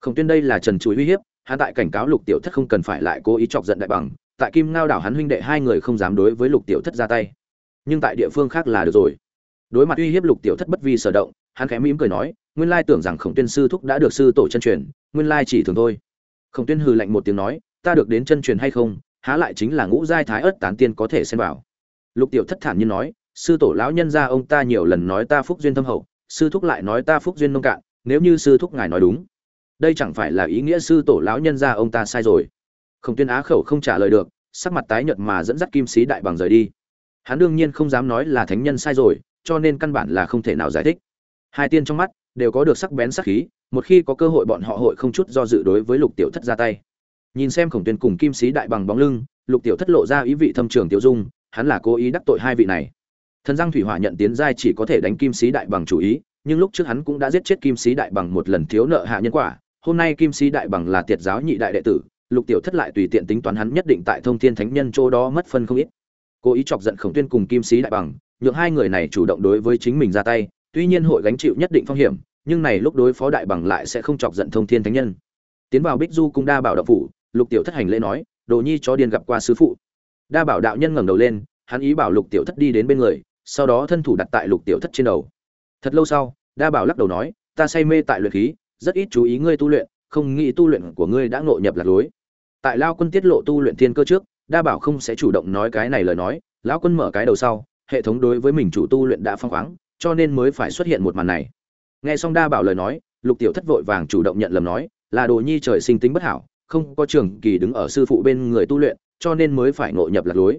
khổng tuyên đây là trần chuối uy hiếp, hắn tại cảnh cáo lục tiểu thất không cần phải lại cố ý chọc giận đại bằng, tại kim ngao đảo hắn huynh đệ hai người không dám đối với lục tiểu thất ra tay. Nhưng tại địa phương khác là được rồi. Đối mặt uy hiếp lục tiểu thất bất vi sở động, hắn khẽ mỉm cười nói, nguyên lai tưởng rằng khổng tuyên sư thúc đã được sư tổ chân truyền, nguyên lai chỉ thường thôi. Khổng tuyên hừ lạnh một tiếng nói, ta được đến chân truyền hay không, há lại chính là ngũ giai thái ớt tán tiên có thể xem vào. Lục tiểu thất thản nhiên nói, sư tổ lão nhân gia ông ta nhiều lần nói ta phúc duyên thâm hậu, sư thúc lại nói ta phúc duyên nông cạn, nếu như sư thúc ngài nói đúng đây chẳng phải là ý nghĩa sư tổ lão nhân gia ông ta sai rồi. Khổng tuyên á khẩu không trả lời được, sắc mặt tái nhợt mà dẫn dắt kim sĩ đại bằng rời đi. Hắn đương nhiên không dám nói là thánh nhân sai rồi, cho nên căn bản là không thể nào giải thích. Hai tiên trong mắt đều có được sắc bén sắc khí, một khi có cơ hội bọn họ hội không chút do dự đối với lục tiểu thất ra tay. Nhìn xem khổng tuyên cùng kim sĩ đại bằng bóng lưng, lục tiểu thất lộ ra ý vị thâm trường tiểu dung, hắn là cố ý đắc tội hai vị này. Thần giang thủy hỏa nhận tiến giai chỉ có thể đánh kim sĩ đại bằng chủ ý, nhưng lúc trước hắn cũng đã giết chết kim sĩ đại bằng một lần thiếu nợ hạ nhân quả hôm nay kim sĩ đại bằng là tiệt giáo nhị đại đệ tử, lục tiểu thất lại tùy tiện tính toán hắn nhất định tại thông thiên thánh nhân chỗ đó mất phân không ít. Cố ý chọc giận khổng tuyên cùng kim sĩ đại bằng, nhượng hai người này chủ động đối với chính mình ra tay, tuy nhiên hội gánh chịu nhất định phong hiểm, nhưng này lúc đối phó đại bằng lại sẽ không chọc giận thông thiên thánh nhân. Tiến vào bích du cung đa bảo đạo phủ, lục tiểu thất hành lễ nói, đồ nhi cho điên gặp qua sứ phụ. Đa bảo đạo nhân ngẩng đầu lên, hắn ý bảo lục tiểu thất đi đến bên người, sau đó thân thủ đặt tại lục tiểu thất trên đầu. Thật lâu sau, đa bảo lắc đầu nói, ta say mê tại luyện khí rất ít chú ý ngươi tu luyện, không nghĩ tu luyện của ngươi đã ngộ nhập lạc lối. Tại lao quân tiết lộ tu luyện thiên cơ trước, đa bảo không sẽ chủ động nói cái này lời nói, lão quân mở cái đầu sau, hệ thống đối với mình chủ tu luyện đã phong khoáng, cho nên mới phải xuất hiện một màn này. Nghe xong đa bảo lời nói, lục tiểu thất vội vàng chủ động nhận lầm nói, là đồ nhi trời sinh tính bất hảo, không có trường kỳ đứng ở sư phụ bên người tu luyện, cho nên mới phải ngộ nhập lạc lối.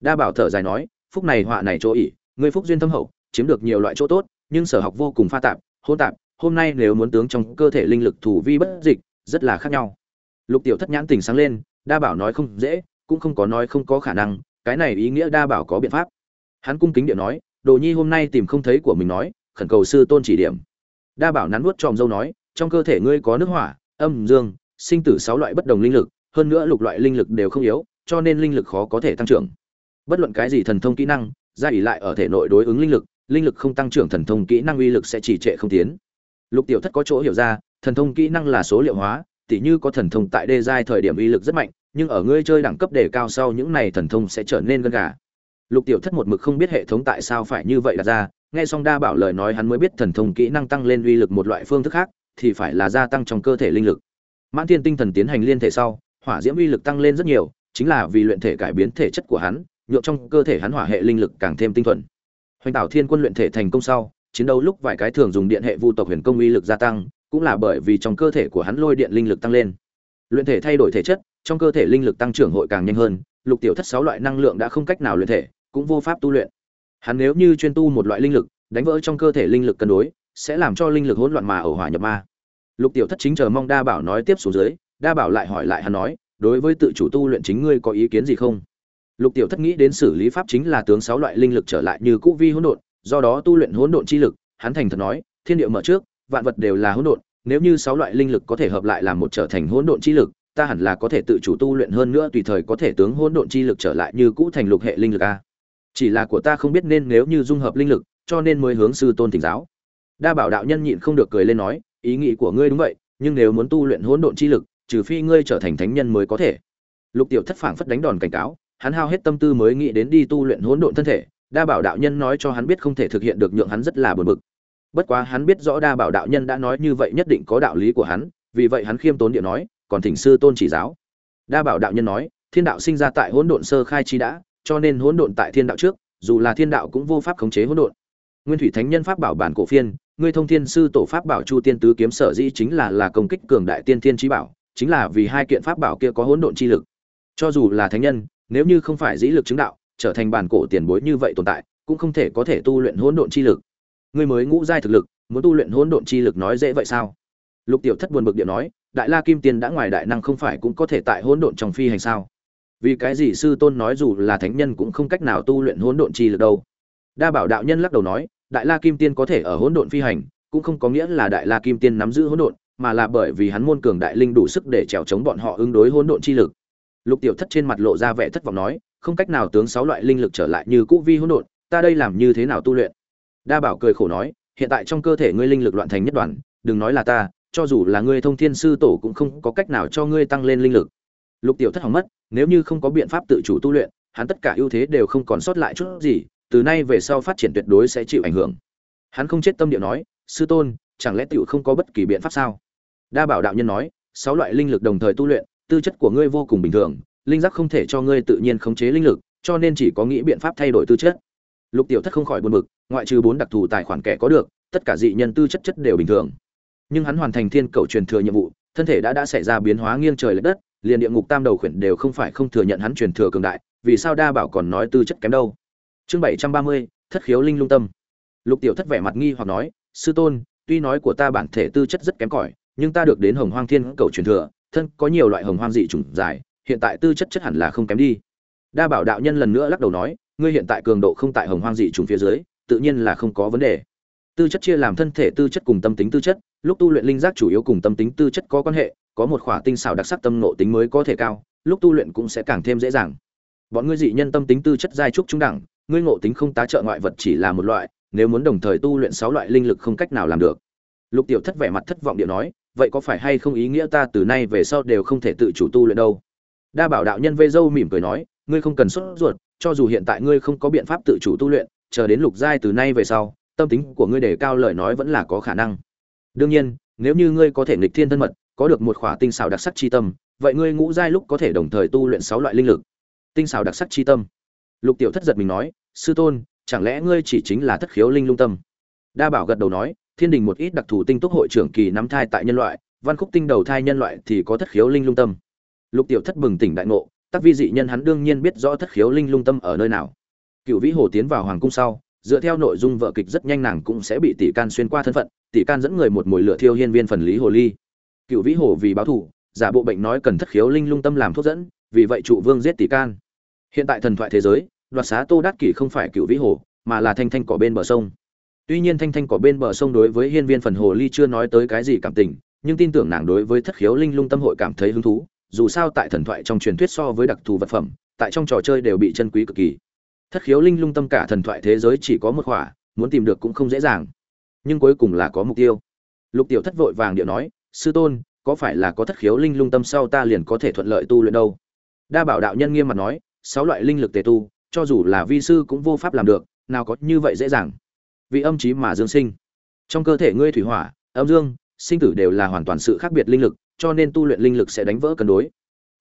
Đa bảo thở dài nói, phúc này họa này chỗ ỉ ngươi phúc duyên thâm hậu, chiếm được nhiều loại chỗ tốt, nhưng sở học vô cùng pha tạp, hỗn tạp hôm nay nếu muốn tướng trong cơ thể linh lực thủ vi bất dịch, rất là khác nhau. Lục tiểu thất nhãn tình sáng lên, đa bảo nói không dễ, cũng không có nói không có khả năng, cái này ý nghĩa đa bảo có biện pháp. Hắn cung kính điệu nói, đồ nhi hôm nay tìm không thấy của mình nói, khẩn cầu sư tôn chỉ điểm. Đa bảo nắn nuốt tròm dâu nói, trong cơ thể ngươi có nước hỏa, âm, dương, sinh tử sáu loại bất đồng linh lực, hơn nữa lục loại linh lực đều không yếu, cho nên linh lực khó có thể tăng trưởng. Bất luận cái gì thần thông kỹ năng gia ỉ lại ở thể nội đối ứng linh lực linh lực không tăng trưởng thần thông kỹ năng uy lực sẽ chỉ trệ không tiến lục tiểu thất có chỗ hiểu ra, thần thông kỹ năng là số liệu hóa, tỉ như có thần thông tại đê giai thời điểm uy lực rất mạnh, nhưng ở ngươi chơi đẳng cấp đề cao sau những này thần thông sẽ trở nên gân gà. Lục tiểu thất một mực không biết hệ thống tại sao phải như vậy đặt ra, nghe xong đa bảo lời nói hắn mới biết thần thông kỹ năng tăng lên uy lực một loại phương thức khác, thì phải là gia tăng trong cơ thể linh lực. Mãn thiên tinh thần tiến hành liên thể sau, hỏa diễm uy lực tăng lên rất nhiều, chính là vì luyện thể cải biến thể chất của hắn nhộn trong cơ thể hắn hỏa hệ linh lực càng thêm tinh thuần. Hoành tạo thiên quân luyện thể thành công sau chiến đấu lúc vài cái thường dùng điện hệ vu tộc huyền công uy lực gia tăng, cũng là bởi vì trong cơ thể của hắn lôi điện linh lực tăng lên. Luyện thể thay đổi thể chất, trong cơ thể linh lực tăng trưởng hội càng nhanh hơn, lục tiểu thất sáu loại năng lượng đã không cách nào luyện thể, cũng vô pháp tu luyện. Hắn nếu như chuyên tu một loại linh lực, đánh vỡ trong cơ thể linh lực cân đối, sẽ làm cho linh lực hỗn loạn mà ẩu hỏa nhập ma. Lục tiểu thất chính chờ mong đa bảo nói tiếp xuống dưới, đa bảo lại hỏi lại hắn nói, đối với tự chủ tu luyện chính ngươi có ý kiến gì không? Lục tiểu thất nghĩ đến xử lý pháp chính là tướng sáu loại linh lực trở lại như cũ vi hỗn độn do đó tu luyện hỗn độn chi lực, hắn thành thật nói, thiên địa mở trước, vạn vật đều là hỗn độn, nếu như sáu loại linh lực có thể hợp lại làm một trở thành hỗn độn chi lực, ta hẳn là có thể tự chủ tu luyện hơn nữa tùy thời có thể tướng hỗn độn chi lực trở lại như cũ thành lục hệ linh lực a. Chỉ là của ta không biết nên nếu như dung hợp linh lực, cho nên mới hướng sư tôn thỉnh giáo. Đa bảo đạo nhân nhịn không được cười lên nói, ý nghĩ của ngươi đúng vậy, nhưng nếu muốn tu luyện hỗn độn chi lực, trừ phi ngươi trở thành thánh nhân mới có thể. Lục tiểu thất phảng phất đánh đòn cảnh cáo, hắn hao hết tâm tư mới nghĩ đến đi tu luyện hỗn độn thân thể đa bảo đạo nhân nói cho hắn biết không thể thực hiện được nhượng hắn rất là buồn bực. Bất quá hắn biết rõ đa bảo đạo nhân đã nói như vậy nhất định có đạo lý của hắn, vì vậy hắn khiêm tốn địa nói, còn thỉnh sư tôn chỉ giáo. Đa bảo đạo nhân nói, thiên đạo sinh ra tại hỗn độn sơ khai chi đã, cho nên hỗn độn tại thiên đạo trước, dù là thiên đạo cũng vô pháp khống chế hỗn độn. Nguyên thủy thánh nhân pháp bảo bản cổ phiên, ngươi thông thiên sư tổ pháp bảo chu tiên tứ kiếm sở dĩ chính là là công kích cường đại tiên thiên trí bảo, chính là vì hai kiện pháp bảo kia có hỗn độn chi lực. Cho dù là thánh nhân, nếu như không phải dĩ lực chứng đạo trở thành bản cổ tiền bối như vậy tồn tại, cũng không thể có thể tu luyện hỗn độn chi lực. Ngươi mới ngũ giai thực lực, muốn tu luyện hỗn độn chi lực nói dễ vậy sao? Lục tiểu thất buồn bực điệu nói, đại la kim tiên đã ngoài đại năng không phải cũng có thể tại hỗn độn trong phi hành sao? Vì cái gì sư tôn nói dù là thánh nhân cũng không cách nào tu luyện hỗn độn chi lực đâu? Đa bảo đạo nhân lắc đầu nói, đại la kim tiên có thể ở hỗn độn phi hành, cũng không có nghĩa là đại la kim tiên nắm giữ hỗn độn, mà là bởi vì hắn môn cường đại linh đủ sức để chèo chống bọn họ ứng đối hỗn độn chi lực. Lục tiểu thất trên mặt lộ ra vẻ thất vọng nói không cách nào tướng sáu loại linh lực trở lại như cũ vi hỗn độn, ta đây làm như thế nào tu luyện? Đa bảo cười khổ nói, hiện tại trong cơ thể ngươi linh lực loạn thành nhất đoàn, đừng nói là ta, cho dù là ngươi thông thiên sư tổ cũng không có cách nào cho ngươi tăng lên linh lực. Lục tiểu thất hỏng mất, nếu như không có biện pháp tự chủ tu luyện, hắn tất cả ưu thế đều không còn sót lại chút gì, từ nay về sau phát triển tuyệt đối sẽ chịu ảnh hưởng. Hắn không chết tâm địa nói, sư tôn, chẳng lẽ tiểu không có bất kỳ biện pháp sao? Đa bảo đạo nhân nói, sáu loại linh lực đồng thời tu luyện, tư chất của ngươi vô cùng bình thường linh giác không thể cho ngươi tự nhiên khống chế linh lực, cho nên chỉ có nghĩ biện pháp thay đổi tư chất. Lục tiểu thất không khỏi buồn bực, ngoại trừ bốn đặc thù tài khoản kẻ có được, tất cả dị nhân tư chất chất đều bình thường. Nhưng hắn hoàn thành thiên cầu truyền thừa nhiệm vụ, thân thể đã đã xảy ra biến hóa nghiêng trời lệch đất, liền địa ngục tam đầu khuyển đều không phải không thừa nhận hắn truyền thừa cường đại, vì sao đa bảo còn nói tư chất kém đâu? Chương bảy trăm ba mươi, thất khiếu linh lung tâm. Lục tiểu thất vẻ mặt nghi hoặc nói, sư tôn, tuy nói của ta bản thể tư chất rất kém cỏi, nhưng ta được đến hồng hoang thiên cầu truyền thừa, thân có nhiều loại hồng hoang dị chủng dài hiện tại tư chất chất hẳn là không kém đi. Đa bảo đạo nhân lần nữa lắc đầu nói, ngươi hiện tại cường độ không tại hồng hoang dị trùng phía dưới, tự nhiên là không có vấn đề. Tư chất chia làm thân thể tư chất cùng tâm tính tư chất, lúc tu luyện linh giác chủ yếu cùng tâm tính tư chất có quan hệ, có một khỏa tinh xảo đặc sắc tâm nộ tính mới có thể cao, lúc tu luyện cũng sẽ càng thêm dễ dàng. Bọn ngươi dị nhân tâm tính tư chất giai trúc trung đẳng, ngươi ngộ tính không tá trợ ngoại vật chỉ là một loại, nếu muốn đồng thời tu luyện sáu loại linh lực không cách nào làm được. Lục tiểu thất vẻ mặt thất vọng điệu nói, vậy có phải hay không ý nghĩa ta từ nay về sau đều không thể tự chủ tu luyện đâu? Đa bảo đạo nhân vây dâu mỉm cười nói, ngươi không cần sốt ruột, cho dù hiện tại ngươi không có biện pháp tự chủ tu luyện, chờ đến lục giai từ nay về sau, tâm tính của ngươi đề cao lời nói vẫn là có khả năng. Đương nhiên, nếu như ngươi có thể nghịch thiên thân mật, có được một khỏa tinh xảo đặc sắc chi tâm, vậy ngươi ngũ giai lúc có thể đồng thời tu luyện sáu loại linh lực. Tinh xảo đặc sắc chi tâm. Lục tiểu thất giật mình nói, sư tôn, chẳng lẽ ngươi chỉ chính là thất khiếu linh lung tâm? Đa bảo gật đầu nói, thiên đình một ít đặc thù tinh túc hội trưởng kỳ nắm thai tại nhân loại, văn khúc tinh đầu thai nhân loại thì có thất khiếu linh lung tâm lục tiểu thất bừng tỉnh đại ngộ, tắc vi dị nhân hắn đương nhiên biết rõ thất khiếu linh lung tâm ở nơi nào. Cựu vĩ hồ tiến vào hoàng cung sau, dựa theo nội dung vợ kịch rất nhanh nàng cũng sẽ bị tỷ can xuyên qua thân phận, tỷ can dẫn người một mồi lửa thiêu hiên viên phần lý hồ ly. Cựu vĩ hồ vì báo thù, giả bộ bệnh nói cần thất khiếu linh lung tâm làm thuốc dẫn, vì vậy trụ vương giết tỷ can. Hiện tại thần thoại thế giới, đoạt xá tô đát kỷ không phải cựu vĩ hồ, mà là thanh thanh cỏ bên bờ sông. Tuy nhiên thanh thanh cỏ bên bờ sông đối với hiên viên phần hồ ly chưa nói tới cái gì cảm tình, nhưng tin tưởng nàng đối với thất khiếu linh lung tâm hội cảm thấy hứng thú dù sao tại thần thoại trong truyền thuyết so với đặc thù vật phẩm, tại trong trò chơi đều bị chân quý cực kỳ. Thất khiếu linh lung tâm cả thần thoại thế giới chỉ có một khỏa, muốn tìm được cũng không dễ dàng. Nhưng cuối cùng là có mục tiêu. Lục tiểu thất vội vàng điệu nói, sư tôn, có phải là có thất khiếu linh lung tâm sau ta liền có thể thuận lợi tu luyện đâu? Đa bảo đạo nhân nghiêm mặt nói, sáu loại linh lực tề tu, cho dù là vi sư cũng vô pháp làm được, nào có như vậy dễ dàng. Vì âm trí mà dương sinh, trong cơ thể ngươi thủy hỏa, âm dương, sinh tử đều là hoàn toàn sự khác biệt linh lực cho nên tu luyện linh lực sẽ đánh vỡ cân đối.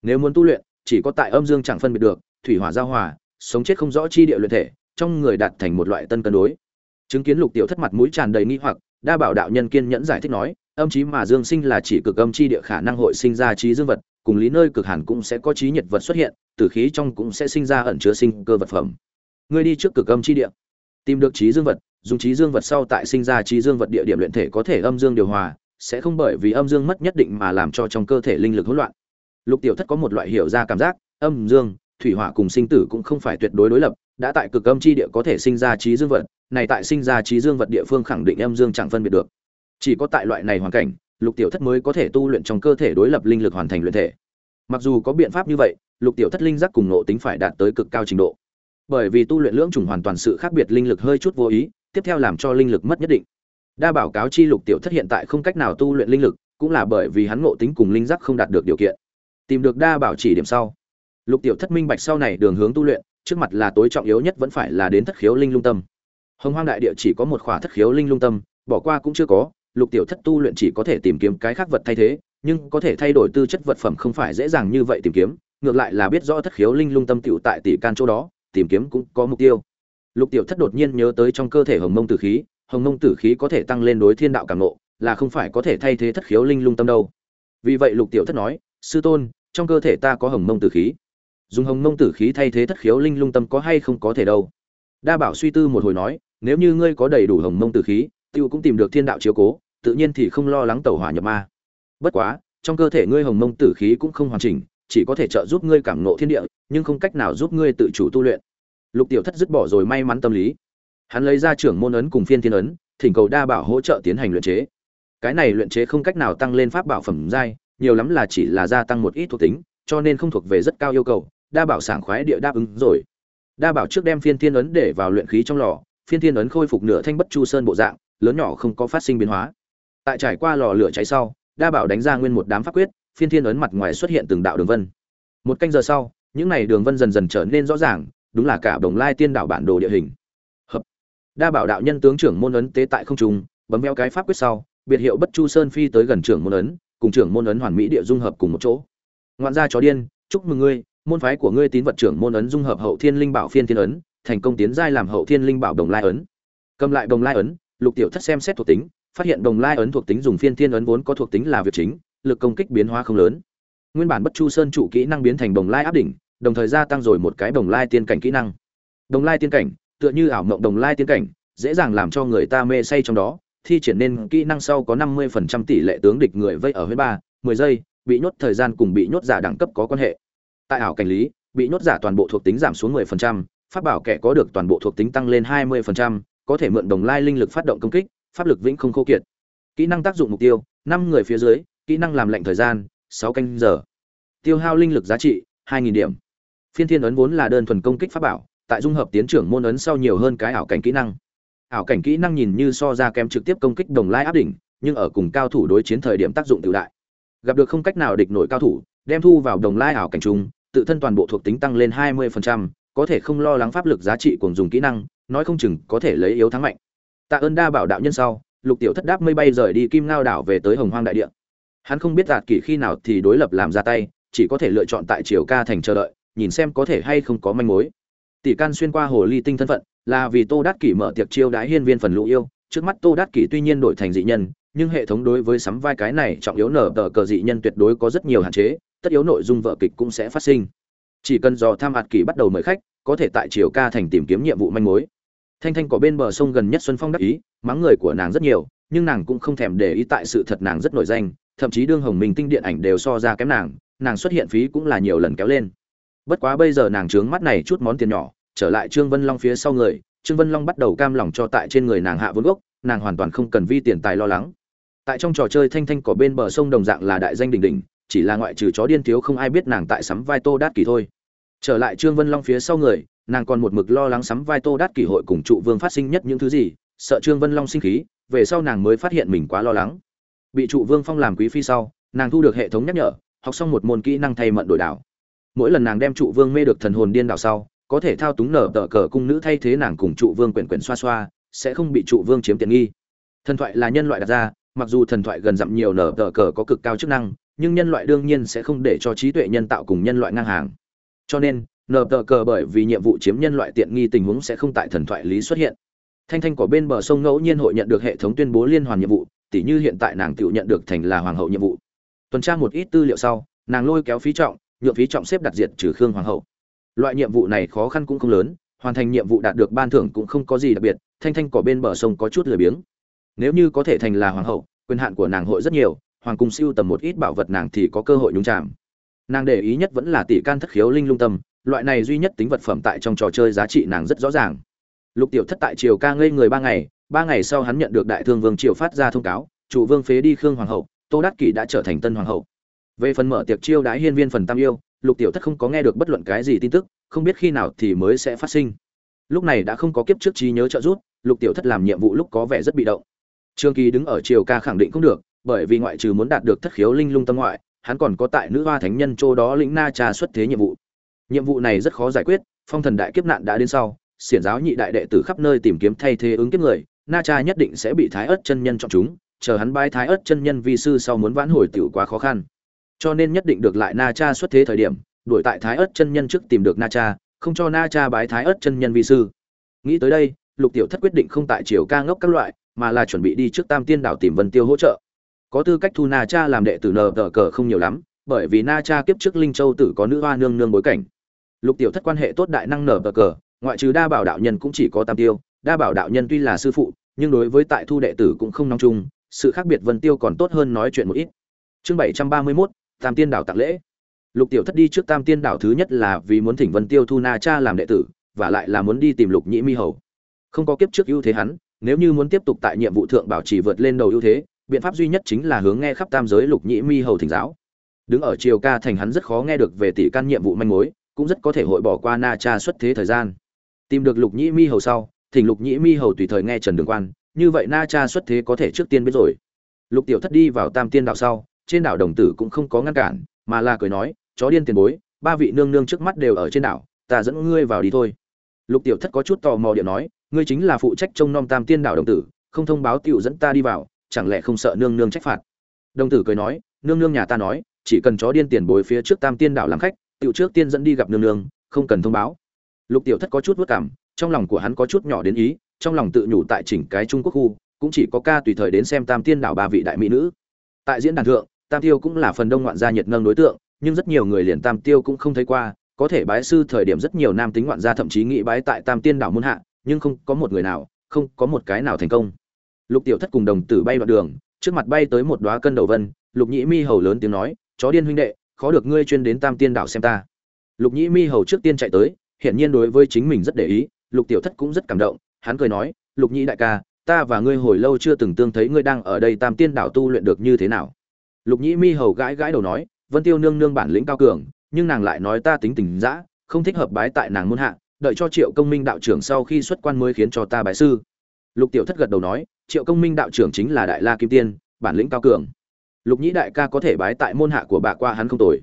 Nếu muốn tu luyện, chỉ có tại âm dương chẳng phân biệt được, thủy hỏa giao hòa, sống chết không rõ chi địa luyện thể, trong người đạt thành một loại tân cân đối. Chứng kiến lục tiểu thất mặt mũi tràn đầy nghi hoặc, đa bảo đạo nhân kiên nhẫn giải thích nói, âm chí mà dương sinh là chỉ cực âm chi địa khả năng hội sinh ra trí dương vật, cùng lý nơi cực hàn cũng sẽ có trí nhiệt vật xuất hiện, tử khí trong cũng sẽ sinh ra ẩn chứa sinh cơ vật phẩm. Ngươi đi trước cực âm chi địa, tìm được trí dương vật, dùng trí dương vật sau tại sinh ra trí dương vật địa điểm luyện thể có thể âm dương điều hòa sẽ không bởi vì âm dương mất nhất định mà làm cho trong cơ thể linh lực hỗn loạn. Lục tiểu thất có một loại hiểu ra cảm giác, âm dương, thủy hỏa cùng sinh tử cũng không phải tuyệt đối đối lập, đã tại cực âm chi địa có thể sinh ra trí dương vật, này tại sinh ra trí dương vật địa phương khẳng định âm dương chẳng phân biệt được. Chỉ có tại loại này hoàn cảnh, lục tiểu thất mới có thể tu luyện trong cơ thể đối lập linh lực hoàn thành luyện thể. Mặc dù có biện pháp như vậy, lục tiểu thất linh giác cùng nộ tính phải đạt tới cực cao trình độ. Bởi vì tu luyện lưỡng trùng hoàn toàn sự khác biệt linh lực hơi chút vô ý, tiếp theo làm cho linh lực mất nhất định đa bảo cáo chi lục tiểu thất hiện tại không cách nào tu luyện linh lực, cũng là bởi vì hắn ngộ tính cùng linh giác không đạt được điều kiện. Tìm được đa bảo chỉ điểm sau, lục tiểu thất minh bạch sau này đường hướng tu luyện, trước mặt là tối trọng yếu nhất vẫn phải là đến thất khiếu linh lung tâm. Hồng hoang đại địa chỉ có một khỏa thất khiếu linh lung tâm, bỏ qua cũng chưa có, lục tiểu thất tu luyện chỉ có thể tìm kiếm cái khác vật thay thế, nhưng có thể thay đổi tư chất vật phẩm không phải dễ dàng như vậy tìm kiếm, ngược lại là biết rõ thất khiếu linh lung tâm tựu tại tỷ can chỗ đó, tìm kiếm cũng có mục tiêu. Lục tiểu thất đột nhiên nhớ tới trong cơ thể hồng mông tử khí hồng Nông tử khí có thể tăng lên đối thiên đạo cảm nộ là không phải có thể thay thế thất khiếu linh lung tâm đâu. Vì vậy lục tiểu thất nói, sư tôn, trong cơ thể ta có hồng Nông tử khí. Dùng hồng Nông tử khí thay thế thất khiếu linh lung tâm có hay không có thể đâu? Đa bảo suy tư một hồi nói, nếu như ngươi có đầy đủ hồng Nông tử khí, tiêu cũng tìm được thiên đạo chiếu cố, tự nhiên thì không lo lắng tẩu hỏa nhập ma. Bất quá, trong cơ thể ngươi hồng mông tử khí cũng không hoàn chỉnh, chỉ có thể trợ giúp ngươi cảm nộ thiên địa, nhưng không cách nào giúp ngươi tự chủ tu luyện. Lục tiểu thất dứt bỏ rồi may mắn tâm lý hắn lấy ra trưởng môn ấn cùng phiên thiên ấn, thỉnh cầu đa bảo hỗ trợ tiến hành luyện chế. Cái này luyện chế không cách nào tăng lên pháp bảo phẩm giai, nhiều lắm là chỉ là gia tăng một ít thuộc tính, cho nên không thuộc về rất cao yêu cầu, đa bảo sảng khoái địa đáp ứng rồi. Đa bảo trước đem phiên thiên ấn để vào luyện khí trong lò, phiên thiên ấn khôi phục nửa thanh bất chu sơn bộ dạng, lớn nhỏ không có phát sinh biến hóa. Tại trải qua lò lửa cháy sau, đa bảo đánh ra nguyên một đám pháp quyết, phiên thiên ấn mặt ngoài xuất hiện từng đạo đường vân. Một canh giờ sau, những này đường vân dần dần trở nên rõ ràng, đúng là cả đồng lai tiên đảo bản đồ địa hình đa bảo đạo nhân tướng trưởng môn ấn tế tại không trung, bấm veo cái pháp quyết sau, biệt hiệu bất chu sơn phi tới gần trưởng môn ấn, cùng trưởng môn ấn hoàn mỹ địa dung hợp cùng một chỗ. Ngoạn gia chó điên, chúc mừng ngươi, môn phái của ngươi tín vật trưởng môn ấn dung hợp hậu thiên linh bảo phiên thiên ấn, thành công tiến giai làm hậu thiên linh bảo đồng lai ấn. Cầm lại đồng lai ấn, lục tiểu thất xem xét thuộc tính, phát hiện đồng lai ấn thuộc tính dùng phiên thiên ấn vốn có thuộc tính là việc chính, lực công kích biến hóa không lớn. Nguyên bản bất chu sơn trụ kỹ năng biến thành đồng lai áp đỉnh, đồng thời gia tăng rồi một cái đồng lai tiên cảnh kỹ năng. Đồng lai tiên cảnh tựa như ảo mộng đồng lai tiên cảnh dễ dàng làm cho người ta mê say trong đó thi triển nên kỹ năng sau có 50% tỷ lệ tướng địch người vây ở huyết ba 10 giây bị nhốt thời gian cùng bị nhốt giả đẳng cấp có quan hệ. Tại ảo cảnh lý bị nhốt giả toàn bộ thuộc tính giảm xuống 10%, pháp bảo kẻ có được toàn bộ thuộc tính tăng lên 20%, có thể mượn đồng lai linh lực phát động công kích pháp lực vĩnh không khô kiệt. Kỹ năng tác dụng mục tiêu năm người phía dưới kỹ năng làm lệnh thời gian sáu canh giờ. Tiêu hao linh lực giá trị hai nghìn điểm. Phiên thiên ấn vốn là đơn thuần công kích pháp bảo tại dung hợp tiến trưởng môn ấn sau nhiều hơn cái ảo cảnh kỹ năng. Ảo cảnh kỹ năng nhìn như so ra kém trực tiếp công kích đồng lai áp đỉnh nhưng ở cùng cao thủ đối chiến thời điểm tác dụng tự đại. Gặp được không cách nào địch nổi cao thủ đem thu vào đồng lai ảo cảnh trung tự thân toàn bộ thuộc tính tăng lên 20%, có thể không lo lắng pháp lực giá trị cùng dùng kỹ năng nói không chừng có thể lấy yếu thắng mạnh. Tạ ơn đa bảo đạo nhân sau lục tiểu thất đáp mây bay rời đi kim ngao đảo về tới hồng hoang đại địa. Hắn không biết đạt kỷ khi nào thì đối lập làm ra tay chỉ có thể lựa chọn tại triều ca thành chờ đợi nhìn xem có thể hay không có manh mối tỷ can xuyên qua hồ ly tinh thân phận, là vì tô đát kỷ mở tiệc chiêu đãi hiên viên phần lũ yêu. Trước mắt tô đát kỷ tuy nhiên đổi thành dị nhân, nhưng hệ thống đối với sắm vai cái này trọng yếu nở tờ cờ dị nhân tuyệt đối có rất nhiều hạn chế, tất yếu nội dung vợ kịch cũng sẽ phát sinh. Chỉ cần do tham hạt kỷ bắt đầu mời khách, có thể tại triều ca thành tìm kiếm nhiệm vụ manh mối. Thanh thanh có bên bờ sông gần nhất xuân phong đắc ý, mắng người của nàng rất nhiều, nhưng nàng cũng không thèm để ý tại sự thật nàng rất nổi danh, thậm chí đương hồng minh tinh điện ảnh đều so ra kém nàng nàng xuất hiện phí cũng là nhiều lần kéo lên bất quá bây giờ nàng trướng mắt này chút món tiền nhỏ, trở lại trương vân long phía sau người, trương vân long bắt đầu cam lòng cho tại trên người nàng hạ vốn gốc, nàng hoàn toàn không cần vi tiền tài lo lắng. Tại trong trò chơi thanh thanh có bên bờ sông đồng dạng là đại danh đình đình chỉ là ngoại trừ chó điên thiếu không ai biết nàng tại sắm vai tô đát kỳ thôi. Trở lại trương vân long phía sau người, nàng còn một mực lo lắng sắm vai tô đát kỳ hội cùng trụ vương phát sinh nhất những thứ gì, sợ trương vân long sinh khí, về sau nàng mới phát hiện mình quá lo lắng. Bị trụ vương phong làm quý phi sau, nàng thu được hệ thống nhắc nhở, học xong một môn kỹ năng thay mận đổi đảo mỗi lần nàng đem trụ vương mê được thần hồn điên đảo sau, có thể thao túng nở tờ cờ cung nữ thay thế nàng cùng trụ vương quyển quyển xoa xoa, sẽ không bị trụ vương chiếm tiện nghi. Thần thoại là nhân loại đặt ra, mặc dù thần thoại gần dặm nhiều nở tờ cờ có cực cao chức năng, nhưng nhân loại đương nhiên sẽ không để cho trí tuệ nhân tạo cùng nhân loại ngang hàng. Cho nên, nở tờ cờ bởi vì nhiệm vụ chiếm nhân loại tiện nghi tình huống sẽ không tại thần thoại lý xuất hiện. Thanh thanh của bên bờ sông ngẫu nhiên hội nhận được hệ thống tuyên bố liên hoàn nhiệm vụ, tỉ như hiện tại nàng tự nhận được thành là hoàng hậu nhiệm vụ. Tuần tra một ít tư liệu sau, nàng lôi kéo phí trọng nhượng phí trọng xếp đặt diệt trừ khương hoàng hậu. Loại nhiệm vụ này khó khăn cũng không lớn, hoàn thành nhiệm vụ đạt được ban thưởng cũng không có gì đặc biệt, thanh thanh cỏ bên bờ sông có chút lười biếng. Nếu như có thể thành là hoàng hậu, quyền hạn của nàng hội rất nhiều, hoàng cung siêu tầm một ít bảo vật nàng thì có cơ hội nhúng chạm nàng để ý nhất vẫn là tỷ can thất khiếu linh lung tâm, loại này duy nhất tính vật phẩm tại trong trò chơi giá trị nàng rất rõ ràng. Lục tiểu thất tại triều ca ngây người ba ngày ba ngày sau hắn nhận được đại thương vương triều phát ra thông cáo, chủ vương phế đi khương hoàng hậu, tô đắc kỷ đã trở thành tân hoàng hậu về phần mở tiệc chiêu đãi hiên viên phần tam yêu, lục tiểu thất không có nghe được bất luận cái gì tin tức, không biết khi nào thì mới sẽ phát sinh. Lúc này đã không có kiếp trước trí nhớ trợ giúp, lục tiểu thất làm nhiệm vụ lúc có vẻ rất bị động. Trương kỳ đứng ở triều ca khẳng định không được, bởi vì ngoại trừ muốn đạt được thất khiếu linh lung tâm ngoại, hắn còn có tại nữ hoa thánh nhân châu đó lĩnh na trà xuất thế nhiệm vụ. Nhiệm vụ này rất khó giải quyết, phong thần đại kiếp nạn đã đến sau, xiển giáo nhị đại đệ tử khắp nơi tìm kiếm thay thế ứng kiếp người, na cha nhất định sẽ bị thái ớt chân nhân chọn chúng, chờ hắn bai thái ớt chân nhân vi sư sau muốn vãn hồi tiểu quá khó khăn cho nên nhất định được lại na cha xuất thế thời điểm, đuổi tại thái ớt chân nhân trước tìm được na cha, không cho na cha bái thái ớt chân nhân vi sư. Nghĩ tới đây, lục tiểu thất quyết định không tại triều ca ngốc các loại, mà là chuẩn bị đi trước tam tiên đảo tìm vân tiêu hỗ trợ. Có tư cách thu na cha làm đệ tử nờ tờ cờ không nhiều lắm, bởi vì na cha kiếp trước linh châu tử có nữ hoa nương nương bối cảnh. Lục tiểu thất quan hệ tốt đại năng nở tờ cờ, ngoại trừ đa bảo đạo nhân cũng chỉ có tam tiêu. Đa bảo đạo nhân tuy là sư phụ, nhưng đối với tại thu đệ tử cũng không nóng chung, sự khác biệt vân tiêu còn tốt hơn nói chuyện một ít. Chương bảy trăm ba mươi mốt tam tiên đảo tặng lễ. Lục tiểu thất đi trước tam tiên đảo thứ nhất là vì muốn thỉnh vân tiêu thu na cha làm đệ tử, và lại là muốn đi tìm lục nhĩ mi hầu. Không có kiếp trước ưu thế hắn, nếu như muốn tiếp tục tại nhiệm vụ thượng bảo trì vượt lên đầu ưu thế, biện pháp duy nhất chính là hướng nghe khắp tam giới lục nhĩ mi hầu thỉnh giáo. Đứng ở triều ca thành hắn rất khó nghe được về tỷ căn nhiệm vụ manh mối, cũng rất có thể hội bỏ qua na cha xuất thế thời gian. Tìm được lục nhĩ mi hầu sau, thỉnh lục nhĩ mi hầu tùy thời nghe trần đường quan, như vậy na cha xuất thế có thể trước tiên biết rồi. Lục tiểu thất đi vào tam tiên đảo sau trên đảo đồng tử cũng không có ngăn cản, mà là cười nói, chó điên tiền bối, ba vị nương nương trước mắt đều ở trên đảo, ta dẫn ngươi vào đi thôi. Lục tiểu thất có chút tò mò điện nói, ngươi chính là phụ trách trông nom tam tiên đảo đồng tử, không thông báo tiểu dẫn ta đi vào, chẳng lẽ không sợ nương nương trách phạt? Đồng tử cười nói, nương nương nhà ta nói, chỉ cần chó điên tiền bối phía trước tam tiên đảo làm khách, tiểu trước tiên dẫn đi gặp nương nương, không cần thông báo. Lục tiểu thất có chút vất cảm, trong lòng của hắn có chút nhỏ đến ý, trong lòng tự nhủ tại chỉnh cái trung quốc khu, cũng chỉ có ca tùy thời đến xem tam tiên đảo ba vị đại mỹ nữ. Tại diễn đàn thượng tam tiêu cũng là phần đông ngoạn gia nhiệt nâng đối tượng, nhưng rất nhiều người liền tam tiêu cũng không thấy qua, có thể bái sư thời điểm rất nhiều nam tính ngoạn gia thậm chí nghĩ bái tại tam tiên đảo muôn hạ, nhưng không có một người nào, không có một cái nào thành công. Lục tiểu thất cùng đồng tử bay đoạn đường, trước mặt bay tới một đoá cân đầu vân, lục nhĩ mi hầu lớn tiếng nói, chó điên huynh đệ, khó được ngươi chuyên đến tam tiên đảo xem ta. Lục nhĩ mi hầu trước tiên chạy tới, hiển nhiên đối với chính mình rất để ý, lục tiểu thất cũng rất cảm động, hắn cười nói, lục nhĩ đại ca, ta và ngươi hồi lâu chưa từng tương thấy ngươi đang ở đây tam tiên đảo tu luyện được như thế nào? Lục nhĩ mi hầu gãi gãi đầu nói, vân tiêu nương nương bản lĩnh cao cường, nhưng nàng lại nói ta tính tình dã, không thích hợp bái tại nàng môn hạ, đợi cho triệu công minh đạo trưởng sau khi xuất quan mới khiến cho ta bái sư. Lục tiểu thất gật đầu nói, triệu công minh đạo trưởng chính là đại la kim tiên, bản lĩnh cao cường. Lục nhĩ đại ca có thể bái tại môn hạ của bà qua hắn không tồi.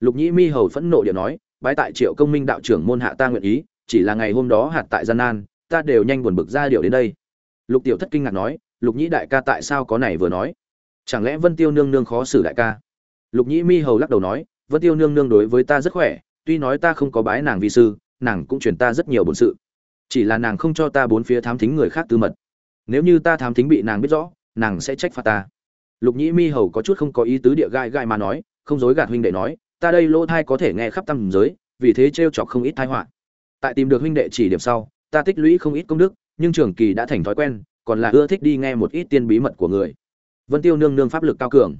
Lục nhĩ mi hầu phẫn nộ điệu nói, bái tại triệu công minh đạo trưởng môn hạ ta nguyện ý, chỉ là ngày hôm đó hạt tại gian nan, ta đều nhanh buồn bực ra điều đến đây. Lục tiểu thất kinh ngạc nói, lục nhĩ đại ca tại sao có này vừa nói? Chẳng lẽ vân tiêu nương nương khó xử đại ca? Lục nhĩ mi hầu lắc đầu nói, vân tiêu nương nương đối với ta rất khỏe, tuy nói ta không có bái nàng vi sư, nàng cũng truyền ta rất nhiều bổn sự. Chỉ là nàng không cho ta bốn phía thám thính người khác tư mật. Nếu như ta thám thính bị nàng biết rõ, nàng sẽ trách phạt ta. Lục nhĩ mi hầu có chút không có ý tứ địa gai gai mà nói, không dối gạt huynh đệ nói, ta đây lỗ thai có thể nghe khắp tầm giới, vì thế t chọc không ít thái họa. Tại tìm được huynh đệ chỉ điểm sau, ta tích lũy không ít công đức, nhưng trường kỳ đã thành thói quen, còn là ưa thích đi nghe một ít tiên bí mật của người vân tiêu nương nương pháp lực cao cường.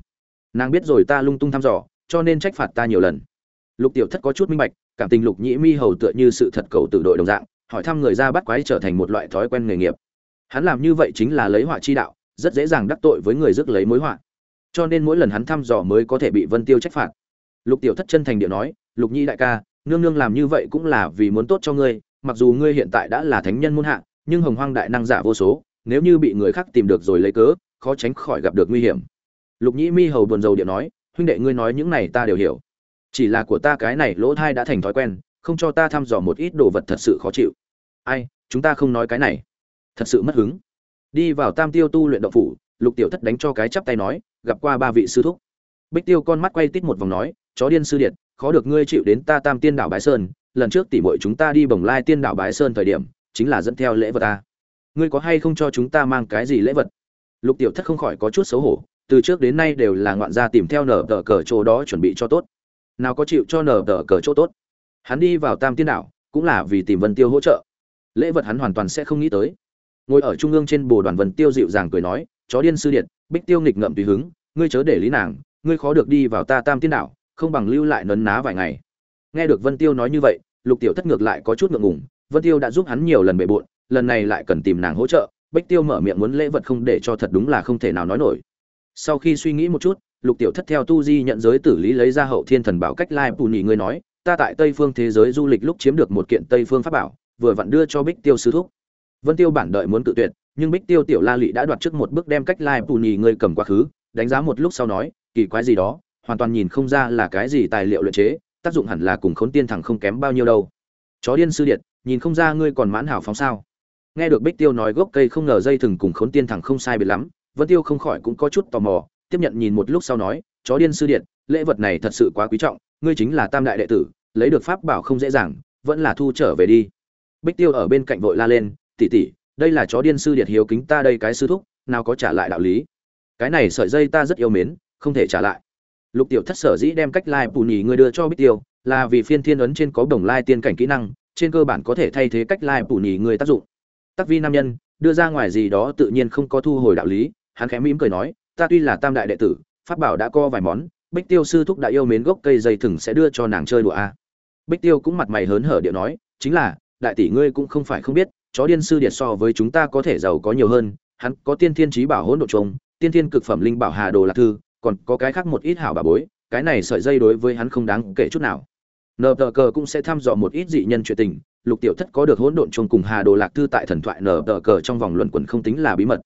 Nàng biết rồi ta lung tung thăm dò, cho nên trách phạt ta nhiều lần. Lục tiểu thất có chút minh bạch, cảm tình lục nhĩ mi hầu tựa như sự thật cầu tự đội đồng dạng, hỏi thăm người ra bắt quái trở thành một loại thói quen nghề nghiệp. Hắn làm như vậy chính là lấy họa chi đạo, rất dễ dàng đắc tội với người rước lấy mối họa. Cho nên mỗi lần hắn thăm dò mới có thể bị vân tiêu trách phạt. Lục tiểu thất chân thành điệu nói, lục nhĩ đại ca, nương nương làm như vậy cũng là vì muốn tốt cho ngươi, mặc dù ngươi hiện tại đã là thánh nhân muôn hạ nhưng hồng hoang đại năng giả vô số, nếu như bị người khác tìm được rồi lấy cớ khó tránh khỏi gặp được nguy hiểm. Lục nhĩ mi hầu buồn rầu điện nói, huynh đệ ngươi nói những này ta đều hiểu. Chỉ là của ta cái này lỗ thai đã thành thói quen, không cho ta thăm dò một ít đồ vật thật sự khó chịu. Ai, chúng ta không nói cái này. Thật sự mất hứng. Đi vào tam tiêu tu luyện động phủ, lục tiểu thất đánh cho cái chắp tay nói, gặp qua ba vị sư thúc. Bích tiêu con mắt quay tít một vòng nói, chó điên sư điện khó được ngươi chịu đến ta tam tiên đảo bái sơn, lần trước tỷ muội chúng ta đi bồng lai tiên đảo bái sơn thời điểm, chính là dẫn theo lễ vật ta. Ngươi có hay không cho chúng ta mang cái gì lễ vật? Lục tiểu thất không khỏi có chút xấu hổ, từ trước đến nay đều là ngoạn gia tìm theo nở tờ cờ chỗ đó chuẩn bị cho tốt. Nào có chịu cho nở tờ cờ chỗ tốt? Hắn đi vào tam tiên đảo, cũng là vì tìm vân tiêu hỗ trợ. Lễ vật hắn hoàn toàn sẽ không nghĩ tới. Ngồi ở trung ương trên bồ đoàn vân tiêu dịu dàng cười nói, chó điên sư điện bích tiêu nghịch ngợm tùy hứng, ngươi chớ để lý nàng, ngươi khó được đi vào ta tam tiên đảo, không bằng lưu lại nấn ná vài ngày. Nghe được vân tiêu nói như vậy, lục tiểu thất ngược lại có chút ngượng ngùng, vân tiêu đã giúp hắn nhiều lần bề bộn, lần này lại cần tìm nàng hỗ trợ bích tiêu mở miệng muốn lễ vật không để cho thật đúng là không thể nào nói nổi. Sau khi suy nghĩ một chút, lục tiểu thất theo tu di nhận giới tử lý lấy ra hậu thiên thần bảo cách lai bù nhị ngươi nói, ta tại tây phương thế giới du lịch lúc chiếm được một kiện tây phương pháp bảo, vừa vặn đưa cho bích tiêu sư thúc. Vân tiêu bản đợi muốn tự tuyệt, nhưng bích tiêu tiểu la lị đã đoạt trước một bước đem cách lai bù nhị ngươi cầm quá khứ, đánh giá một lúc sau nói, kỳ quái gì đó, hoàn toàn nhìn không ra là cái gì tài liệu luyện chế, tác dụng hẳn là cùng khốn tiên thẳng không kém bao nhiêu đâu. Chó điên sư điện nhìn không ra ngươi còn mãn hảo phóng sao? Nghe được bích tiêu nói gốc cây không ngờ dây thừng cùng khốn tiên thẳng không sai biệt lắm, vân tiêu không khỏi cũng có chút tò mò, tiếp nhận nhìn một lúc sau nói, chó điên sư điện, lễ vật này thật sự quá quý trọng, ngươi chính là tam đại đệ tử, lấy được pháp bảo không dễ dàng, vẫn là thu trở về đi. Bích tiêu ở bên cạnh vội la lên tỉ tỉ đây là chó điên sư điện hiếu kính ta đây cái sư thúc, nào có trả lại đạo lý. Cái này sợi dây ta rất yêu mến, không thể trả lại. Lục tiểu thất sở dĩ đem cách lai bù nhì ngươi đưa cho bích tiêu, là vì phiên thiên ấn trên có đồng lai tiên cảnh kỹ năng, trên cơ bản có thể thay thế cách lai bù nhì người tác dụng tắc vi nam nhân, đưa ra ngoài gì đó tự nhiên không có thu hồi đạo lý, hắn khẽ mỉm cười nói, ta tuy là tam đại đệ tử, pháp bảo đã co vài món, bích tiêu sư thúc đã yêu mến gốc cây dây thừng sẽ đưa cho nàng chơi đùa a à. bích tiêu cũng mặt mày hớn hở điệu nói, chính là, đại tỷ ngươi cũng không phải không biết, chó điên sư điệt so với chúng ta có thể giàu có nhiều hơn, hắn có tiên thiên trí bảo hỗn độ trùng, tiên thiên cực phẩm linh bảo hà đồ lạc thư, còn có cái khác một ít hảo bà bối, cái này sợi dây đối với hắn không đáng kể chút nào nờ tờ cờ cũng sẽ thăm dò một ít dị nhân chuyện tình, lục tiểu thất có được hỗn độn chung cùng hà đồ lạc thư tại thần thoại nờ tờ cờ trong vòng luận quần không tính là bí mật.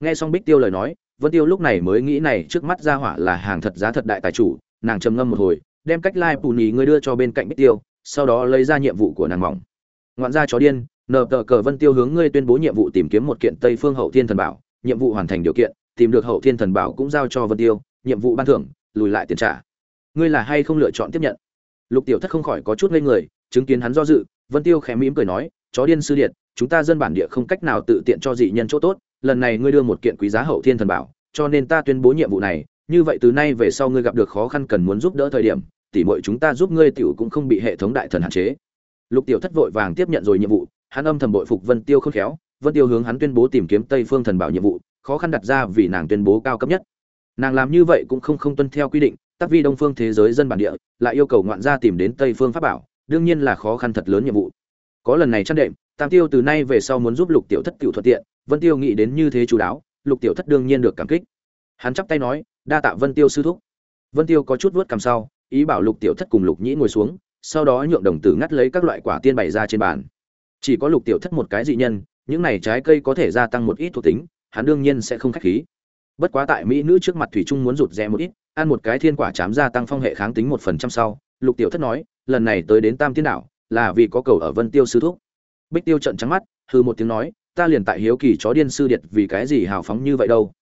Nghe xong bích tiêu lời nói, vân tiêu lúc này mới nghĩ này trước mắt ra hỏa là hàng thật giá thật đại tài chủ, nàng trầm ngâm một hồi, đem cách lai bù nhì ngươi đưa cho bên cạnh bích tiêu, sau đó lấy ra nhiệm vụ của nàng mỏng. Ngoạn ra chó điên, nờ tờ cờ vân tiêu hướng ngươi tuyên bố nhiệm vụ tìm kiếm một kiện tây phương hậu thiên thần bảo, nhiệm vụ hoàn thành điều kiện, tìm được hậu thiên thần bảo cũng giao cho vân tiêu, nhiệm vụ ban thưởng, lùi lại tiền trả. Ngươi là hay không lựa chọn tiếp nhận? Lục tiểu thất không khỏi có chút ngây người, chứng kiến hắn do dự, vân tiêu khẽ mỉm cười nói, chó điên sư điện chúng ta dân bản địa không cách nào tự tiện cho dị nhân chỗ tốt, lần này ngươi đưa một kiện quý giá hậu thiên thần bảo, cho nên ta tuyên bố nhiệm vụ này, như vậy từ nay về sau ngươi gặp được khó khăn cần muốn giúp đỡ thời điểm, tỉ mọi chúng ta giúp ngươi tiểu cũng không bị hệ thống đại thần hạn chế. Lục tiểu thất vội vàng tiếp nhận rồi nhiệm vụ, hắn âm thầm bội phục vân tiêu khôn khéo, vân tiêu hướng hắn tuyên bố tìm kiếm tây phương thần bảo nhiệm vụ, khó khăn đặt ra vì nàng tuyên bố cao cấp nhất. Nàng làm như vậy cũng không không tuân theo quy định tác vi đông phương thế giới dân bản địa lại yêu cầu ngoạn gia tìm đến tây phương pháp bảo, đương nhiên là khó khăn thật lớn nhiệm vụ. Có lần này chăn đệm, tam tiêu từ nay về sau muốn giúp lục tiểu thất cựu thuận tiện, vân tiêu nghĩ đến như thế chú đáo, lục tiểu thất đương nhiên được cảm kích. Hắn chắp tay nói, đa tạ vân tiêu sư thúc. Vân tiêu có chút vớt cằm sau, ý bảo lục tiểu thất cùng lục nhĩ ngồi xuống, sau đó nhượng đồng tử ngắt lấy các loại quả tiên bày ra trên bàn. Chỉ có lục tiểu thất một cái dị nhân, những này trái cây có thể gia tăng một ít thuộc tính, hắn đương nhiên sẽ không khách khí bất quá tại mỹ nữ trước mặt thủy trung muốn rụt rè một ít, ăn một cái thiên quả chám gia tăng phong hệ kháng tính một phần trăm sau, lục tiểu thất nói, lần này tới đến tam tiên đảo, là vì có cầu ở vân tiêu sư thúc. Bích tiêu trận trắng mắt hư một tiếng nói, ta liền tại hiếu kỳ chó điên sư điệt vì cái gì hào phóng như vậy đâu?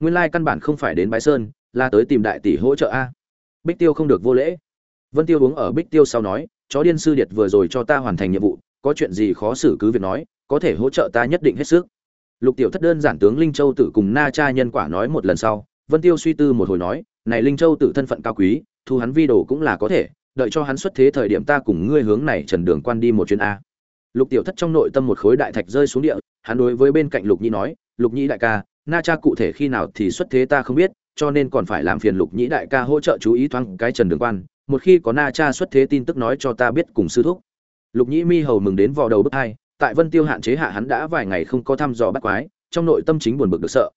Nguyên lai căn bản không phải đến bái sơn, là tới tìm đại tỷ hỗ trợ a. Bích tiêu không được vô lễ. Vân tiêu uống ở bích tiêu sau nói, chó điên sư điệt vừa rồi cho ta hoàn thành nhiệm vụ, có chuyện gì khó xử cứ việc nói, có thể hỗ trợ ta nhất định hết sức lục tiểu thất đơn giản tướng linh châu tử cùng na cha nhân quả nói một lần sau, vân tiêu suy tư một hồi nói, này linh châu tử thân phận cao quý, thu hắn vi đồ cũng là có thể, đợi cho hắn xuất thế thời điểm ta cùng ngươi hướng này trần đường quan đi một chuyến a. Lục tiểu thất trong nội tâm một khối đại thạch rơi xuống địa, hắn đối với bên cạnh lục nhĩ nói, lục nhĩ đại ca, na cha cụ thể khi nào thì xuất thế ta không biết, cho nên còn phải làm phiền lục nhĩ đại ca hỗ trợ chú ý thoáng cái trần đường quan, một khi có na cha xuất thế tin tức nói cho ta biết cùng sư thúc. Lục nhĩ mi hầu mừng đến vò đầu bức hai tại vân tiêu hạn chế hạ hắn đã vài ngày không có thăm dò bắt quái, trong nội tâm chính buồn bực được sợ.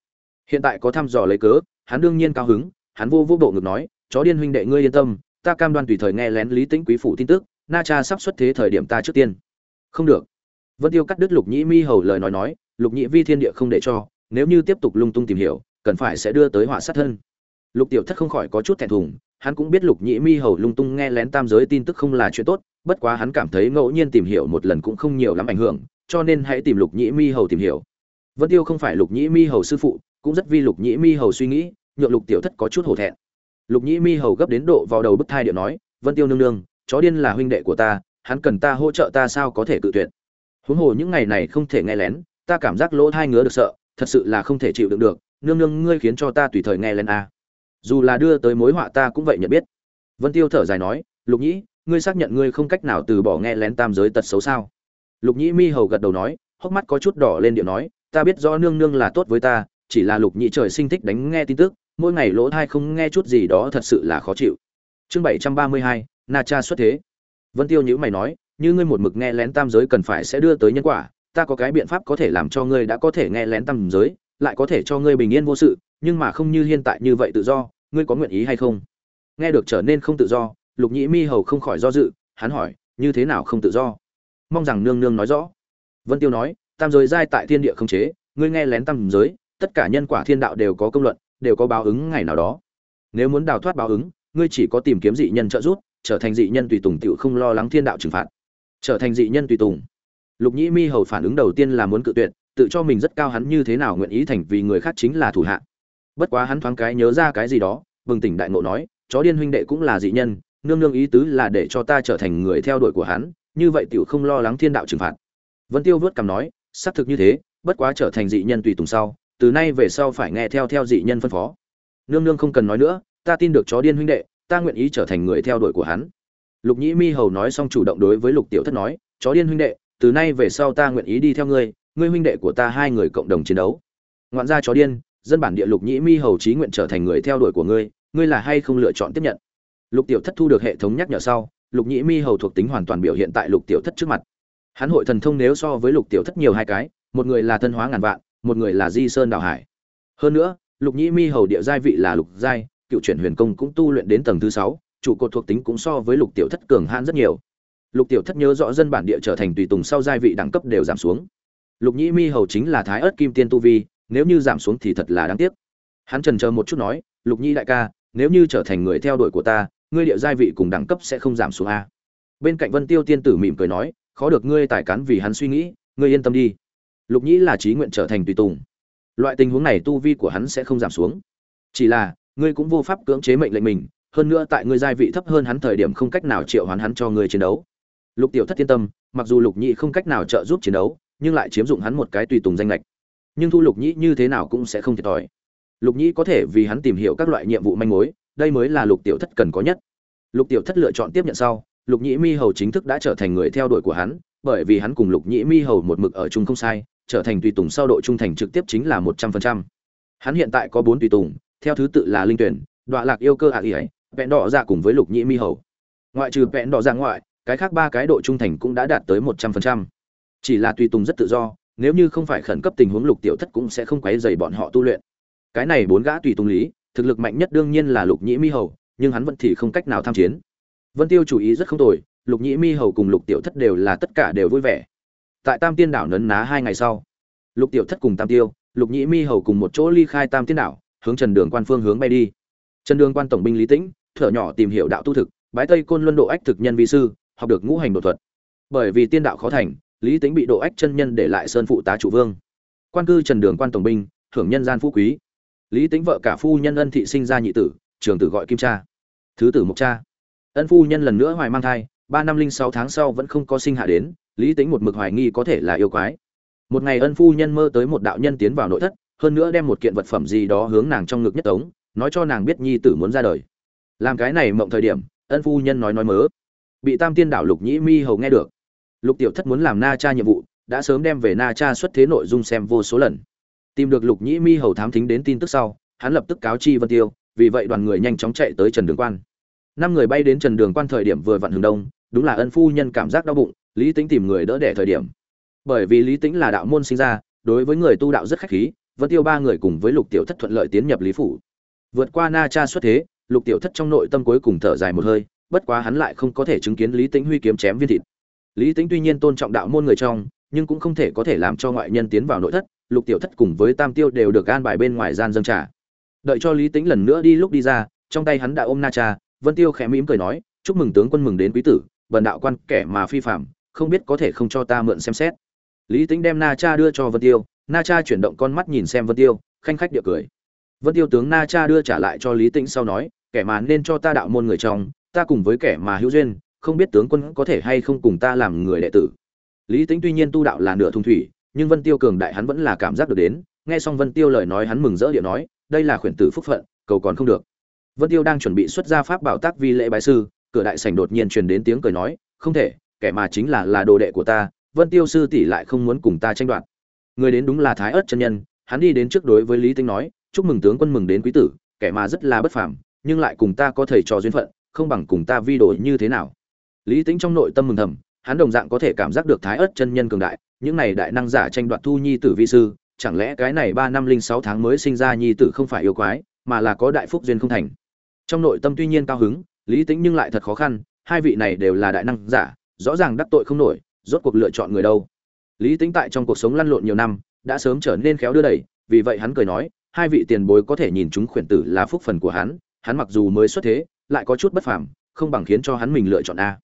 Hiện tại có thăm dò lấy cớ, hắn đương nhiên cao hứng, hắn vô vô bộ ngực nói, chó điên huynh đệ ngươi yên tâm, ta cam đoan tùy thời nghe lén lý tĩnh quý phủ tin tức, na cha sắp xuất thế thời điểm ta trước tiên. Không được. Vân tiêu cắt đứt lục nhĩ mi hầu lời nói nói, lục nhĩ vi thiên địa không để cho, nếu như tiếp tục lung tung tìm hiểu, cần phải sẽ đưa tới họa sát thân. Lục tiểu thất không khỏi có chút thẹn thùng hắn cũng biết lục nhĩ mi hầu lung tung nghe lén tam giới tin tức không là chuyện tốt, bất quá hắn cảm thấy ngẫu nhiên tìm hiểu một lần cũng không nhiều lắm ảnh hưởng, cho nên hãy tìm lục nhĩ mi hầu tìm hiểu. Vân tiêu không phải lục nhĩ mi hầu sư phụ, cũng rất vi lục nhĩ mi hầu suy nghĩ, nhượng lục tiểu thất có chút hổ thẹn. Lục nhĩ mi hầu gấp đến độ vào đầu bức thai điệu nói, vân tiêu nương nương, chó điên là huynh đệ của ta, hắn cần ta hỗ trợ ta sao có thể cự tuyệt? Huống hồ những ngày này không thể nghe lén, ta cảm giác lỗ thai ngứa được sợ, thật sự là không thể chịu đựng được. Nương nương, ngươi khiến cho ta tùy thời nghe lén a dù là đưa tới mối họa ta cũng vậy nhận biết. Vân tiêu thở dài nói, lục nhĩ, ngươi xác nhận ngươi không cách nào từ bỏ nghe lén tam giới tật xấu sao? Lục nhĩ mi hầu gật đầu nói, hốc mắt có chút đỏ lên điệu nói, ta biết rõ nương nương là tốt với ta, chỉ là lục nhĩ trời sinh thích đánh nghe tin tức, mỗi ngày lỗ thai không nghe chút gì đó thật sự là khó chịu. Chương bảy trăm ba mươi hai, na cha xuất thế. Vân tiêu nhữ mày nói, như ngươi một mực nghe lén tam giới cần phải sẽ đưa tới nhân quả, ta có cái biện pháp có thể làm cho ngươi đã có thể nghe lén tam giới, lại có thể cho ngươi bình yên vô sự nhưng mà không như hiện tại như vậy tự do, ngươi có nguyện ý hay không? Nghe được trở nên không tự do, lục nhĩ mi hầu không khỏi do dự, hắn hỏi, như thế nào không tự do? Mong rằng nương nương nói rõ. Vân tiêu nói, tam giới giai tại thiên địa không chế, ngươi nghe lén tam giới, tất cả nhân quả thiên đạo đều có công luận, đều có báo ứng ngày nào đó. Nếu muốn đào thoát báo ứng, ngươi chỉ có tìm kiếm dị nhân trợ giúp, trở thành dị nhân tùy tùng tựu không lo lắng thiên đạo trừng phạt. Trở thành dị nhân tùy tùng. Lục nhĩ mi hầu phản ứng đầu tiên là muốn cự tuyệt, tự cho mình rất cao hắn như thế nào nguyện ý thành vì người khác chính là thủ hạ bất quá hắn thoáng cái nhớ ra cái gì đó, bừng tỉnh đại ngộ nói, chó điên huynh đệ cũng là dị nhân, nương nương ý tứ là để cho ta trở thành người theo đuổi của hắn, như vậy tiểu không lo lắng thiên đạo trừng phạt. Vân tiêu vớt cằm nói, xác thực như thế, bất quá trở thành dị nhân tùy tùng sau, từ nay về sau phải nghe theo theo dị nhân phân phó. Nương nương không cần nói nữa, ta tin được chó điên huynh đệ, ta nguyện ý trở thành người theo đuổi của hắn. Lục nhĩ mi hầu nói xong chủ động đối với lục tiểu thất nói, chó điên huynh đệ, từ nay về sau ta nguyện ý đi theo ngươi ngươi huynh đệ của ta hai người cộng đồng chiến đấu. Ngoạn ra chó điên dân bản địa lục nhĩ mi hầu trí nguyện trở thành người theo đuổi của ngươi ngươi là hay không lựa chọn tiếp nhận? Lục tiểu thất thu được hệ thống nhắc nhở sau, lục nhĩ mi hầu thuộc tính hoàn toàn biểu hiện tại lục tiểu thất trước mặt. Hắn hội thần thông nếu so với lục tiểu thất nhiều hai cái, một người là thân hóa ngàn vạn, một người là di sơn đào hải. Hơn nữa, lục nhĩ mi hầu địa giai vị là lục giai, cựu chuyển huyền công cũng tu luyện đến tầng thứ sáu, trụ cột thuộc tính cũng so với lục tiểu thất cường hãn rất nhiều. Lục tiểu thất nhớ rõ dân bản địa trở thành tùy tùng sau giai vị đẳng cấp đều giảm xuống. Lục nhĩ mi hầu chính là thái ớt kim tiên tu vi nếu như giảm xuống thì thật là đáng tiếc. Hắn trần chờ một chút nói, lục nhĩ đại ca, nếu như trở thành người theo đuổi của ta, ngươi địa giai vị cùng đẳng cấp sẽ không giảm xuống a. Bên cạnh vân tiêu tiên tử mỉm cười nói, khó được ngươi tài cán vì hắn suy nghĩ, ngươi yên tâm đi. Lục nhĩ là trí nguyện trở thành tùy tùng. Loại tình huống này tu vi của hắn sẽ không giảm xuống. Chỉ là, ngươi cũng vô pháp cưỡng chế mệnh lệnh mình, hơn nữa tại ngươi giai vị thấp hơn hắn thời điểm không cách nào triệu hoán hắn cho ngươi chiến đấu. Lục tiểu thất yên tâm, mặc dù lục nhĩ không cách nào trợ giúp chiến đấu, nhưng lại chiếm dụng hắn một cái tùy tùng danh lệch nhưng thu lục nhĩ như thế nào cũng sẽ không thiệt thòi. Lục nhĩ có thể vì hắn tìm hiểu các loại nhiệm vụ manh mối, đây mới là lục tiểu thất cần có nhất. Lục tiểu thất lựa chọn tiếp nhận sau, lục nhĩ mi hầu chính thức đã trở thành người theo đuổi của hắn, bởi vì hắn cùng lục nhĩ mi hầu một mực ở chung không sai, trở thành tùy tùng sau độ trung thành trực tiếp chính là một trăm phần trăm. Hắn hiện tại có bốn tùy tùng, theo thứ tự là linh tuyển đọa lạc yêu cơ ạ ỉ ấy vẹn đỏ ra cùng với lục nhĩ mi hầu. Ngoại trừ vẹn đỏ ra ngoại, cái khác ba cái độ trung thành cũng đã đạt tới một trăm phần trăm. Chỉ là tùy tùng rất tự do nếu như không phải khẩn cấp tình huống lục tiểu thất cũng sẽ không quấy dày bọn họ tu luyện. Cái này bốn gã tùy tùng lý, thực lực mạnh nhất đương nhiên là lục nhĩ mi hầu, nhưng hắn vẫn thì không cách nào tham chiến. Vân tiêu chủ ý rất không tồi, lục nhĩ mi hầu cùng lục tiểu thất đều là tất cả đều vui vẻ. Tại tam tiên đảo nấn ná hai ngày sau, lục tiểu thất cùng tam tiêu, lục nhĩ mi hầu cùng một chỗ ly khai tam tiên đảo, hướng trần đường quan phương hướng bay đi. Trần đường quan tổng binh lý tĩnh, thở nhỏ tìm hiểu đạo tu thực, bái tây côn luân độ ách thực nhân vi sư, học được ngũ hành đột thuật. Bởi vì tiên đạo khó thành lý tĩnh bị độ ách chân nhân để lại sơn phụ tá chủ vương. Quan cư trần đường quan tổng binh, thưởng nhân gian phú quý. Lý tĩnh vợ cả phu nhân ân thị sinh ra nhị tử, trường tử gọi kim cha. Thứ tử mục cha. Ân phu nhân lần nữa hoài mang thai, ba năm linh sáu tháng sau vẫn không có sinh hạ đến, lý tính một mực hoài nghi có thể là yêu quái. Một ngày ân phu nhân mơ tới một đạo nhân tiến vào nội thất, hơn nữa đem một kiện vật phẩm gì đó hướng nàng trong ngực nhất tống, nói cho nàng biết nhi tử muốn ra đời. Làm cái này mộng thời điểm, ân phu nhân nói nói mớ. Bị tam tiên đảo lục nhĩ mi hầu nghe được lục tiểu thất muốn làm na cha nhiệm vụ, đã sớm đem về na cha xuất thế nội dung xem vô số lần. Tìm được lục nhĩ mi hầu thám thính đến tin tức sau, hắn lập tức cáo chi vân tiêu, vì vậy đoàn người nhanh chóng chạy tới trần đường quan. Năm người bay đến trần đường quan thời điểm vừa vặn hướng đông, đúng là ân phu nhân cảm giác đau bụng, lý tính tìm người đỡ đẻ thời điểm. Bởi vì lý tính là đạo môn sinh ra, đối với người tu đạo rất khách khí, vân tiêu ba người cùng với lục tiểu thất thuận lợi tiến nhập lý phủ. Vượt qua na cha xuất thế, lục tiểu thất trong nội tâm cuối cùng thở dài một hơi, bất quá hắn lại không có thể chứng kiến lý tính huy kiếm chém viên thịt lý tính tuy nhiên tôn trọng đạo môn người trong, nhưng cũng không thể có thể làm cho ngoại nhân tiến vào nội thất, lục tiểu thất cùng với tam tiêu đều được an bài bên ngoài gian dâng trà. Đợi cho lý tính lần nữa đi lúc đi ra, trong tay hắn đã ôm na cha, vân tiêu khẽ mỉm cười nói, chúc mừng tướng quân mừng đến quý tử, bần đạo quan kẻ mà phi phạm, không biết có thể không cho ta mượn xem xét. Lý tính đem na cha đưa cho vân tiêu, na cha chuyển động con mắt nhìn xem vân tiêu, khanh khách địa cười. Vân tiêu tướng na cha đưa trả lại cho lý tĩnh sau nói, kẻ mà nên cho ta đạo môn người trong, ta cùng với kẻ mà hữu duyên không biết tướng quân có thể hay không cùng ta làm người đệ tử. Lý tĩnh tuy nhiên tu đạo là nửa thung thủy, nhưng vân tiêu cường đại hắn vẫn là cảm giác được đến. Nghe xong vân tiêu lời nói hắn mừng rỡ địa nói, đây là khuyển tử phúc phận, cầu còn không được. Vân tiêu đang chuẩn bị xuất ra pháp bảo tác vi lễ bái sư, cửa đại sảnh đột nhiên truyền đến tiếng cười nói, không thể, kẻ mà chính là là đồ đệ của ta, vân tiêu sư tỷ lại không muốn cùng ta tranh đoạt. Người đến đúng là thái ớt chân nhân, hắn đi đến trước đối với lý tinh nói, chúc mừng tướng quân mừng đến quý tử, kẻ mà rất là bất phàm, nhưng lại cùng ta có thầy trò duyên phận, không bằng cùng ta vi đổi như thế nào lý tính trong nội tâm mừng thầm, hắn đồng dạng có thể cảm giác được thái ớt chân nhân cường đại, những này đại năng giả tranh đoạt thu nhi tử vi sư, chẳng lẽ cái này ba năm linh sáu tháng mới sinh ra nhi tử không phải yêu quái, mà là có đại phúc duyên không thành. Trong nội tâm tuy nhiên cao hứng, lý tính nhưng lại thật khó khăn, hai vị này đều là đại năng giả, rõ ràng đắc tội không nổi, rốt cuộc lựa chọn người đâu. Lý tính tại trong cuộc sống lăn lộn nhiều năm, đã sớm trở nên khéo đưa đẩy, vì vậy hắn cười nói, hai vị tiền bối có thể nhìn chúng khuyển tử là phúc phần của hắn hắn mặc dù mới xuất thế, lại có chút bất phàm, không bằng khiến cho hắn mình lựa chọn a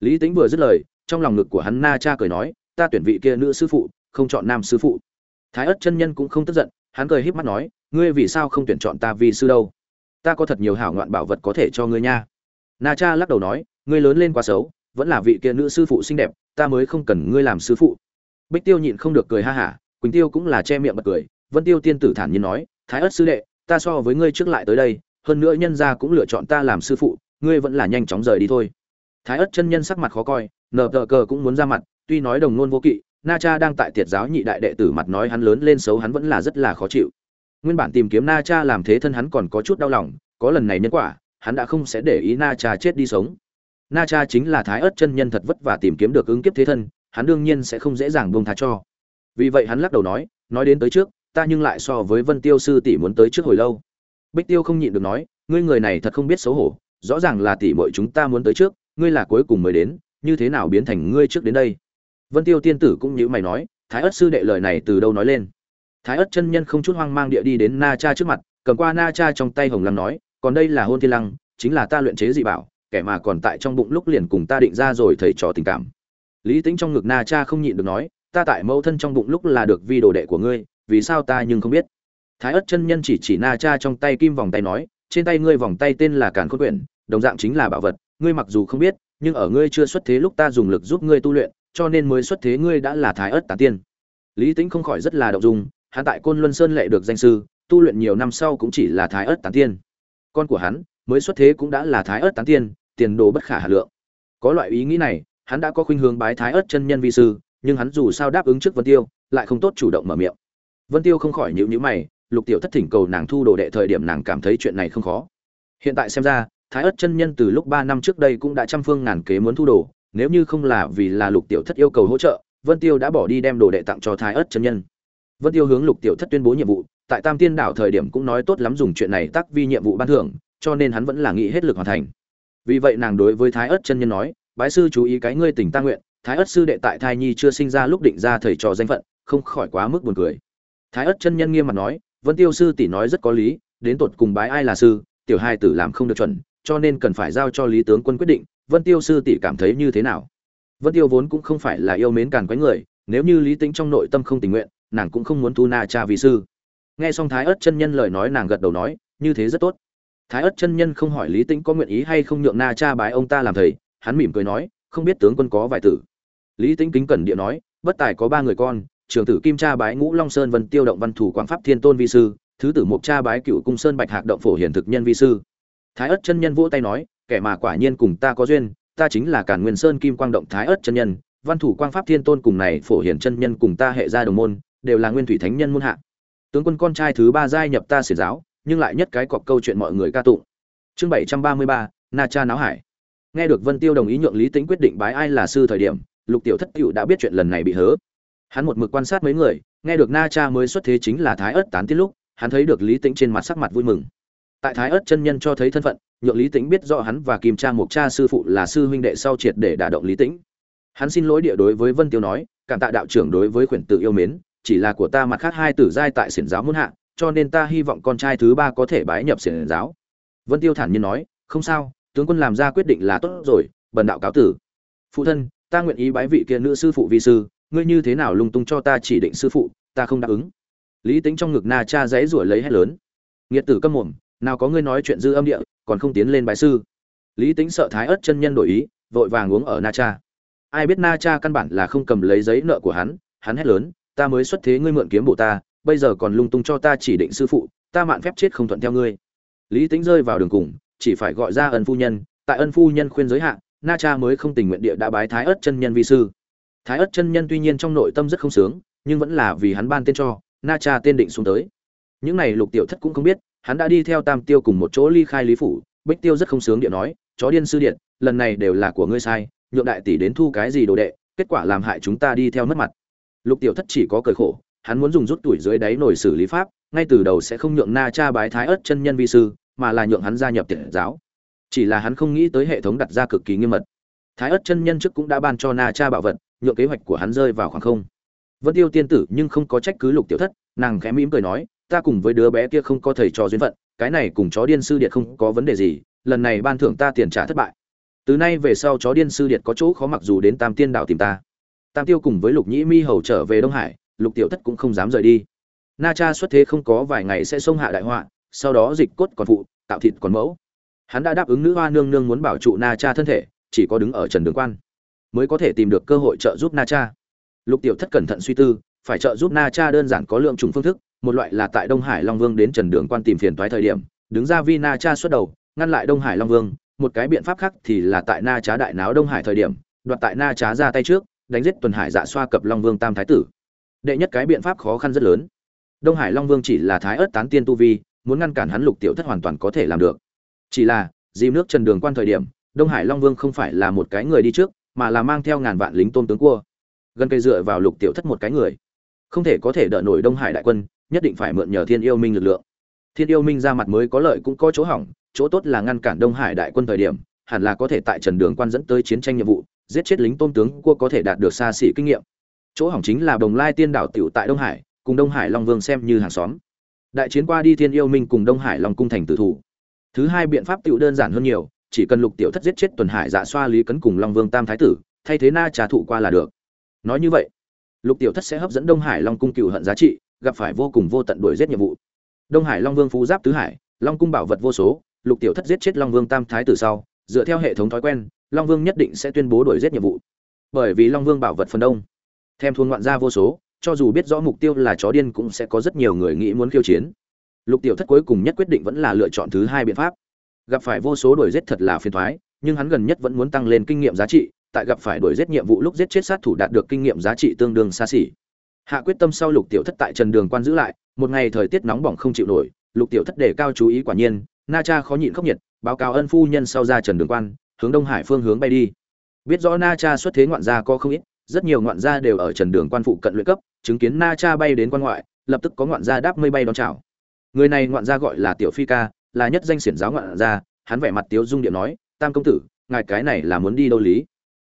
lý tính vừa dứt lời, trong lòng ngực của hắn na cha cười nói, ta tuyển vị kia nữ sư phụ, không chọn nam sư phụ. Thái ất chân nhân cũng không tức giận, hắn cười híp mắt nói, ngươi vì sao không tuyển chọn ta vì sư đâu? Ta có thật nhiều hảo ngoạn bảo vật có thể cho ngươi nha. Na cha lắc đầu nói, ngươi lớn lên quá xấu, vẫn là vị kia nữ sư phụ xinh đẹp, ta mới không cần ngươi làm sư phụ. Bích tiêu nhịn không được cười ha hả, quỳnh tiêu cũng là che miệng bật cười, vân tiêu tiên tử thản nhiên nói, thái ất sư đệ, ta so với ngươi trước lại tới đây, hơn nữa nhân gia cũng lựa chọn ta làm sư phụ, ngươi vẫn là nhanh chóng rời đi thôi thái ất chân nhân sắc mặt khó coi, nờ tờ cờ cũng muốn ra mặt, tuy nói đồng ngôn vô kỵ, na cha đang tại tiệt giáo nhị đại đệ tử mặt nói hắn lớn lên xấu hắn vẫn là rất là khó chịu. Nguyên bản tìm kiếm na cha làm thế thân hắn còn có chút đau lòng, có lần này nhân quả, hắn đã không sẽ để ý na cha chết đi sống. Na cha chính là thái ớt chân nhân thật vất vả tìm kiếm được ứng kiếp thế thân, hắn đương nhiên sẽ không dễ dàng buông tha cho. Vì vậy hắn lắc đầu nói nói đến tới trước, ta nhưng lại so với vân tiêu sư tỷ muốn tới trước hồi lâu. Bích tiêu không nhịn được nói, ngươi người này thật không biết xấu hổ, rõ ràng là tỷ muội chúng ta muốn tới trước ngươi là cuối cùng mới đến, như thế nào biến thành ngươi trước đến đây? Vân tiêu tiên tử cũng như mày nói, thái ất sư đệ lời này từ đâu nói lên? Thái ất chân nhân không chút hoang mang địa đi đến na cha trước mặt, cầm qua na cha trong tay hồng lăng nói, còn đây là hôn thiên lăng, chính là ta luyện chế dị bảo, kẻ mà còn tại trong bụng lúc liền cùng ta định ra rồi thầy trò tình cảm. Lý tính trong ngực na cha không nhịn được nói, ta tại mẫu thân trong bụng lúc là được vi đồ đệ của ngươi, vì sao ta nhưng không biết? Thái ất chân nhân chỉ chỉ na cha trong tay kim vòng tay nói, trên tay ngươi vòng tay tên là càn khôn quyển, đồng dạng chính là bảo vật ngươi mặc dù không biết, nhưng ở ngươi chưa xuất thế lúc ta dùng lực giúp ngươi tu luyện, cho nên mới xuất thế ngươi đã là thái ất tán tiên. Lý Tĩnh không khỏi rất là động dung, hắn tại côn luân sơn lệ được danh sư, tu luyện nhiều năm sau cũng chỉ là thái ất tán tiên. Con của hắn, mới xuất thế cũng đã là thái ất tán tiên, tiền đồ bất khả hà lượng. Có loại ý nghĩ này, hắn đã có khuynh hướng bái thái ất chân nhân vi sư, nhưng hắn dù sao đáp ứng trước vân tiêu, lại không tốt chủ động mở miệng. Vân tiêu không khỏi nhíu nhíu mày, lục tiểu thất thỉnh cầu nàng thu đồ đệ thời điểm nàng cảm thấy chuyện này không khó. Hiện tại xem ra thái ớt chân nhân từ lúc ba năm trước đây cũng đã trăm phương ngàn kế muốn thu đồ, nếu như không là vì là lục tiểu thất yêu cầu hỗ trợ, vân tiêu đã bỏ đi đem đồ đệ tặng cho thái ớt chân nhân. Vân tiêu hướng lục tiểu thất tuyên bố nhiệm vụ, tại tam tiên đảo thời điểm cũng nói tốt lắm dùng chuyện này tác vi nhiệm vụ ban thưởng, cho nên hắn vẫn là nghĩ hết lực hoàn thành. Vì vậy nàng đối với thái ớt chân nhân nói, bái sư chú ý cái ngươi tình ta nguyện, thái ớt sư đệ tại thai nhi chưa sinh ra lúc định ra thầy trò danh phận, không khỏi quá mức buồn cười. Thái ớt chân nhân nghiêm mặt nói, vân tiêu sư tỷ nói rất có lý, đến tột cùng bái ai là sư, tiểu hai tử làm không được chuẩn cho nên cần phải giao cho lý tướng quân quyết định, vân tiêu sư tỷ cảm thấy như thế nào? Vân tiêu vốn cũng không phải là yêu mến càn quánh người, nếu như lý tính trong nội tâm không tình nguyện, nàng cũng không muốn thu na cha vì sư. Nghe xong thái ất chân nhân lời nói nàng gật đầu nói, như thế rất tốt. Thái ất chân nhân không hỏi lý tính có nguyện ý hay không nhượng na cha bái ông ta làm thầy, hắn mỉm cười nói, không biết tướng quân có vài tử. Lý tính kính cẩn địa nói, bất tài có ba người con trường tử kim cha bái ngũ long sơn vân tiêu động văn thủ quang pháp thiên tôn vi sư, thứ tử mục cha bái cựu cung sơn bạch hạc động phổ hiển thực nhân vi sư thái ất chân nhân vỗ tay nói, kẻ mà quả nhiên cùng ta có duyên, ta chính là cản nguyên sơn kim quang động thái ất chân nhân, văn thủ quang pháp thiên tôn cùng này phổ hiển chân nhân cùng ta hệ gia đồng môn, đều là nguyên thủy thánh nhân môn hạ. Tướng quân con trai thứ ba giai nhập ta xiển giáo, nhưng lại nhất cái cọc câu chuyện mọi người ca tụng. Chương bảy trăm ba mươi ba, na cha náo hải. Nghe được vân tiêu đồng ý nhượng lý tính quyết định bái ai là sư thời điểm, lục tiểu thất cựu đã biết chuyện lần này bị hớ. Hắn một mực quan sát mấy người, nghe được na cha mới xuất thế chính là thái ất tán tiết lúc, hắn thấy được lý tính trên mặt sắc mặt vui mừng tại thái ất chân nhân cho thấy thân phận, nhượng lý Tĩnh biết rõ hắn và kim trang mục cha sư phụ là sư huynh đệ sau triệt để đả động lý tĩnh. Hắn xin lỗi địa đối với vân tiêu nói, cảm tạ đạo trưởng đối với khuyển tự yêu mến, chỉ là của ta mặt khác hai tử giai tại xiển giáo muôn hạ, cho nên ta hy vọng con trai thứ ba có thể bái nhập xiển giáo. Vân tiêu thản nhiên nói, không sao, tướng quân làm ra quyết định là tốt rồi, bần đạo cáo tử. Phụ thân, ta nguyện ý bái vị kia nữ sư phụ vi sư, ngươi như thế nào lung tung cho ta chỉ định sư phụ, ta không đáp ứng. Lý tính trong ngực na cha dãy ruổi lấy hét lớn. Nghiệt tử câm mồm nào có ngươi nói chuyện dư âm địa, còn không tiến lên bái sư. Lý tính sợ thái ớt chân nhân đổi ý, vội vàng uống ở na cha. Ai biết na cha căn bản là không cầm lấy giấy nợ của hắn hắn hét lớn, ta mới xuất thế ngươi mượn kiếm bộ ta, bây giờ còn lung tung cho ta chỉ định sư phụ, ta mạn phép chết không thuận theo ngươi. Lý tính rơi vào đường cùng, chỉ phải gọi ra ân phu nhân, tại ân phu nhân khuyên giới hạn na cha mới không tình nguyện địa đã bái thái ớt chân nhân vi sư. Thái ớt chân nhân tuy nhiên trong nội tâm rất không sướng, nhưng vẫn là vì hắn ban tên cho, na cha tên định xuống tới. Những này lục tiểu thất cũng không biết hắn đã đi theo tam tiêu cùng một chỗ ly khai lý phủ, bích tiêu rất không sướng điện nói, chó điên sư điện, lần này đều là của ngươi sai, nhượng đại tỷ đến thu cái gì đồ đệ, kết quả làm hại chúng ta đi theo mất mặt. Lục tiểu thất chỉ có cười khổ, hắn muốn dùng rút tuổi dưới đáy nổi xử lý pháp, ngay từ đầu sẽ không nhượng na cha bái thái ớt chân nhân vi sư, mà là nhượng hắn gia nhập tiện giáo. Chỉ là hắn không nghĩ tới hệ thống đặt ra cực kỳ nghiêm mật. Thái ớt chân nhân trước cũng đã ban cho na cha bảo vật, nhượng kế hoạch của hắn rơi vào khoảng không. Vân tiêu tiên tử nhưng không có trách cứ lục tiểu thất, nàng khẽ mỉm cười nói ta cùng với đứa bé kia không có thầy trò duyên phận, cái này cùng chó điên sư điện không có vấn đề gì, lần này ban thưởng ta tiền trả thất bại. Từ nay về sau chó điên sư điện có chỗ khó mặc dù đến tam tiên đảo tìm ta. Tam tiêu cùng với lục nhĩ mi hầu trở về đông hải, lục tiểu thất cũng không dám rời đi. Na cha xuất thế không có vài ngày sẽ xông hạ đại họa, sau đó dịch cốt còn phụ, tạo thịt còn mẫu. Hắn đã đáp ứng nữ hoa nương nương muốn bảo trụ na cha thân thể, chỉ có đứng ở trần đường quan mới có thể tìm được cơ hội trợ giúp na cha. Lục tiểu thất cẩn thận suy tư, phải trợ giúp na cha đơn giản có lượng trùng phương thức một loại là tại đông hải long vương đến trần đường quan tìm phiền toái thời điểm, đứng ra vi na cha xuất đầu, ngăn lại đông hải long vương, một cái biện pháp khác thì là tại na trá đại náo đông hải thời điểm, đoạt tại na trá ra tay trước, đánh giết tuần hải dạ xoa cập long vương tam thái tử. Đệ nhất cái biện pháp khó khăn rất lớn. Đông hải long vương chỉ là thái ớt tán tiên tu vi, muốn ngăn cản hắn lục tiểu thất hoàn toàn có thể làm được. Chỉ là, dìm nước trần đường quan thời điểm, đông hải long vương không phải là một cái người đi trước, mà là mang theo ngàn vạn lính tôn tướng cua. Gần cây dựa vào lục tiểu thất một cái người. Không thể có thể đỡ nổi đông hải đại quân nhất định phải mượn nhờ thiên yêu minh lực lượng. Thiên yêu minh ra mặt mới có lợi cũng có chỗ hỏng, chỗ tốt là ngăn cản đông hải đại quân thời điểm, hẳn là có thể tại trần đường quan dẫn tới chiến tranh nhiệm vụ, giết chết lính tôn tướng cua có thể đạt được xa xỉ kinh nghiệm. Chỗ hỏng chính là đồng lai tiên đảo tiểu tại đông hải, cùng đông hải long vương xem như hàng xóm. Đại chiến qua đi thiên yêu minh cùng đông hải long cung thành tử thủ. Thứ hai biện pháp tiểu đơn giản hơn nhiều, chỉ cần lục tiểu thất giết chết tuần hải dạ xoa lý cấn cùng long vương tam thái tử, thay thế na trà thụ qua là được. Nói như vậy, lục tiểu thất sẽ hấp dẫn đông hải long cung cựu hận giá trị gặp phải vô cùng vô tận đuổi giết nhiệm vụ. Đông hải long vương phú giáp tứ hải, long cung bảo vật vô số, lục tiểu thất giết chết long vương tam thái tử sau, dựa theo hệ thống thói quen, long vương nhất định sẽ tuyên bố đuổi giết nhiệm vụ. Bởi vì long vương bảo vật phần đông, thêm thuần ngoạn gia vô số, cho dù biết rõ mục tiêu là chó điên cũng sẽ có rất nhiều người nghĩ muốn khiêu chiến. Lục tiểu thất cuối cùng nhất quyết định vẫn là lựa chọn thứ hai biện pháp. Gặp phải vô số đuổi giết thật là phiền toái, nhưng hắn gần nhất vẫn muốn tăng lên kinh nghiệm giá trị, tại gặp phải đuổi giết nhiệm vụ lúc giết chết sát thủ đạt được kinh nghiệm giá trị tương đương xa xỉ hạ quyết tâm sau lục tiểu thất tại trần đường quan giữ lại, một ngày thời tiết nóng bỏng không chịu nổi, lục tiểu thất đề cao chú ý quả nhiên, na cha khó nhịn khốc nhiệt, báo cáo ân phu nhân sau ra trần đường quan, hướng đông hải phương hướng bay đi. Biết rõ na cha xuất thế ngoạn gia có không ít, rất nhiều ngoạn gia đều ở trần đường quan phụ cận luyện cấp, chứng kiến na cha bay đến quan ngoại, lập tức có ngoạn gia đáp mây bay đón chào. Người này ngoạn gia gọi là tiểu phi ca, là nhất danh xiển giáo ngoạn gia, hắn vẻ mặt tiếu dung điện nói, tam công tử, ngài cái này là muốn đi đâu lý?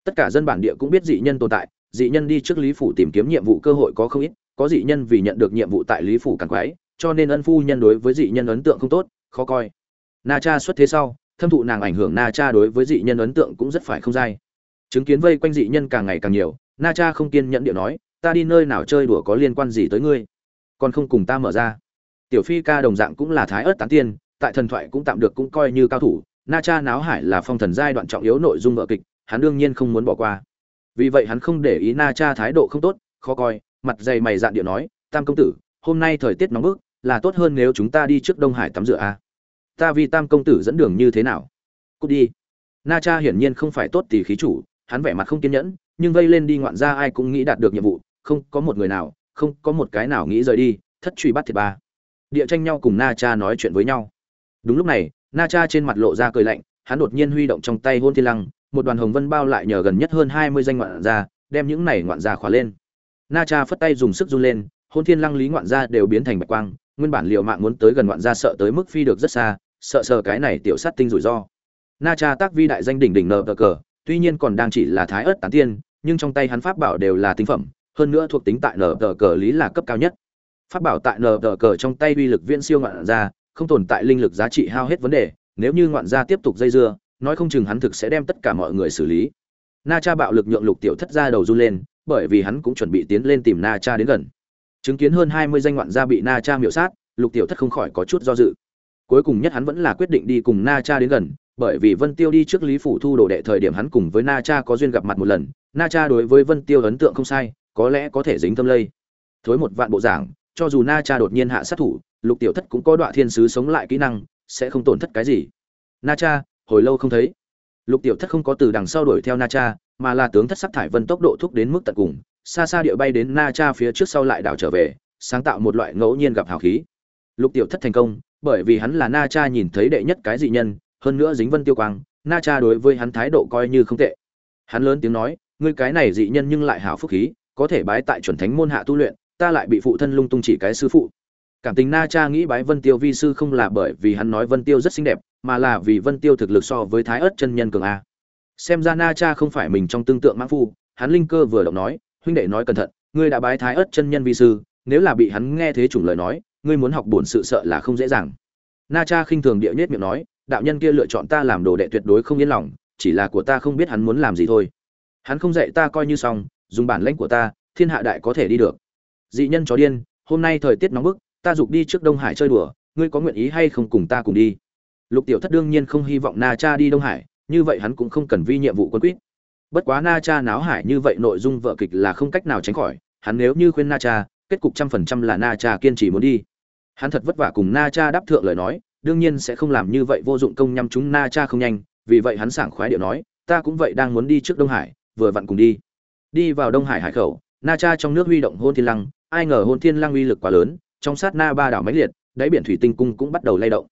Tất cả dân bản địa cũng biết dị nhân tồn tại dị nhân đi trước lý phủ tìm kiếm nhiệm vụ cơ hội có không ít, có dị nhân vì nhận được nhiệm vụ tại lý phủ càng quái, cho nên ân phu nhân đối với dị nhân ấn tượng không tốt, khó coi. Na cha xuất thế sau, thâm thụ nàng ảnh hưởng na cha đối với dị nhân ấn tượng cũng rất phải không dai. Chứng kiến vây quanh dị nhân càng ngày càng nhiều, na cha không kiên nhẫn điệu nói, ta đi nơi nào chơi đùa có liên quan gì tới ngươi? Còn không cùng ta mở ra. Tiểu phi ca đồng dạng cũng là thái ớt tán tiên, tại thần thoại cũng tạm được cũng coi như cao thủ, na cha náo hải là phong thần giai đoạn trọng yếu nội dung vợ kịch, hắn đương nhiên không muốn bỏ qua vì vậy hắn không để ý na cha thái độ không tốt, khó coi, mặt dày mày dạn điệu nói, tam công tử, hôm nay thời tiết nóng bức, là tốt hơn nếu chúng ta đi trước đông hải tắm rửa a ta vì tam công tử dẫn đường như thế nào? Cút đi. Na cha hiển nhiên không phải tốt tỷ khí chủ, hắn vẻ mặt không kiên nhẫn, nhưng vây lên đi ngoạn ra ai cũng nghĩ đạt được nhiệm vụ, không có một người nào, không có một cái nào nghĩ rời đi, thất truy bắt thiệt ba. Địa tranh nhau cùng na cha nói chuyện với nhau. Đúng lúc này, na cha trên mặt lộ ra cười lạnh, hắn đột nhiên huy động trong tay hôn thiên lăng một đoàn hồng vân bao lại nhờ gần nhất hơn hai mươi danh ngoạn gia, đem những này ngoạn gia khóa lên. Na cha phất tay dùng sức run lên, hôn thiên lăng lý ngoạn gia đều biến thành bạch quang, nguyên bản liệu mạng muốn tới gần ngoạn gia sợ tới mức phi được rất xa, sợ sợ cái này tiểu sát tinh rủi ro. Na cha tác vi đại danh đỉnh đỉnh nờ cờ, tuy nhiên còn đang chỉ là thái ớt tán tiên, nhưng trong tay hắn pháp bảo đều là tinh phẩm, hơn nữa thuộc tính tại nờ cờ lý là cấp cao nhất. Pháp bảo tại nờ cờ trong tay uy lực viễn siêu ngoạn gia, không tồn tại linh lực giá trị hao hết vấn đề, nếu như ngoạn gia tiếp tục dây dưa nói không chừng hắn thực sẽ đem tất cả mọi người xử lý. Na cha bạo lực nhượng lục tiểu thất ra đầu run lên, bởi vì hắn cũng chuẩn bị tiến lên tìm na cha đến gần. Chứng kiến hơn hai mươi danh ngoạn gia bị na cha miểu sát, lục tiểu thất không khỏi có chút do dự. Cuối cùng nhất hắn vẫn là quyết định đi cùng na cha đến gần, bởi vì vân tiêu đi trước lý phủ thu đồ đệ thời điểm hắn cùng với na cha có duyên gặp mặt một lần. Na cha đối với vân tiêu ấn tượng không sai, có lẽ có thể dính tâm lây. Thối một vạn bộ giảng, cho dù na cha đột nhiên hạ sát thủ, lục tiểu thất cũng có đoạn thiên sứ sống lại kỹ năng, sẽ không tổn thất cái gì. Na cha hồi lâu không thấy. Lục tiểu thất không có từ đằng sau đuổi theo na cha, mà là tướng thất sắc thải vân tốc độ thúc đến mức tận cùng, xa xa địa bay đến na cha phía trước sau lại đảo trở về, sáng tạo một loại ngẫu nhiên gặp hào khí. Lục tiểu thất thành công, bởi vì hắn là na cha nhìn thấy đệ nhất cái dị nhân, hơn nữa dính vân tiêu quang, na cha đối với hắn thái độ coi như không tệ. Hắn lớn tiếng nói, ngươi cái này dị nhân nhưng lại hảo phúc khí, có thể bái tại chuẩn thánh môn hạ tu luyện, ta lại bị phụ thân lung tung chỉ cái sư phụ. Cảm tình na cha nghĩ bái vân tiêu vi sư không là bởi vì hắn nói vân tiêu rất xinh đẹp mà là vì vân tiêu thực lực so với thái Ức chân nhân cường a. Xem ra na cha không phải mình trong tương tượng mãn phu, hắn linh cơ vừa động nói, huynh đệ nói cẩn thận, ngươi đã bái thái Ức chân nhân vi sư, nếu là bị hắn nghe thế chủng lời nói, ngươi muốn học bổn sự sợ là không dễ dàng. Na cha khinh thường địa nhất miệng nói, đạo nhân kia lựa chọn ta làm đồ đệ tuyệt đối không yên lòng, chỉ là của ta không biết hắn muốn làm gì thôi. Hắn không dạy ta coi như xong, dùng bản lãnh của ta, thiên hạ đại có thể đi được. Dị nhân chó điên, hôm nay thời tiết nóng bức, ta dục đi trước đông hải chơi đùa, ngươi có nguyện ý hay không cùng ta cùng đi? Lục tiểu thất đương nhiên không hy vọng na cha đi đông hải, như vậy hắn cũng không cần vi nhiệm vụ quân quýt bất quá na cha náo hải như vậy nội dung vợ kịch là không cách nào tránh khỏi, hắn nếu như khuyên na cha, kết cục trăm phần trăm là na cha kiên trì muốn đi. Hắn thật vất vả cùng na cha đáp thượng lời nói, đương nhiên sẽ không làm như vậy vô dụng công nhằm chúng na cha không nhanh, vì vậy hắn sảng khoái điệu nói, ta cũng vậy đang muốn đi trước đông hải, vừa vặn cùng đi. Đi vào đông hải hải khẩu, na cha trong nước huy động hôn thiên lăng, ai ngờ hôn thiên lăng uy lực quá lớn, trong sát na ba đảo máy liệt, đáy biển thủy tinh cung cũng bắt đầu lay động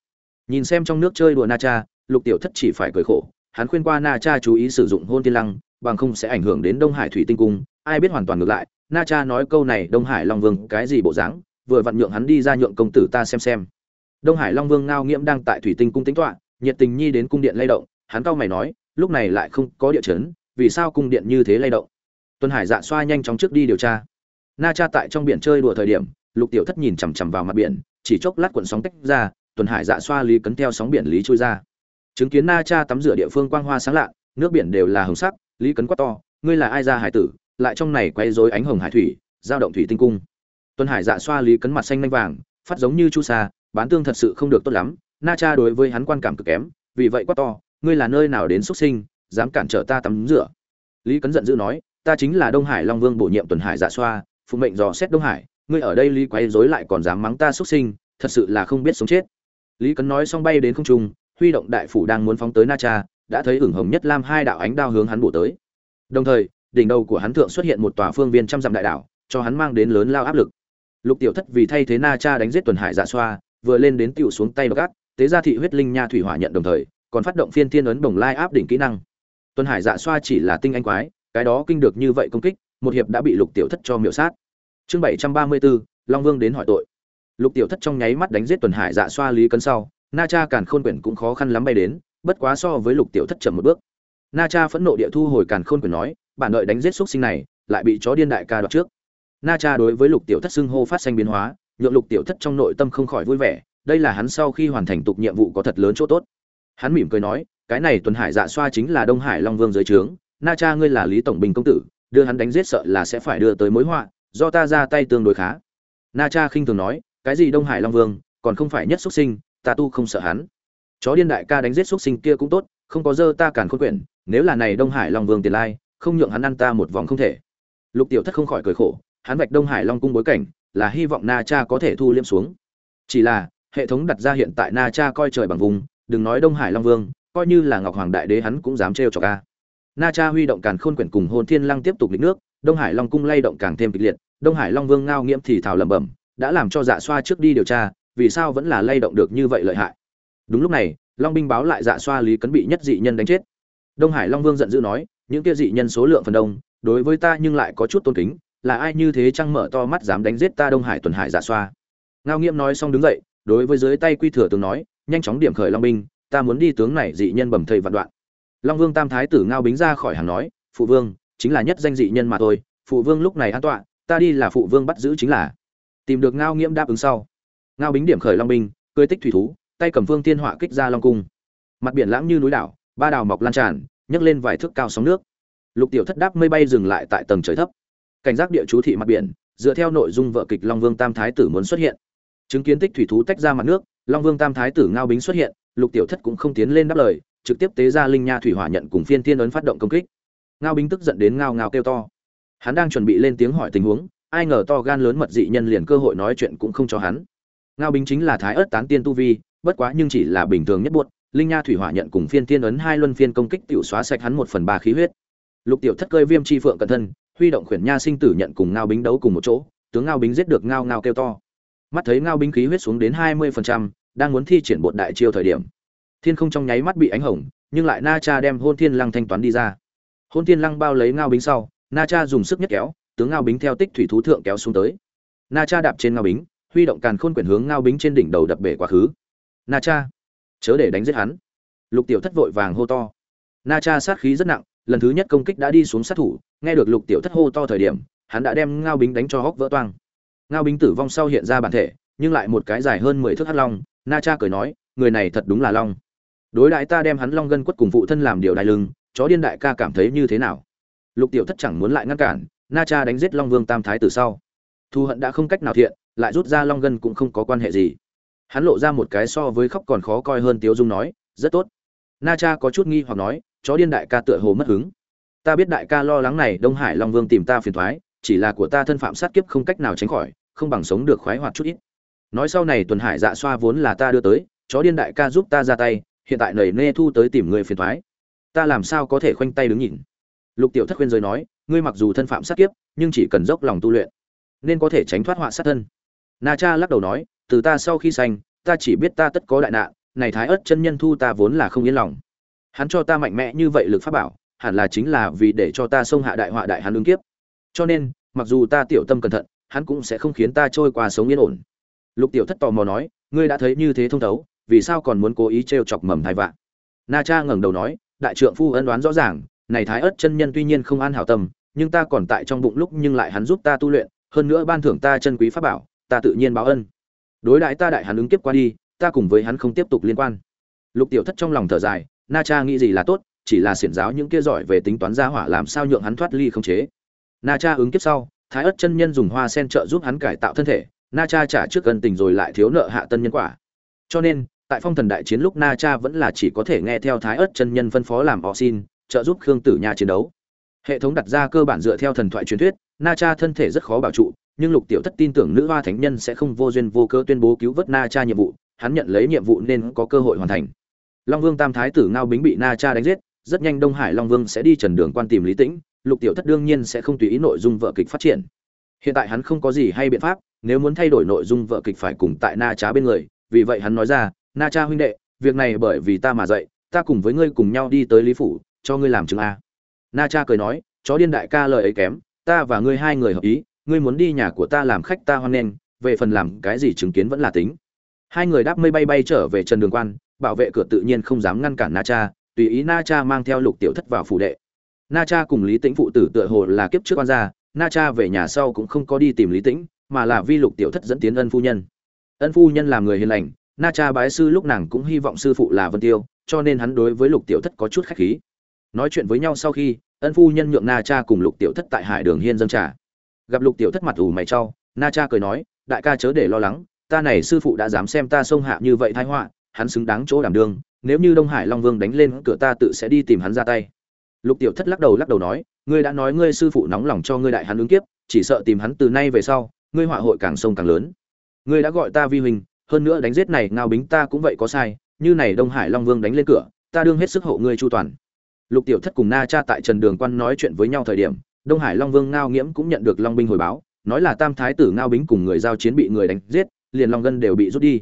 nhìn xem trong nước chơi đùa na cha, lục tiểu thất chỉ phải cười khổ, hắn khuyên qua na cha chú ý sử dụng hôn tiên lăng, bằng không sẽ ảnh hưởng đến đông hải thủy tinh cung, ai biết hoàn toàn ngược lại, na cha nói câu này đông hải long vương cái gì bộ dáng, vừa vặn nhượng hắn đi ra nhượng công tử ta xem xem. Đông hải long vương ngao nghiễm đang tại thủy tinh cung tính toạ nhiệt tình nhi đến cung điện lay động, hắn cau mày nói, lúc này lại không có địa chấn, vì sao cung điện như thế lay động? Tuân hải dạ xoa nhanh chóng trước đi điều tra. Na cha tại trong biển chơi đùa thời điểm, lục tiểu thất nhìn chằm chằm vào mặt biển, chỉ chốc lát cuộn sóng tách ra tuần hải dạ xoa lý cấn theo sóng biển lý trôi ra. Chứng kiến na cha tắm rửa địa phương quang hoa sáng lạ, nước biển đều là hồng sắc, lý cấn quát to, ngươi là ai ra hải tử, lại trong này quay rối ánh hồng hải thủy, giao động thủy tinh cung? Tuần hải dạ xoa lý cấn mặt xanh lanh vàng, phát giống như chu sa, bán tương thật sự không được tốt lắm, na cha đối với hắn quan cảm cực kém, vì vậy quát to, ngươi là nơi nào đến xuất sinh, dám cản trở ta tắm rửa? Lý cấn giận dữ nói, ta chính là đông hải long vương bổ nhiệm tuần hải dạ xoa, phụ mệnh dò xét đông hải, ngươi ở đây lý quấy rối lại còn dám mắng ta xuất sinh, thật sự là không biết sống chết lý cấn nói xong bay đến không trung, huy động đại phủ đang muốn phóng tới na cha, đã thấy ửng hồng nhất lam hai đạo ánh đao hướng hắn bổ tới. Đồng thời, đỉnh đầu của hắn thượng xuất hiện một tòa phương viên trăm dặm đại đảo, cho hắn mang đến lớn lao áp lực. Lục tiểu thất vì thay thế na cha đánh giết tuần hải dạ xoa, vừa lên đến tiểu xuống tay gác tế ra thị huyết linh nha thủy hỏa nhận đồng thời, còn phát động phiên thiên ấn bồng lai áp đỉnh kỹ năng. Tuần hải dạ xoa chỉ là tinh anh quái, cái đó kinh được như vậy công kích, một hiệp đã bị lục tiểu thất cho miểu sát. Chương bảy trăm ba mươi bốn, long vương đến hỏi tội lục tiểu thất trong nháy mắt đánh giết tuần hải dạ xoa lý cấn sau, na cha càn khôn quyển cũng khó khăn lắm bay đến, bất quá so với lục tiểu thất chậm một bước. Na cha phẫn nộ địa thu hồi càn khôn quyển nói, bản đợi đánh giết x sinh này, lại bị chó điên đại ca đoạt trước. Na cha đối với lục tiểu thất xưng hô phát sinh biến hóa, nhượng lục tiểu thất trong nội tâm không khỏi vui vẻ, đây là hắn sau khi hoàn thành tục nhiệm vụ có thật lớn chỗ tốt. Hắn mỉm cười nói, cái này tuần hải dạ xoa chính là đông hải long vương dưới trướng, na cha ngươi là lý tổng bình công tử, đưa hắn đánh giết sợ là sẽ phải đưa tới mối họa, do ta ra tay tương đối khá. Na cha khinh thường nói cái gì đông hải long vương, còn không phải nhất xuất sinh, ta tu không sợ hắn. Chó điên đại ca đánh giết xuất sinh kia cũng tốt, không có dơ ta cản khôn quyển, nếu là này đông hải long vương tiền lai, không nhượng hắn ăn ta một vòng không thể. Lục tiểu thất không khỏi cười khổ, hắn vạch đông hải long cung bối cảnh, là hy vọng na cha có thể thu liêm xuống. Chỉ là, hệ thống đặt ra hiện tại na cha coi trời bằng vùng, đừng nói đông hải long vương, coi như là ngọc hoàng đại đế hắn cũng dám trêu cho ca na cha huy động càn khôn quyển cùng hồn thiên lăng tiếp tục lịch nước, đông hải long cung lay động càng thêm kịch liệt, đông hải long vương ngao nghiễm thì thào lẩm bẩm đã làm cho dạ xoa trước đi điều tra, vì sao vẫn là lay động được như vậy lợi hại? Đúng lúc này, long binh báo lại dạ xoa lý cấn bị nhất dị nhân đánh chết. Đông hải long vương giận dữ nói, những kia dị nhân số lượng phần đông, đối với ta nhưng lại có chút tôn kính, là ai như thế chăng mở to mắt dám đánh giết ta đông hải tuần hải dạ xoa? Ngao nghiêm nói xong đứng dậy, đối với dưới tay quy thừa tướng nói, nhanh chóng điểm khởi long binh, ta muốn đi tướng này dị nhân bẩm thầy vạn đoạn. Long vương tam thái tử ngao bính ra khỏi hàng nói, phụ vương, chính là nhất danh dị nhân mà thôi, phụ vương lúc này an tọa, ta đi là phụ vương bắt giữ chính là tìm được ngao nghiễm đáp ứng sau. Ngao bính điểm khởi long binh, cưới tích thủy thú, tay cầm phương tiên họa kích ra long cung. Mặt biển lãng như núi đảo, ba đào mọc lan tràn, nhấc lên vài thước cao sóng nước. Lục tiểu thất đáp mây bay dừng lại tại tầng trời thấp. Cảnh giác địa chú thị mặt biển, dựa theo nội dung vợ kịch long vương tam thái tử muốn xuất hiện. Chứng kiến tích thủy thú tách ra mặt nước, long vương tam thái tử ngao bính xuất hiện, lục tiểu thất cũng không tiến lên đáp lời, trực tiếp tế ra linh nha thủy hỏa nhận cùng phiên tiên ấn phát động công kích. Ngao bính tức giận đến ngao ngao kêu to. Hắn đang chuẩn bị lên tiếng hỏi tình huống ai ngờ to gan lớn mật dị nhân liền cơ hội nói chuyện cũng không cho hắn. Ngao bính chính là thái ớt tán tiên tu vi bất quá nhưng chỉ là bình thường nhất buốt linh nha thủy hỏa nhận cùng phiên tiên ấn hai luân phiên công kích tiểu xóa sạch hắn một phần ba khí huyết. Lục tiểu thất cơi viêm chi phượng cẩn thân huy động khuyển nha sinh tử nhận cùng ngao bính đấu cùng một chỗ tướng ngao bính giết được ngao ngao kêu to. Mắt thấy ngao bính khí huyết xuống đến hai mươi phần trăm, đang muốn thi triển bột đại chiêu thời điểm. Thiên không trong nháy mắt bị ánh hồng nhưng lại na cha đem hôn thiên lăng thanh toán đi ra. Hôn thiên lăng bao lấy ngao bính sau na cha dùng sức nhất kéo tướng ngao bính theo tích thủy thú thượng kéo xuống tới. Na cha đạp trên ngao bính, huy động càn khôn quyển hướng ngao bính trên đỉnh đầu đập bể quá khứ. Na cha, chớ để đánh giết hắn. Lục tiểu thất vội vàng hô to. Na cha sát khí rất nặng, lần thứ nhất công kích đã đi xuống sát thủ, nghe được lục tiểu thất hô to thời điểm, hắn đã đem ngao bính đánh cho hốc vỡ toang. Ngao bính tử vong sau hiện ra bản thể, nhưng lại một cái dài hơn mười thước hắc long. Na cha cười nói, người này thật đúng là long. Đối đại ta đem hắn long gân quất cùng phụ thân làm điều đài lưng, chó điên đại ca cảm thấy như thế nào? Lục tiểu thất chẳng muốn lại ngăn cản na cha đánh giết long vương tam thái từ sau. Thu hận đã không cách nào thiện, lại rút ra long gân cũng không có quan hệ gì. Hắn lộ ra một cái so với khóc còn khó coi hơn tiếu dung nói, rất tốt. Na cha có chút nghi hoặc nói, chó điên đại ca tựa hồ mất hứng. Ta biết đại ca lo lắng này, đông hải long vương tìm ta phiền thoái, chỉ là của ta thân phạm sát kiếp không cách nào tránh khỏi, không bằng sống được khoái hoạt chút ít. Nói sau này tuần hải dạ xoa vốn là ta đưa tới, chó điên đại ca giúp ta ra tay, hiện tại nầy nê thu tới tìm người phiền thoái. Ta làm sao có thể khoanh tay đứng nhìn? Lục tiểu thất khuyên rồi nói ngươi mặc dù thân phạm sát kiếp, nhưng chỉ cần dốc lòng tu luyện, nên có thể tránh thoát họa sát thân. Na cha lắc đầu nói, từ ta sau khi sanh, ta chỉ biết ta tất có đại nạn, này thái ớt chân nhân thu ta vốn là không yên lòng. Hắn cho ta mạnh mẽ như vậy lực pháp bảo, hẳn là chính là vì để cho ta xông hạ đại họa đại hắn ứng kiếp. Cho nên, mặc dù ta tiểu tâm cẩn thận, hắn cũng sẽ không khiến ta trôi qua sống yên ổn. Lục tiểu thất tò mò nói, ngươi đã thấy như thế thông thấu, vì sao còn muốn cố ý trêu chọc mầm thai vạn? Na cha ngẩng đầu nói, đại trượng phu ân đoán rõ ràng này thái ớt chân nhân tuy nhiên không an hảo tâm, nhưng ta còn tại trong bụng lúc nhưng lại hắn giúp ta tu luyện, hơn nữa ban thưởng ta chân quý pháp bảo, ta tự nhiên báo ân. Đối đãi ta đại hắn ứng kiếp qua đi, ta cùng với hắn không tiếp tục liên quan. Lục tiểu thất trong lòng thở dài, na cha nghĩ gì là tốt, chỉ là xiển giáo những kia giỏi về tính toán gia hỏa làm sao nhượng hắn thoát ly không chế. Na cha ứng kiếp sau, thái ớt chân nhân dùng hoa sen trợ giúp hắn cải tạo thân thể, na cha trả trước cân tình rồi lại thiếu nợ hạ tân nhân quả. Cho nên, tại phong thần đại chiến lúc na cha vẫn là chỉ có thể nghe theo thái ớt chân nhân phân phó làm họ xin trợ giúp khương tử nha chiến đấu. Hệ thống đặt ra cơ bản dựa theo thần thoại truyền thuyết, na cha thân thể rất khó bảo trụ, nhưng lục tiểu thất tin tưởng nữ hoa thánh nhân sẽ không vô duyên vô cớ tuyên bố cứu vớt na cha nhiệm vụ, hắn nhận lấy nhiệm vụ nên có cơ hội hoàn thành. Long vương tam thái tử ngao bính bị na cha đánh giết, rất nhanh đông hải long vương sẽ đi trần đường quan tìm lý tĩnh, lục tiểu thất đương nhiên sẽ không tùy ý nội dung vợ kịch phát triển. Hiện tại hắn không có gì hay biện pháp, nếu muốn thay đổi nội dung vợ kịch phải cùng tại na cha bên người, vì vậy hắn nói ra, na cha huynh đệ, việc này bởi vì ta mà dậy ta cùng với ngươi cùng nhau đi tới lý phủ cho ngươi làm chứng a. Na cha cười nói, chó điên đại ca lời ấy kém, ta và ngươi hai người hợp ý, ngươi muốn đi nhà của ta làm khách ta hoan nghênh, về phần làm cái gì chứng kiến vẫn là tính. Hai người đáp mây bay bay trở về trần đường quan, bảo vệ cửa tự nhiên không dám ngăn cản na cha, tùy ý na cha mang theo lục tiểu thất vào phủ đệ. Na cha cùng lý tĩnh phụ tử tựa hồ là kiếp trước quan gia, na cha về nhà sau cũng không có đi tìm lý tĩnh, mà là vi lục tiểu thất dẫn tiến ân phu nhân. Ân phu nhân làm người hiền lành, na cha bái sư lúc nàng cũng hy vọng sư phụ là vân tiêu, cho nên hắn đối với lục tiểu thất có chút khách khí nói chuyện với nhau sau khi, ân phu nhân nhượng na cha cùng lục tiểu thất tại hải đường hiên dâng trà. Gặp lục tiểu thất mặt ủ mày trao, na cha cười nói, đại ca chớ để lo lắng, ta này sư phụ đã dám xem ta xông hạ như vậy thái họa, hắn xứng đáng chỗ đảm đương, nếu như đông hải long vương đánh lên cửa ta tự sẽ đi tìm hắn ra tay. Lục tiểu thất lắc đầu lắc đầu nói, ngươi đã nói ngươi sư phụ nóng lòng cho ngươi đại hắn ứng kiếp, chỉ sợ tìm hắn từ nay về sau, ngươi họa hội càng sông càng lớn. Ngươi đã gọi ta vi huỳnh hơn nữa đánh giết này ngao bính ta cũng vậy có sai, như này đông hải long vương đánh lên cửa, ta đương hết sức hộ ngươi chu toàn lục tiểu thất cùng na cha tại trần đường quan nói chuyện với nhau thời điểm, đông hải long vương ngao nghiễm cũng nhận được long binh hồi báo, nói là tam thái tử ngao bính cùng người giao chiến bị người đánh giết, liền long ngân đều bị rút đi.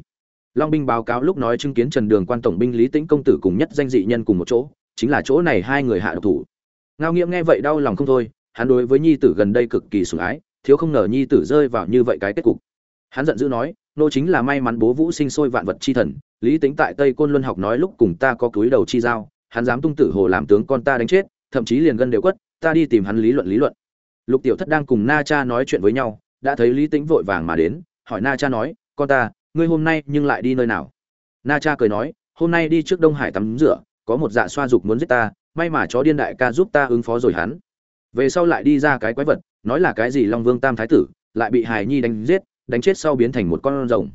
Long binh báo cáo lúc nói chứng kiến trần đường quan tổng binh lý tĩnh công tử cùng nhất danh dị nhân cùng một chỗ, chính là chỗ này hai người hạ độc thủ. Ngao nghiễm nghe vậy đau lòng không thôi, hắn đối với nhi tử gần đây cực kỳ sủng ái, thiếu không ngờ nhi tử rơi vào như vậy cái kết cục. Hắn giận dữ nói, nô chính là may mắn bố vũ sinh sôi vạn vật chi thần, lý tính tại tây côn luân học nói lúc cùng ta có cúi đầu chi giao hắn dám tung tử hồ làm tướng con ta đánh chết, thậm chí liền gân đều quất, ta đi tìm hắn lý luận lý luận. Lục tiểu thất đang cùng na cha nói chuyện với nhau, đã thấy lý Tĩnh vội vàng mà đến, hỏi na cha nói, con ta, ngươi hôm nay nhưng lại đi nơi nào? Na cha cười nói, hôm nay đi trước đông hải tắm rửa, có một dạ xoa dục muốn giết ta, may mà chó điên đại ca giúp ta ứng phó rồi hắn. Về sau lại đi ra cái quái vật, nói là cái gì long vương tam thái tử, lại bị hải nhi đánh giết, đánh chết sau biến thành một con rồng.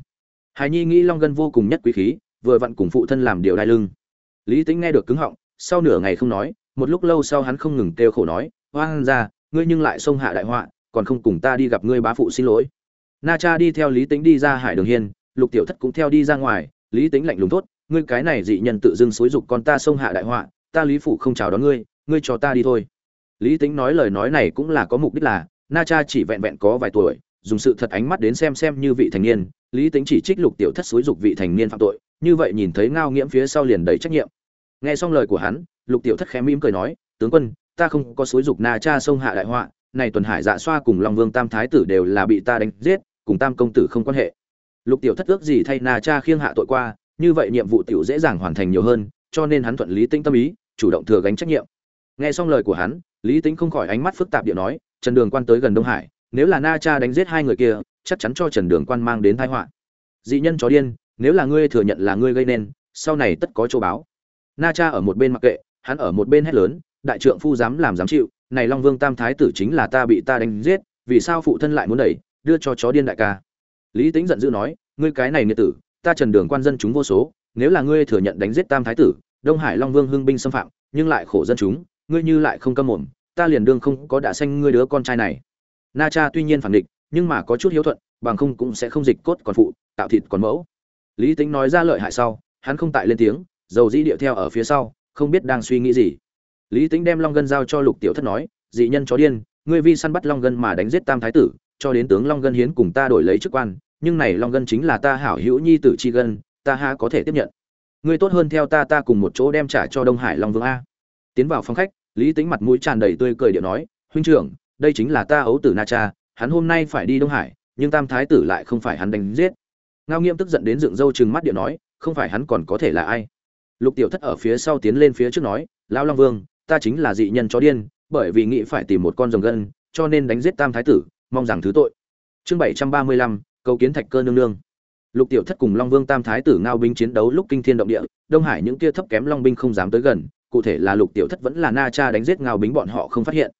Hải nhi nghĩ long gân vô cùng nhất quý khí, vừa vặn cùng phụ thân làm điều đai lưng lý tính nghe được cứng họng, sau nửa ngày không nói, một lúc lâu sau hắn không ngừng kêu khổ nói hoang ra ngươi nhưng lại xông hạ đại họa, còn không cùng ta đi gặp ngươi bá phụ xin lỗi. Na cha đi theo lý tính đi ra hải đường hiên, lục tiểu thất cũng theo đi ra ngoài, lý tính lạnh lùng tốt ngươi cái này dị nhân tự dưng xúi dục con ta xông hạ đại họa, ta lý phụ không chào đón ngươi ngươi cho ta đi thôi. Lý tính nói lời nói này cũng là có mục đích là, na cha chỉ vẹn vẹn có vài tuổi, dùng sự thật ánh mắt đến xem xem như vị thành niên, lý tính chỉ trích lục tiểu thất xúi dục vị thành niên phạm tội như vậy nhìn thấy ngao nghiễm phía sau liền đầy trách nhiệm. Nghe xong lời của hắn, lục tiểu thất khẽ mỉm cười nói, tướng quân, ta không có xối dục na cha sông hạ đại họa, này tuần hải dạ xoa cùng long vương tam thái tử đều là bị ta đánh giết, cùng tam công tử không quan hệ. Lục tiểu thất ước gì thay na cha khiêng hạ tội qua, như vậy nhiệm vụ tiểu dễ dàng hoàn thành nhiều hơn, cho nên hắn thuận lý tĩnh tâm ý, chủ động thừa gánh trách nhiệm. Nghe xong lời của hắn, lý tĩnh không khỏi ánh mắt phức tạp địa nói, trần đường quan tới gần đông hải, nếu là na cha đánh giết hai người kia, chắc chắn cho trần đường quan mang đến tai họa. Dị nhân chó điên nếu là ngươi thừa nhận là ngươi gây nên, sau này tất có châu báo. Na cha ở một bên mặc kệ, hắn ở một bên hét lớn, đại trượng phu dám làm dám chịu, này long vương tam thái tử chính là ta bị ta đánh giết, vì sao phụ thân lại muốn đẩy, đưa cho chó điên đại ca. Lý tính giận dữ nói, ngươi cái này nghĩa tử, ta trần đường quan dân chúng vô số, nếu là ngươi thừa nhận đánh giết tam thái tử, đông hải long vương hưng binh xâm phạm, nhưng lại khổ dân chúng, ngươi như lại không câm mồm, ta liền đương không có đã sanh ngươi đứa con trai này. Na cha tuy nhiên phản địch nhưng mà có chút hiếu thuận, bằng không cũng sẽ không dịch cốt còn phụ, tạo thịt còn mẫu lý tính nói ra lợi hại sau, hắn không tại lên tiếng, dầu dĩ điệu theo ở phía sau, không biết đang suy nghĩ gì. Lý tính đem long gân giao cho lục tiểu thất nói, dị nhân chó điên, ngươi vi săn bắt long gân mà đánh giết tam thái tử, cho đến tướng long gân hiến cùng ta đổi lấy chức quan, nhưng này long gân chính là ta hảo hữu nhi tử chi gân, ta ha có thể tiếp nhận? Ngươi tốt hơn theo ta ta cùng một chỗ đem trả cho đông hải long vương a. Tiến vào phòng khách, lý tính mặt mũi tràn đầy tươi cười điệu nói, huynh trưởng, đây chính là ta ấu tử na cha, hắn hôm nay phải đi đông hải, nhưng tam thái tử lại không phải hắn đánh giết ngao nghiêm tức giận đến dựng râu chừng mắt điện nói, không phải hắn còn có thể là ai? Lục tiểu thất ở phía sau tiến lên phía trước nói, lão long vương, ta chính là dị nhân chó điên, bởi vì nghĩ phải tìm một con rồng gân, cho nên đánh giết tam thái tử, mong rằng thứ tội. Chương bảy trăm ba mươi lăm cầu kiến thạch cơ nương nương. Lục tiểu thất cùng long vương tam thái tử ngao binh chiến đấu lúc kinh thiên động địa, đông hải những kia thấp kém long binh không dám tới gần, cụ thể là lục tiểu thất vẫn là na cha đánh giết ngao binh bọn họ không phát hiện.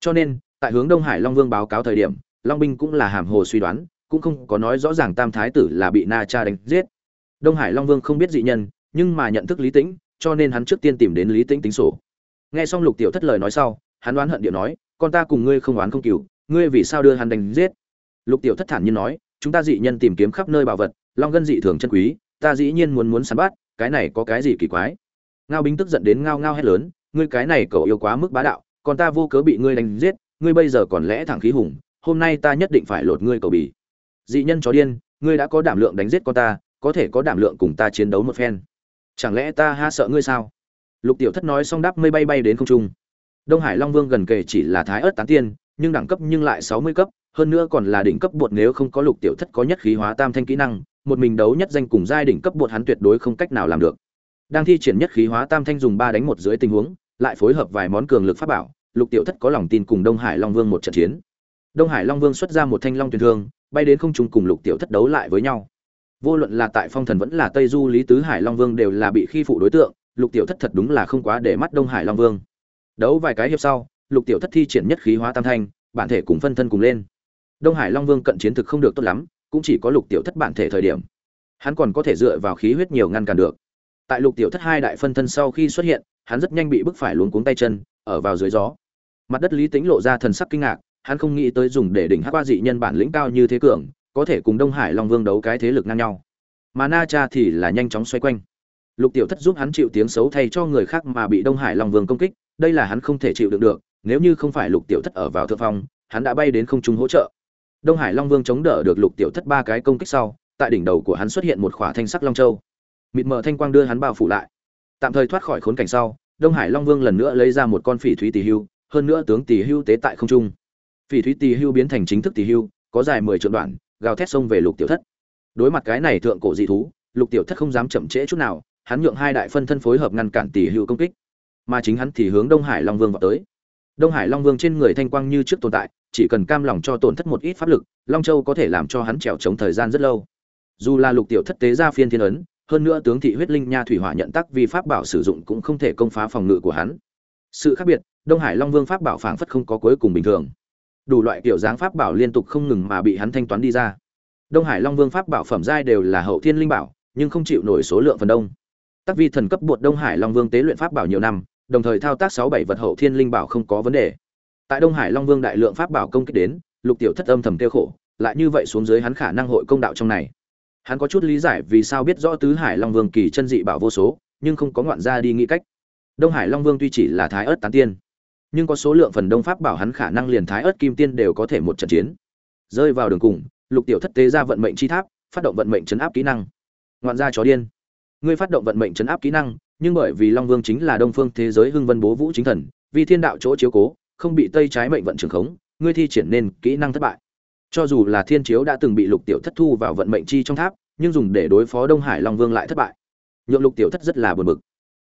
Cho nên, tại hướng đông hải long vương báo cáo thời điểm, long binh cũng là hàm hồ suy đoán cũng không có nói rõ ràng tam thái tử là bị na cha đánh giết. Đông hải long vương không biết dị nhân, nhưng mà nhận thức lý tĩnh, cho nên hắn trước tiên tìm đến lý tĩnh tính sổ. Nghe xong lục tiểu thất lời nói sau, hắn đoán hận điệu nói, con ta cùng ngươi không oán không cừu, ngươi vì sao đưa hắn đánh giết? Lục tiểu thất thản nhiên nói, chúng ta dị nhân tìm kiếm khắp nơi bảo vật, long gân dị thường chân quý, ta dĩ nhiên muốn muốn săn bắt, cái này có cái gì kỳ quái? Ngao binh tức giận đến ngao ngao hét lớn, ngươi cái này cậu yêu quá mức bá đạo còn ta vô cớ bị ngươi đánh giết, ngươi bây giờ còn lẽ thẳng khí hùng, hôm nay ta nhất định phải lột ngươi cầu bì dị nhân chó điên, ngươi đã có đảm lượng đánh giết con ta, có thể có đảm lượng cùng ta chiến đấu một phen. Chẳng lẽ ta ha sợ ngươi sao? Lục tiểu thất nói xong đáp mây bay bay đến không trung. Đông hải long vương gần kề chỉ là thái ớt tán tiên, nhưng đẳng cấp nhưng lại sáu mươi cấp, hơn nữa còn là đỉnh cấp bột nếu không có lục tiểu thất có nhất khí hóa tam thanh kỹ năng, một mình đấu nhất danh cùng giai đỉnh cấp bột hắn tuyệt đối không cách nào làm được. Đang thi triển nhất khí hóa tam thanh dùng ba đánh một dưới tình huống, lại phối hợp vài món cường lực pháp bảo, lục tiểu thất có lòng tin cùng đông hải long vương một trận chiến. Đông hải long vương xuất ra một thanh long tuyển thương bay đến không trung cùng lục tiểu thất đấu lại với nhau. Vô luận là tại phong thần vẫn là tây du, lý tứ, hải long vương đều là bị khi phụ đối tượng, lục tiểu thất thật đúng là không quá để mắt đông hải long vương. Đấu vài cái hiệp sau, lục tiểu thất thi triển nhất khí hóa tam thanh, bản thể cùng phân thân cùng lên. Đông hải long vương cận chiến thực không được tốt lắm, cũng chỉ có lục tiểu thất bản thể thời điểm. Hắn còn có thể dựa vào khí huyết nhiều ngăn cản được. Tại lục tiểu thất hai đại phân thân sau khi xuất hiện, hắn rất nhanh bị bức phải luống cuống tay chân, ở vào dưới gió. Mặt đất lý tính lộ ra thần sắc kinh ngạc hắn không nghĩ tới dùng để đỉnh hắc qua dị nhân bản lĩnh cao như thế cường, có thể cùng đông hải long vương đấu cái thế lực ngang nhau. Mà na cha thì là nhanh chóng xoay quanh. Lục tiểu thất giúp hắn chịu tiếng xấu thay cho người khác mà bị đông hải long vương công kích, đây là hắn không thể chịu đựng được, nếu như không phải lục tiểu thất ở vào thượng phong, hắn đã bay đến không trung hỗ trợ. Đông hải long vương chống đỡ được lục tiểu thất ba cái công kích sau, tại đỉnh đầu của hắn xuất hiện một khỏa thanh sắc long châu. Mịt mờ thanh quang đưa hắn bao phủ lại. Tạm thời thoát khỏi khốn cảnh sau, đông hải long vương lần nữa lấy ra một con phỉ thúy tỷ hưu, hơn nữa tướng tỷ hưu tế tại không trung phỉ thúy tỳ hưu biến thành chính thức tỳ hưu, có dài mười trượng đoạn, gào thét xông về lục tiểu thất. Đối mặt cái này thượng cổ dị thú, lục tiểu thất không dám chậm trễ chút nào, hắn nhượng hai đại phân thân phối hợp ngăn cản tỳ hưu công kích. Mà chính hắn thì hướng đông hải long vương vào tới. Đông hải long vương trên người thanh quang như trước tồn tại, chỉ cần cam lòng cho tổn thất một ít pháp lực, long châu có thể làm cho hắn trèo chống thời gian rất lâu. Dù là lục tiểu thất tế ra phiên thiên ấn, hơn nữa tướng thị huyết linh nha thủy hỏa nhận tắc vì pháp bảo sử dụng cũng không thể công phá phòng ngự của hắn. Sự khác biệt, đông hải long vương pháp bảo phảng phất không có cuối cùng bình thường đủ loại kiểu dáng pháp bảo liên tục không ngừng mà bị hắn thanh toán đi ra. Đông hải long vương pháp bảo phẩm giai đều là hậu thiên linh bảo, nhưng không chịu nổi số lượng phần đông. Tắc vi thần cấp bột đông hải long vương tế luyện pháp bảo nhiều năm, đồng thời thao tác sáu bảy vật hậu thiên linh bảo không có vấn đề. Tại đông hải long vương đại lượng pháp bảo công kích đến, lục tiểu thất âm thầm tiêu khổ, lại như vậy xuống dưới hắn khả năng hội công đạo trong này. Hắn có chút lý giải vì sao biết rõ tứ hải long vương kỳ chân dị bảo vô số, nhưng không có ngoạn ra đi nghĩ cách. Đông hải long vương tuy chỉ là thái ớt tán tiên nhưng có số lượng phần đông pháp bảo hắn khả năng liền thái ớt kim tiên đều có thể một trận chiến. Rơi vào đường cùng, lục tiểu thất tế ra vận mệnh chi tháp, phát động vận mệnh chấn áp kỹ năng. Ngoạn gia chó điên. Ngươi phát động vận mệnh chấn áp kỹ năng, nhưng bởi vì long vương chính là đông phương thế giới hưng vân bố vũ chính thần, vì thiên đạo chỗ chiếu cố, không bị tây trái mệnh vận trường khống, ngươi thi triển nên kỹ năng thất bại. Cho dù là thiên chiếu đã từng bị lục tiểu thất thu vào vận mệnh chi trong tháp, nhưng dùng để đối phó đông hải long vương lại thất bại. Nhượng lục tiểu thất rất là buồn bực.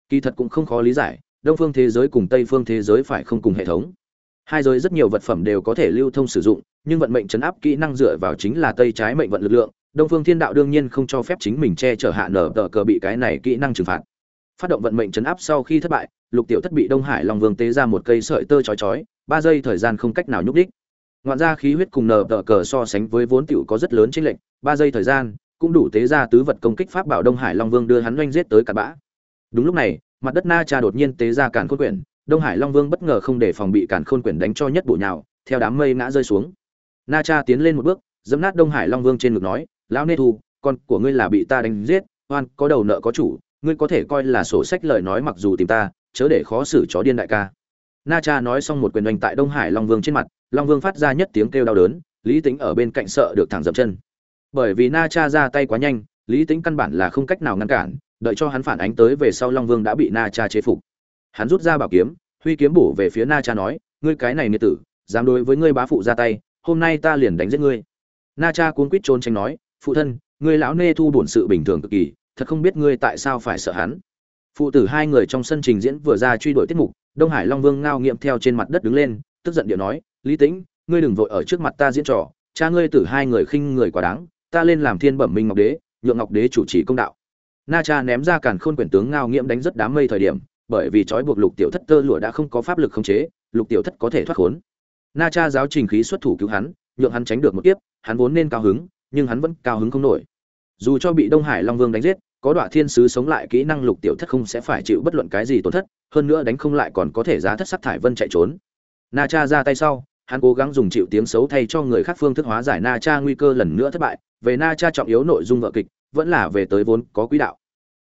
Kỳ thật cũng không khó lý giải đông phương thế giới cùng tây phương thế giới phải không cùng hệ thống? Hai giới rất nhiều vật phẩm đều có thể lưu thông sử dụng, nhưng vận mệnh chấn áp kỹ năng dựa vào chính là tây trái mệnh vận lực lượng. Đông phương thiên đạo đương nhiên không cho phép chính mình che chở hạ nở tờ cờ bị cái này kỹ năng trừng phạt. Phát động vận mệnh chấn áp sau khi thất bại, lục tiểu thất bị đông hải long vương tế ra một cây sợi tơ chói chói, ba giây thời gian không cách nào nhúc đích ngoạn ra khí huyết cùng nở tờ cờ so sánh với vốn tiểu có rất lớn trên lệnh. ba giây thời gian cũng đủ tế ra tứ vật công kích pháp bảo đông hải long vương đưa hắn oanh giết tới cặn bã. Đúng lúc này mặt đất na cha đột nhiên tế ra càn khôn quyển, đông hải long vương bất ngờ không để phòng bị càn khôn quyển đánh cho nhất bổ nhào, theo đám mây ngã rơi xuống. Na cha tiến lên một bước, dẫm nát đông hải long vương trên ngực nói, lão nê thu, con của ngươi là bị ta đánh giết, oan, có đầu nợ có chủ, ngươi có thể coi là sổ sách lời nói mặc dù tìm ta, chớ để khó xử chó điên đại ca. Na cha nói xong một quyền đánh tại đông hải long vương trên mặt, long vương phát ra nhất tiếng kêu đau đớn, lý tính ở bên cạnh sợ được thẳng dập chân. Bởi vì na cha ra tay quá nhanh, lý tính căn bản là không cách nào ngăn cản đợi cho hắn phản ánh tới về sau long vương đã bị na cha chế phục. Hắn rút ra bảo kiếm, huy kiếm bổ về phía na cha nói, ngươi cái này nghĩa tử, dám đối với ngươi bá phụ ra tay, hôm nay ta liền đánh giết ngươi. Na cha cuốn quýt trốn tránh nói, phụ thân, ngươi lão nê thu bổn sự bình thường cực kỳ, thật không biết ngươi tại sao phải sợ hắn. Phụ tử hai người trong sân trình diễn vừa ra truy đuổi tiết mục, đông hải long vương ngao nghiệm theo trên mặt đất đứng lên, tức giận điệu nói, lý tĩnh, ngươi đừng vội ở trước mặt ta diễn trò, cha ngươi tử hai người khinh người quá đáng, ta lên làm thiên bẩm minh ngọc đế, nhượng ngọc đế chủ trì công đạo na cha ném ra càn khôn quyển tướng ngao nghiễm đánh rất đám mây thời điểm, bởi vì trói buộc lục tiểu thất tơ lụa đã không có pháp lực khống chế, lục tiểu thất có thể thoát khốn. Na cha giáo trình khí xuất thủ cứu hắn, nhượng hắn tránh được một kiếp, hắn vốn nên cao hứng, nhưng hắn vẫn cao hứng không nổi. Dù cho bị đông hải long vương đánh giết, có đoạn thiên sứ sống lại kỹ năng lục tiểu thất không sẽ phải chịu bất luận cái gì tổn thất, hơn nữa đánh không lại còn có thể giá thất sắc thải vân chạy trốn. Na cha ra tay sau, hắn cố gắng dùng chịu tiếng xấu thay cho người khác phương thức hóa giải na cha nguy cơ lần nữa thất bại. Về na cha trọng yếu nội dung vợ kịch vẫn là về tới vốn có quỹ đạo.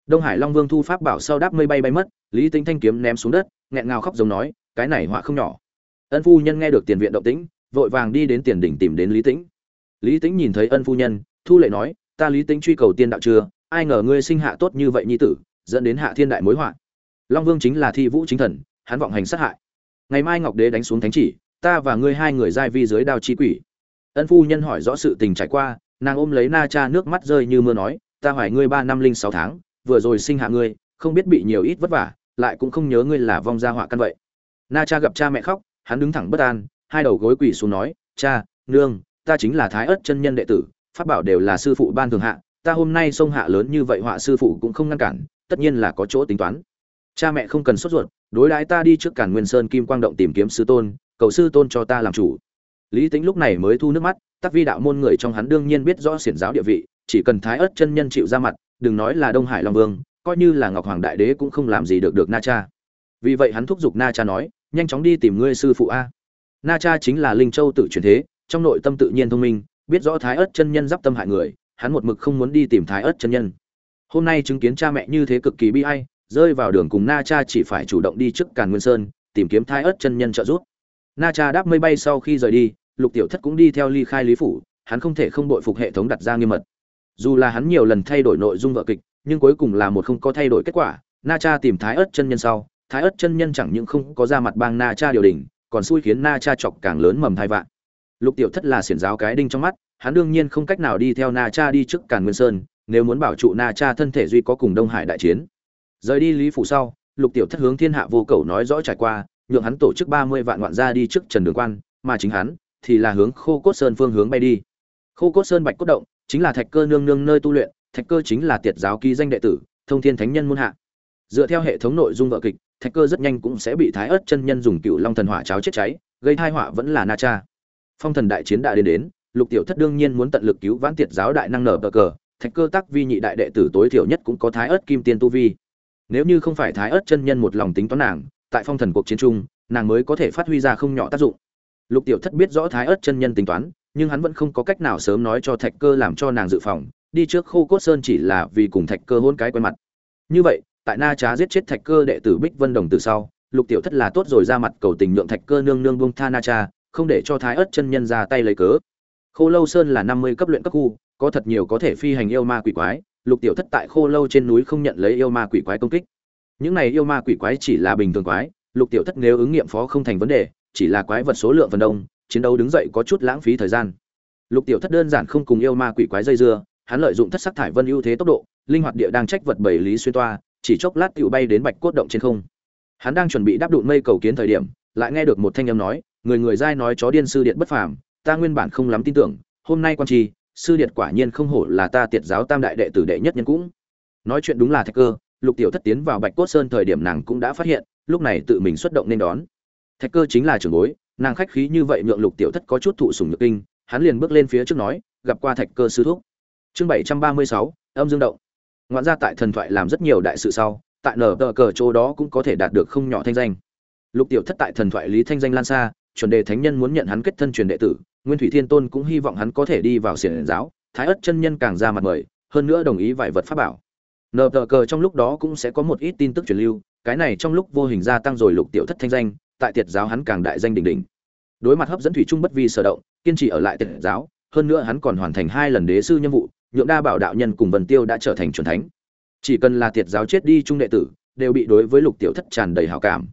Đông hải long vương thu pháp bảo sau đáp mây bay bay mất, lý tính thanh kiếm ném xuống đất, nghẹn ngào khóc giống nói, cái này họa không nhỏ. Ân phu nhân nghe được tiền viện động tĩnh, vội vàng đi đến tiền đỉnh tìm đến lý tĩnh. Lý tĩnh nhìn thấy ân phu nhân, thu lệ nói, ta lý tĩnh truy cầu tiên đạo chưa? Ai ngờ ngươi sinh hạ tốt như vậy nhi tử, dẫn đến hạ thiên đại mối họa. Long vương chính là thi vũ chính thần, hắn vọng hành sát hại. Ngày mai ngọc đế đánh xuống thánh chỉ, ta và ngươi hai người giai vi dưới đao chi quỷ. Ân phu nhân hỏi rõ sự tình trải qua nàng ôm lấy na cha nước mắt rơi như mưa nói, ta hỏi ngươi ba năm linh sáu tháng, vừa rồi sinh hạ ngươi, không biết bị nhiều ít vất vả, lại cũng không nhớ ngươi là vong gia họa căn vậy. Na cha gặp cha mẹ khóc, hắn đứng thẳng bất an, hai đầu gối quỳ xuống nói, cha, nương, ta chính là thái ất chân nhân đệ tử, pháp bảo đều là sư phụ ban thường hạ, ta hôm nay sông hạ lớn như vậy họa sư phụ cũng không ngăn cản, tất nhiên là có chỗ tính toán. Cha mẹ không cần sốt ruột, đối đãi ta đi trước cản nguyên sơn kim quang động tìm kiếm sư tôn, cầu sư tôn cho ta làm chủ. Lý tính lúc này mới thu nước mắt tắc vi đạo môn người trong hắn đương nhiên biết rõ xiển giáo địa vị, chỉ cần thái ớt chân nhân chịu ra mặt, đừng nói là đông hải long vương, coi như là ngọc hoàng đại đế cũng không làm gì được được na cha. Vì vậy hắn thúc giục na cha nói, nhanh chóng đi tìm ngươi sư phụ a. Na cha chính là linh châu tự truyền thế, trong nội tâm tự nhiên thông minh, biết rõ thái ớt chân nhân d tâm hại người, hắn một mực không muốn đi tìm thái ớt chân nhân. Hôm nay chứng kiến cha mẹ như thế cực kỳ bi ai, rơi vào đường cùng na cha chỉ phải chủ động đi trước càn nguyên sơn, tìm kiếm thái ớt chân nhân trợ giúp. Na cha đáp mây bay sau khi rời đi lục tiểu thất cũng đi theo ly khai lý phủ, hắn không thể không đội phục hệ thống đặt ra nghiêm mật. Dù là hắn nhiều lần thay đổi nội dung vợ kịch, nhưng cuối cùng là một không có thay đổi kết quả, na cha tìm thái ớt chân nhân sau, thái ớt chân nhân chẳng những không có ra mặt bang na cha điều đình, còn xui khiến na cha chọc càng lớn mầm thai vạn. Lục tiểu thất là xiển giáo cái đinh trong mắt, hắn đương nhiên không cách nào đi theo na cha đi trước càn nguyên sơn, nếu muốn bảo trụ na cha thân thể duy có cùng đông hải đại chiến. Rời đi lý phủ sau, lục tiểu thất hướng thiên hạ vô cầu nói rõ trải qua, nhượng hắn tổ chức ba mươi vạn ngoạn gia đi trước trần đường quan, mà chính hắn thì là hướng khô cốt sơn phương hướng bay đi. Khô cốt sơn bạch cốt động, chính là thạch cơ nương nương nơi tu luyện, thạch cơ chính là tiệt giáo ký danh đệ tử, thông thiên thánh nhân muôn hạ. Dựa theo hệ thống nội dung vợ kịch, thạch cơ rất nhanh cũng sẽ bị thái ớt chân nhân dùng cựu long thần hỏa cháo chết cháy, gây thai họa vẫn là na cha. Phong thần đại chiến đã đến đến, lục tiểu thất đương nhiên muốn tận lực cứu vãn tiệt giáo đại năng nở bờ cờ, thạch cơ tắc vi nhị đại đệ tử tối thiểu nhất cũng có thái ớt kim tiên tu vi. Nếu như không phải thái ớt chân nhân một lòng tính toán nàng, tại phong thần cuộc chiến chung, nàng mới có thể phát huy ra không nhỏ tác dụng lục tiểu thất biết rõ thái ớt chân nhân tính toán, nhưng hắn vẫn không có cách nào sớm nói cho thạch cơ làm cho nàng dự phòng, đi trước khô cốt sơn chỉ là vì cùng thạch cơ hôn cái quen mặt. Như vậy, tại na trá giết chết thạch cơ đệ tử bích vân đồng từ sau, lục tiểu thất là tốt rồi ra mặt cầu tình nhượng thạch cơ nương nương buông tha na cha không để cho thái ớt chân nhân ra tay lấy cớ. Khô lâu sơn là năm mươi cấp luyện cấp khu, có thật nhiều có thể phi hành yêu ma quỷ quái, lục tiểu thất tại khô lâu trên núi không nhận lấy yêu ma quỷ quái công kích. Những này yêu ma quỷ quái chỉ là bình thường quái, lục tiểu thất nếu ứng nghiệm phó không thành vấn đề chỉ là quái vật số lượng phần đông, chiến đấu đứng dậy có chút lãng phí thời gian. Lục tiểu thất đơn giản không cùng yêu ma quỷ quái dây dưa, hắn lợi dụng thất sắc thải vân ưu thế tốc độ, linh hoạt địa đang trách vật bảy lý xuyên toa, chỉ chốc lát tựu bay đến bạch cốt động trên không. Hắn đang chuẩn bị đáp đụng mây cầu kiến thời điểm, lại nghe được một thanh âm nói, người người giai nói chó điên sư điện bất phàm, ta nguyên bản không lắm tin tưởng, hôm nay quan trì, sư điện quả nhiên không hổ là ta tiệt giáo tam đại đệ tử đệ nhất nhân cũng. Nói chuyện đúng là thạch cơ, lục tiểu thất tiến vào bạch cốt sơn thời điểm nàng cũng đã phát hiện, lúc này tự mình xuất động nên đón thạch cơ chính là trưởng bối, nàng khách khí như vậy nhượng lục tiểu thất có chút thụ sùng nhược kinh, hắn liền bước lên phía trước nói, gặp qua thạch cơ sư thúc. Chương bảy trăm ba mươi sáu, âm dương động. Ngoạn ra tại thần thoại làm rất nhiều đại sự sau, tại nở tờ cờ chỗ đó cũng có thể đạt được không nhỏ thanh danh. Lục tiểu thất tại thần thoại lý thanh danh lan xa, chuẩn đề thánh nhân muốn nhận hắn kết thân truyền đệ tử, nguyên thủy thiên tôn cũng hy vọng hắn có thể đi vào xiển giáo, thái ất chân nhân càng ra mặt mời, hơn nữa đồng ý vài vật pháp bảo. Nở tờ cờ trong lúc đó cũng sẽ có một ít tin tức truyền lưu, cái này trong lúc vô hình gia tăng rồi lục tiểu thất thanh danh tại tiệt giáo hắn càng đại danh đỉnh đỉnh. Đối mặt hấp dẫn thủy trung bất vi sở động, kiên trì ở lại tiệt giáo, hơn nữa hắn còn hoàn thành hai lần đế sư nhiệm vụ, nhượng đa bảo đạo nhân cùng vân tiêu đã trở thành chuẩn thánh. Chỉ cần là tiệt giáo chết đi trung đệ tử, đều bị đối với lục tiểu thất tràn đầy hảo cảm.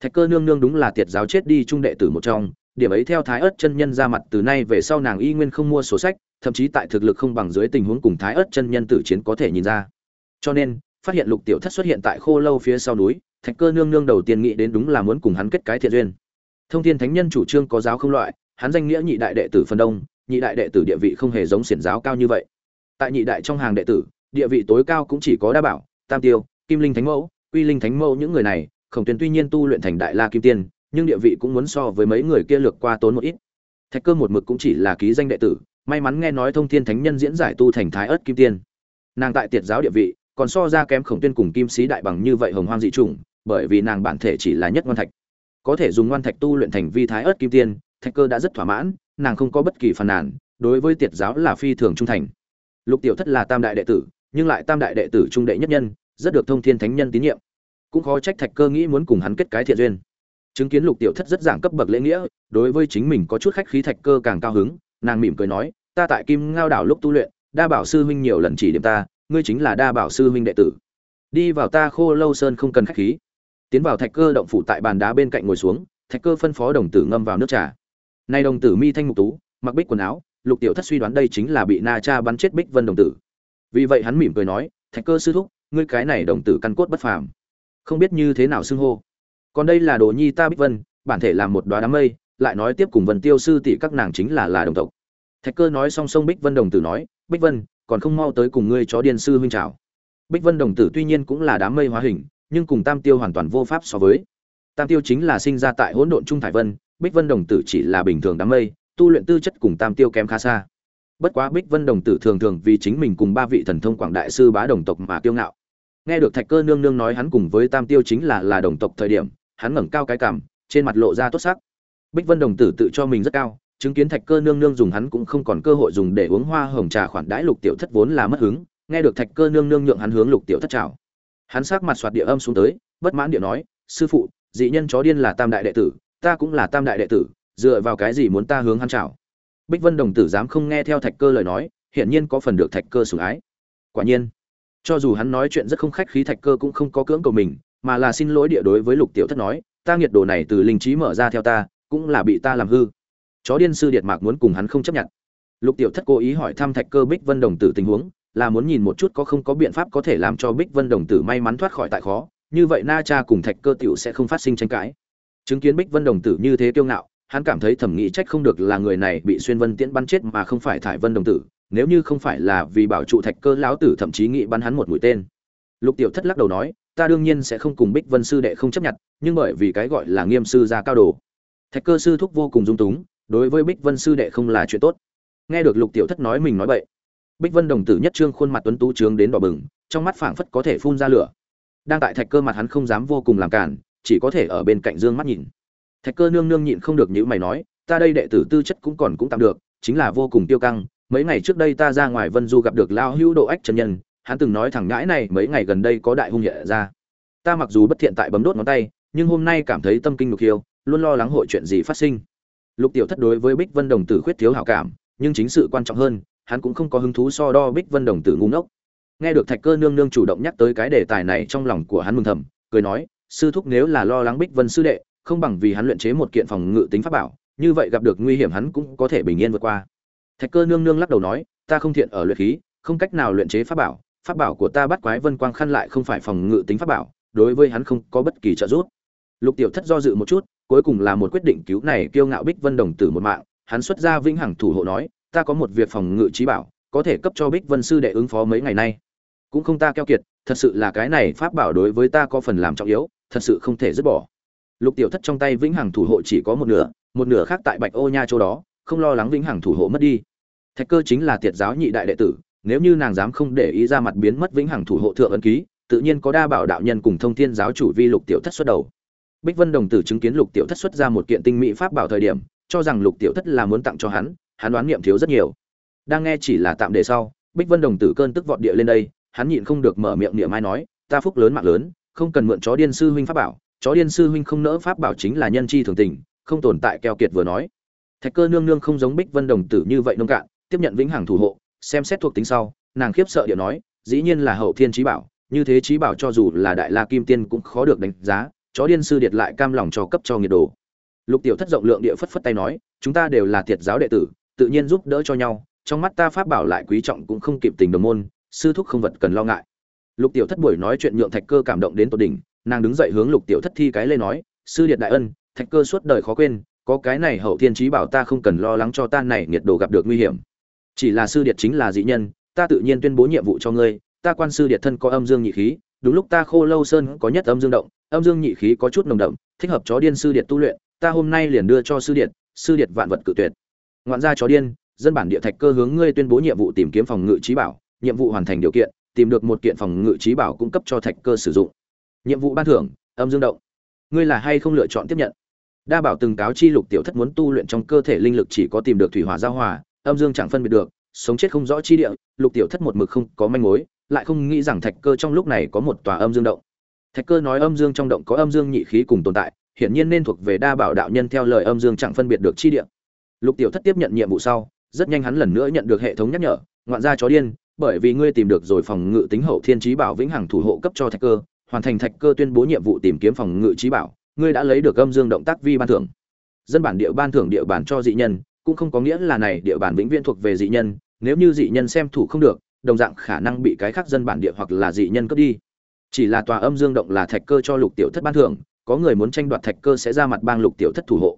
Thạch cơ nương nương đúng là tiệt giáo chết đi trung đệ tử một trong, điểm ấy theo thái ớt chân nhân ra mặt từ nay về sau nàng y nguyên không mua sổ sách, thậm chí tại thực lực không bằng dưới tình huống cùng thái ớt chân nhân tử chiến có thể nhìn ra. Cho nên, phát hiện lục tiểu thất xuất hiện tại khô lâu phía sau núi thạch cơ nương nương đầu tiên nghĩ đến đúng là muốn cùng hắn kết cái thiện duyên. Thông thiên thánh nhân chủ trương có giáo không loại, hắn danh nghĩa nhị đại đệ tử phân đông, nhị đại đệ tử địa vị không hề giống xiển giáo cao như vậy. Tại nhị đại trong hàng đệ tử, địa vị tối cao cũng chỉ có đa bảo, tam tiêu, kim linh thánh mẫu, quy linh thánh mẫu những người này, khổng tuyến tuy nhiên tu luyện thành đại la kim tiên, nhưng địa vị cũng muốn so với mấy người kia lược qua tốn một ít. Thạch cơ một mực cũng chỉ là ký danh đệ tử, may mắn nghe nói thông thiên thánh nhân diễn giải tu thành thái ớt kim tiên. Nàng tại tiệt giáo địa vị, còn so ra kém khổng tuyên cùng kim sĩ đại bằng như vậy hồng hoang dị trùng bởi vì nàng bản thể chỉ là nhất ngoan thạch. Có thể dùng ngoan thạch tu luyện thành vi thái ớt kim tiên, thạch cơ đã rất thỏa mãn, nàng không có bất kỳ phàn nàn, đối với tiệt giáo là phi thường trung thành. Lục tiểu thất là tam đại đệ tử, nhưng lại tam đại đệ tử trung đệ nhất nhân, rất được thông thiên thánh nhân tín nhiệm. Cũng khó trách thạch cơ nghĩ muốn cùng hắn kết cái thiện duyên. Chứng kiến lục tiểu thất rất giảng cấp bậc lễ nghĩa, đối với chính mình có chút khách khí thạch cơ càng cao hứng, nàng mỉm cười nói, ta tại kim ngao đảo lúc tu luyện, đa bảo sư huynh nhiều lần chỉ điểm ta, ngươi chính là đa bảo sư huynh đệ tử. Đi vào ta khô lâu sơn không cần khách khí tiến vào thạch cơ động phủ tại bàn đá bên cạnh ngồi xuống, thạch cơ phân phó đồng tử ngâm vào nước trà. Nay đồng tử mi thanh mục tú, mặc bích quần áo, lục tiểu thất suy đoán đây chính là bị na cha bắn chết bích vân đồng tử. Vì vậy hắn mỉm cười nói, thạch cơ sư thúc, ngươi cái này đồng tử căn cốt bất phàm, không biết như thế nào xưng hô. Còn đây là đồ nhi ta bích vân, bản thể làm một đoá đám mây, lại nói tiếp cùng vân tiêu sư tỷ các nàng chính là là đồng tộc. Thạch cơ nói song song bích vân đồng tử nói, bích vân, còn không mau tới cùng ngươi chó điên sư huynh chào. Bích vân đồng tử tuy nhiên cũng là đám mây hóa hình nhưng cùng tam tiêu hoàn toàn vô pháp so với. Tam tiêu chính là sinh ra tại hỗn độn trung thải vân, bích vân đồng tử chỉ là bình thường đám mây, tu luyện tư chất cùng tam tiêu kém khá xa. Bất quá bích vân đồng tử thường thường vì chính mình cùng ba vị thần thông quảng đại sư bá đồng tộc mà kiêu ngạo. Nghe được thạch cơ nương nương nói hắn cùng với tam tiêu chính là là đồng tộc thời điểm, hắn ngẩng cao cái cằm, trên mặt lộ ra tốt sắc. Bích vân đồng tử tự cho mình rất cao, chứng kiến thạch cơ nương nương dùng hắn cũng không còn cơ hội dùng để uống hoa hồng trà khoản đãi lục tiểu thất vốn là mất hứng. Nghe được thạch cơ nương nương nhượng hắn hướng lục tiểu thất chào hắn sắc mặt soạt địa âm xuống tới, bất mãn địa nói, sư phụ, dị nhân chó điên là tam đại đệ tử, ta cũng là tam đại đệ tử, dựa vào cái gì muốn ta hướng hắn chào? Bích vân đồng tử dám không nghe theo thạch cơ lời nói, hiển nhiên có phần được thạch cơ sủng ái. Quả nhiên, cho dù hắn nói chuyện rất không khách khí, thạch cơ cũng không có cưỡng cầu mình, mà là xin lỗi địa đối với lục tiểu thất nói, ta nghiệt đồ này từ linh trí mở ra theo ta, cũng là bị ta làm hư. Chó điên sư điệt mạc muốn cùng hắn không chấp nhận. Lục tiểu thất cố ý hỏi thăm thạch cơ bích vân đồng tử tình huống là muốn nhìn một chút có không có biện pháp có thể làm cho bích vân đồng tử may mắn thoát khỏi tại khó. Như vậy na cha cùng thạch cơ tiểu sẽ không phát sinh tranh cãi. Chứng kiến bích vân đồng tử như thế kiêu ngạo, hắn cảm thấy thẩm nghĩ trách không được là người này bị xuyên vân tiễn bắn chết mà không phải thải vân đồng tử. Nếu như không phải là vì bảo trụ thạch cơ lão tử thậm chí nghĩ bắn hắn một mũi tên. Lục tiểu thất lắc đầu nói, ta đương nhiên sẽ không cùng bích vân sư đệ không chấp nhận, nhưng bởi vì cái gọi là nghiêm sư gia cao đồ. Thạch cơ sư thúc vô cùng dung túng, đối với bích vân sư đệ không là chuyện tốt. Nghe được lục tiểu thất nói mình nói bậy bích vân đồng tử nhất trương khuôn mặt tuấn tú trướng đến đỏ bừng, trong mắt phảng phất có thể phun ra lửa. Đang tại thạch cơ mặt hắn không dám vô cùng làm cản, chỉ có thể ở bên cạnh dương mắt nhìn. Thạch cơ nương nương nhịn không được nhíu mày nói, ta đây đệ tử tư chất cũng còn cũng tạm được, chính là vô cùng tiêu căng. Mấy ngày trước đây ta ra ngoài vân du gặp được lão hữu độ ách chân nhân, hắn từng nói thẳng ngãi này mấy ngày gần đây có đại hung hiện ra. Ta mặc dù bất thiện tại bấm đốt ngón tay, nhưng hôm nay cảm thấy tâm kinh lục hiêu luôn lo lắng hội chuyện gì phát sinh. Lục tiểu thất đối với bích vân đồng tử khuyết thiếu hảo cảm, nhưng chính sự quan trọng hơn hắn cũng không có hứng thú so đo bích vân đồng tử ngu ngốc. Nghe được thạch cơ nương nương chủ động nhắc tới cái đề tài này trong lòng của hắn mừng thầm, cười nói, sư thúc nếu là lo lắng bích vân sư đệ, không bằng vì hắn luyện chế một kiện phòng ngự tính pháp bảo, như vậy gặp được nguy hiểm hắn cũng có thể bình yên vượt qua. Thạch cơ nương nương lắc đầu nói, ta không thiện ở luyện khí, không cách nào luyện chế pháp bảo pháp bảo của ta bắt quái vân quang khăn lại không phải phòng ngự tính pháp bảo, đối với hắn không có bất kỳ trợ giúp. Lục tiểu thất do dự một chút, cuối cùng là một quyết định cứu này kiêu ngạo bích vân đồng tử một mạng, hắn xuất ra vĩnh hằng thủ hộ nói ta có một việc phòng ngự trí bảo, có thể cấp cho bích vân sư đệ ứng phó mấy ngày nay. Cũng không ta keo kiệt, thật sự là cái này pháp bảo đối với ta có phần làm trọng yếu, thật sự không thể dứt bỏ. Lục tiểu thất trong tay vĩnh hằng thủ hộ chỉ có một nửa một nửa khác tại bạch ô nha chỗ đó, không lo lắng vĩnh hằng thủ hộ mất đi. Thạch cơ chính là tiệt giáo nhị đại đệ tử, nếu như nàng dám không để ý ra mặt biến mất vĩnh hằng thủ hộ thượng ấn ký, tự nhiên có đa bảo đạo nhân cùng thông thiên giáo chủ vi lục tiểu thất xuất đầu. Bích vân đồng tử chứng kiến lục tiểu thất xuất ra một kiện tinh mỹ pháp bảo thời điểm, cho rằng lục tiểu thất là muốn tặng cho hắn hắn đoán niệm thiếu rất nhiều. Đang nghe chỉ là tạm đề sau, bích vân đồng tử cơn tức vọt địa lên đây, hắn nhịn không được mở miệng niệm ai nói, ta phúc lớn mạng lớn, không cần mượn chó điên sư huynh pháp bảo, chó điên sư huynh không nỡ pháp bảo chính là nhân chi thường tình, không tồn tại keo kiệt vừa nói. Thạch cơ nương nương không giống bích vân đồng tử như vậy nông cạn, tiếp nhận vĩnh hằng thủ hộ, xem xét thuộc tính sau, nàng khiếp sợ địa nói, dĩ nhiên là hậu thiên trí bảo, như thế trí bảo cho dù là đại la kim tiên cũng khó được đánh giá, chó điên sư điệt lại cam lòng cho cấp cho nghiệt đồ. Lục tiểu thất rộng lượng địa phất phất tay nói, chúng ta đều là thiệt giáo đệ tử tự nhiên giúp đỡ cho nhau, trong mắt ta pháp bảo lại quý trọng cũng không kịp tình đồng môn, sư thúc không vật cần lo ngại. Lục tiểu thất buổi nói chuyện nhượng thạch cơ cảm động đến tột đỉnh, nàng đứng dậy hướng lục tiểu thất thi cái lên nói, sư điệt đại ân, thạch cơ suốt đời khó quên, có cái này hậu thiên trí bảo ta không cần lo lắng cho ta này nhiệt đồ gặp được nguy hiểm. Chỉ là sư điệt chính là dị nhân, ta tự nhiên tuyên bố nhiệm vụ cho ngươi, ta quan sư điện thân có âm dương nhị khí, đúng lúc ta khô lâu sơn có nhất âm dương động, âm dương nhị khí có chút nồng đậm, thích hợp chó điên sư điện tu luyện, ta hôm nay liền đưa cho sư điện sư điện vạn vật cự tuyệt ngoạn gia chó điên, dân bản địa thạch cơ hướng ngươi tuyên bố nhiệm vụ tìm kiếm phòng ngự trí bảo, nhiệm vụ hoàn thành điều kiện, tìm được một kiện phòng ngự trí bảo cung cấp cho thạch cơ sử dụng. Nhiệm vụ ban thưởng, âm dương động. Ngươi là hay không lựa chọn tiếp nhận? Đa bảo từng cáo chi lục tiểu thất muốn tu luyện trong cơ thể linh lực chỉ có tìm được thủy hỏa giao hòa, âm dương chẳng phân biệt được, sống chết không rõ chi địa, lục tiểu thất một mực không có manh mối, lại không nghĩ rằng thạch cơ trong lúc này có một tòa âm dương động. Thạch cơ nói âm dương trong động có âm dương nhị khí cùng tồn tại, hiển nhiên nên thuộc về đa bảo đạo nhân theo lời âm dương chẳng phân biệt được chi địa lục tiểu thất tiếp nhận nhiệm vụ sau, rất nhanh hắn lần nữa nhận được hệ thống nhắc nhở, ngoạn gia chó điên, bởi vì ngươi tìm được rồi phòng ngự tính hậu thiên trí bảo vĩnh hằng thủ hộ cấp cho thạch cơ, hoàn thành thạch cơ tuyên bố nhiệm vụ tìm kiếm phòng ngự trí bảo, ngươi đã lấy được âm dương động tác vi ban thưởng. Dân bản địa ban thưởng địa bàn cho dị nhân, cũng không có nghĩa là này địa bàn vĩnh viễn thuộc về dị nhân, nếu như dị nhân xem thủ không được, đồng dạng khả năng bị cái khác dân bản địa hoặc là dị nhân cướp đi. Chỉ là tòa âm dương động là thạch cơ cho lục tiểu thất ban thưởng, có người muốn tranh đoạt thạch cơ sẽ ra mặt bang lục tiểu thất thủ hộ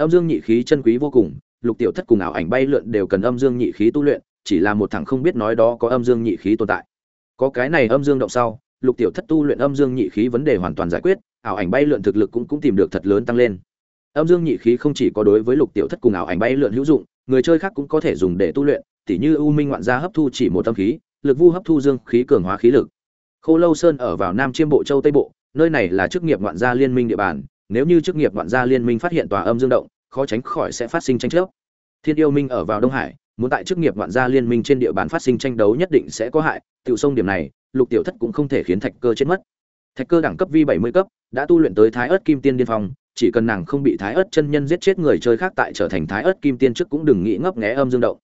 âm dương nhị khí chân quý vô cùng, lục tiểu thất cùng ảo ảnh bay lượn đều cần âm dương nhị khí tu luyện, chỉ là một thằng không biết nói đó có âm dương nhị khí tồn tại. Có cái này âm dương động sau, lục tiểu thất tu luyện âm dương nhị khí vấn đề hoàn toàn giải quyết, ảo ảnh bay lượn thực lực cũng cũng tìm được thật lớn tăng lên. Âm dương nhị khí không chỉ có đối với lục tiểu thất cùng ảo ảnh bay lượn hữu dụng, người chơi khác cũng có thể dùng để tu luyện, tỉ như u minh ngoạn gia hấp thu chỉ một tâm khí, lực vu hấp thu dương khí cường hóa khí lực. Khô lâu sơn ở vào nam chiêm bộ châu tây bộ, nơi này là chức nghiệp ngoạn gia liên minh địa bàn nếu như chức nghiệp ngoạn gia liên minh phát hiện tòa âm dương động, khó tránh khỏi sẽ phát sinh tranh chấp. Thiên yêu minh ở vào đông hải, muốn tại chức nghiệp ngoạn gia liên minh trên địa bàn phát sinh tranh đấu nhất định sẽ có hại, tiểu sông điểm này, lục tiểu thất cũng không thể khiến thạch cơ chết mất. Thạch cơ đẳng cấp vi bảy mươi cấp, đã tu luyện tới thái ớt kim tiên điên phong, chỉ cần nàng không bị thái ớt chân nhân giết chết người chơi khác tại trở thành thái ớt kim tiên trước cũng đừng nghĩ ngấp nghé âm dương động.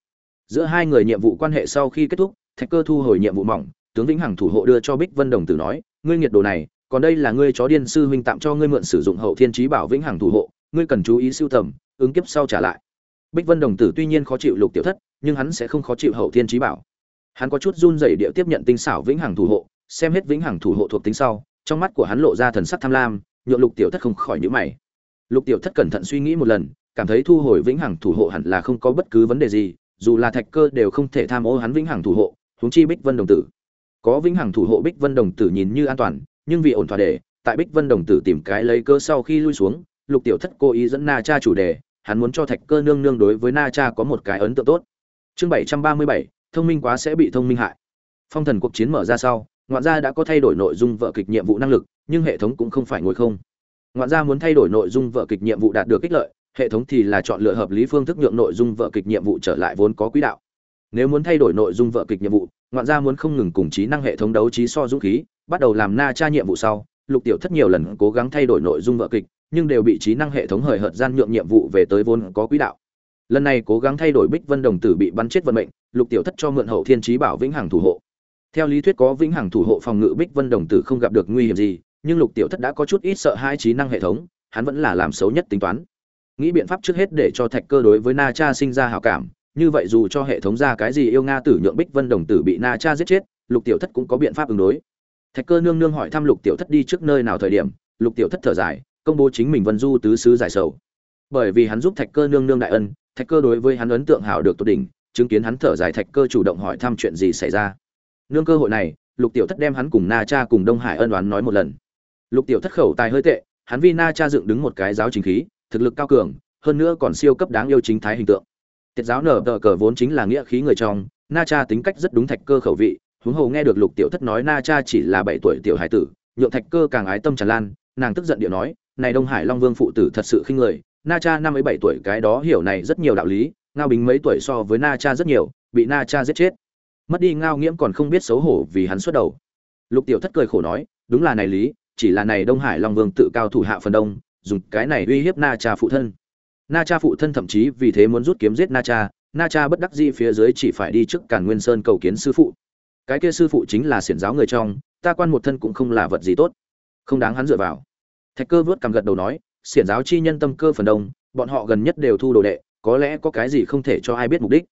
Giữa hai người nhiệm vụ quan hệ sau khi kết thúc, thạch cơ thu hồi nhiệm vụ mỏng, tướng vĩnh hằng thủ hộ đưa cho bích vân đồng tử nói, ngươi nghiệt đồ này còn đây là ngươi chó điên sư huynh tạm cho ngươi mượn sử dụng hậu thiên trí bảo vĩnh hằng thủ hộ, ngươi cần chú ý sưu tầm, ứng kiếp sau trả lại. Bích vân đồng tử tuy nhiên khó chịu lục tiểu thất, nhưng hắn sẽ không khó chịu hậu thiên trí bảo. Hắn có chút run rẩy địa tiếp nhận tinh xảo vĩnh hằng thủ hộ, xem hết vĩnh hằng thủ hộ thuộc tính sau, trong mắt của hắn lộ ra thần sắc tham lam, nhượng lục tiểu thất không khỏi nhíu mày. Lục tiểu thất cẩn thận suy nghĩ một lần, cảm thấy thu hồi vĩnh hằng thủ hộ hẳn là không có bất cứ vấn đề gì, dù là thạch cơ đều không thể tham ô hắn vĩnh hằng thủ hộ, huống chi bích vân đồng tử. Có vĩnh hằng thủ hộ bích vân đồng tử nhìn như an toàn nhưng vì ổn thỏa để, tại bích vân đồng tử tìm cái lấy cơ sau khi lui xuống, lục tiểu thất cố ý dẫn na cha chủ đề, hắn muốn cho thạch cơ nương nương đối với na cha có một cái ấn tượng tốt. Chương bảy trăm ba mươi bảy, thông minh quá sẽ bị thông minh hại. Phong thần cuộc chiến mở ra sau, ngoạn gia đã có thay đổi nội dung vợ kịch nhiệm vụ năng lực, nhưng hệ thống cũng không phải ngồi không. Ngoạn gia muốn thay đổi nội dung vợ kịch nhiệm vụ đạt được kích lợi, hệ thống thì là chọn lựa hợp lý phương thức nhượng nội dung vợ kịch nhiệm vụ trở lại vốn có quỹ đạo. Nếu muốn thay đổi nội dung vợ kịch nhiệm vụ, ngoạn gia muốn không ngừng cùng trí năng hệ thống đấu trí so dũng khí bắt đầu làm na tra nhiệm vụ sau, lục tiểu thất nhiều lần cố gắng thay đổi nội dung vợ kịch, nhưng đều bị trí năng hệ thống hời hợt gian nhượng nhiệm vụ về tới vốn có quỹ đạo. Lần này cố gắng thay đổi bích vân đồng tử bị bắn chết vận mệnh, lục tiểu thất cho mượn hậu thiên trí bảo vĩnh hằng thủ hộ. Theo lý thuyết có vĩnh hằng thủ hộ phòng ngự bích vân đồng tử không gặp được nguy hiểm gì, nhưng lục tiểu thất đã có chút ít sợ hai trí năng hệ thống, hắn vẫn là làm xấu nhất tính toán. Nghĩ biện pháp trước hết để cho thạch cơ đối với na cha sinh ra hảo cảm, như vậy dù cho hệ thống ra cái gì yêu nga tử nhượng bích vân đồng tử bị na cha giết chết, lục tiểu thất cũng có biện pháp ứng đối thạch cơ nương nương hỏi thăm lục tiểu thất đi trước nơi nào thời điểm, lục tiểu thất thở dài, công bố chính mình vân du tứ sứ giải sầu. Bởi vì hắn giúp thạch cơ nương nương đại ân, thạch cơ đối với hắn ấn tượng hảo được tốt đỉnh, chứng kiến hắn thở dài thạch cơ chủ động hỏi thăm chuyện gì xảy ra. Nương cơ hội này, lục tiểu thất đem hắn cùng na cha cùng đông hải ân đoán nói một lần. Lục tiểu thất khẩu tài hơi tệ, hắn vì na cha dựng đứng một cái giáo chính khí, thực lực cao cường, hơn nữa còn siêu cấp đáng yêu chính thái hình tượng. Tiết giáo nở tờ cờ vốn chính là nghĩa khí người trong, na cha tính cách rất đúng thạch cơ khẩu vị huống hồ nghe được lục tiểu thất nói na cha chỉ là bảy tuổi tiểu hải tử, nhượng thạch cơ càng ái tâm tràn lan, nàng tức giận điệu nói, này đông hải long vương phụ tử thật sự khinh người, na cha năm ấy bảy tuổi cái đó hiểu này rất nhiều đạo lý, ngao bính mấy tuổi so với na cha rất nhiều, bị na cha giết chết. Mất đi ngao nghiễm còn không biết xấu hổ vì hắn xuất đầu. Lục tiểu thất cười khổ nói, đúng là này lý, chỉ là này đông hải long vương tự cao thủ hạ phần đông, dùng cái này uy hiếp na cha phụ thân. Na cha phụ thân thậm chí vì thế muốn rút kiếm giết na cha na cha bất đắc dĩ phía dưới chỉ phải đi trước càn nguyên sơn cầu kiến sư phụ cái kia sư phụ chính là xiển giáo người trong, ta quan một thân cũng không là vật gì tốt. Không đáng hắn dựa vào. Thạch cơ vớt cằm gật đầu nói, xiển giáo chi nhân tâm cơ phần đông, bọn họ gần nhất đều thu đồ đệ, có lẽ có cái gì không thể cho ai biết mục đích.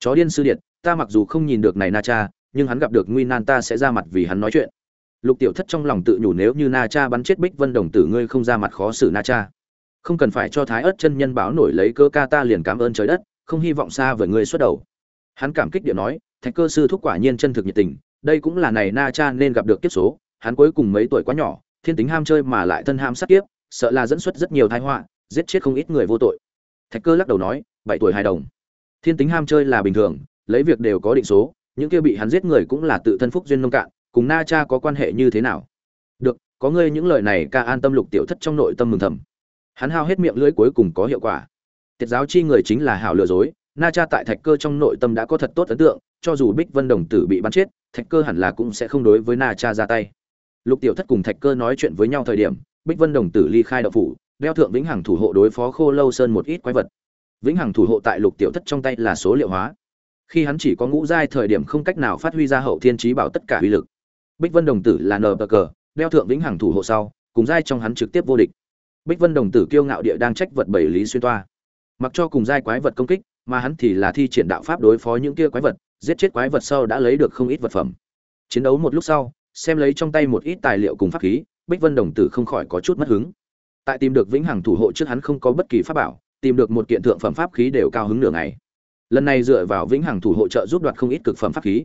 Chó điên sư điện ta mặc dù không nhìn được này na cha, nhưng hắn gặp được nguy nan ta sẽ ra mặt vì hắn nói chuyện. Lục tiểu thất trong lòng tự nhủ nếu như na cha bắn chết bích vân đồng tử ngươi không ra mặt khó xử na cha. Không cần phải cho thái ớt chân nhân báo nổi lấy cơ ca ta liền cảm ơn trời đất, không hy vọng xa với ngươi xuất đầu. Hắn cảm kích điện nói thạch cơ sư thúc quả nhiên chân thực nhiệt tình, đây cũng là này na cha nên gặp được kiếp số, hắn cuối cùng mấy tuổi quá nhỏ, thiên tính ham chơi mà lại thân ham sát kiếp, sợ là dẫn xuất rất nhiều tai họa, giết chết không ít người vô tội. Thạch cơ lắc đầu nói, bảy tuổi hài đồng. Thiên tính ham chơi là bình thường, lấy việc đều có định số, những kia bị hắn giết người cũng là tự thân phúc duyên nông cạn, cùng na cha có quan hệ như thế nào? Được, có ngươi những lời này ca an tâm lục tiểu thất trong nội tâm mừng thầm. Hắn hao hết miệng lưỡi cuối cùng có hiệu quả. Tiết giáo chi người chính là hảo lừa dối, na cha tại thạch cơ trong nội tâm đã có thật tốt ấn tượng cho dù bích vân đồng tử bị bắn chết, thạch cơ hẳn là cũng sẽ không đối với na cha ra tay. Lục tiểu thất cùng thạch cơ nói chuyện với nhau thời điểm, bích vân đồng tử ly khai đậu phủ, đeo thượng vĩnh hằng thủ hộ đối phó khô lâu sơn một ít quái vật. Vĩnh hằng thủ hộ tại lục tiểu thất trong tay là số liệu hóa. Khi hắn chỉ có ngũ giai thời điểm không cách nào phát huy ra hậu thiên trí bảo tất cả uy lực. Bích vân đồng tử là nờ bờ cờ, đeo thượng vĩnh hằng thủ hộ sau, cùng giai trong hắn trực tiếp vô địch. Bích vân đồng tử kiêu ngạo địa đang trách vật bảy lý xuyên toa. Mặc cho cùng giai quái vật công kích, mà hắn thì là thi triển đạo pháp đối phó những kia quái vật giết chết quái vật sau đã lấy được không ít vật phẩm. Chiến đấu một lúc sau, xem lấy trong tay một ít tài liệu cùng pháp khí, bích vân đồng tử không khỏi có chút mất hứng. Tại tìm được vĩnh hằng thủ hộ trước hắn không có bất kỳ pháp bảo, tìm được một kiện thượng phẩm pháp khí đều cao hứng nửa ngày. Lần này dựa vào vĩnh hằng thủ hộ trợ giúp đoạt không ít cực phẩm pháp khí.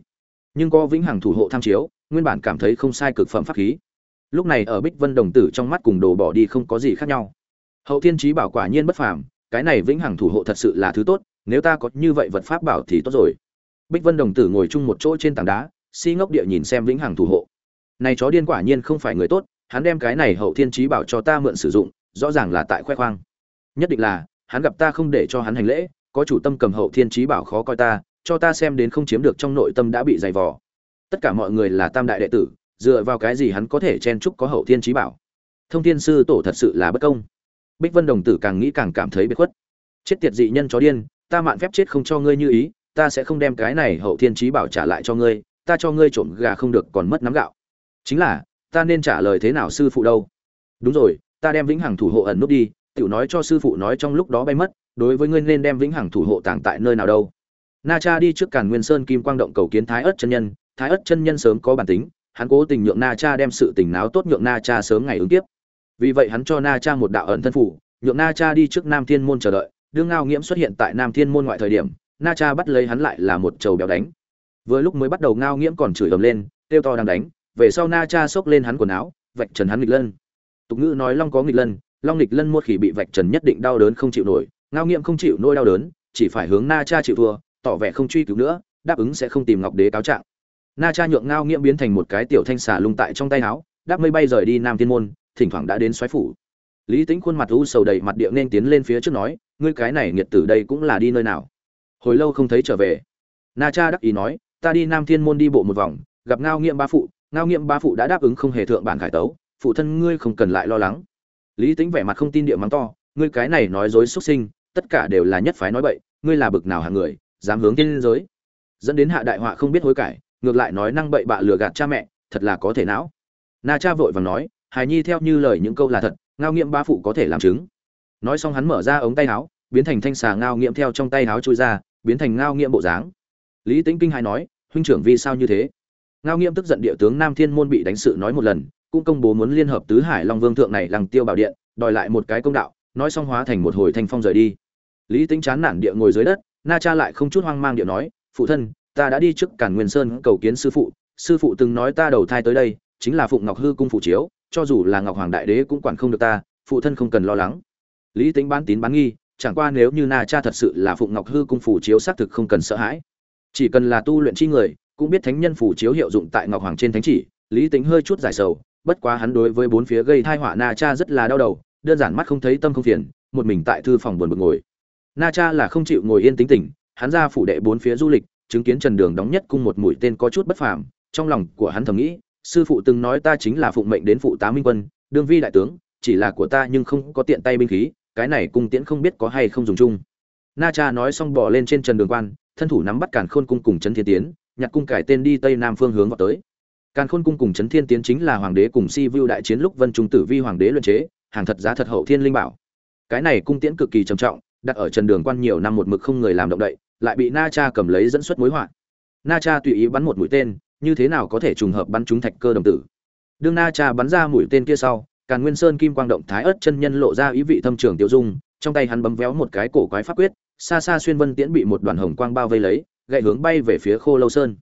Nhưng có vĩnh hằng thủ hộ tham chiếu, nguyên bản cảm thấy không sai cực phẩm pháp khí. Lúc này ở bích vân đồng tử trong mắt cùng đồ bỏ đi không có gì khác nhau. Hậu thiên trí bảo quả nhiên bất phàm, cái này vĩnh hằng thủ hộ thật sự là thứ tốt, nếu ta có như vậy vật pháp bảo thì tốt rồi bích vân đồng tử ngồi chung một chỗ trên tảng đá, si ngốc địa nhìn xem vĩnh hằng thủ hộ. Này chó điên quả nhiên không phải người tốt, hắn đem cái này hậu thiên trí bảo cho ta mượn sử dụng, rõ ràng là tại khoe khoang. Nhất định là, hắn gặp ta không để cho hắn hành lễ, có chủ tâm cầm hậu thiên trí bảo khó coi ta, cho ta xem đến không chiếm được trong nội tâm đã bị dày vò. Tất cả mọi người là tam đại đệ tử, dựa vào cái gì hắn có thể chen chúc có hậu thiên trí bảo? Thông thiên sư tổ thật sự là bất công. Bích vân đồng tử càng nghĩ càng cảm thấy bị khuất. Chết tiệt dị nhân chó điên, ta mạn phép chết không cho ngươi như ý ta sẽ không đem cái này hậu thiên trí bảo trả lại cho ngươi, ta cho ngươi trộm gà không được còn mất nắm gạo. Chính là, ta nên trả lời thế nào sư phụ đâu? Đúng rồi, ta đem vĩnh hằng thủ hộ ẩn nút đi, tiểu nói cho sư phụ nói trong lúc đó bay mất, đối với ngươi nên đem vĩnh hằng thủ hộ tàng tại nơi nào đâu. Na cha đi trước càn nguyên sơn kim quang động cầu kiến thái ất chân nhân, thái ất chân nhân sớm có bản tính, hắn cố tình nhượng na cha đem sự tình náo tốt nhượng na cha sớm ngày ứng tiếp. Vì vậy hắn cho na cha một đạo ẩn thân phủ, nhượng na cha đi trước nam thiên môn chờ đợi, đương ngao nghiễm xuất hiện tại nam thiên môn ngoại thời điểm na cha bắt lấy hắn lại là một trầu béo đánh. Vừa lúc mới bắt đầu ngao nghiễm còn chửi ầm lên, kêu to đang đánh, về sau na cha xốc lên hắn quần áo, vạch trần hắn nghịch lân. Tục ngữ nói long có nghịch lân, long nghịch lân một khỉ bị vạch trần nhất định đau đớn không chịu nổi, ngao nghiễm không chịu nỗi đau đớn, chỉ phải hướng na cha chịu thua, tỏ vẻ không truy cứu nữa, đáp ứng sẽ không tìm ngọc đế cáo trạng. Na cha nhượng ngao nghiễm biến thành một cái tiểu thanh xà lung tại trong tay áo, đáp mây bay rời đi nam thiên môn, thỉnh thoảng đã đến xoáy phủ. Lý tính khuôn mặt u sầu đầy mặt địa nên tiến lên phía trước nói, ngươi cái này nghiệt tử đây cũng là đi nơi nào? Hồi lâu không thấy trở về. Na cha đắc ý nói, ta đi nam thiên môn đi bộ một vòng, gặp ngao nghiệm ba phụ. Ngao nghiệm ba phụ đã đáp ứng không hề thượng bản khải tấu. Phụ thân ngươi không cần lại lo lắng. Lý tính vẻ mặt không tin địa mắng to, ngươi cái này nói dối xuất sinh, tất cả đều là nhất phái nói bậy, ngươi là bực nào hạng người, dám hướng tiên giới. Dẫn đến hạ đại họa không biết hối cải, ngược lại nói năng bậy bạ lừa gạt cha mẹ, thật là có thể não. Na cha vội vàng nói, hài nhi theo như lời những câu là thật, ngao nghiệm ba phụ có thể làm chứng. Nói xong hắn mở ra ống tay áo, biến thành thanh xà ngao nghiệm theo trong tay áo trôi ra biến thành ngao nghiệm bộ dáng. Lý tĩnh kinh hai nói, huynh trưởng vì sao như thế? Ngao nghiệm tức giận địa tướng nam thiên môn bị đánh sự nói một lần, cũng công bố muốn liên hợp tứ hải long vương thượng này lăng tiêu bảo điện, đòi lại một cái công đạo, nói xong hóa thành một hồi thanh phong rời đi. Lý tính chán nản địa ngồi dưới đất, na cha lại không chút hoang mang địa nói, phụ thân, ta đã đi trước cản nguyên sơn cầu kiến sư phụ sư phụ từng nói ta đầu thai tới đây, chính là phụng ngọc hư cung phụ chiếu, cho dù là ngọc hoàng đại đế cũng quản không được ta, phụ thân không cần lo lắng. Lý tính bán tín bán nghi chẳng qua nếu như na cha thật sự là phụng ngọc hư cung phủ chiếu xác thực không cần sợ hãi. Chỉ cần là tu luyện chi người, cũng biết thánh nhân phủ chiếu hiệu dụng tại ngọc hoàng trên thánh chỉ, lý tính hơi chút giải sầu, bất quá hắn đối với bốn phía gây thai họa na cha rất là đau đầu, đơn giản mắt không thấy tâm không phiền, một mình tại thư phòng buồn bực ngồi. Na cha là không chịu ngồi yên tính tình, hắn ra phủ đệ bốn phía du lịch, chứng kiến trần đường đóng nhất cung một mũi tên có chút bất phàm, trong lòng của hắn thầm nghĩ, sư phụ từng nói ta chính là phụng mệnh đến phụ tá minh quân, đương vi đại tướng, chỉ là của ta nhưng không có tiện tay binh khí cái này cung tiễn không biết có hay không dùng chung. Na cha nói xong bỏ lên trên trần đường quan, thân thủ nắm bắt càn khôn cung cùng trấn thiên tiến, nhặt cung cải tên đi tây nam phương hướng vào tới. Càn khôn cung cùng trấn thiên tiến chính là hoàng đế cùng si vu đại chiến lúc vân trung tử vi hoàng đế luận chế, hàng thật giá thật hậu thiên linh bảo. Cái này cung tiễn cực kỳ trầm trọng, đặt ở trần đường quan nhiều năm một mực không người làm động đậy, lại bị na cha cầm lấy dẫn xuất mối họa. Na cha tùy ý bắn một mũi tên, như thế nào có thể trùng hợp bắn trúng thạch cơ đồng tử? Đương na cha bắn ra mũi tên kia sau càn nguyên sơn kim quang động thái ớt chân nhân lộ ra ý vị thâm trường tiêu dung, trong tay hắn bấm véo một cái cổ quái pháp quyết, xa xa xuyên vân tiễn bị một đoàn hồng quang bao vây lấy, gậy hướng bay về phía khô lâu sơn.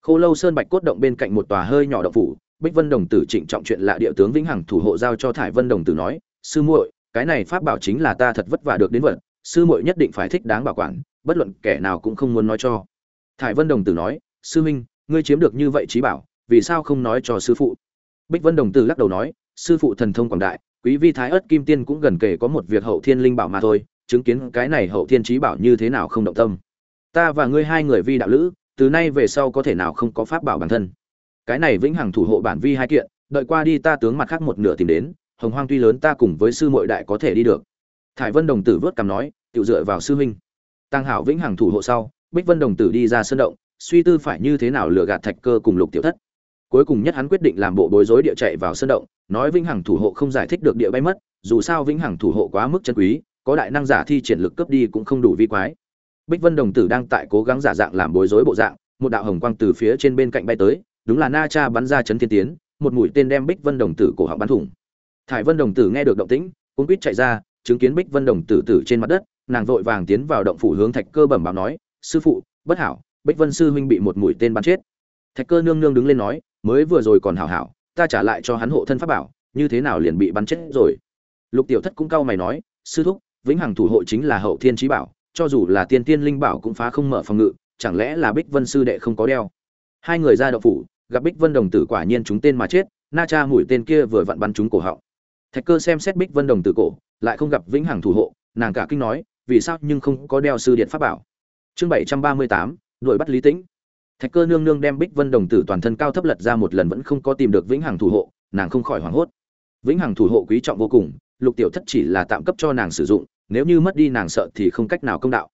Khô lâu sơn bạch cốt động bên cạnh một tòa hơi nhỏ động phủ, bích vân đồng tử trịnh trọng chuyện lạ địa tướng vĩnh hằng thủ hộ giao cho thải vân đồng tử nói, sư muội, cái này pháp bảo chính là ta thật vất vả được đến vật, sư muội nhất định phải thích đáng bảo quản, bất luận kẻ nào cũng không muốn nói cho. Thải vân đồng tử nói, sư huynh, ngươi chiếm được như vậy trí bảo, vì sao không nói cho sư phụ? Bích vân đồng tử lắc đầu nói sư phụ thần thông quảng đại, quý vi thái ớt kim tiên cũng gần kể có một việc hậu thiên linh bảo mà thôi, chứng kiến cái này hậu thiên trí bảo như thế nào không động tâm. Ta và ngươi hai người vi đạo lữ, từ nay về sau có thể nào không có pháp bảo bản thân. Cái này vĩnh hằng thủ hộ bản vi hai kiện, đợi qua đi ta tướng mặt khác một nửa tìm đến, hồng hoang tuy lớn ta cùng với sư muội đại có thể đi được. Thải vân đồng tử vớt cằm nói tự dựa vào sư huynh. Tăng hảo vĩnh hằng thủ hộ sau, bích vân đồng tử đi ra sân động, suy tư phải như thế nào lừa gạt thạch cơ cùng lục tiểu thất cuối cùng nhất hắn quyết định làm bộ bối rối địa chạy vào sân động, nói vĩnh hằng thủ hộ không giải thích được địa bay mất, dù sao vĩnh hằng thủ hộ quá mức chân quý, có đại năng giả thi triển lực cướp đi cũng không đủ vi quái. Bích vân đồng tử đang tại cố gắng giả dạng làm bối rối bộ dạng, một đạo hồng quang từ phía trên bên cạnh bay tới, đúng là na cha bắn ra chấn thiên tiến, một mũi tên đem bích vân đồng tử cổ họng bắn thủng. Thải vân đồng tử nghe được động tĩnh cũng quýt chạy ra, chứng kiến bích vân đồng tử tử trên mặt đất, nàng vội vàng tiến vào động phủ hướng thạch cơ bẩm báo nói, sư phụ, bất hảo, bích vân sư huynh bị một mũi tên bắn chết. Thạch cơ nương nương đứng lên nói mới vừa rồi còn hảo hảo, ta trả lại cho hắn hộ thân pháp bảo, như thế nào liền bị bắn chết rồi. Lục tiểu thất cũng cau mày nói, sư thúc, vĩnh hằng thủ hộ chính là hậu thiên trí bảo, cho dù là tiên tiên linh bảo cũng phá không mở phòng ngự, chẳng lẽ là bích vân sư đệ không có đeo? Hai người ra động phủ, gặp bích vân đồng tử quả nhiên chúng tên mà chết, na cha mũi tên kia vừa vặn bắn trúng cổ họng. Thạch cơ xem xét bích vân đồng tử cổ, lại không gặp vĩnh hằng thủ hộ, nàng cả kinh nói, vì sao nhưng không có đeo sư điện pháp bảo? Chương bảy trăm ba mươi tám đội bắt lý tĩnh thạch cơ nương nương đem bích vân đồng tử toàn thân cao thấp lật ra một lần vẫn không có tìm được vĩnh hằng thủ hộ, nàng không khỏi hoảng hốt. Vĩnh hằng thủ hộ quý trọng vô cùng, lục tiểu thất chỉ là tạm cấp cho nàng sử dụng, nếu như mất đi nàng sợ thì không cách nào công đạo.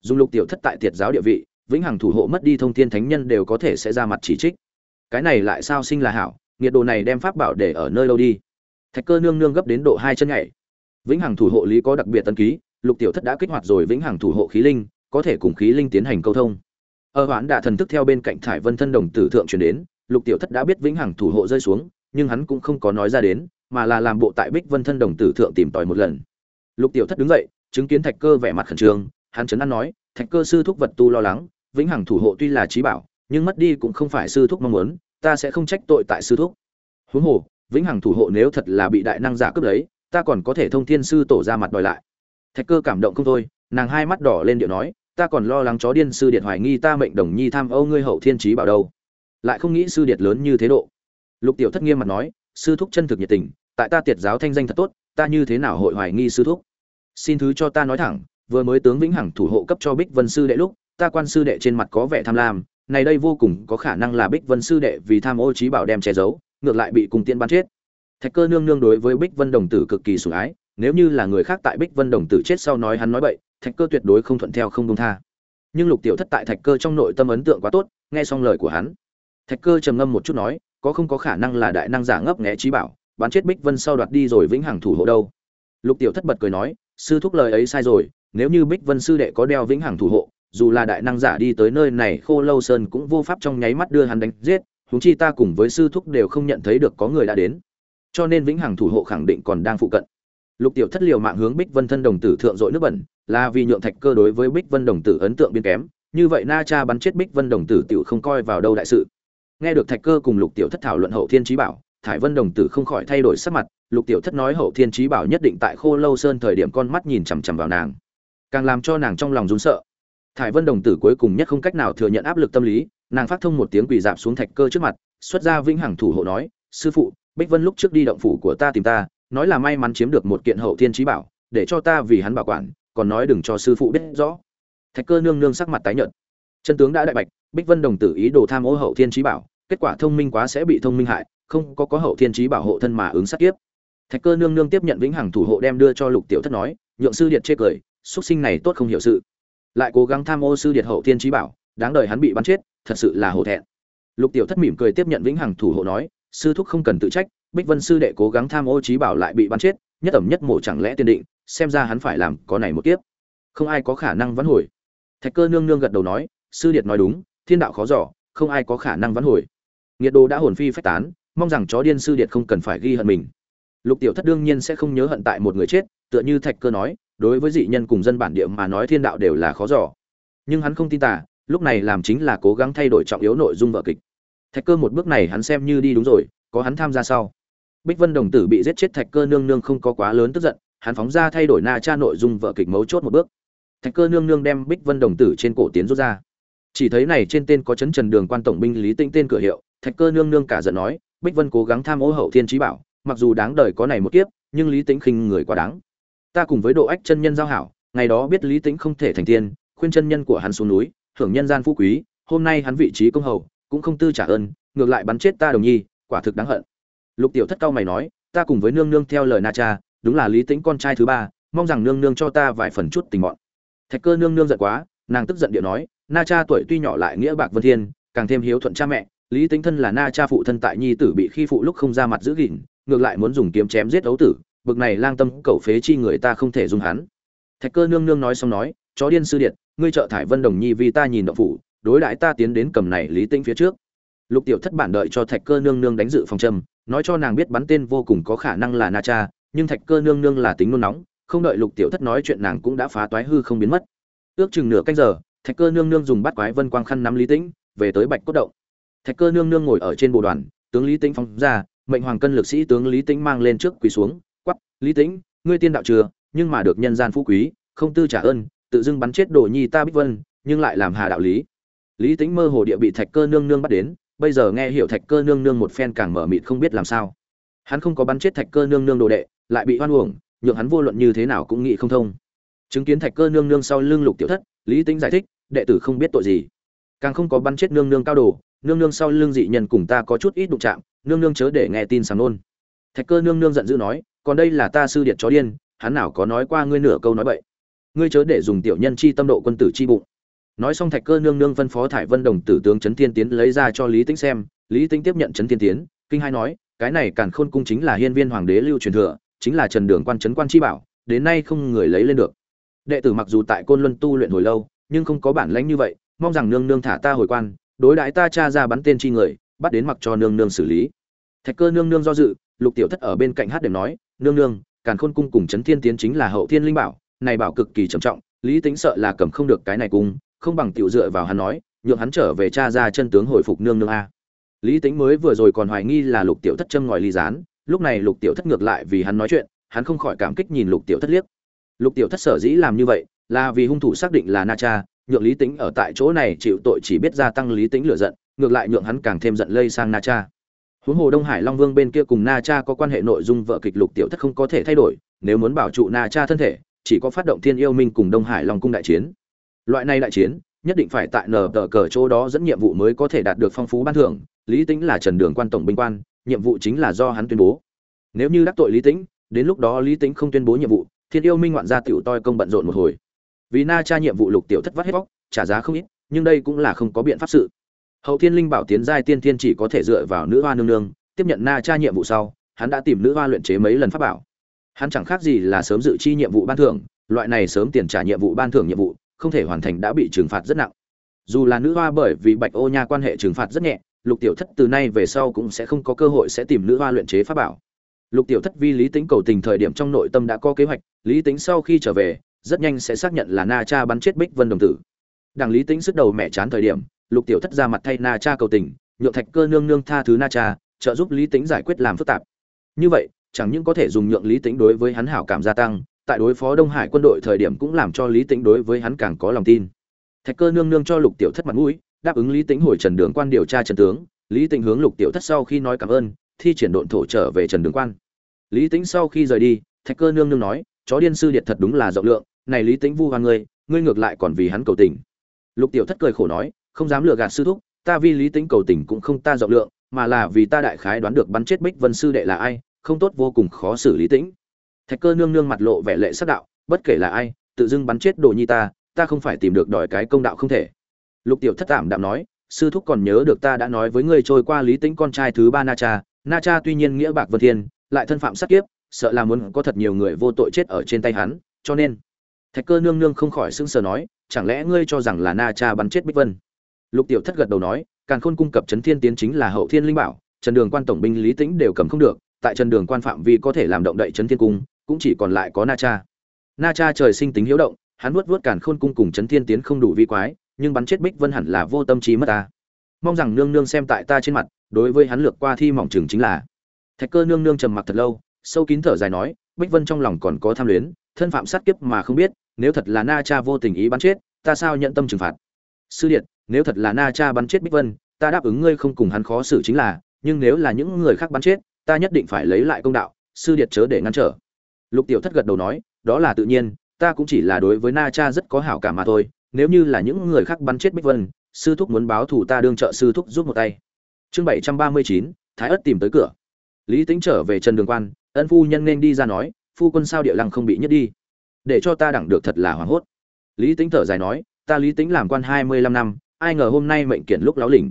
Dùng lục tiểu thất tại tiệt giáo địa vị, vĩnh hằng thủ hộ mất đi thông thiên thánh nhân đều có thể sẽ ra mặt chỉ trích. Cái này lại sao sinh là hảo nhiệt độ này đem pháp bảo để ở nơi lâu đi? Thạch cơ nương nương gấp đến độ hai chân nhảy. Vĩnh hằng thủ hộ lý có đặc biệt tân ký, lục tiểu thất đã kích hoạt rồi vĩnh hằng thủ hộ khí linh, có thể cùng khí linh tiến hành câu thông ở hoãn đã thần thức theo bên cạnh thải vân thân đồng tử thượng truyền đến, lục tiểu thất đã biết vĩnh hằng thủ hộ rơi xuống, nhưng hắn cũng không có nói ra đến, mà là làm bộ tại bích vân thân đồng tử thượng tìm tòi một lần. Lục tiểu thất đứng dậy, chứng kiến thạch cơ vẻ mặt khẩn trương, hắn chấn an nói, thạch cơ sư thúc vật tu lo lắng, vĩnh hằng thủ hộ tuy là trí bảo, nhưng mất đi cũng không phải sư thúc mong muốn, ta sẽ không trách tội tại sư thúc. Huống hồ, vĩnh hằng thủ hộ nếu thật là bị đại năng giả cướp lấy, ta còn có thể thông thiên sư tổ ra mặt đòi lại. Thạch cơ cảm động không thôi, nàng hai mắt đỏ lên điệu nói ta còn lo lắng chó điên sư điệt hoài nghi ta mệnh đồng nhi tham âu ngươi hậu thiên trí bảo đâu. Lại không nghĩ sư điệt lớn như thế độ. Lục tiểu thất nghiêm mặt nói, sư thúc chân thực nhiệt tình, tại ta tiệt giáo thanh danh thật tốt, ta như thế nào hội hoài nghi sư thúc? Xin thứ cho ta nói thẳng, vừa mới tướng vĩnh hằng thủ hộ cấp cho bích vân sư đệ lúc, ta quan sư đệ trên mặt có vẻ tham lam, này đây vô cùng có khả năng là bích vân sư đệ vì tham ô trí bảo đem che giấu, ngược lại bị cùng tiên bắn chết. Thạch cơ nương nương đối với bích vân đồng tử cực kỳ sủng ái, nếu như là người khác tại bích vân đồng tử chết sau nói hắn nói bậy thạch cơ tuyệt đối không thuận theo không công tha. Nhưng lục tiểu thất tại thạch cơ trong nội tâm ấn tượng quá tốt, nghe xong lời của hắn. Thạch cơ trầm ngâm một chút nói, có không có khả năng là đại năng giả ngấp nghé trí bảo bán chết bích vân sau đoạt đi rồi vĩnh hằng thủ hộ đâu. Lục tiểu thất bật cười nói, sư thúc lời ấy sai rồi, nếu như bích vân sư đệ có đeo vĩnh hằng thủ hộ, dù là đại năng giả đi tới nơi này khô lâu sơn cũng vô pháp trong nháy mắt đưa hắn đánh giết, huống chi ta cùng với sư thúc đều không nhận thấy được có người đã đến. Cho nên vĩnh hằng thủ hộ khẳng định còn đang phụ cận. Lục tiểu thất liều mạng hướng bích vân thân đồng tử thượng dội nước bẩn là vì nhượng thạch cơ đối với bích vân đồng tử ấn tượng biến kém, như vậy na cha bắn chết bích vân đồng tử tiểu không coi vào đâu đại sự. Nghe được thạch cơ cùng lục tiểu thất thảo luận hậu thiên chí bảo, thải vân đồng tử không khỏi thay đổi sắc mặt, lục tiểu thất nói hậu thiên chí bảo nhất định tại khô lâu sơn thời điểm con mắt nhìn chằm chằm vào nàng, càng làm cho nàng trong lòng run sợ. Thải vân đồng tử cuối cùng nhất không cách nào thừa nhận áp lực tâm lý, nàng phát thông một tiếng quỳ dạp xuống thạch cơ trước mặt, xuất ra vĩnh hằng thủ hộ nói, sư phụ, bích vân lúc trước đi động phủ của ta tìm ta, nói là may mắn chiếm được một kiện hậu thiên chí bảo, để cho ta vì hắn bảo quản còn nói đừng cho sư phụ biết rõ. Thạch cơ nương nương sắc mặt tái nhợt. Chân tướng đã đại bạch, bích vân đồng tử ý đồ tham ô hậu thiên trí bảo, kết quả thông minh quá sẽ bị thông minh hại, không có có hậu thiên trí bảo hộ thân mà ứng sát tiếp. thạch cơ nương nương tiếp nhận vĩnh hằng thủ hộ đem đưa cho lục tiểu thất nói, nhượng sư điệt chê cười xuất sinh này tốt không hiểu sự. Lại cố gắng tham ô sư điệt hậu thiên trí bảo, đáng đời hắn bị bắn chết, thật sự là hổ thẹn. Lục tiểu thất mỉm cười tiếp nhận vĩnh hằng thủ hộ nói, sư thúc không cần tự trách, bích vân sư đệ cố gắng tham ô trí bảo lại bị bắn chết, nhất ẩm nhất mổ chẳng lẽ tiên định xem ra hắn phải làm có này một kiếp. Không ai có khả năng vãn hồi. Thạch cơ nương nương gật đầu nói, sư điệt nói đúng, thiên đạo khó giỏ không ai có khả năng vãn hồi. Nghiệt đồ đã hồn phi phách tán, mong rằng chó điên sư điệt không cần phải ghi hận mình. Lục tiểu thất đương nhiên sẽ không nhớ hận tại một người chết, tựa như thạch cơ nói, đối với dị nhân cùng dân bản địa mà nói thiên đạo đều là khó giỏ nhưng hắn không tin tả lúc này làm chính là cố gắng thay đổi trọng yếu nội dung vở kịch. Thạch cơ một bước này hắn xem như đi đúng rồi, có hắn tham gia sau. Bích vân đồng tử bị giết chết thạch cơ nương nương không có quá lớn tức giận hắn phóng ra thay đổi na cha nội dung vở kịch mấu chốt một bước. Thạch cơ nương nương đem bích vân đồng tử trên cổ tiến rút ra. Chỉ thấy này trên tên có chấn trần đường quan tổng binh lý tĩnh tên cửa hiệu, thạch cơ nương nương cả giận nói, bích vân cố gắng tham ô hậu thiên trí bảo, mặc dù đáng đời có này một kiếp, nhưng lý tĩnh khinh người quá đáng. Ta cùng với độ ách chân nhân giao hảo, ngày đó biết lý tĩnh không thể thành tiên, khuyên chân nhân của hắn xuống núi, hưởng nhân gian phú quý, hôm nay hắn vị trí công hầu, cũng không tư trả ơn, ngược lại bắn chết ta đồng nhi, quả thực đáng hận. Lục tiểu thất cao mày nói, ta cùng với nương nương theo lời na cha đúng là lý tĩnh con trai thứ ba, mong rằng nương nương cho ta vài phần chút tình mọn. Thạch cơ nương nương giận quá, nàng tức giận điệu nói, na cha tuổi tuy nhỏ lại nghĩa bạc vân thiên, càng thêm hiếu thuận cha mẹ, lý tính thân là na cha phụ thân tại nhi tử bị khi phụ lúc không ra mặt giữ gìn, ngược lại muốn dùng kiếm chém giết ấu tử, bực này lang tâm cẩu phế chi người ta không thể dùng hắn. Thạch cơ nương nương nói xong nói, chó điên sư điện ngươi trợ thải vân đồng nhi vì ta nhìn động phủ, đối đãi ta tiến đến cầm này lý tĩnh phía trước. Lục tiểu thất bản đợi cho thạch cơ nương nương đánh dự phòng châm nói cho nàng biết bắn tên vô cùng có khả năng là na cha nhưng thạch cơ nương nương là tính nôn nóng, không đợi lục tiểu thất nói chuyện nàng cũng đã phá toái hư không biến mất. Ước chừng nửa canh giờ, thạch cơ nương nương dùng bắt quái vân quang khăn nắm lý tĩnh, về tới bạch cốt động. Thạch cơ nương nương ngồi ở trên bộ đoàn, tướng lý tĩnh phóng ra, mệnh hoàng cân lực sĩ tướng lý tĩnh mang lên trước quỳ xuống, quắp, lý tĩnh, ngươi tiên đạo chưa nhưng mà được nhân gian phú quý, không tư trả ơn, tự dưng bắn chết đồ nhi ta bích vân, nhưng lại làm hà đạo lý. Lý tĩnh mơ hồ địa bị thạch cơ nương nương bắt đến, bây giờ nghe hiểu thạch cơ nương nương một phen càng mở mịt không biết làm sao. Hắn không có bắn chết thạch cơ nương nương đồ đệ lại bị hoan uổng, nhượng hắn vô luận như thế nào cũng nghĩ không thông. Chứng kiến thạch cơ nương nương sau lưng lục tiểu thất, lý tính giải thích, đệ tử không biết tội gì. Càng không có bắn chết nương nương cao đồ, nương nương sau lưng dị nhân cùng ta có chút ít đụng chạm, nương nương chớ để nghe tin sàng nôn. Thạch cơ nương nương giận dữ nói, còn đây là ta sư điện chó điên, hắn nào có nói qua ngươi nửa câu nói bậy. Ngươi chớ để dùng tiểu nhân chi tâm độ quân tử chi bụng. Nói xong thạch cơ nương nương phân phó thải vân đồng tử tướng trấn thiên tiến lấy ra cho lý tính xem, lý tính tiếp nhận trấn thiên tiến, kinh hai nói, cái này càn khôn cung chính là hiên viên hoàng đế lưu truyền thừa chính là trần đường quan trấn quan chi bảo, đến nay không người lấy lên được. Đệ tử mặc dù tại côn luân tu luyện hồi lâu, nhưng không có bản lãnh như vậy, mong rằng nương nương thả ta hồi quan, đối đãi ta cha ra bắn tên chi người, bắt đến mặc cho nương nương xử lý. Thạch cơ nương nương do dự, lục tiểu thất ở bên cạnh hát đệm nói, nương nương, càn khôn cung cùng trấn thiên tiến chính là hậu thiên linh bảo, này bảo cực kỳ trầm trọng, lý tính sợ là cầm không được cái này cung, không bằng tiểu dựa vào hắn nói, nhượng hắn trở về cha ra chân tướng hồi phục nương nương a. Lý tính mới vừa rồi còn hoài nghi là lục tiểu thất châm ngòi ly gián lúc này lục tiểu thất ngược lại vì hắn nói chuyện, hắn không khỏi cảm kích nhìn lục tiểu thất liếc. Lục tiểu thất sở dĩ làm như vậy, là vì hung thủ xác định là na cha, nhượng lý tính ở tại chỗ này chịu tội chỉ biết gia tăng lý tính lửa giận, ngược lại nhượng hắn càng thêm giận lây sang na cha. Huống hồ đông hải long vương bên kia cùng na cha có quan hệ nội dung vợ kịch lục tiểu thất không có thể thay đổi, nếu muốn bảo trụ na cha thân thể, chỉ có phát động thiên yêu minh cùng đông hải long cung đại chiến. Loại này đại chiến, nhất định phải tại nờ tờ cờ chỗ đó dẫn nhiệm vụ mới có thể đạt được phong phú ban thưởng, lý tính là trần đường quan tổng binh quan nhiệm vụ chính là do hắn tuyên bố. Nếu như đắc tội lý Tĩnh, đến lúc đó lý Tĩnh không tuyên bố nhiệm vụ thiên yêu minh ngoạn gia tiểu toi công bận rộn một hồi. Vì na cha nhiệm vụ lục tiểu thất vắt hết vóc, trả giá không ít nhưng đây cũng là không có biện pháp sự. Hậu thiên linh bảo tiến giai tiên thiên chỉ có thể dựa vào nữ hoa nương nương tiếp nhận na cha nhiệm vụ sau hắn đã tìm nữ hoa luyện chế mấy lần pháp bảo. Hắn chẳng khác gì là sớm dự chi nhiệm vụ ban thưởng loại này sớm tiền trả nhiệm vụ ban thưởng nhiệm vụ không thể hoàn thành đã bị trừng phạt rất nặng. Dù là nữ hoa bởi vì bạch ô nha quan hệ trừng phạt rất nhẹ lục tiểu thất từ nay về sau cũng sẽ không có cơ hội sẽ tìm nữ hoa luyện chế pháp bảo. Lục tiểu thất vi lý tính cầu tình thời điểm trong nội tâm đã có kế hoạch, lý tính sau khi trở về, rất nhanh sẽ xác nhận là na cha bắn chết bích vân đồng tử. Đằng lý tính sức đầu mẹ chán thời điểm, lục tiểu thất ra mặt thay na cha cầu tình, nhượng thạch cơ nương nương tha thứ na cha, trợ giúp lý tính giải quyết làm phức tạp. Như vậy, chẳng những có thể dùng nhượng lý tính đối với hắn hảo cảm gia tăng, tại đối phó đông hải quân đội thời điểm cũng làm cho lý tính đối với hắn càng có lòng tin. Thạch cơ nương nương cho lục tiểu thất mặt mũi đáp ứng lý Tĩnh hồi trần đường quan điều tra trần tướng. Lý Tĩnh hướng lục tiểu thất sau khi nói cảm ơn, thi triển độn thổ trở về trần đường quan. Lý Tĩnh sau khi rời đi, thạch cơ nương nương nói, chó điên sư điệt thật đúng là rộng lượng, này lý Tĩnh vu hoa ngươi ngươi ngược lại còn vì hắn cầu tình. Lục tiểu thất cười khổ nói, không dám lừa gạt sư thúc, ta vì lý Tĩnh cầu tình cũng không ta rộng lượng, mà là vì ta đại khái đoán được bắn chết bích vân sư đệ là ai, không tốt vô cùng khó xử lý tĩnh. Thạch cơ nương nương mặt lộ vẻ lệ sắc đạo, bất kể là ai, tự dưng bắn chết đồ nhi ta ta không phải tìm được đòi cái công đạo không thể lục tiểu thất tạm đạm nói, sư thúc còn nhớ được ta đã nói với ngươi trôi qua lý tĩnh con trai thứ ba na cha. Na cha tuy nhiên nghĩa bạc vân thiên, lại thân phạm sát kiếp, sợ là muốn có thật nhiều người vô tội chết ở trên tay hắn, cho nên thạch cơ nương nương không khỏi sững sờ nói, chẳng lẽ ngươi cho rằng là na cha bắn chết bích vân? Lục tiểu thất gật đầu nói, càn khôn cung cấp trấn thiên tiến chính là hậu thiên linh bảo, trần đường quan tổng binh lý tĩnh đều cầm không được, tại trần đường quan phạm vi có thể làm động đậy trấn thiên cung, cũng chỉ còn lại có na cha. Na cha trời sinh tính hiếu động, hắn vuốt vuốt càn khôn cung cùng trấn thiên tiến không đủ vi quái nhưng bắn chết bích vân hẳn là vô tâm trí mất ta. Mong rằng nương nương xem tại ta trên mặt, đối với hắn lược qua thi mỏng chừng chính là. Thạch cơ nương nương trầm mặc thật lâu, sâu kín thở dài nói, bích vân trong lòng còn có tham luyến, thân phạm sát kiếp mà không biết, nếu thật là na cha vô tình ý bắn chết, ta sao nhận tâm trừng phạt? Sư điện nếu thật là na cha bắn chết bích vân, ta đáp ứng ngươi không cùng hắn khó xử chính là, nhưng nếu là những người khác bắn chết, ta nhất định phải lấy lại công đạo, sư điện chớ để ngăn trở. Lục tiểu thất gật đầu nói, đó là tự nhiên, ta cũng chỉ là đối với na cha rất có hảo cảm mà thôi nếu như là những người khác bắn chết bích vân, sư thúc muốn báo thù ta đương trợ sư thúc giúp một tay. Chương bảy trăm ba mươi chín, thái ất tìm tới cửa. Lý Tĩnh trở về trần đường quan, ân phu nhân nên đi ra nói, phu quân sao địa lăng không bị nhất đi? Để cho ta đẳng được thật là hoảng hốt. Lý Tĩnh thở dài nói, ta lý Tĩnh làm quan hai mươi lăm năm, ai ngờ hôm nay mệnh kiện lúc láo lỉnh.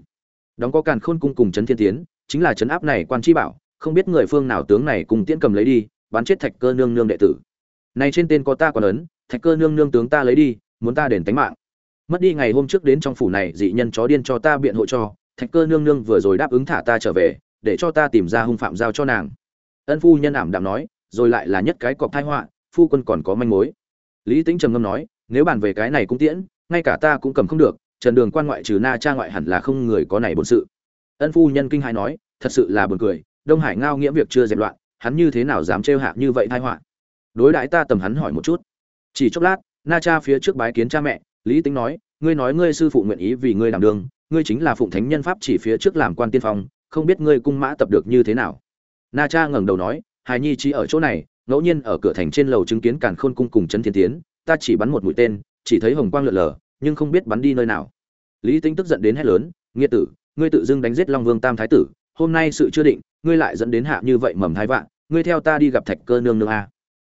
Đóng có càn khôn cung cùng trấn thiên tiến, chính là trấn áp này quan chi bảo, không biết người phương nào tướng này cùng tiễn cầm lấy đi, bắn chết thạch cơ nương nương đệ tử. Này trên tên có ta còn ấn, thạch cơ nương nương tướng ta lấy đi muốn ta đền tánh mạng. Mất đi ngày hôm trước đến trong phủ này, dị nhân chó điên cho ta biện hộ cho, thạch cơ nương nương vừa rồi đáp ứng thả ta trở về, để cho ta tìm ra hung phạm giao cho nàng. Ân phu nhân ảm đạm nói, rồi lại là nhất cái cọc thai họa, phu quân còn có manh mối. Lý tính trầm ngâm nói, nếu bàn về cái này cũng tiễn, ngay cả ta cũng cầm không được, trần đường quan ngoại trừ na cha ngoại hẳn là không người có này bổn sự. Ân phu nhân kinh hãi nói, thật sự là buồn cười, đông hải ngao nghĩa việc chưa dẹp loạn, hắn như thế nào dám trêu hạ như vậy thai họa? Đối đãi ta tầm hắn hỏi một chút. Chỉ chốc lát na cha phía trước bái kiến cha mẹ, lý tính nói, ngươi nói ngươi sư phụ nguyện ý vì ngươi làm đường ngươi chính là phụng thánh nhân pháp chỉ phía trước làm quan tiên phong, không biết ngươi cung mã tập được như thế nào? Na cha ngẩng đầu nói, hài nhi chỉ ở chỗ này, ngẫu nhiên ở cửa thành trên lầu chứng kiến càn khôn cung cùng chân thiên tiến, ta chỉ bắn một mũi tên, chỉ thấy hồng quang lượn lờ, nhưng không biết bắn đi nơi nào. Lý tính tức giận đến hét lớn nghĩa tử, ngươi tự dưng đánh giết long vương tam thái tử, hôm nay sự chưa định, ngươi lại dẫn đến hạ như vậy mầm thái vạn, ngươi theo ta đi gặp thạch cơ nương nương a.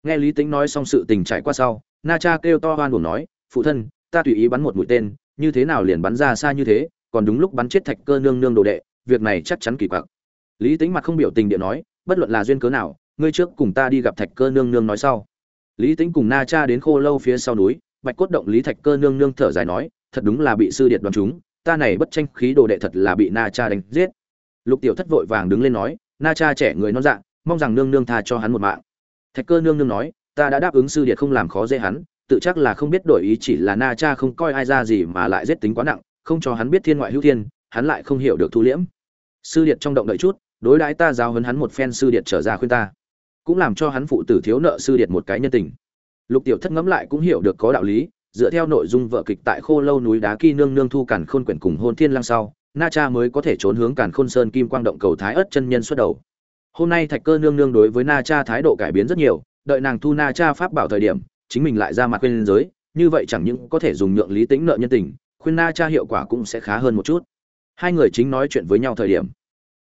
Nghe lý tính nói xong sự tình trải qua sau na cha kêu to hoan buồn nói, phụ thân, ta tùy ý bắn một mũi tên, như thế nào liền bắn ra xa như thế, còn đúng lúc bắn chết thạch cơ nương nương đồ đệ, việc này chắc chắn kỳ quặc. Lý tính mặt không biểu tình điện nói, bất luận là duyên cớ nào, ngươi trước cùng ta đi gặp thạch cơ nương nương nói sau. Lý tính cùng na cha đến khô lâu phía sau núi, bạch cốt động lý thạch cơ nương nương thở dài nói, thật đúng là bị sư điện đoán chúng, ta này bất tranh khí đồ đệ thật là bị na cha đánh giết. Lục tiểu thất vội vàng đứng lên nói, na cha trẻ người non dạng mong rằng nương nương tha cho hắn một mạng. Thạch cơ nương nương nói ta đã đáp ứng sư điện không làm khó dễ hắn, tự chắc là không biết đổi ý chỉ là na cha không coi ai ra gì mà lại giết tính quá nặng, không cho hắn biết thiên ngoại hữu thiên, hắn lại không hiểu được thu liễm. Sư điện trong động đợi chút, đối đãi ta giao hấn hắn một phen sư điện trở ra khuyên ta. Cũng làm cho hắn phụ tử thiếu nợ sư điện một cái nhân tình. Lục tiểu thất ngẫm lại cũng hiểu được có đạo lý, dựa theo nội dung vợ kịch tại khô lâu núi đá kỳ nương nương thu cản khôn quyển cùng hôn thiên lang sau, na cha mới có thể trốn hướng cản khôn sơn kim quang động cầu thái ất chân nhân xuất đầu. Hôm nay thạch cơ nương nương đối với na cha thái độ cải biến rất nhiều đợi nàng thu na cha pháp bảo thời điểm, chính mình lại ra mặt khuyên giới, như vậy chẳng những có thể dùng nhượng lý tính nợ nhân tình, khuyên na cha hiệu quả cũng sẽ khá hơn một chút. Hai người chính nói chuyện với nhau thời điểm,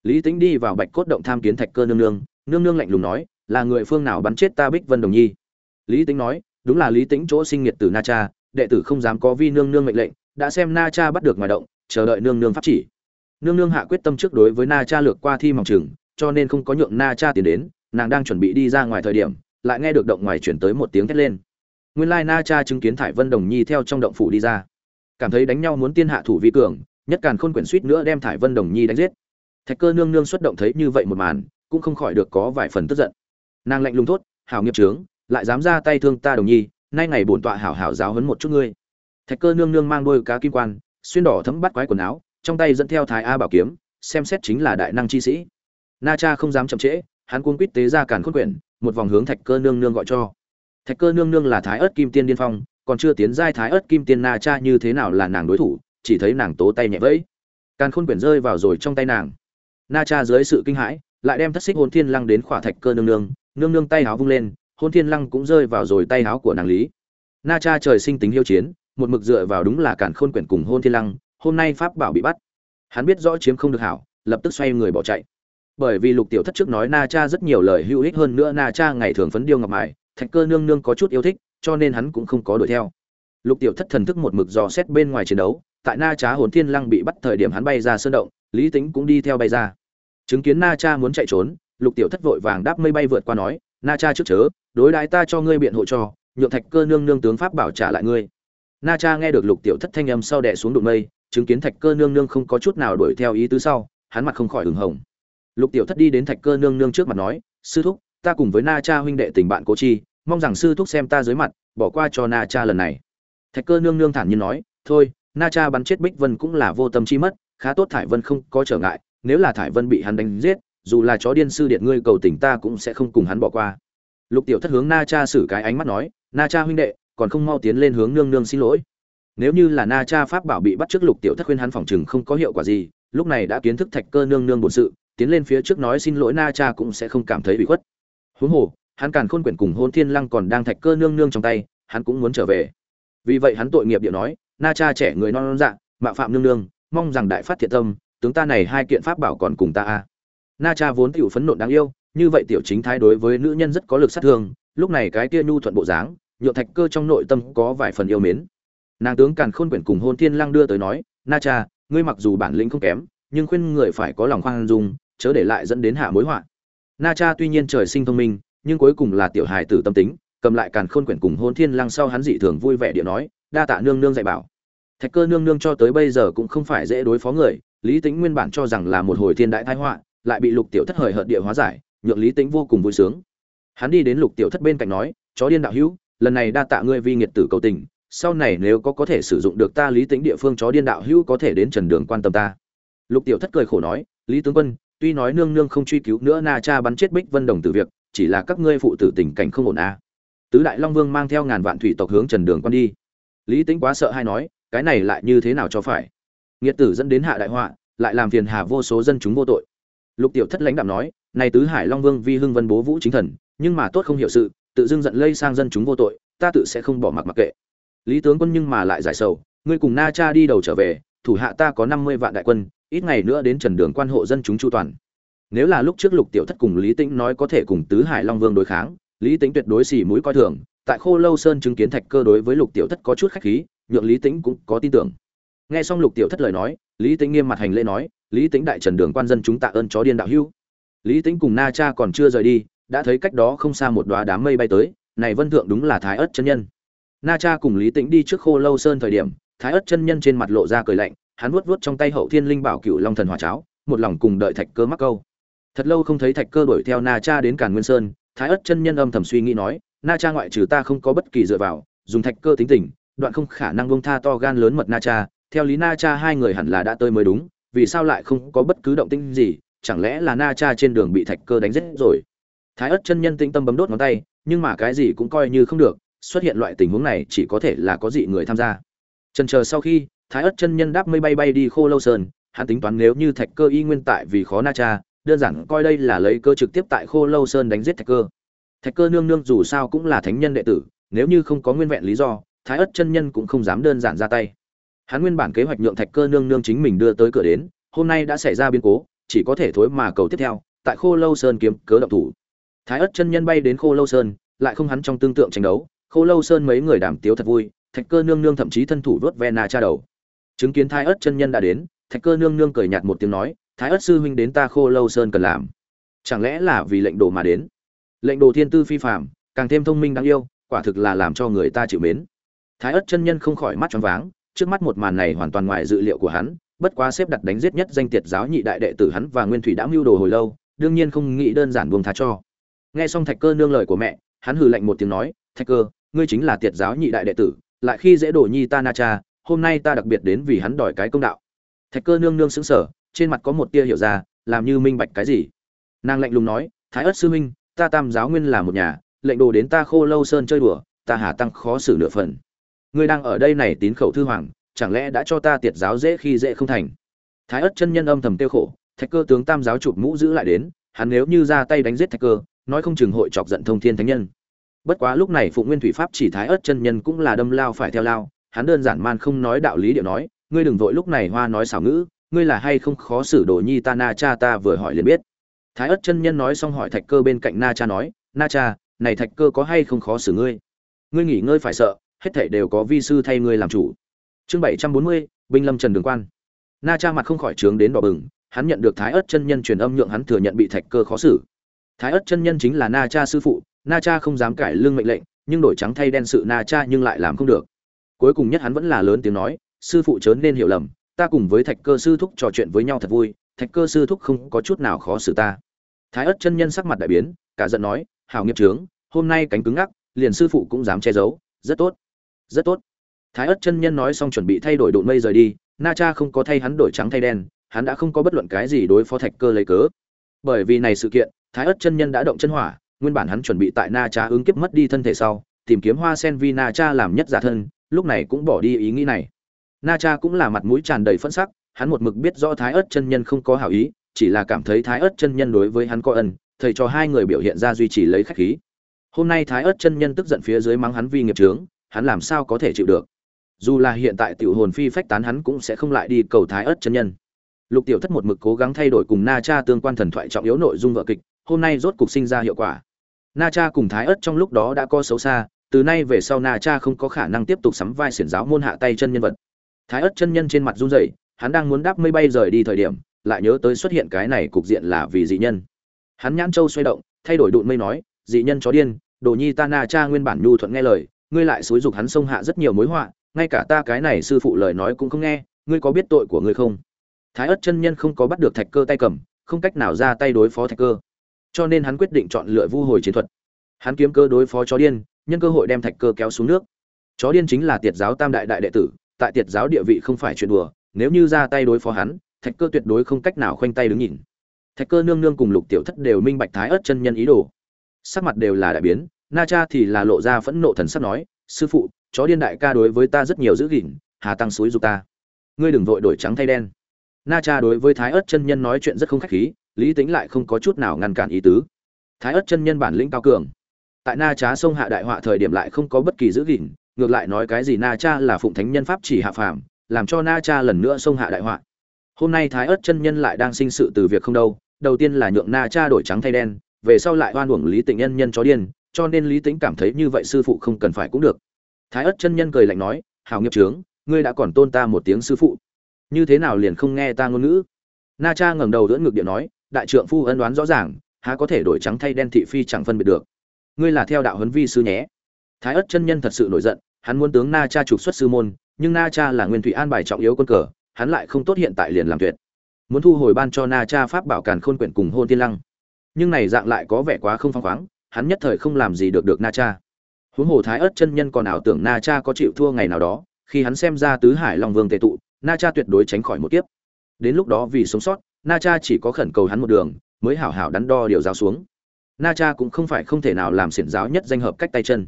lý tính đi vào bạch cốt động tham kiến thạch cơ nương nương nương nương lạnh lùng nói, là người phương nào bắn chết ta bích vân đồng nhi? Lý tính nói, đúng là lý tính chỗ sinh nghiệt từ na cha, đệ tử không dám có vi nương nương mệnh lệnh, đã xem na cha bắt được ngoài động, chờ đợi nương nương pháp chỉ. Nương nương hạ quyết tâm trước đối với na cha lược qua thi mỏng chừng, cho nên không có nhượng na cha tiền đến, nàng đang chuẩn bị đi ra ngoài thời điểm lại nghe được động ngoài chuyển tới một tiếng thét lên. Nguyên lai na cha chứng kiến thải vân đồng nhi theo trong động phủ đi ra. Cảm thấy đánh nhau muốn tiên hạ thủ vi cường, nhất càn khôn quyển suýt nữa đem thải vân đồng nhi đánh giết. Thạch cơ nương nương xuất động thấy như vậy một màn, cũng không khỏi được có vài phần tức giận. Nàng lạnh lùng thốt, hảo nghiệp trướng lại dám ra tay thương ta đồng nhi, nay ngày bổn tọa hảo hảo giáo huấn một chút ngươi. Thạch cơ nương nương mang đôi cá kim quan, xuyên đỏ thấm bắt quái quần áo, trong tay dẫn theo thái a bảo kiếm, xem xét chính là đại năng chi sĩ. Na cha không dám chậm trễ hắn cuống quýt tế ra càn khôn quyển, một vòng hướng thạch cơ nương nương gọi cho. Thạch cơ nương nương là thái Ức kim tiên điên phong, còn chưa tiến giai thái Ức kim tiên na cha như thế nào là nàng đối thủ, chỉ thấy nàng tố tay nhẹ vẫy. Càn khôn quyển rơi vào rồi trong tay nàng. Na cha dưới sự kinh hãi, lại đem thất xích hôn thiên lăng đến khỏa thạch cơ nương nương nương nương tay háo vung lên hôn thiên lăng cũng rơi vào rồi tay háo của nàng lý. Na cha trời sinh tính hiếu chiến, một mực dựa vào đúng là càn khôn quyển cùng hôn thiên lăng, hôm nay pháp bảo bị bắt. Hắn biết rõ chiếm không được hảo, lập tức xoay người bỏ chạy bởi vì lục tiểu thất trước nói na cha rất nhiều lời hữu ích hơn nữa na cha ngày thường phấn điêu ngọc mài, thạch cơ nương nương có chút yêu thích, cho nên hắn cũng không có đuổi theo. Lục tiểu thất thần thức một mực dò xét bên ngoài chiến đấu, tại na cha hồn thiên lăng bị bắt thời điểm hắn bay ra sơn động, lý tính cũng đi theo bay ra. Chứng kiến na cha muốn chạy trốn, lục tiểu thất vội vàng đáp mây bay vượt qua nói, na cha trước chớ, đối đãi ta cho ngươi biện hộ cho, nhượng thạch cơ nương nương tướng pháp bảo trả lại ngươi. Na cha nghe được lục tiểu thất thanh âm sau đẻ xuống đụng mây, chứng kiến thạch cơ nương nương không có chút nào đuổi theo ý tứ sau, hắn mặt không khỏi hừng hồng lục tiểu thất đi đến thạch cơ nương nương trước mặt nói, sư thúc, ta cùng với na cha huynh đệ tình bạn cố chi, mong rằng sư thúc xem ta dưới mặt, bỏ qua cho na cha lần này. Thạch cơ nương nương thản nhiên nói, thôi, na cha bắn chết bích vân cũng là vô tâm chi mất, khá tốt thải vân không có trở ngại, nếu là thải vân bị hắn đánh giết, dù là chó điên sư điện ngươi cầu tình ta cũng sẽ không cùng hắn bỏ qua. Lục tiểu thất hướng na cha xử cái ánh mắt nói, na cha huynh đệ, còn không mau tiến lên hướng nương nương xin lỗi. Nếu như là na cha pháp bảo bị bắt trước lục tiểu thất khuyên hắn phòng chừng không có hiệu quả gì, lúc này đã kiến thức thạch cơ nương nương bổn sự tiến lên phía trước nói xin lỗi, na cha cũng sẽ không cảm thấy bị khuất. Huống hồ, hắn càn khôn quyển cùng hôn thiên lăng còn đang thạch cơ nương nương trong tay, hắn cũng muốn trở về. Vì vậy hắn tội nghiệp điệu nói, na cha trẻ người non non dạ mạo phạm nương nương, mong rằng đại phát thiện tâm, tướng ta này hai kiện pháp bảo còn cùng ta a. Na cha vốn tiểu phấn nộ đáng yêu, như vậy tiểu chính thái đối với nữ nhân rất có lực sát thương, lúc này cái kia nhu thuận bộ dáng nhựa thạch cơ trong nội tâm có vài phần yêu mến. Nàng tướng càn khôn quyển cùng hôn thiên lăng đưa tới nói, na cha, ngươi mặc dù bản lĩnh không kém nhưng khuyên người phải có lòng khoan dung, chớ để lại dẫn đến hạ mối họa. Na cha tuy nhiên trời sinh thông minh, nhưng cuối cùng là tiểu hài tử tâm tính, cầm lại càn khôn quyển cùng hôn thiên lăng sau hắn dị thường vui vẻ điện nói, đa tạ nương nương dạy bảo. Thạch cơ nương nương cho tới bây giờ cũng không phải dễ đối phó người, lý tính nguyên bản cho rằng là một hồi thiên đại thái họa, lại bị lục tiểu thất hời hợt địa hóa giải, nhượng lý tính vô cùng vui sướng. Hắn đi đến lục tiểu thất bên cạnh nói, chó điên đạo hữu, lần này đa tạ ngươi vi nghiệt tử cầu tình, sau này nếu có có thể sử dụng được ta lý tính địa phương chó điên đạo hữu có thể đến trần đường quan tâm ta lục tiểu thất cười khổ nói, lý tướng quân, tuy nói nương nương không truy cứu nữa na cha bắn chết bích vân đồng từ việc, chỉ là các ngươi phụ tử tình cảnh không ổn a tứ đại long vương mang theo ngàn vạn thủy tộc hướng trần đường quan đi. Lý tính quá sợ hay nói, cái này lại như thế nào cho phải? Nghiệt tử dẫn đến hạ đại họa, lại làm phiền hà vô số dân chúng vô tội. Lục tiểu thất lãnh đạm nói, này tứ hải long vương vi hưng vân bố vũ chính thần, nhưng mà tốt không hiểu sự, tự dưng giận lây sang dân chúng vô tội, ta tự sẽ không bỏ mặc mặc kệ. Lý tướng quân nhưng mà lại giải sầu, ngươi cùng na cha đi đầu trở về, thủ hạ ta có năm mươi vạn đại quân ít ngày nữa đến trần đường quan hộ dân chúng chu toàn. Nếu là lúc trước lục tiểu thất cùng lý tĩnh nói có thể cùng tứ hải long vương đối kháng, lý tĩnh tuyệt đối xì mũi coi thường, tại khô lâu sơn chứng kiến thạch cơ đối với lục tiểu thất có chút khách khí, nhượng lý tĩnh cũng có tin tưởng. Nghe xong lục tiểu thất lời nói, lý tĩnh nghiêm mặt hành lễ nói, lý tĩnh đại trần đường quan dân chúng tạ ơn chó điên đạo hưu lý tĩnh cùng na cha còn chưa rời đi, đã thấy cách đó không xa một đoá đám mây bay tới, này vân thượng đúng là thái ớt chân nhân. Na cha cùng lý tĩnh đi trước khô lâu sơn thời điểm, thái ớt chân nhân trên mặt lộ ra cười lạnh hắn vuốt vuốt trong tay hậu thiên linh bảo cựu long thần hỏa cháo, một lòng cùng đợi thạch cơ mắc câu. Thật lâu không thấy thạch cơ đuổi theo na cha đến càn nguyên sơn, thái ất chân nhân âm thầm suy nghĩ nói, na cha ngoại trừ ta không có bất kỳ dựa vào, dùng thạch cơ tính tình, đoạn không khả năng bông tha to gan lớn mật na cha, theo lý na cha hai người hẳn là đã tới mới đúng, vì sao lại không có bất cứ động tĩnh gì, chẳng lẽ là na cha trên đường bị thạch cơ đánh giết rồi? Thái ất chân nhân tĩnh tâm bấm đốt ngón tay, nhưng mà cái gì cũng coi như không được, xuất hiện loại tình huống này chỉ có thể là có dị người tham gia. Trần chờ sau khi thái ất chân nhân đáp mây bay bay đi khô lâu sơn, hắn tính toán nếu như thạch cơ y nguyên tại vì khó na cha, đơn giản coi đây là lấy cơ trực tiếp tại khô lâu sơn đánh giết thạch cơ. Thạch cơ nương nương dù sao cũng là thánh nhân đệ tử, nếu như không có nguyên vẹn lý do, thái ất chân nhân cũng không dám đơn giản ra tay. Hắn nguyên bản kế hoạch nhượng thạch cơ nương nương chính mình đưa tới cửa đến, hôm nay đã xảy ra biến cố, chỉ có thể thối mà cầu tiếp theo, tại khô lâu sơn kiếm cớ động thủ. Thái ất chân nhân bay đến khô lâu sơn, lại không hắn trong tương tượng tranh đấu, khô lâu sơn mấy người đảm tiếu thật vui, thạch cơ nương nương thậm chí thân thủ vớt ve na cha đầu chứng kiến thái ớt chân nhân đã đến, thạch cơ nương nương cười nhạt một tiếng nói, thái ớt sư huynh đến ta khô lâu sơn cần làm. Chẳng lẽ là vì lệnh đồ mà đến? Lệnh đồ thiên tư phi phạm càng thêm thông minh đáng yêu, quả thực là làm cho người ta chịu mến. Thái ớt chân nhân không khỏi mắt choáng váng, trước mắt một màn này hoàn toàn ngoài dự liệu của hắn, bất quá xếp đặt đánh giết nhất danh tiệt giáo nhị đại đệ tử hắn và nguyên thủy đã mưu đồ hồi lâu, đương nhiên không nghĩ đơn giản buông tha cho. Nghe xong thạch cơ nương lời của mẹ, hắn hừ lạnh một tiếng nói, thạch cơ, ngươi chính là tiệt giáo nhị đại đệ tử, lại khi dễ đổ nhi ta na cha hôm nay ta đặc biệt đến vì hắn đòi cái công đạo. Thạch cơ nương nương sững sờ trên mặt có một tia hiểu ra làm như minh bạch cái gì. Nàng lạnh lùng nói thái ất sư huynh, ta tam giáo nguyên là một nhà lệnh đồ đến ta khô lâu sơn chơi đùa ta hà tăng khó xử nửa phần. Ngươi đang ở đây này tín khẩu thư hoàng chẳng lẽ đã cho ta tiệt giáo dễ khi dễ không thành? Thái ất chân nhân âm thầm tiêu khổ thạch cơ tướng tam giáo chụp mũ giữ lại đến hắn nếu như ra tay đánh giết thạch cơ nói không chừng hội chọc giận thông thiên thánh nhân. Bất quá lúc này phụng nguyên thủy pháp chỉ thái ất chân nhân cũng là đâm lao phải theo lao hắn đơn giản man không nói đạo lý điệu nói, ngươi đừng vội lúc này hoa nói xảo ngữ, ngươi là hay không khó xử đồ nhi ta na cha ta vừa hỏi liền biết. Thái ất chân nhân nói xong hỏi thạch cơ bên cạnh na cha nói, na cha, này thạch cơ có hay không khó xử ngươi? Ngươi nghỉ ngơi phải sợ, hết thảy đều có vi sư thay ngươi làm chủ. Chương bảy trăm bốn mươi, binh lâm trần đường quan. Na cha mặt không khỏi trướng đến đỏ bừng, hắn nhận được thái ất chân nhân truyền âm nhượng hắn thừa nhận bị thạch cơ khó xử. Thái ất chân nhân chính là na cha sư phụ, na cha không dám cải lương mệnh lệnh, nhưng đổi trắng thay đen sự na cha nhưng lại làm không được cuối cùng nhất hắn vẫn là lớn tiếng nói, sư phụ chớ nên hiểu lầm, ta cùng với thạch cơ sư thúc trò chuyện với nhau thật vui, thạch cơ sư thúc không có chút nào khó xử ta. Thái ất chân nhân sắc mặt đại biến, cả giận nói, hảo nghiệp trướng hôm nay cánh cứng ngắc, liền sư phụ cũng dám che giấu, rất tốt rất tốt. Thái ất chân nhân nói xong chuẩn bị thay đổi độn mây rời đi, na cha không có thay hắn đổi trắng thay đen, hắn đã không có bất luận cái gì đối phó thạch cơ lấy cớ. Bởi vì này sự kiện, thái ất chân nhân đã động chân hỏa, nguyên bản hắn chuẩn bị tại na cha ứng kiếp mất đi thân thể sau, tìm kiếm hoa sen vi na cha làm nhất giả thân lúc này cũng bỏ đi ý nghĩ này. Na cha cũng là mặt mũi tràn đầy phẫn sắc, hắn một mực biết rõ thái ất chân nhân không có hảo ý, chỉ là cảm thấy thái ất chân nhân đối với hắn có ân, thầy cho hai người biểu hiện ra duy trì lấy khách khí. Hôm nay thái ất chân nhân tức giận phía dưới mắng hắn vi nghiệp trướng hắn làm sao có thể chịu được? Dù là hiện tại tiểu hồn phi phách tán hắn cũng sẽ không lại đi cầu thái ất chân nhân. Lục tiểu thất một mực cố gắng thay đổi cùng na cha tương quan thần thoại trọng yếu nội dung vợ kịch, hôm nay rốt cục sinh ra hiệu quả. Na cha cùng thái ất trong lúc đó đã có xấu xa từ nay về sau na cha không có khả năng tiếp tục sắm vai xiển giáo môn hạ tay chân nhân vật. Thái ất chân nhân trên mặt run rẩy, hắn đang muốn đáp mây bay rời đi thời điểm, lại nhớ tới xuất hiện cái này cục diện là vì dị nhân. Hắn nhãn châu xoay động, thay đổi đụn mây nói, dị nhân chó điên, đồ nhi ta na cha nguyên bản nhu thuận nghe lời, ngươi lại xúi dục hắn xông hạ rất nhiều mối họa, ngay cả ta cái này sư phụ lời nói cũng không nghe, ngươi có biết tội của ngươi không? Thái ất chân nhân không có bắt được thạch cơ tay cầm, không cách nào ra tay đối phó thạch cơ. Cho nên hắn quyết định chọn lựa vu hồi chiến thuật. Hắn kiếm cơ đối phó chó điên nhân cơ hội đem thạch cơ kéo xuống nước. Chó điên chính là tiệt giáo tam đại đại đệ tử, tại tiệt giáo địa vị không phải chuyện đùa, nếu như ra tay đối phó hắn, thạch cơ tuyệt đối không cách nào khoanh tay đứng nhìn. Thạch cơ nương nương cùng lục tiểu thất đều minh bạch thái ớt chân nhân ý đồ. Sắc mặt đều là đại biến, na cha thì là lộ ra phẫn nộ thần sắc nói, sư phụ, chó điên đại ca đối với ta rất nhiều giữ gìn, hà tăng suối giúp ta. Ngươi đừng vội đổi trắng thay đen. Na cha đối với thái ớt chân nhân nói chuyện rất không khách khí, lý tính lại không có chút nào ngăn cản ý tứ. Thái ớt chân nhân bản lĩnh cao cường tại na trá sông hạ đại họa thời điểm lại không có bất kỳ giữ gìn, ngược lại nói cái gì na cha là phụng thánh nhân pháp chỉ hạ phàm, làm cho na cha lần nữa sông hạ đại họa. Hôm nay thái ớt chân nhân lại đang sinh sự từ việc không đâu, đầu tiên là nhượng na cha đổi trắng thay đen, về sau lại oan uổng lý tịnh nhân nhân chó điên, cho nên lý tĩnh cảm thấy như vậy sư phụ không cần phải cũng được. Thái ớt chân nhân cười lạnh nói hào nghiệp trướng, ngươi đã còn tôn ta một tiếng sư phụ. Như thế nào liền không nghe ta ngôn ngữ? Na cha ngẩng đầu đỡ ngực điện nói, đại trượng phu ân đoán rõ ràng, há có thể đổi trắng thay đen thị phi chẳng phân biệt được ngươi là theo đạo huấn vi sư nhé. Thái ất chân nhân thật sự nổi giận, hắn muốn tướng na cha trục xuất sư môn, nhưng na cha là nguyên thủy an bài trọng yếu quân cờ, hắn lại không tốt hiện tại liền làm tuyệt. Muốn thu hồi ban cho na cha pháp bảo càn khôn quyển cùng hôn tiên lăng. Nhưng này dạng lại có vẻ quá không phăng khoáng, hắn nhất thời không làm gì được được na cha. Huống hồ thái ớt chân nhân còn ảo tưởng na cha có chịu thua ngày nào đó, khi hắn xem ra tứ hải long vương tệ tụ, na cha tuyệt đối tránh khỏi một kiếp. Đến lúc đó vì sống sót, na cha chỉ có khẩn cầu hắn một đường, mới hảo hảo đắn đo điều giáo xuống na cha cũng không phải không thể nào làm xiển giáo nhất danh hợp cách tay chân.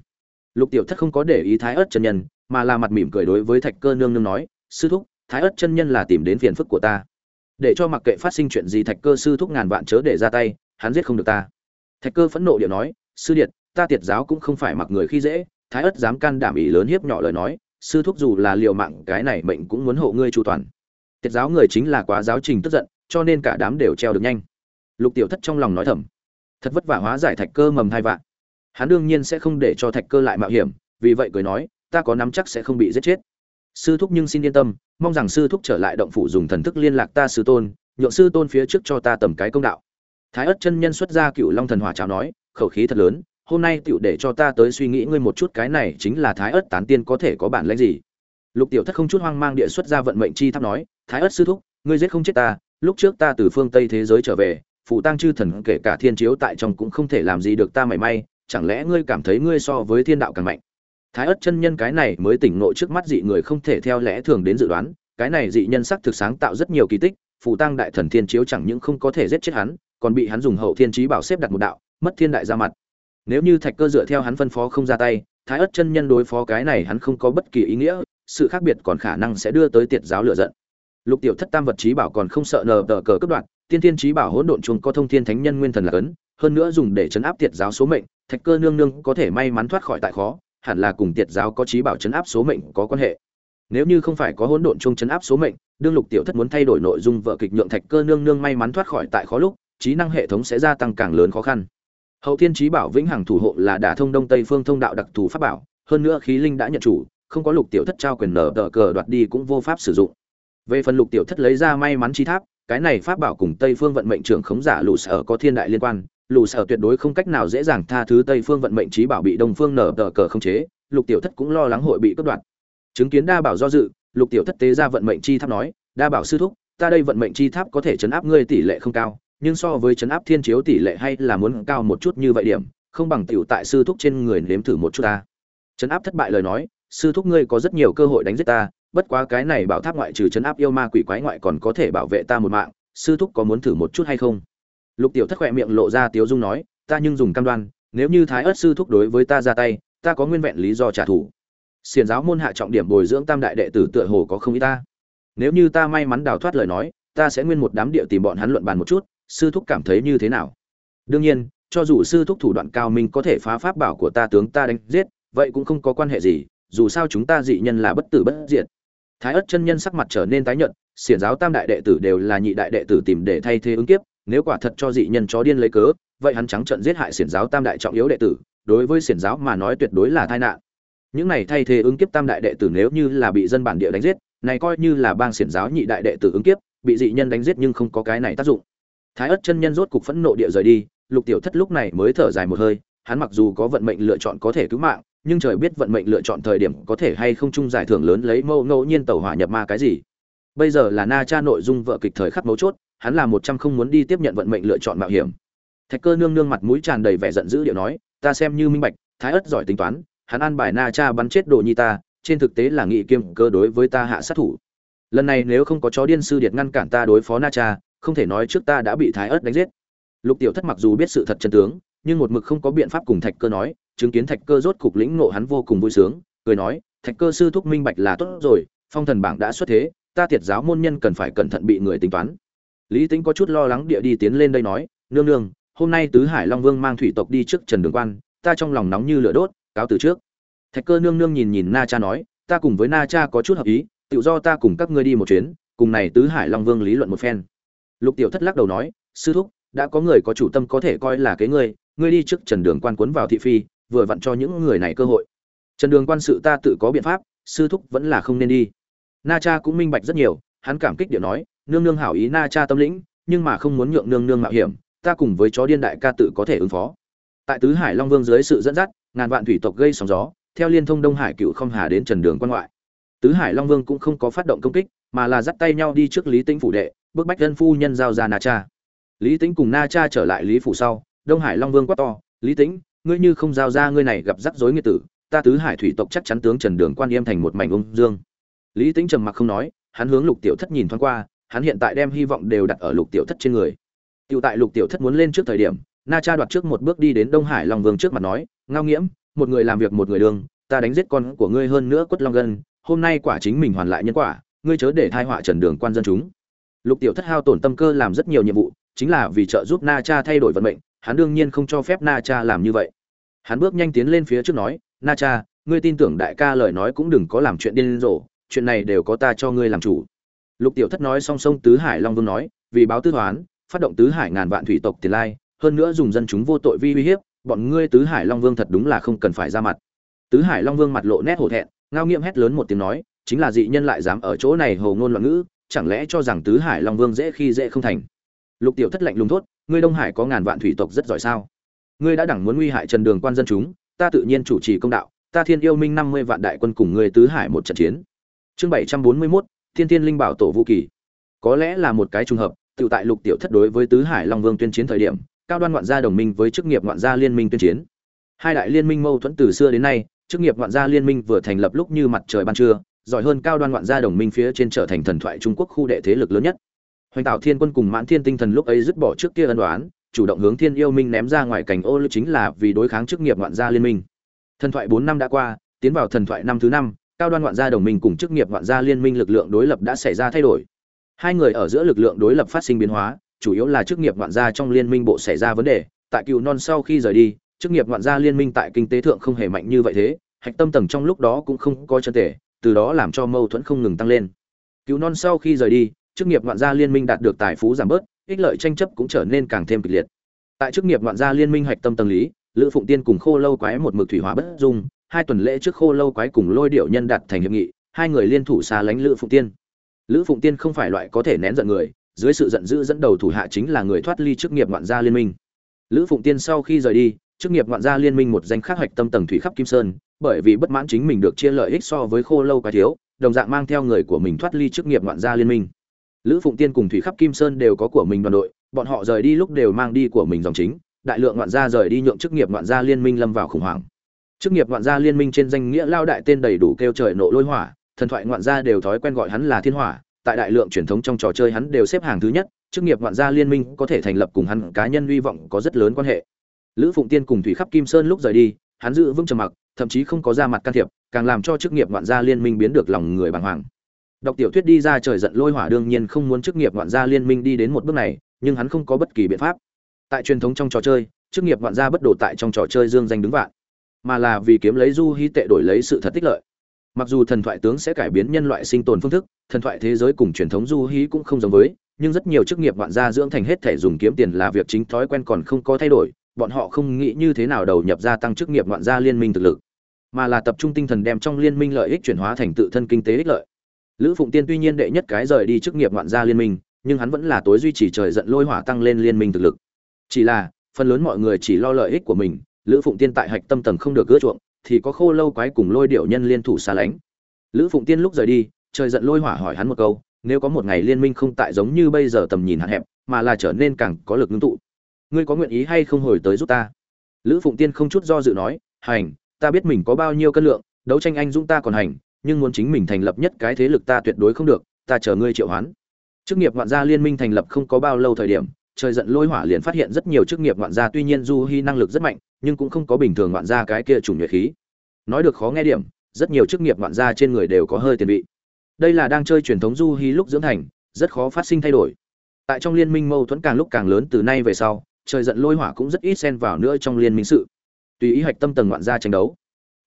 Lục tiểu thất không có để ý thái ớt chân nhân, mà là mặt mỉm cười đối với thạch cơ nương nương nói, sư thúc, thái ớt chân nhân là tìm đến phiền phức của ta. Để cho mặc kệ phát sinh chuyện gì thạch cơ sư thúc ngàn vạn chớ để ra tay, hắn giết không được ta. Thạch cơ phẫn nộ điệu nói, sư điệt, ta tiệt giáo cũng không phải mặc người khi dễ, thái ớt dám can đảm ý lớn hiếp nhỏ lời nói, sư thúc dù là liều mạng, cái này mệnh cũng muốn hộ ngươi chu toàn. Tiệt giáo người chính là quá giáo trình tức giận, cho nên cả đám đều treo được nhanh. Lục tiểu thất trong lòng nói thầm thật vất vả hóa giải thạch cơ mầm hai vạn. Hắn đương nhiên sẽ không để cho thạch cơ lại mạo hiểm, vì vậy cười nói, ta có nắm chắc sẽ không bị giết chết. Sư thúc nhưng xin yên tâm, mong rằng sư thúc trở lại động phủ dùng thần thức liên lạc ta sư tôn, nhượng sư tôn phía trước cho ta tầm cái công đạo. Thái ất chân nhân xuất ra cựu long thần hỏa chào nói, khẩu khí thật lớn, hôm nay tựu để cho ta tới suy nghĩ ngươi một chút, cái này chính là thái ất tán tiên có thể có bản lãnh gì? Lục tiểu thất không chút hoang mang địa xuất ra vận mệnh chi tháp nói, thái ất sư thúc, ngươi giết không chết ta, lúc trước ta từ phương tây thế giới trở về phụ tăng chư thần kể cả thiên chiếu tại trong cũng không thể làm gì được ta mảy may, chẳng lẽ ngươi cảm thấy ngươi so với thiên đạo càng mạnh? Thái ất chân nhân cái này mới tỉnh ngộ trước mắt dị người không thể theo lẽ thường đến dự đoán, cái này dị nhân sắc thực sáng tạo rất nhiều kỳ tích, phụ tăng đại thần thiên chiếu chẳng những không có thể giết chết hắn, còn bị hắn dùng hậu thiên trí bảo xếp đặt một đạo, mất thiên đại ra mặt. Nếu như thạch cơ dựa theo hắn phân phó không ra tay, thái ất chân nhân đối phó cái này hắn không có bất kỳ ý nghĩa, sự khác biệt còn khả năng sẽ đưa tới tiệt giáo lựa giận. Lục tiểu thất tam vật trí bảo còn không sợ nờ tờ cờ cướp đoạt tiên thiên trí bảo hỗn độn chuông có thông thiên thánh nhân nguyên thần là cấn hơn nữa dùng để chấn áp tiệt giáo số mệnh, thạch cơ nương nương có thể may mắn thoát khỏi tại khó, hẳn là cùng tiệt giáo có trí bảo chấn áp số mệnh có quan hệ. Nếu như không phải có hỗn độn chung chấn áp số mệnh, đương lục tiểu thất muốn thay đổi nội dung vợ kịch nhượng thạch cơ nương nương may mắn thoát khỏi tại khó lúc, trí năng hệ thống sẽ gia tăng càng lớn khó khăn. Hậu thiên trí bảo vĩnh hằng thủ hộ là đả thông đông tây phương thông đạo đặc thù pháp bảo, hơn nữa khí linh đã nhận chủ, không có lục tiểu thất trao quyền nở tờ cờ đoạt đi cũng vô pháp sử dụng. Về phần lục tiểu thất lấy ra may mắn chi tháp cái này pháp bảo cùng tây phương vận mệnh trưởng khống giả lù sở có thiên đại liên quan lù sở tuyệt đối không cách nào dễ dàng tha thứ tây phương vận mệnh trí bảo bị đông phương nở tờ cờ không chế, lục tiểu thất cũng lo lắng hội bị cướp đoạt. Chứng kiến đa bảo do dự, lục tiểu thất tế ra vận mệnh chi tháp nói, đa bảo sư thúc, ta đây vận mệnh chi tháp có thể chấn áp ngươi tỷ lệ không cao, nhưng so với chấn áp thiên chiếu tỷ lệ hay là muốn cao một chút như vậy điểm, không bằng tiểu tại sư thúc trên người nếm thử một chút ta. Chấn áp thất bại lời nói, sư thúc ngươi có rất nhiều cơ hội đánh giết ta bất quá cái này bảo tháp ngoại trừ chấn áp yêu ma quỷ quái ngoại còn có thể bảo vệ ta một mạng, sư thúc có muốn thử một chút hay không? Lục tiểu thất khỏe miệng lộ ra tiếu dung nói, ta nhưng dùng cam đoan, nếu như thái ớt sư thúc đối với ta ra tay, ta có nguyên vẹn lý do trả thù. Xiền giáo môn hạ trọng điểm bồi dưỡng tam đại đệ tử tựa hồ có không ý ta. Nếu như ta may mắn đào thoát lời nói, ta sẽ nguyên một đám địa tìm bọn hắn luận bàn một chút, sư thúc cảm thấy như thế nào? Đương nhiên, cho dù sư thúc thủ đoạn cao minh có thể phá pháp bảo của ta tướng ta đánh giết, vậy cũng không có quan hệ gì, dù sao chúng ta dị nhân là bất tử bất diệt thái ất chân nhân sắc mặt trở nên tái nhợt, xiển giáo tam đại đệ tử đều là nhị đại đệ tử tìm để thay thế ứng kiếp, nếu quả thật cho dị nhân chó điên lấy cớ, vậy hắn trắng trận giết hại xiển giáo tam đại trọng yếu đệ tử, đối với xiển giáo mà nói tuyệt đối là tai nạn. Những này thay thế ứng kiếp tam đại đệ tử nếu như là bị dân bản địa đánh giết, này coi như là bang xiển giáo nhị đại đệ tử ứng kiếp, bị dị nhân đánh giết nhưng không có cái này tác dụng. Thái ất chân nhân rốt cục phẫn nộ địa rời đi, lục tiểu thất lúc này mới thở dài một hơi, hắn mặc dù có vận mệnh lựa chọn có thể cứu mạng nhưng trời biết vận mệnh lựa chọn thời điểm có thể hay không chung giải thưởng lớn lấy mâu ngẫu nhiên tàu hỏa nhập ma cái gì. Bây giờ là na cha nội dung vợ kịch thời khắc mấu chốt, hắn là một trăm không muốn đi tiếp nhận vận mệnh lựa chọn mạo hiểm. Thạch cơ nương nương mặt mũi tràn đầy vẻ giận dữ điệu nói, ta xem như minh bạch, thái ất giỏi tính toán, hắn an bài na cha bắn chết đồ nhi ta, trên thực tế là nghị kiêm cơ đối với ta hạ sát thủ. Lần này nếu không có chó điên sư điệt ngăn cản ta đối phó na cha, không thể nói trước ta đã bị thái ớt đánh giết. Lục tiểu thất mặc dù biết sự thật chân tướng, nhưng một mực không có biện pháp cùng thạch cơ nói chứng kiến thạch cơ rốt cục lĩnh ngộ hắn vô cùng vui sướng, cười nói, thạch cơ sư thúc minh bạch là tốt rồi, phong thần bảng đã xuất thế, ta thiệt giáo môn nhân cần phải cẩn thận bị người tính toán. Lý tính có chút lo lắng địa đi tiến lên đây nói, nương nương, hôm nay tứ hải long vương mang thủy tộc đi trước trần đường quan, ta trong lòng nóng như lửa đốt, cáo từ trước. Thạch cơ nương nương nhìn nhìn na cha nói, ta cùng với na cha có chút hợp ý, tự do ta cùng các ngươi đi một chuyến, cùng này tứ hải long vương lý luận một phen. Lục tiểu thất lắc đầu nói, sư thúc, đã có người có chủ tâm có thể coi là cái ngươi ngươi đi trước trần đường quan cuốn vào thị phi vừa vặn cho những người này cơ hội. Trần đường quan sự ta tự có biện pháp, sư thúc vẫn là không nên đi. Na cha cũng minh bạch rất nhiều, hắn cảm kích điệu nói, nương nương hảo ý na cha tâm lĩnh, nhưng mà không muốn nhượng nương nương mạo hiểm, ta cùng với chó điên đại ca tự có thể ứng phó. Tại tứ hải long vương dưới sự dẫn dắt, ngàn vạn thủy tộc gây sóng gió, theo liên thông đông hải cựu không hà đến trần đường quan ngoại. Tứ hải long vương cũng không có phát động công kích, mà là dắt tay nhau đi trước lý tĩnh phủ đệ, bước bách dân phu nhân giao ra na cha. Lý tĩnh cùng na cha trở lại lý phủ sau, đông hải long vương quát to, lý tĩnh ngươi như không giao ra ngươi này gặp rắc rối nghiệt tử ta tứ hải thủy tộc chắc chắn tướng trần đường quan yêm thành một mảnh ung dương lý tĩnh trầm mặc không nói hắn hướng lục tiểu thất nhìn thoáng qua hắn hiện tại đem hy vọng đều đặt ở lục tiểu thất trên người Tiểu tại Lục Tiểu Thất muốn lên trước thời điểm, Na Cha đoạt trước một bước đi đến Đông Hải Long Vương trước mặt nói, "Ngao Nghiễm, một người làm việc một người đương, ta đánh giết con của ngươi hơn nữa quất long gần, hôm nay quả chính mình hoàn lại nhân quả, ngươi chớ để thai họa Trần Đường quan dân chúng." Lục Tiểu Thất hao tổn tâm cơ làm rất nhiều nhiệm vụ, chính là vì trợ giúp Na Cha thay đổi vận mệnh, hắn đương nhiên không cho phép Na Cha làm như vậy. Hắn bước nhanh tiến lên phía trước nói, "Na Cha, ngươi tin tưởng đại ca lời nói cũng đừng có làm chuyện điên rồ, chuyện này đều có ta cho ngươi làm chủ." Lục Tiểu Thất nói song song tứ Hải Long Vương nói, vì báo tư toán, phát động tứ hải ngàn vạn thủy tộc tiền lai hơn nữa dùng dân chúng vô tội vi uy hiếp bọn ngươi tứ hải long vương thật đúng là không cần phải ra mặt tứ hải long vương mặt lộ nét hổ thẹn ngao nghiệm hét lớn một tiếng nói chính là dị nhân lại dám ở chỗ này hồ ngôn loạn ngữ chẳng lẽ cho rằng tứ hải long vương dễ khi dễ không thành lục tiểu thất lạnh lùng thốt ngươi đông hải có ngàn vạn thủy tộc rất giỏi sao? Ngươi đã đẳng muốn nguy hại trần đường quan dân chúng ta tự nhiên chủ trì công đạo ta thiên yêu minh năm mươi vạn đại quân cùng ngươi tứ hải một trận chiến. Chương bảy trăm bốn mươi 741, thiên thiên linh bảo tổ vũ kỳ. Có lẽ là một cái trùng hợp tự tại lục tiểu thất đối với tứ hải long vương tuyên chiến thời điểm cao đoan ngoạn gia đồng minh với chức nghiệp ngoạn gia liên minh tuyên chiến. Hai đại liên minh mâu thuẫn từ xưa đến nay chức nghiệp ngoạn gia liên minh vừa thành lập lúc như mặt trời ban trưa giỏi hơn cao đoan ngoạn gia đồng minh phía trên trở thành thần thoại trung quốc khu đệ thế lực lớn nhất hoành tạo thiên quân cùng mãn thiên tinh thần lúc ấy dứt bỏ trước kia ân đoán chủ động hướng thiên yêu minh ném ra ngoài cảnh ô lưu chính là vì đối kháng chức nghiệp ngoạn gia liên minh. Thần thoại bốn năm đã qua, tiến vào thần thoại năm thứ năm, cao đoan ngoạn gia đồng minh cùng chức nghiệp ngoạn gia liên minh lực lượng đối lập đã xảy ra thay đổi. Hai người ở giữa lực lượng đối lập phát sinh biến hóa, chủ yếu là chức nghiệp ngoạn gia trong liên minh bộ xảy ra vấn đề. Tại cựu non sau khi rời đi, chức nghiệp ngoạn gia liên minh tại kinh tế thượng không hề mạnh như vậy thế, hạch tâm tầng trong lúc đó cũng không có chân tể từ đó làm cho mâu thuẫn không ngừng tăng lên. Cựu non sau khi rời đi chức nghiệp ngoạn gia liên minh đạt được tài phú giảm bớt, ích lợi tranh chấp cũng trở nên càng thêm kịch liệt. Tại chức nghiệp ngoạn gia liên minh hạch tâm tầng lý, lữ phụng tiên cùng khô lâu quái một mực thủy hóa bất dung, hai tuần lễ trước khô lâu quái cùng lôi điệu nhân đạt thành hiệp nghị, hai người liên thủ xa lánh lữ phụng tiên. Lữ phụng tiên không phải loại có thể nén giận người, dưới sự giận dữ dẫn đầu thủ hạ chính là người thoát ly chức nghiệp ngoạn gia liên minh. Lữ phụng tiên sau khi rời đi, chức nghiệp ngoạn gia liên minh một danh khắc hoạch tâm tầng thủy khắp kim sơn, bởi vì bất mãn chính mình được chia lợi ích so với khô lâu Quái thiếu, đồng dạng mang theo người của mình thoát ly chức nghiệp ngoạn gia liên minh lữ phụng tiên cùng thủy khắp kim sơn đều có của mình đoàn đội, bọn họ rời đi lúc đều mang đi của mình dòng chính, đại lượng ngoạn gia rời đi nhượng chức nghiệp ngoạn gia liên minh lâm vào khủng hoảng. Chức nghiệp ngoạn gia liên minh trên danh nghĩa lao đại tên đầy đủ kêu trời nộ lôi hỏa, thần thoại ngoạn gia đều thói quen gọi hắn là thiên hỏa, tại đại lượng truyền thống trong trò chơi hắn đều xếp hàng thứ nhất, chức nghiệp ngoạn gia liên minh có thể thành lập cùng hắn cá nhân hy vọng có rất lớn quan hệ. Lữ phụng tiên cùng thủy khắp kim sơn lúc rời đi, hắn giữ vững trầm mặc, thậm chí không có ra mặt can thiệp, càng làm cho chức nghiệp ngoạn gia liên minh biến được lòng người bàng hoàng đọc tiểu thuyết đi ra trời giận lôi hỏa đương nhiên không muốn chức nghiệp ngoạn gia liên minh đi đến một bước này, nhưng hắn không có bất kỳ biện pháp. Tại truyền thống trong trò chơi, chức nghiệp ngoạn gia bất đồ tại trong trò chơi dương danh đứng vạn, mà là vì kiếm lấy du hy tệ đổi lấy sự thật tích lợi. Mặc dù thần thoại tướng sẽ cải biến nhân loại sinh tồn phương thức, thần thoại thế giới cùng truyền thống du hí cũng không giống với, nhưng rất nhiều chức nghiệp ngoạn gia dưỡng thành hết thể dùng kiếm tiền là việc chính, thói quen còn không có thay đổi, bọn họ không nghĩ như thế nào đầu nhập gia tăng chức nghiệp ngoạn gia liên minh thực lực, mà là tập trung tinh thần đem trong liên minh lợi ích chuyển hóa thành tự thân kinh tế ích lợi lữ phụng tiên tuy nhiên đệ nhất cái rời đi chức nghiệp ngoạn gia liên minh, nhưng hắn vẫn là tối duy trì trời giận lôi hỏa tăng lên liên minh thực lực. Chỉ là, phần lớn mọi người chỉ lo lợi ích của mình, lữ phụng tiên tại hạch tâm tầng không được gỡ chuộng, thì có khô lâu quái cùng lôi điệu nhân liên thủ xa lánh. Lữ phụng tiên lúc rời đi, trời giận lôi hỏa hỏi hắn một câu, nếu có một ngày liên minh không tại giống như bây giờ tầm nhìn hạn hẹp, mà là trở nên càng có lực ngưng tụ, ngươi có nguyện ý hay không hồi tới giúp ta? Lữ phụng tiên không chút do dự nói, hành, ta biết mình có bao nhiêu cân lượng, đấu tranh anh dũng ta còn hành nhưng muốn chính mình thành lập nhất cái thế lực ta tuyệt đối không được, ta chờ ngươi triệu hoán. Chức nghiệp ngoạn gia liên minh thành lập không có bao lâu thời điểm, trời giận lôi hỏa liền phát hiện rất nhiều chức nghiệp ngoạn gia tuy nhiên du hy năng lực rất mạnh, nhưng cũng không có bình thường ngoạn gia cái kia chủng nhuệ khí. Nói được khó nghe điểm, rất nhiều chức nghiệp ngoạn gia trên người đều có hơi tiền vị. Đây là đang chơi truyền thống du hy lúc dưỡng thành, rất khó phát sinh thay đổi. Tại trong liên minh mâu thuẫn càng lúc càng lớn từ nay về sau, trời giận lôi hỏa cũng rất ít xen vào nữa trong liên minh sự. Tùy ý hạch tâm tầng ngoạn gia tranh đấu.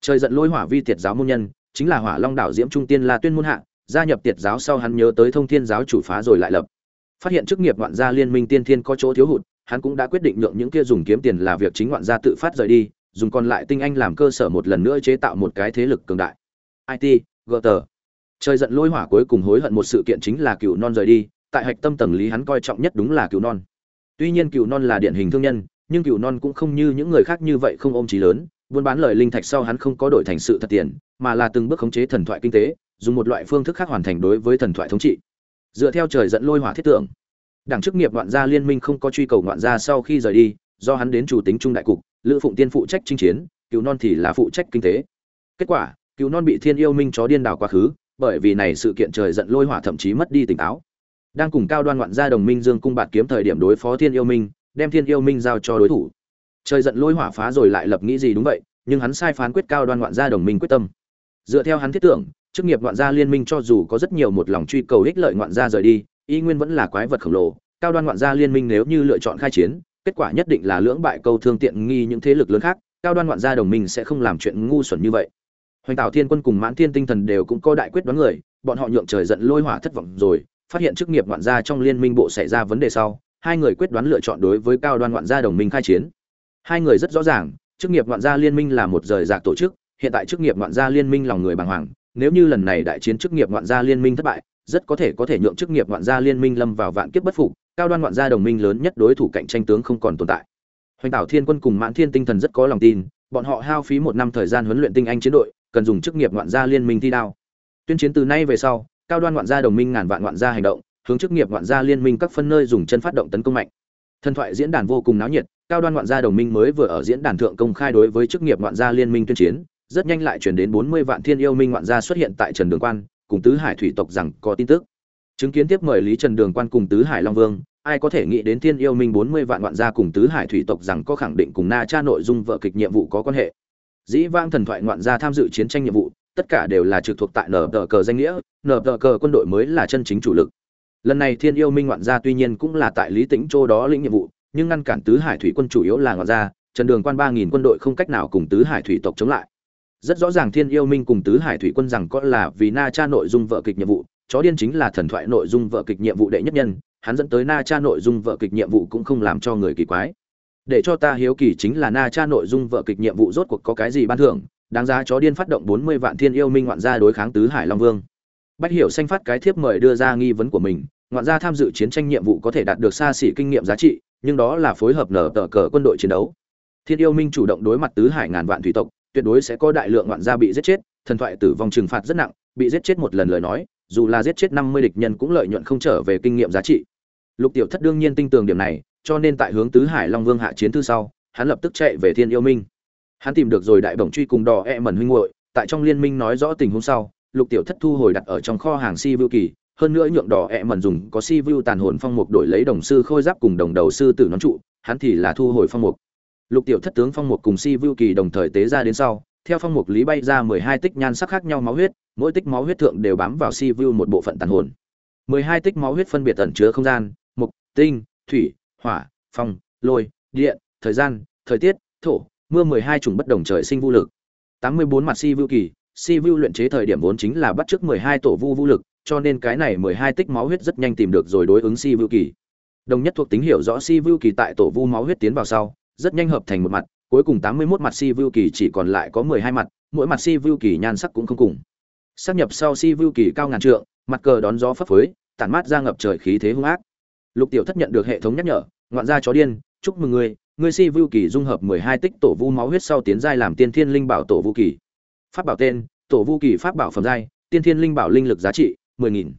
Trời giận lôi hỏa vi tiệt giáo môn nhân chính là hỏa long đảo diễm trung tiên la tuyên môn hạ, gia nhập tiệt giáo sau hắn nhớ tới thông thiên giáo chủ phá rồi lại lập. Phát hiện chức nghiệp ngoạn gia liên minh tiên thiên có chỗ thiếu hụt, hắn cũng đã quyết định nhượng những kia dùng kiếm tiền là việc chính ngoạn gia tự phát rời đi, dùng còn lại tinh anh làm cơ sở một lần nữa chế tạo một cái thế lực cường đại. It gờ trời giận lôi hỏa cuối cùng hối hận một sự kiện chính là cựu non rời đi, tại hạch tâm tầng lý hắn coi trọng nhất đúng là cựu non. Tuy nhiên cựu non là điển hình thương nhân, nhưng cựu non cũng không như những người khác như vậy không ôm trí lớn, buôn bán lời linh thạch sau hắn không có đổi thành sự thật tiền mà là từng bước khống chế thần thoại kinh tế, dùng một loại phương thức khác hoàn thành đối với thần thoại thống trị. Dựa theo trời dẫn lôi hỏa thiết tưởng, đảng chức nghiệp ngoạn gia liên minh không có truy cầu ngoạn gia sau khi rời đi, do hắn đến chủ tính trung đại cục, lữ phụng tiên phụ trách chinh chiến, cựu non thì là phụ trách kinh tế. Kết quả, cựu non bị thiên yêu minh chó điên đảo quá khứ, bởi vì này sự kiện trời giận lôi hỏa thậm chí mất đi tỉnh táo. Đang cùng cao đoan ngoạn gia đồng minh dương cung bạt kiếm thời điểm đối phó thiên yêu minh, đem thiên yêu minh giao cho đối thủ. Trời giận lôi hỏa phá rồi lại lập nghĩ gì đúng vậy, nhưng hắn sai phán quyết cao đoan ngoạn gia đồng minh quyết tâm dựa theo hắn thiết tưởng, chức nghiệp ngoạn gia liên minh cho dù có rất nhiều một lòng truy cầu ích lợi ngoạn gia rời đi, y nguyên vẫn là quái vật khổng lồ. Cao đoan ngoạn gia liên minh nếu như lựa chọn khai chiến, kết quả nhất định là lưỡng bại câu thương tiện nghi những thế lực lớn khác, cao đoan ngoạn gia đồng minh sẽ không làm chuyện ngu xuẩn như vậy. Hoành tạo thiên quân cùng mãn thiên tinh thần đều cũng có đại quyết đoán người, bọn họ nhượng trời giận lôi hỏa thất vọng rồi, phát hiện chức nghiệp ngoạn gia trong liên minh bộ xảy ra vấn đề sau, hai người quyết đoán lựa chọn đối với cao đoan ngoạn gia đồng minh khai chiến. Hai người rất rõ ràng, chức nghiệp ngoạn gia liên minh là một rời rạc tổ chức hiện tại chức nghiệp ngoạn gia liên minh lòng người bàng hoàng nếu như lần này đại chiến chức nghiệp ngoạn gia liên minh thất bại rất có thể có thể nhượng chức nghiệp ngoạn gia liên minh lâm vào vạn kiếp bất phục cao đoan ngoạn gia đồng minh lớn nhất đối thủ cạnh tranh tướng không còn tồn tại hoành tảo thiên quân cùng mãn thiên tinh thần rất có lòng tin bọn họ hao phí một năm thời gian huấn luyện tinh anh chiến đội cần dùng chức nghiệp ngoạn gia liên minh thi đao tuyên chiến từ nay về sau cao đoan ngoạn gia đồng minh ngàn vạn ngoạn gia hành động hướng chức nghiệp ngoạn gia liên minh các phân nơi dùng chân phát động tấn công mạnh thần thoại diễn đàn vô cùng náo nhiệt cao đoan ngoạn gia đồng minh mới vừa ở diễn đàn thượng công khai đối với chức nghiệp ngoạn gia liên minh tuyên chiến rất nhanh lại chuyển đến bốn mươi vạn thiên yêu minh ngoạn gia xuất hiện tại trần đường quan, cùng tứ hải thủy tộc rằng có tin tức. Chứng kiến tiếp mời lý trần đường quan cùng tứ hải long vương, ai có thể nghĩ đến thiên yêu minh bốn mươi vạn ngoạn gia cùng tứ hải thủy tộc rằng có khẳng định cùng na cha nội dung vợ kịch nhiệm vụ có quan hệ. Dĩ vang thần thoại ngoạn gia tham dự chiến tranh nhiệm vụ, tất cả đều là trực thuộc tại nở tờ cờ danh nghĩa, nở tờ cờ quân đội mới là chân chính chủ lực. Lần này thiên yêu minh ngoạn gia tuy nhiên cũng là tại lý tĩnh châu đó lĩnh nhiệm vụ, nhưng ngăn cản tứ hải thủy quân chủ yếu là ngoạn gia, trần đường quan ba nghìn quân đội không cách nào cùng tứ hải thủy tộc chống lại rất rõ ràng thiên yêu minh cùng tứ hải thủy quân rằng có là vì na cha nội dung vợ kịch nhiệm vụ, chó điên chính là thần thoại nội dung vợ kịch nhiệm vụ đệ nhất nhân, hắn dẫn tới na cha nội dung vợ kịch nhiệm vụ cũng không làm cho người kỳ quái. Để cho ta hiếu kỳ chính là na cha nội dung vợ kịch nhiệm vụ rốt cuộc có cái gì ban thưởng, đáng giá chó điên phát động bốn mươi vạn thiên yêu minh ngoạn gia đối kháng tứ hải long vương. Bách hiểu xanh phát cái thiếp mời đưa ra nghi vấn của mình, ngoạn gia tham dự chiến tranh nhiệm vụ có thể đạt được xa xỉ kinh nghiệm giá trị, nhưng đó là phối hợp nở tờ cờ quân đội chiến đấu. Thiên yêu minh chủ động đối mặt tứ hải ngàn vạn thủy tộc tuyệt đối sẽ có đại lượng ngoạn gia bị giết chết, thần thoại tử vong trừng phạt rất nặng, bị giết chết một lần lời nói, dù là giết chết năm mươi địch nhân cũng lợi nhuận không trở về kinh nghiệm giá trị. Lục tiểu thất đương nhiên tin tưởng điểm này, cho nên tại hướng tứ hải long vương hạ chiến thư sau, hắn lập tức chạy về thiên yêu minh. Hắn tìm được rồi đại bổng truy cùng đỏ e mẩn huynh muội, tại trong liên minh nói rõ tình huống sau, lục tiểu thất thu hồi đặt ở trong kho hàng si vưu kỳ, hơn nữa nhượng đỏ e mẩn dùng có si vưu tàn hồn phong mục đổi lấy đồng sư khôi giáp cùng đồng đầu sư tử nón trụ, hắn thì là thu hồi phong mục lục tiểu thất tướng phong mục cùng si vưu kỳ đồng thời tế ra đến sau, theo phong mục lý bay ra mười hai tích nhan sắc khác nhau máu huyết, mỗi tích máu huyết thượng đều bám vào si vưu một bộ phận tàn hồn. Mười hai tích máu huyết phân biệt ẩn chứa không gian, mục, tinh, thủy, hỏa, phong, lôi, điện, thời gian, thời tiết, thổ, mưa mười hai chủng bất đồng trời sinh vũ lực. Tám mươi bốn mặt si vưu kỳ, si vưu luyện chế thời điểm vốn chính là bắt chước mười hai tổ vu vũ lực, cho nên cái này mười hai tích máu huyết rất nhanh tìm được rồi đối ứng si vưu kỳ. Đồng nhất thuộc tính hiểu rõ si vưu kỳ tại tổ vu máu huyết tiến vào sau rất nhanh hợp thành một mặt, cuối cùng tám mươi 81 mặt si vưu kỳ chỉ còn lại có mười hai mặt, mỗi mặt si vưu kỳ nhan sắc cũng không cùng. Sáp nhập sau si vưu kỳ cao ngàn trượng, mặt cờ đón gió phấp phới, tản mát ra ngập trời khí thế hung ác. Lục tiểu thất nhận được hệ thống nhắc nhở, ngoạn gia chó điên, chúc mừng ngươi ngươi si vưu kỳ dung hợp mười hai tích tổ vu máu huyết sau tiến giai làm tiên thiên linh bảo tổ vu kỳ. Pháp bảo tên, tổ vu kỳ pháp bảo phẩm giai, tiên thiên linh bảo linh lực giá trị mười nghìn.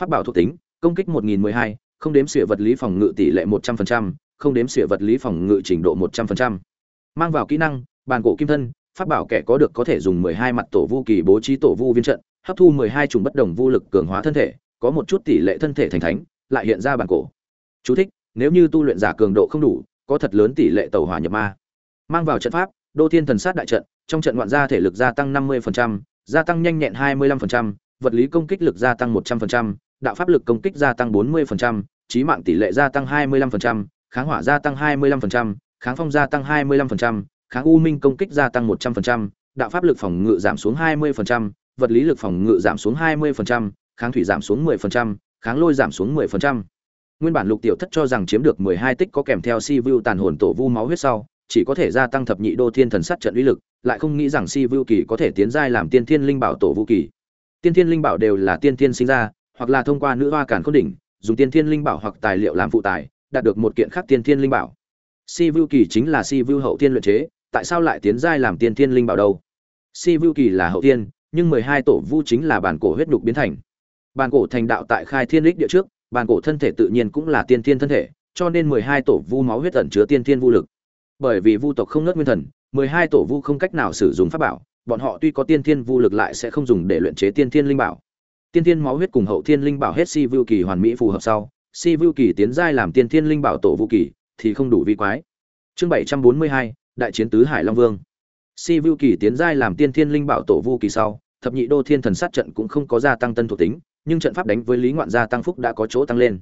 Pháp bảo thuộc tính, công kích một nghìn mười hai, không đếm xỉa vật lý phòng ngự tỷ lệ một trăm phần trăm không đếm xỉa vật lý phòng ngự trình độ một trăm phần trăm. Mang vào kỹ năng bàn cổ kim thân pháp bảo kẻ có được có thể dùng mười hai mặt tổ vu kỳ bố trí tổ vu viên trận hấp thu mười hai chủng bất đồng vô lực cường hóa thân thể có một chút tỷ lệ thân thể thành thánh lại hiện ra bản cổ. Chú thích, nếu như tu luyện giả cường độ không đủ có thật lớn tỷ lệ tẩu hỏa nhập ma. Mang vào trận pháp đô thiên thần sát đại trận trong trận ngoạn gia thể lực gia tăng 50%, gia tăng nhanh nhẹn 25%, vật lý công kích lực gia tăng 100%, đạo pháp lực công kích gia tăng 40%, trí mạng tỷ lệ gia tăng 25%, kháng hỏa gia tăng 25%, kháng phong gia tăng 25%, kháng u minh công kích gia tăng 100%, đạo pháp lực phòng ngự giảm xuống 20%, vật lý lực phòng ngự giảm xuống 20%, kháng thủy giảm xuống 10%, kháng lôi giảm xuống 10%. Nguyên bản Lục Tiểu Thất cho rằng chiếm được 12 tích có kèm theo Si Vu tàn hồn tổ vu máu huyết sau, chỉ có thể gia tăng thập nhị đô thiên thần sát trận uy lực, lại không nghĩ rằng Si Vu kỳ có thể tiến giai làm tiên thiên linh bảo tổ vũ kỳ. Tiên thiên linh bảo đều là tiên thiên sinh ra, hoặc là thông qua nữ hoa cản khôn đỉnh, dùng tiên thiên linh bảo hoặc tài liệu làm phụ tài, đạt được một kiện khác tiên thiên linh bảo. Si Vu kỳ chính là Si Vu hậu thiên luyện chế, tại sao lại tiến giai làm tiên thiên linh bảo đâu? Si Vu kỳ là hậu thiên, nhưng 12 tổ vu chính là bản cổ huyết nhục biến thành. Bản cổ thành đạo tại khai thiên lịch địa trước, bản cổ thân thể tự nhiên cũng là tiên thiên thân thể, cho nên 12 tổ vu máu huyết ẩn chứa tiên thiên vu lực. Bởi vì vu tộc không nứt nguyên thần, 12 tổ vu không cách nào sử dụng pháp bảo, bọn họ tuy có tiên thiên vu lực lại sẽ không dùng để luyện chế tiên thiên linh bảo. Tiên thiên máu huyết cùng hậu thiên linh bảo hết si vu kỳ hoàn mỹ phù hợp sau, si vưu kỳ tiến giai làm tiên thiên linh bảo tổ Vũ kỳ thì không đủ vi quái. Chương 742, đại chiến tứ hải long vương. Si vưu kỳ tiến giai làm tiên thiên linh bảo tổ Vũ kỳ sau, thập nhị đô thiên thần sát trận cũng không có gia tăng tân thuộc tính, nhưng trận pháp đánh với lý ngoạn gia tăng phúc đã có chỗ tăng lên.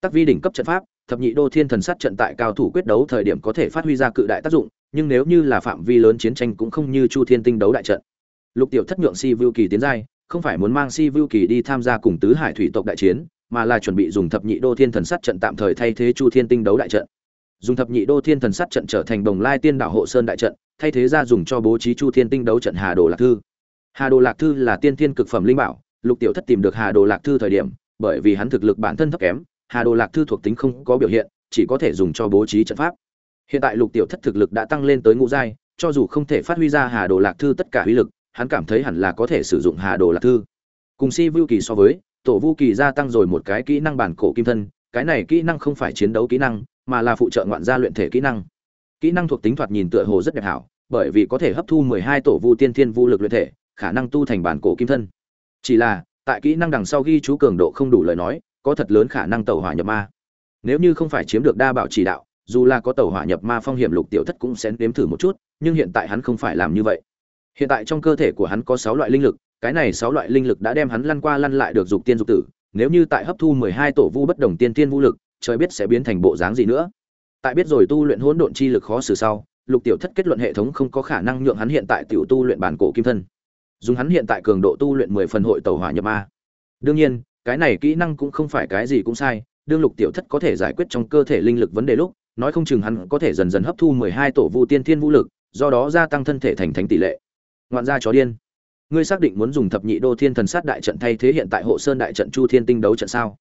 Tắc vi đỉnh cấp trận pháp, thập nhị đô thiên thần sát trận tại cao thủ quyết đấu thời điểm có thể phát huy ra cự đại tác dụng, nhưng nếu như là phạm vi lớn chiến tranh cũng không như Chu Thiên Tinh đấu đại trận. Lục Tiểu Thất nhượng Si vưu Kỳ tiến giai, không phải muốn mang Si vưu Kỳ đi tham gia cùng tứ hải thủy tộc đại chiến, mà là chuẩn bị dùng thập nhị đô thiên thần sát trận tạm thời thay thế Chu Thiên Tinh đấu đại trận. Dùng thập nhị đô thiên thần sát trận trở thành Đồng Lai Tiên đảo hộ sơn đại trận, thay thế ra dùng cho bố trí Chu Thiên Tinh đấu trận Hà Đồ Lạc Thư. Hà Đồ Lạc Thư là tiên thiên cực phẩm linh bảo, Lục Tiểu Thất tìm được Hà Đồ Lạc Thư thời điểm, bởi vì hắn thực lực bản thân thấp kém, Hà Đồ Lạc Thư thuộc tính không có biểu hiện, chỉ có thể dùng cho bố trí trận pháp. Hiện tại Lục Tiểu Thất thực lực đã tăng lên tới ngũ giai, cho dù không thể phát huy ra Hà Đồ Lạc Thư tất cả uy lực, hắn cảm thấy hẳn là có thể sử dụng Hà Đồ Lạc Thư. Cùng Si Vu Kỳ so với, Tổ Vu Kỳ gia tăng rồi một cái kỹ năng bản cổ kim thân, cái này kỹ năng không phải chiến đấu kỹ năng, mà là phụ trợ ngoạn gia luyện thể kỹ năng. Kỹ năng thuộc tính thoạt nhìn tựa hồ rất đẹp hảo, bởi vì có thể hấp thu 12 tổ vu tiên thiên vu lực luyện thể, khả năng tu thành bản cổ kim thân. Chỉ là, tại kỹ năng đằng sau ghi chú cường độ không đủ lời nói, có thật lớn khả năng tẩu hỏa nhập ma. Nếu như không phải chiếm được đa bảo chỉ đạo, dù là có tẩu hỏa nhập ma phong hiểm lục tiểu thất cũng sẽ nếm thử một chút, nhưng hiện tại hắn không phải làm như vậy. Hiện tại trong cơ thể của hắn có sáu loại linh lực, cái này 6 loại linh lực đã đem hắn lăn qua lăn lại được dục tiên dục tử, nếu như tại hấp thu 12 tổ vu bất đồng tiên tiên vũ lực, trời biết sẽ biến thành bộ dáng gì nữa. Tại biết rồi tu luyện hỗn độn chi lực khó xử sau, Lục Tiểu Thất kết luận hệ thống không có khả năng nhượng hắn hiện tại tiểu tu luyện bản cổ kim thân. Dùng hắn hiện tại cường độ tu luyện 10 phần hội tẩu hỏa nhập ma. Đương nhiên, cái này kỹ năng cũng không phải cái gì cũng sai, đương Lục Tiểu Thất có thể giải quyết trong cơ thể linh lực vấn đề lúc, nói không chừng hắn có thể dần dần hấp thu 12 tổ vu tiên thiên vũ lực, do đó gia tăng thân thể thành thánh tỷ lệ. Ngoạn gia chó điên. Ngươi xác định muốn dùng thập nhị đô thiên thần sát đại trận thay thế hiện tại hộ sơn đại trận Chu Thiên tinh đấu trận sao?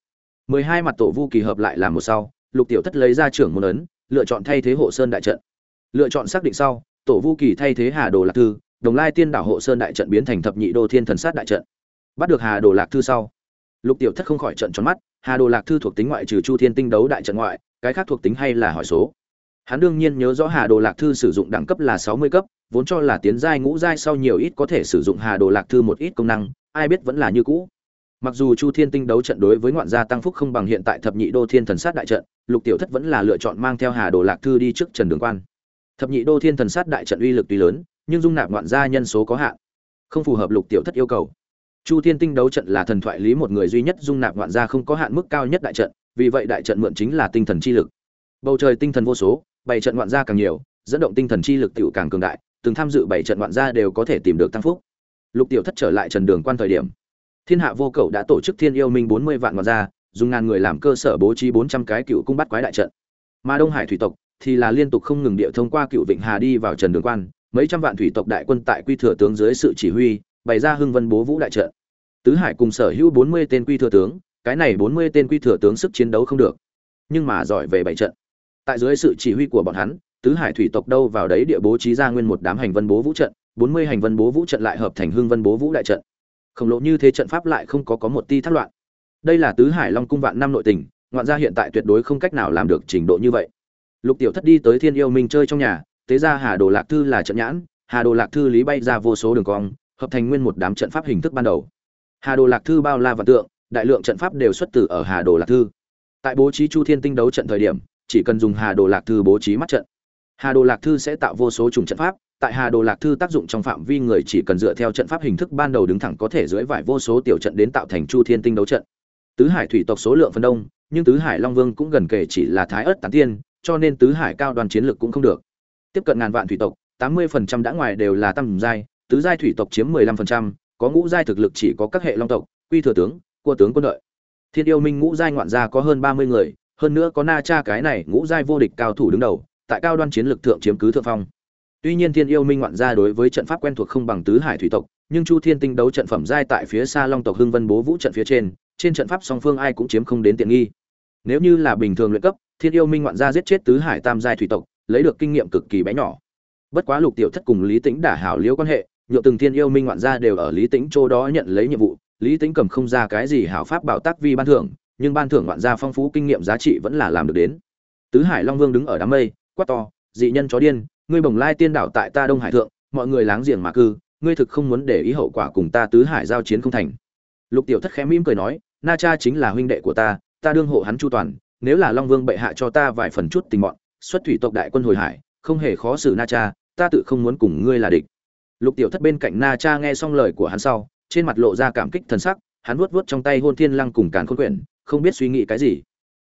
12 mặt tổ vu kỳ hợp lại làm một sau, Lục Tiểu Thất lấy ra trưởng môn ấn, lựa chọn thay thế hộ sơn đại trận. Lựa chọn xác định sau, tổ vu kỳ thay thế Hà Đồ Lạc Thư, Đồng Lai Tiên đảo hộ sơn đại trận biến thành thập nhị đô thiên thần sát đại trận. Bắt được Hà Đồ Lạc Thư sau, Lục Tiểu Thất không khỏi trận tròn mắt, Hà Đồ Lạc Thư thuộc tính ngoại trừ Chu Thiên tinh đấu đại trận ngoại, cái khác thuộc tính hay là hỏi số. Hắn đương nhiên nhớ rõ Hà Đồ Lạc Thư sử dụng đẳng cấp là 60 cấp, vốn cho là tiến giai ngũ giai sau nhiều ít có thể sử dụng hà đồ lạc thư một ít công năng, ai biết vẫn là như cũ. Mặc dù chu thiên tinh đấu trận đối với ngoạn gia tăng phúc không bằng hiện tại thập nhị đô thiên thần sát đại trận, lục tiểu thất vẫn là lựa chọn mang theo hà đồ lạc thư đi trước trần đường quan. Thập nhị đô thiên thần sát đại trận uy lực tuy lớn, nhưng dung nạp ngoạn gia nhân số có hạn, không phù hợp lục tiểu thất yêu cầu. Chu thiên tinh đấu trận là thần thoại lý một người duy nhất dung nạp ngoạn gia không có hạn mức cao nhất đại trận, vì vậy đại trận mượn chính là tinh thần chi lực. Bầu trời tinh thần vô số bảy trận ngoạn gia càng nhiều, dẫn động tinh thần chi lực tiểu càng cường đại từng tham dự bảy trận ngoạn gia đều có thể tìm được tăng phúc. Lục tiểu thất trở lại trần đường quan thời điểm, thiên hạ vô cầu đã tổ chức thiên yêu minh bốn mươi vạn ngoạn gia, dùng ngàn người làm cơ sở bố trí bốn trăm cái cựu cung bắt quái đại trận. Mà đông hải thủy tộc thì là liên tục không ngừng địa thông qua cựu vịnh hà đi vào trần đường quan, mấy trăm vạn thủy tộc đại quân tại quy thừa tướng dưới sự chỉ huy, bày ra hưng vân bố vũ đại trận. Tứ hải cùng sở hữu bốn mươi tên quy thừa tướng, cái này bốn mươi tên quy thừa tướng sức chiến đấu không được, nhưng mà giỏi về bảy trận. Tại dưới sự chỉ huy của bọn hắn tứ hải thủy tộc đâu vào đấy địa bố trí ra nguyên một đám hành vân bố vũ trận, bốn mươi hành vân bố vũ trận lại hợp thành hưng vân bố vũ đại trận. Khổng lồ như thế trận pháp lại không có có một ti thất loạn. Đây là tứ hải long cung vạn năm nội tình, ngoạn gia hiện tại tuyệt đối không cách nào làm được trình độ như vậy. Lục tiểu thất đi tới thiên yêu minh chơi trong nhà tế ra hà đồ lạc thư là trận nhãn, hà đồ lạc thư lý bay ra vô số đường cong, hợp thành nguyên một đám trận pháp hình thức ban đầu. Hà đồ lạc thư bao la và tượng, đại lượng trận pháp đều xuất từ ở hà đồ lạc thư. Tại bố trí chu thiên tinh đấu trận thời điểm, chỉ cần dùng hà đồ lạc thư bố trí mắt trận hà đồ lạc thư sẽ tạo vô số trùng trận pháp, tại hà đồ lạc thư tác dụng trong phạm vi người chỉ cần dựa theo trận pháp hình thức ban đầu đứng thẳng có thể dưới vải vô số tiểu trận đến tạo thành chu thiên tinh đấu trận. Tứ hải thủy tộc số lượng phần đông, nhưng tứ hải long vương cũng gần kể chỉ là thái ớt tán tiên, cho nên tứ hải cao đoàn chiến lực cũng không được. Tiếp cận ngàn vạn thủy tộc, tám mươi phần trăm đã ngoài đều là tam giai, tứ giai thủy tộc chiếm mười lăm phần trăm, có ngũ giai thực lực chỉ có các hệ long tộc, quy thừa tướng, cua tướng quân đội. Thiên yêu minh ngũ giai ngoạn gia có hơn ba mươi người, hơn nữa có na cha cái này ngũ giai vô địch cao thủ đứng đầu tại cao đoan chiến lực thượng chiếm cứ thượng phong. Tuy nhiên thiên yêu minh ngoạn gia đối với trận pháp quen thuộc không bằng tứ hải thủy tộc, nhưng chu thiên tinh đấu trận phẩm giai tại phía xa long tộc hưng vân bố vũ trận phía trên trên trận pháp song phương ai cũng chiếm không đến tiện nghi. Nếu như là bình thường luyện cấp, thiên yêu minh ngoạn gia giết chết tứ hải tam giai thủy tộc, lấy được kinh nghiệm cực kỳ bé nhỏ. Bất quá lục tiểu thất cùng lý tĩnh đả hảo liễu quan hệ nhựa từng thiên yêu minh ngoạn gia đều ở lý tĩnh chỗ đó nhận lấy nhiệm vụ, lý tĩnh cầm không ra cái gì hảo pháp bảo tác vi ban thưởng, nhưng ban thưởng ngoạn gia phong phú kinh nghiệm giá trị vẫn là làm được đến. Tứ hải long vương đứng ở đám mây quát to, dị nhân chó điên, ngươi bồng lai tiên đảo tại ta đông hải thượng, mọi người láng giềng mà cư, ngươi thực không muốn để ý hậu quả cùng ta tứ hải giao chiến không thành. Lục tiểu thất khẽ mỉm cười nói, na cha chính là huynh đệ của ta ta đương hộ hắn chu toàn, nếu là long vương bệ hạ cho ta vài phần chút tình bọn, xuất thủy tộc đại quân hồi hải, không hề khó xử na cha, ta tự không muốn cùng ngươi là địch. Lục tiểu thất bên cạnh na cha nghe xong lời của hắn sau, trên mặt lộ ra cảm kích thần sắc, hắn vuốt vuốt trong tay hôn thiên lăng cùng càn khôn quyển, không biết suy nghĩ cái gì.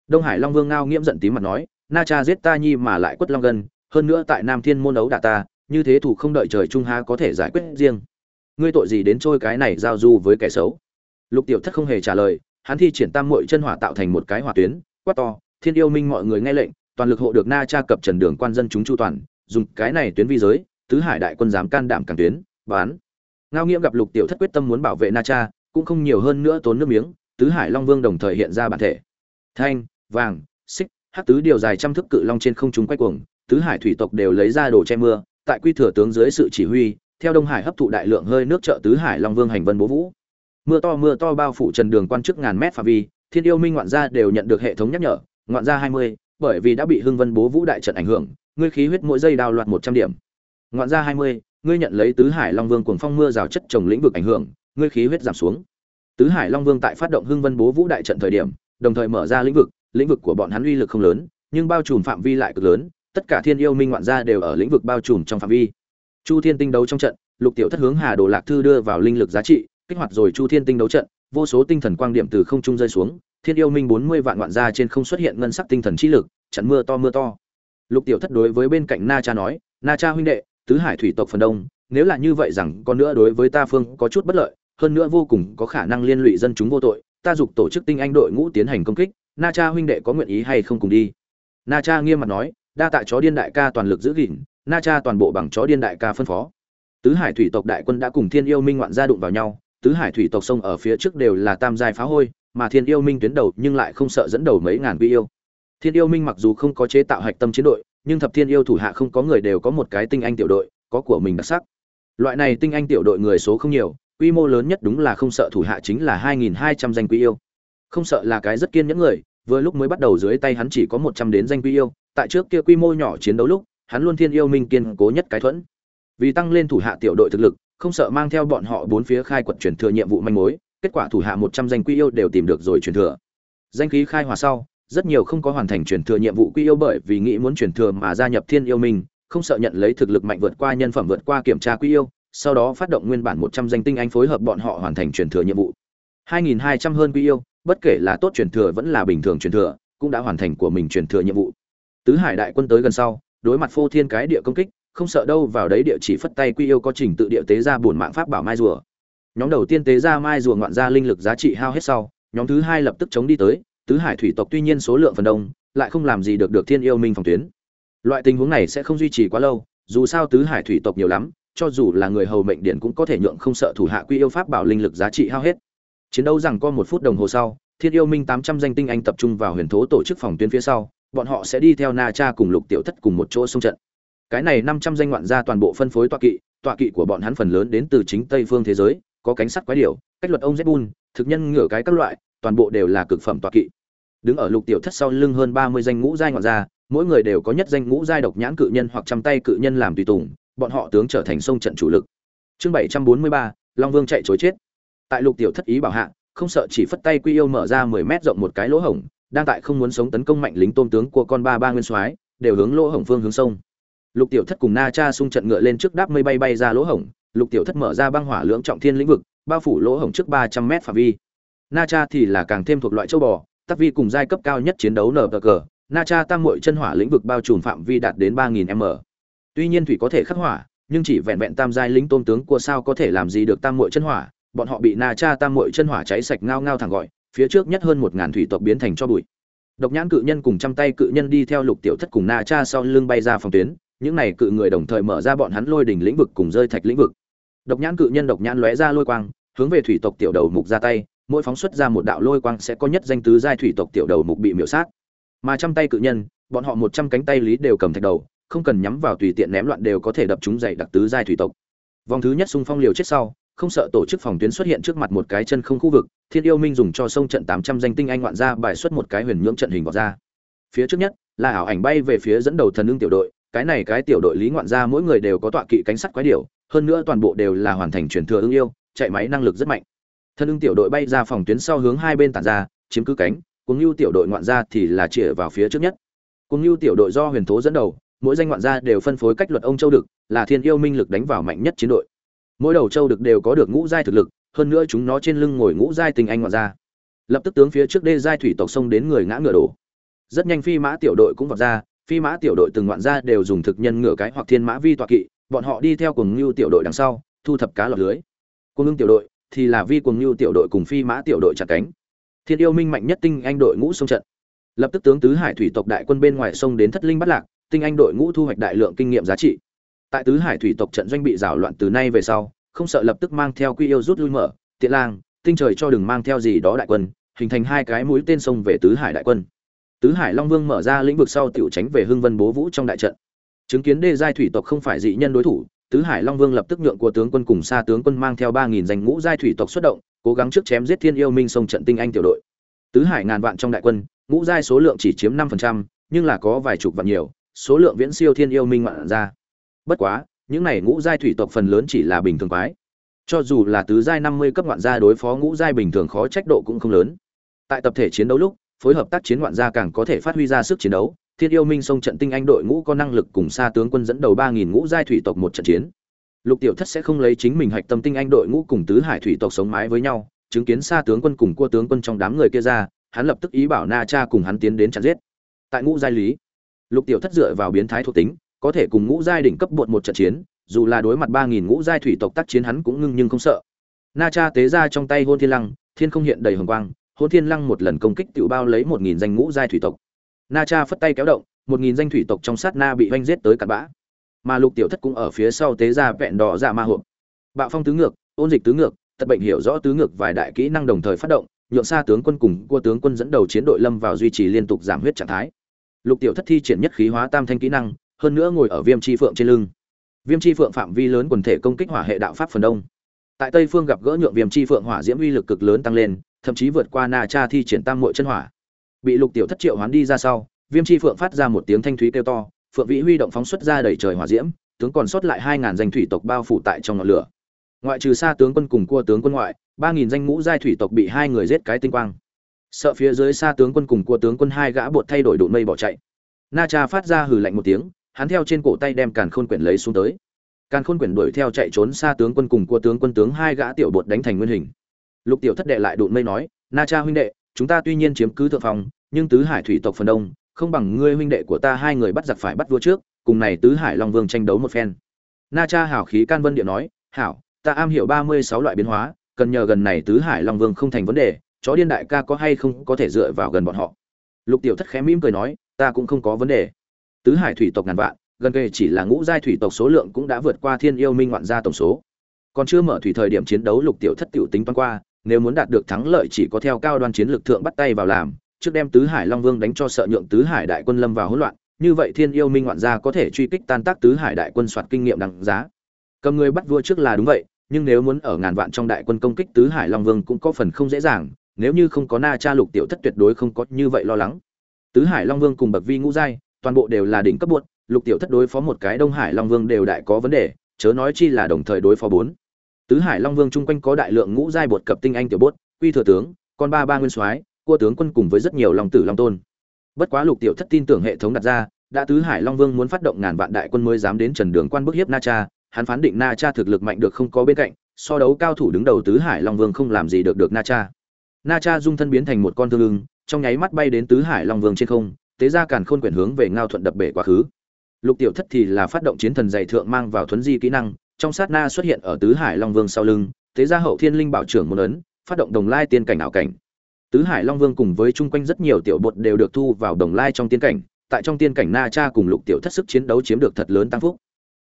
Đông hải long vương ngao nghiễm giận tím mặt nói na cha giết ta nhi mà lại quất long gân hơn nữa tại nam thiên môn đấu đả ta, như thế thủ không đợi trời trung ha có thể giải quyết riêng. Ngươi tội gì đến trôi cái này giao du với kẻ xấu? Lục tiểu thất không hề trả lời, hắn thi triển tam mội chân hỏa tạo thành một cái hỏa tuyến, quát to, thiên yêu minh mọi người nghe lệnh, toàn lực hộ được na cha cập trần đường quan dân chúng chu toàn, dùng cái này tuyến vi giới, tứ hải đại quân dám can đảm càng tuyến, bán. Ngao nghiễm gặp lục tiểu thất quyết tâm muốn bảo vệ na cha, cũng không nhiều hơn nữa tốn nước miếng, tứ hải long vương đồng thời hiện ra bản thể. Thanh, vàng, xích hắc tứ điều dài trăm thước cự long trên không trung quay cuồng, tứ hải thủy tộc đều lấy ra đồ che mưa, tại quy thừa tướng dưới sự chỉ huy, theo đông hải hấp thụ đại lượng hơi nước trợ tứ hải long vương hành vân bố vũ. Mưa to mưa to bao phủ trần đường quan chức ngàn mét phạm vi, thiên yêu minh ngoạn gia đều nhận được hệ thống nhắc nhở, ngoạn gia hai mươi, bởi vì đã bị hưng vân bố vũ đại trận ảnh hưởng, ngươi khí huyết mỗi giây đào loạt một trăm điểm. Ngoạn gia hai mươi, ngươi nhận lấy tứ hải long vương cuồng phong mưa rào chất trồng lĩnh vực ảnh hưởng, ngươi khí huyết giảm xuống. Tứ hải long vương tại phát động hưng vân bố vũ đại trận thời điểm, đồng thời mở ra lĩnh vực lĩnh vực của bọn hắn uy lực không lớn, nhưng bao trùm phạm vi lại cực lớn, tất cả thiên yêu minh ngoạn gia đều ở lĩnh vực bao trùm trong phạm vi. Chu thiên tinh đấu trong trận, lục tiểu thất hướng hà đồ lạc thư đưa vào linh lực giá trị, kích hoạt rồi chu thiên tinh đấu trận, vô số tinh thần quang điểm từ không trung rơi xuống, thiên yêu minh bốn mươi vạn ngoạn gia trên không xuất hiện ngân sắc tinh thần chi lực chắn mưa to mưa to. Lục tiểu thất đối với bên cạnh na cha nói, na cha huynh đệ, tứ hải thủy tộc phần đông, nếu là như vậy rằng còn nữa đối với ta phương có chút bất lợi, hơn nữa vô cùng có khả năng liên lụy dân chúng vô tội, ta dục tổ chức tinh anh đội ngũ tiến hành công kích na cha huynh đệ có nguyện ý hay không cùng đi? Na cha nghiêm mặt nói, đa tại chó điên đại ca toàn lực giữ gìn, na cha toàn bộ bằng chó điên đại ca phân phó. Tứ hải thủy tộc đại quân đã cùng thiên yêu minh ngoạn gia đụng vào nhau, tứ hải thủy tộc sông ở phía trước đều là tam giai phá hôi, mà thiên yêu minh tuyến đầu nhưng lại không sợ dẫn đầu mấy ngàn vi yêu. Thiên yêu minh mặc dù không có chế tạo hạch tâm chiến đội, nhưng thập thiên yêu thủ hạ không có người đều có một cái tinh anh tiểu đội, có của mình đặc sắc. Loại này tinh anh tiểu đội người số không nhiều, quy mô lớn nhất đúng là không sợ thủ hạ chính là 2.200 danh quý yêu không sợ là cái rất kiên những người, vừa lúc mới bắt đầu dưới tay hắn chỉ có 100 đến danh quy yêu, tại trước kia quy mô nhỏ chiến đấu lúc, hắn luôn thiên yêu minh kiên cố nhất cái thuẫn. Vì tăng lên thủ hạ tiểu đội thực lực, không sợ mang theo bọn họ bốn phía khai quật truyền thừa nhiệm vụ manh mối, kết quả thủ hạ một trăm danh quy yêu đều tìm được rồi truyền thừa. Danh khí khai hòa sau, rất nhiều không có hoàn thành truyền thừa nhiệm vụ quy yêu bởi vì nghĩ muốn truyền thừa mà gia nhập thiên yêu minh, không sợ nhận lấy thực lực mạnh vượt qua nhân phẩm vượt qua kiểm tra quy yêu, sau đó phát động nguyên bản một trăm danh tinh anh phối hợp bọn họ hoàn thành truyền thừa nhiệm vụ. 2.200 hơn quy yêu bất kể là tốt truyền thừa vẫn là bình thường truyền thừa, cũng đã hoàn thành của mình truyền thừa nhiệm vụ. Tứ hải đại quân tới gần sau, đối mặt phô thiên cái địa công kích, không sợ đâu vào đấy địa chỉ phất tay quy yêu có trình tự địa tế ra buồn mạng pháp bảo mai rùa. Nhóm đầu tiên tế ra mai rùa ngoạn ra linh lực giá trị hao hết sau, nhóm thứ hai lập tức chống đi tới, tứ hải thủy tộc tuy nhiên số lượng phần đông, lại không làm gì được được thiên yêu minh phòng tuyến. Loại tình huống này sẽ không duy trì quá lâu, dù sao tứ hải thủy tộc nhiều lắm, cho dù là người hầu mệnh điển cũng có thể nhượng không sợ thủ hạ quy yêu pháp bảo linh lực giá trị hao hết chiến đấu rằng có một phút đồng hồ sau thiên yêu minh tám trăm danh tinh anh tập trung vào huyền thố tổ chức phòng tuyến phía sau, bọn họ sẽ đi theo na cha cùng lục tiểu thất cùng một chỗ xung trận. Cái này năm trăm danh ngoạn gia toàn bộ phân phối tọa kỵ tọa kỵ của bọn hắn phần lớn đến từ chính tây phương thế giới, có cánh sắt quái điểu, cách luật ông zbun thực nhân ngửa cái các loại, toàn bộ đều là cực phẩm tọa kỵ. Đứng ở lục tiểu thất sau lưng hơn ba mươi danh ngũ giai ngoạn gia, mỗi người đều có nhất danh ngũ giai độc nhãn cự nhân hoặc trăm tay cự nhân làm tùy tùng, bọn họ tướng trở thành sông trận chủ lực. Chương bảy trăm bốn mươi ba, long vương chạy chối chết tại lục tiểu thất ý bảo hạ, không sợ chỉ phất tay quy yêu mở ra mười mét rộng một cái lỗ hổng, đang tại không muốn sống tấn công mạnh lính tôn tướng của con ba ba nguyên soái, đều hướng lỗ hổng phương hướng sông. Lục tiểu thất cùng na cha xung trận ngựa lên trước đáp mây bay bay ra lỗ hổng, lục tiểu thất mở ra băng hỏa lưỡng trọng thiên lĩnh vực, bao phủ lỗ hổng trước ba trăm mét phạm vi. Na cha thì là càng thêm thuộc loại châu bò, tắc vi cùng giai cấp cao nhất chiến đấu nở cờ na cha tăng muội chân hỏa lĩnh vực bao trùm phạm vi đạt đến ba nghìn m. Tuy nhiên thủy có thể khắc hỏa, nhưng chỉ vẹn vẹn tam giai lính tôn tướng của sao có thể làm gì được tam muội chân hỏa? Bọn họ bị na cha tam muội chân hỏa cháy sạch ngao ngao thẳng gọi, phía trước nhất hơn một ngàn thủy tộc biến thành cho bụi. Độc nhãn cự nhân cùng trăm tay cự nhân đi theo lục tiểu thất cùng na cha sau lưng bay ra phòng tuyến, những này cự người đồng thời mở ra bọn hắn lôi đỉnh lĩnh vực cùng rơi thạch lĩnh vực. Độc nhãn cự nhân độc nhãn lóe ra lôi quang, hướng về thủy tộc tiểu đầu mục ra tay, mỗi phóng xuất ra một đạo lôi quang sẽ có nhất danh tứ giai thủy tộc tiểu đầu mục bị miểu sát. Mà trăm tay cự nhân, bọn họ một trăm cánh tay lý đều cầm thạch đầu, không cần nhắm vào tùy tiện ném loạn đều có thể đập chúng dày đặc tứ giai thủy tộc. Vòng thứ nhất xung phong liều chết sau không sợ tổ chức phòng tuyến xuất hiện trước mặt một cái chân không khu vực, thiên yêu minh dùng cho sông trận tám trăm danh tinh anh ngoạn ra bài xuất một cái huyền nhưỡng trận hình vọt ra. Phía trước nhất, là ảo ảnh bay về phía dẫn đầu thần ưng tiểu đội, cái này cái tiểu đội lý ngoạn ra mỗi người đều có tọa kỵ cánh sắt quái điểu, hơn nữa toàn bộ đều là hoàn thành truyền thừa ưng yêu, chạy máy năng lực rất mạnh. Thần ưng tiểu đội bay ra phòng tuyến sau hướng hai bên tản ra, chiếm cứ cánh cùng lưu tiểu đội ngoạn ra thì là chĩa vào phía trước nhất. Cùng lưu tiểu đội do huyền thố dẫn đầu, mỗi danh ngoạn gia đều phân phối cách luật ông châu đực, là thiên yêu minh lực đánh vào mạnh nhất chiến đội mỗi đầu châu được đều có được ngũ giai thực lực, hơn nữa chúng nó trên lưng ngồi ngũ giai tình anh ngoạn ra. lập tức tướng phía trước đê giai thủy tộc sông đến người ngã ngựa đổ. Rất nhanh phi mã tiểu đội cũng vọt ra, phi mã tiểu đội từng ngoạn ra đều dùng thực nhân ngựa cái hoặc thiên mã vi tọa kỵ, bọn họ đi theo cùng lưu tiểu đội đằng sau, thu thập cá lọt lưới. Cùng ngưng tiểu đội thì là vi cùng lưu tiểu đội cùng phi mã tiểu đội chặt cánh. Thiên yêu minh mạnh nhất tinh anh đội ngũ sông trận. Lập tức tướng tứ hải thủy tộc đại quân bên ngoài sông đến thất linh bắt lạc, tinh anh đội ngũ thu hoạch đại lượng kinh nghiệm giá trị tại tứ hải thủy tộc trận doanh bị rào loạn từ nay về sau, không sợ lập tức mang theo quy yêu rút lui mở, tiện lang, tinh trời cho đừng mang theo gì đó đại quân, hình thành hai cái mũi tên sông về tứ hải đại quân. Tứ hải long vương mở ra lĩnh vực sau tiểu tránh về hưng vân bố vũ trong đại trận. Chứng kiến đê giai thủy tộc không phải dị nhân đối thủ, tứ hải long vương lập tức nhượng của tướng quân cùng xa tướng quân mang theo ba nghìn danh ngũ giai thủy tộc xuất động, cố gắng trước chém giết thiên yêu minh sông trận tinh anh tiểu đội. Tứ hải ngàn vạn trong đại quân, ngũ giai số lượng chỉ chiếm năm phần trăm, nhưng là có vài chục vạn nhiều, số lượng viễn siêu thiên yêu minh ngoạn ra bất quá, những này ngũ giai thủy tộc phần lớn chỉ là bình thường quái. Cho dù là tứ giai năm mươi cấp ngoạn gia đối phó ngũ giai bình thường khó trách độ cũng không lớn. Tại tập thể chiến đấu lúc, phối hợp tác chiến ngoạn gia càng có thể phát huy ra sức chiến đấu. Thiên yêu minh sông trận tinh anh đội ngũ có năng lực cùng xa tướng quân dẫn đầu ba nghìn ngũ giai thủy tộc một trận chiến. Lục tiểu thất sẽ không lấy chính mình hạch tâm tinh anh đội ngũ cùng tứ hải thủy tộc sống mái với nhau, chứng kiến xa tướng quân cùng cua tướng quân trong đám người kia ra, hắn lập tức ý bảo na cha cùng hắn tiến đến chặn giết. Tại ngũ giai lý, lục tiểu thất dựa vào biến thái thuộc tính có thể cùng ngũ giai đỉnh cấp bột một trận chiến, dù là đối mặt ba nghìn ngũ giai thủy tộc tác chiến hắn cũng ngưng nhưng không sợ. Na cha tế ra trong tay hôn thiên lăng, thiên không hiện đầy hồng quang, hôn thiên lăng một lần công kích tự bao lấy một nghìn danh ngũ giai thủy tộc. Na cha phất tay kéo động, một nghìn danh thủy tộc trong sát na bị oanh giết tới cặn bã. Mà lục tiểu thất cũng ở phía sau tế ra vẹn đỏ ra ma hộp. Bạo phong tứ ngược, ôn dịch tứ ngược, tật bệnh hiểu rõ tứ ngược vài đại kỹ năng đồng thời phát động, nhượng xa tướng quân cùng cua tướng quân dẫn đầu chiến đội lâm vào duy trì liên tục giảm huyết trạng thái. Lục tiểu thất thi triển nhất khí hóa tam thanh kỹ năng hơn nữa ngồi ở viêm chi phượng trên lưng. Viêm chi phượng phạm vi lớn quần thể công kích hỏa hệ đạo pháp phần đông. Tại tây phương gặp gỡ nhượng viêm chi phượng hỏa diễm uy lực cực lớn tăng lên, thậm chí vượt qua na cha thi triển tam mội chân hỏa. Bị lục tiểu thất triệu hoán đi ra sau, viêm chi phượng phát ra một tiếng thanh thúy kêu to, phượng vĩ huy động phóng xuất ra đầy trời hỏa diễm, tướng còn sót lại hai ngàn danh thủy tộc bao phủ tại trong ngọn lửa. Ngoại trừ xa tướng quân cùng cua tướng quân ngoại, ba nghìn danh ngũ giai thủy tộc bị hai người giết cái tinh quang. Sợ phía dưới xa tướng quân cùng cua tướng quân hai gã bột thay đổi đụn mây bỏ chạy. Na cha phát ra hừ lạnh một tiếng hắn theo trên cổ tay đem càn khôn quyển lấy xuống tới. Càn khôn quyển đuổi theo chạy trốn xa tướng quân cùng cua tướng quân tướng hai gã tiểu bột đánh thành nguyên hình. Lục tiểu thất đệ lại đụn mây nói, na cha huynh đệ, chúng ta tuy nhiên chiếm cứ thượng phòng nhưng tứ hải thủy tộc phần đông, không bằng ngươi huynh đệ của ta hai người bắt giặc phải bắt vua trước, cùng này tứ hải long vương tranh đấu một phen. Na cha hảo khí can vân địa nói, hảo, ta am hiểu ba mươi sáu loại biến hóa, cần nhờ gần này tứ hải long vương không thành vấn đề, chó điên đại ca có hay không có thể dựa vào gần bọn họ. Lục tiểu thất khẽ mỉm cười nói, ta cũng không có vấn đề tứ hải thủy tộc ngàn vạn, gần kề chỉ là ngũ giai thủy tộc số lượng cũng đã vượt qua thiên yêu minh ngoạn gia tổng số. Còn chưa mở thủy thời điểm chiến đấu lục tiểu thất tiểu tính toán qua, nếu muốn đạt được thắng lợi chỉ có theo cao đoan chiến lực thượng bắt tay vào làm, trước đem tứ hải long vương đánh cho sợ nhượng tứ hải đại quân lâm vào hỗn loạn, như vậy thiên yêu minh ngoạn gia có thể truy kích tan tác tứ hải đại quân soạt kinh nghiệm đằng giá. Cầm người bắt vua trước là đúng vậy, nhưng nếu muốn ở ngàn vạn trong đại quân công kích tứ hải long vương cũng có phần không dễ dàng, nếu như không có na cha lục tiểu thất tuyệt đối không có như vậy lo lắng. Tứ hải long vương cùng bậc vi ngũ giai toàn bộ đều là đỉnh cấp buột, lục tiểu thất đối phó một cái đông hải long vương đều đại có vấn đề chớ nói chi là đồng thời đối phó bốn. Tứ hải long vương chung quanh có đại lượng ngũ giai bột cập tinh anh tiểu bốt quy thừa tướng con ba ba nguyên soái cua tướng quân cùng với rất nhiều long tử long tôn. Bất quá lục tiểu thất tin tưởng hệ thống đặt ra đã tứ hải long vương muốn phát động ngàn vạn đại quân mới dám đến trần đường quan bức hiếp na cha hắn phán định na cha thực lực mạnh được không có bên cạnh so đấu cao thủ đứng đầu tứ hải long vương không làm gì được được na cha. Na cha dung thân biến thành một con thương lưng, trong nháy mắt bay đến tứ hải long vương trên không tế ra càn khôn quyển hướng về ngao thuận đập bể quá khứ. Lục tiểu thất thì là phát động chiến thần dày thượng mang vào thuấn di kỹ năng, trong sát na xuất hiện ở tứ hải long vương sau lưng, tế ra hậu thiên linh bảo trưởng môn ấn, phát động đồng lai tiên cảnh ảo cảnh. Tứ hải long vương cùng với chung quanh rất nhiều tiểu bột đều được thu vào đồng lai trong tiên cảnh, tại trong tiên cảnh na cha cùng lục tiểu thất sức chiến đấu chiếm được thật lớn tăng phúc.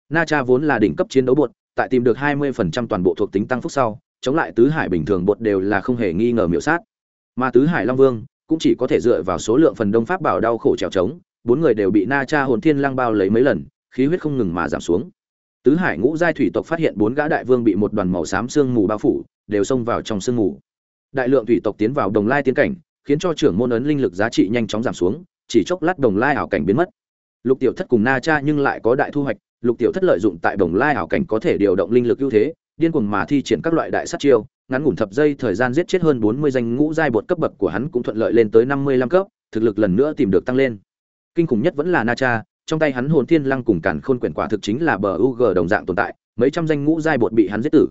Na cha vốn là đỉnh cấp chiến đấu bột, tại tìm được 20% toàn bộ thuộc tính tăng phúc sau, chống lại tứ hải bình thường bột đều là không hề nghi ngờ miểu sát. Mà tứ hải long vương cũng chỉ có thể dựa vào số lượng phần đông pháp bảo đau khổ trèo trống, bốn người đều bị na cha hồn thiên lang bao lấy mấy lần, khí huyết không ngừng mà giảm xuống. Tứ hải ngũ giai thủy tộc phát hiện bốn gã đại vương bị một đoàn màu xám sương mù bao phủ, đều xông vào trong sương mù. Đại lượng thủy tộc tiến vào đồng lai tiến cảnh, khiến cho trưởng môn ấn linh lực giá trị nhanh chóng giảm xuống, chỉ chốc lát đồng lai ảo cảnh biến mất. Lục tiểu thất cùng na cha nhưng lại có đại thu hoạch, lục tiểu thất lợi dụng tại đồng lai ảo cảnh có thể điều động linh lực ưu thế, điên cuồng mà thi triển các loại đại sát chiêu ngắn ngủn thập giây thời gian giết chết hơn bốn mươi danh ngũ giai bột cấp bậc của hắn cũng thuận lợi lên tới năm mươi lăm cấp, thực lực lần nữa tìm được tăng lên. Kinh khủng nhất vẫn là na cha, trong tay hắn hồn thiên lăng cùng càn khôn quyển quả thực chính là bờ u g đồng dạng tồn tại, mấy trăm danh ngũ giai bột bị hắn giết tử.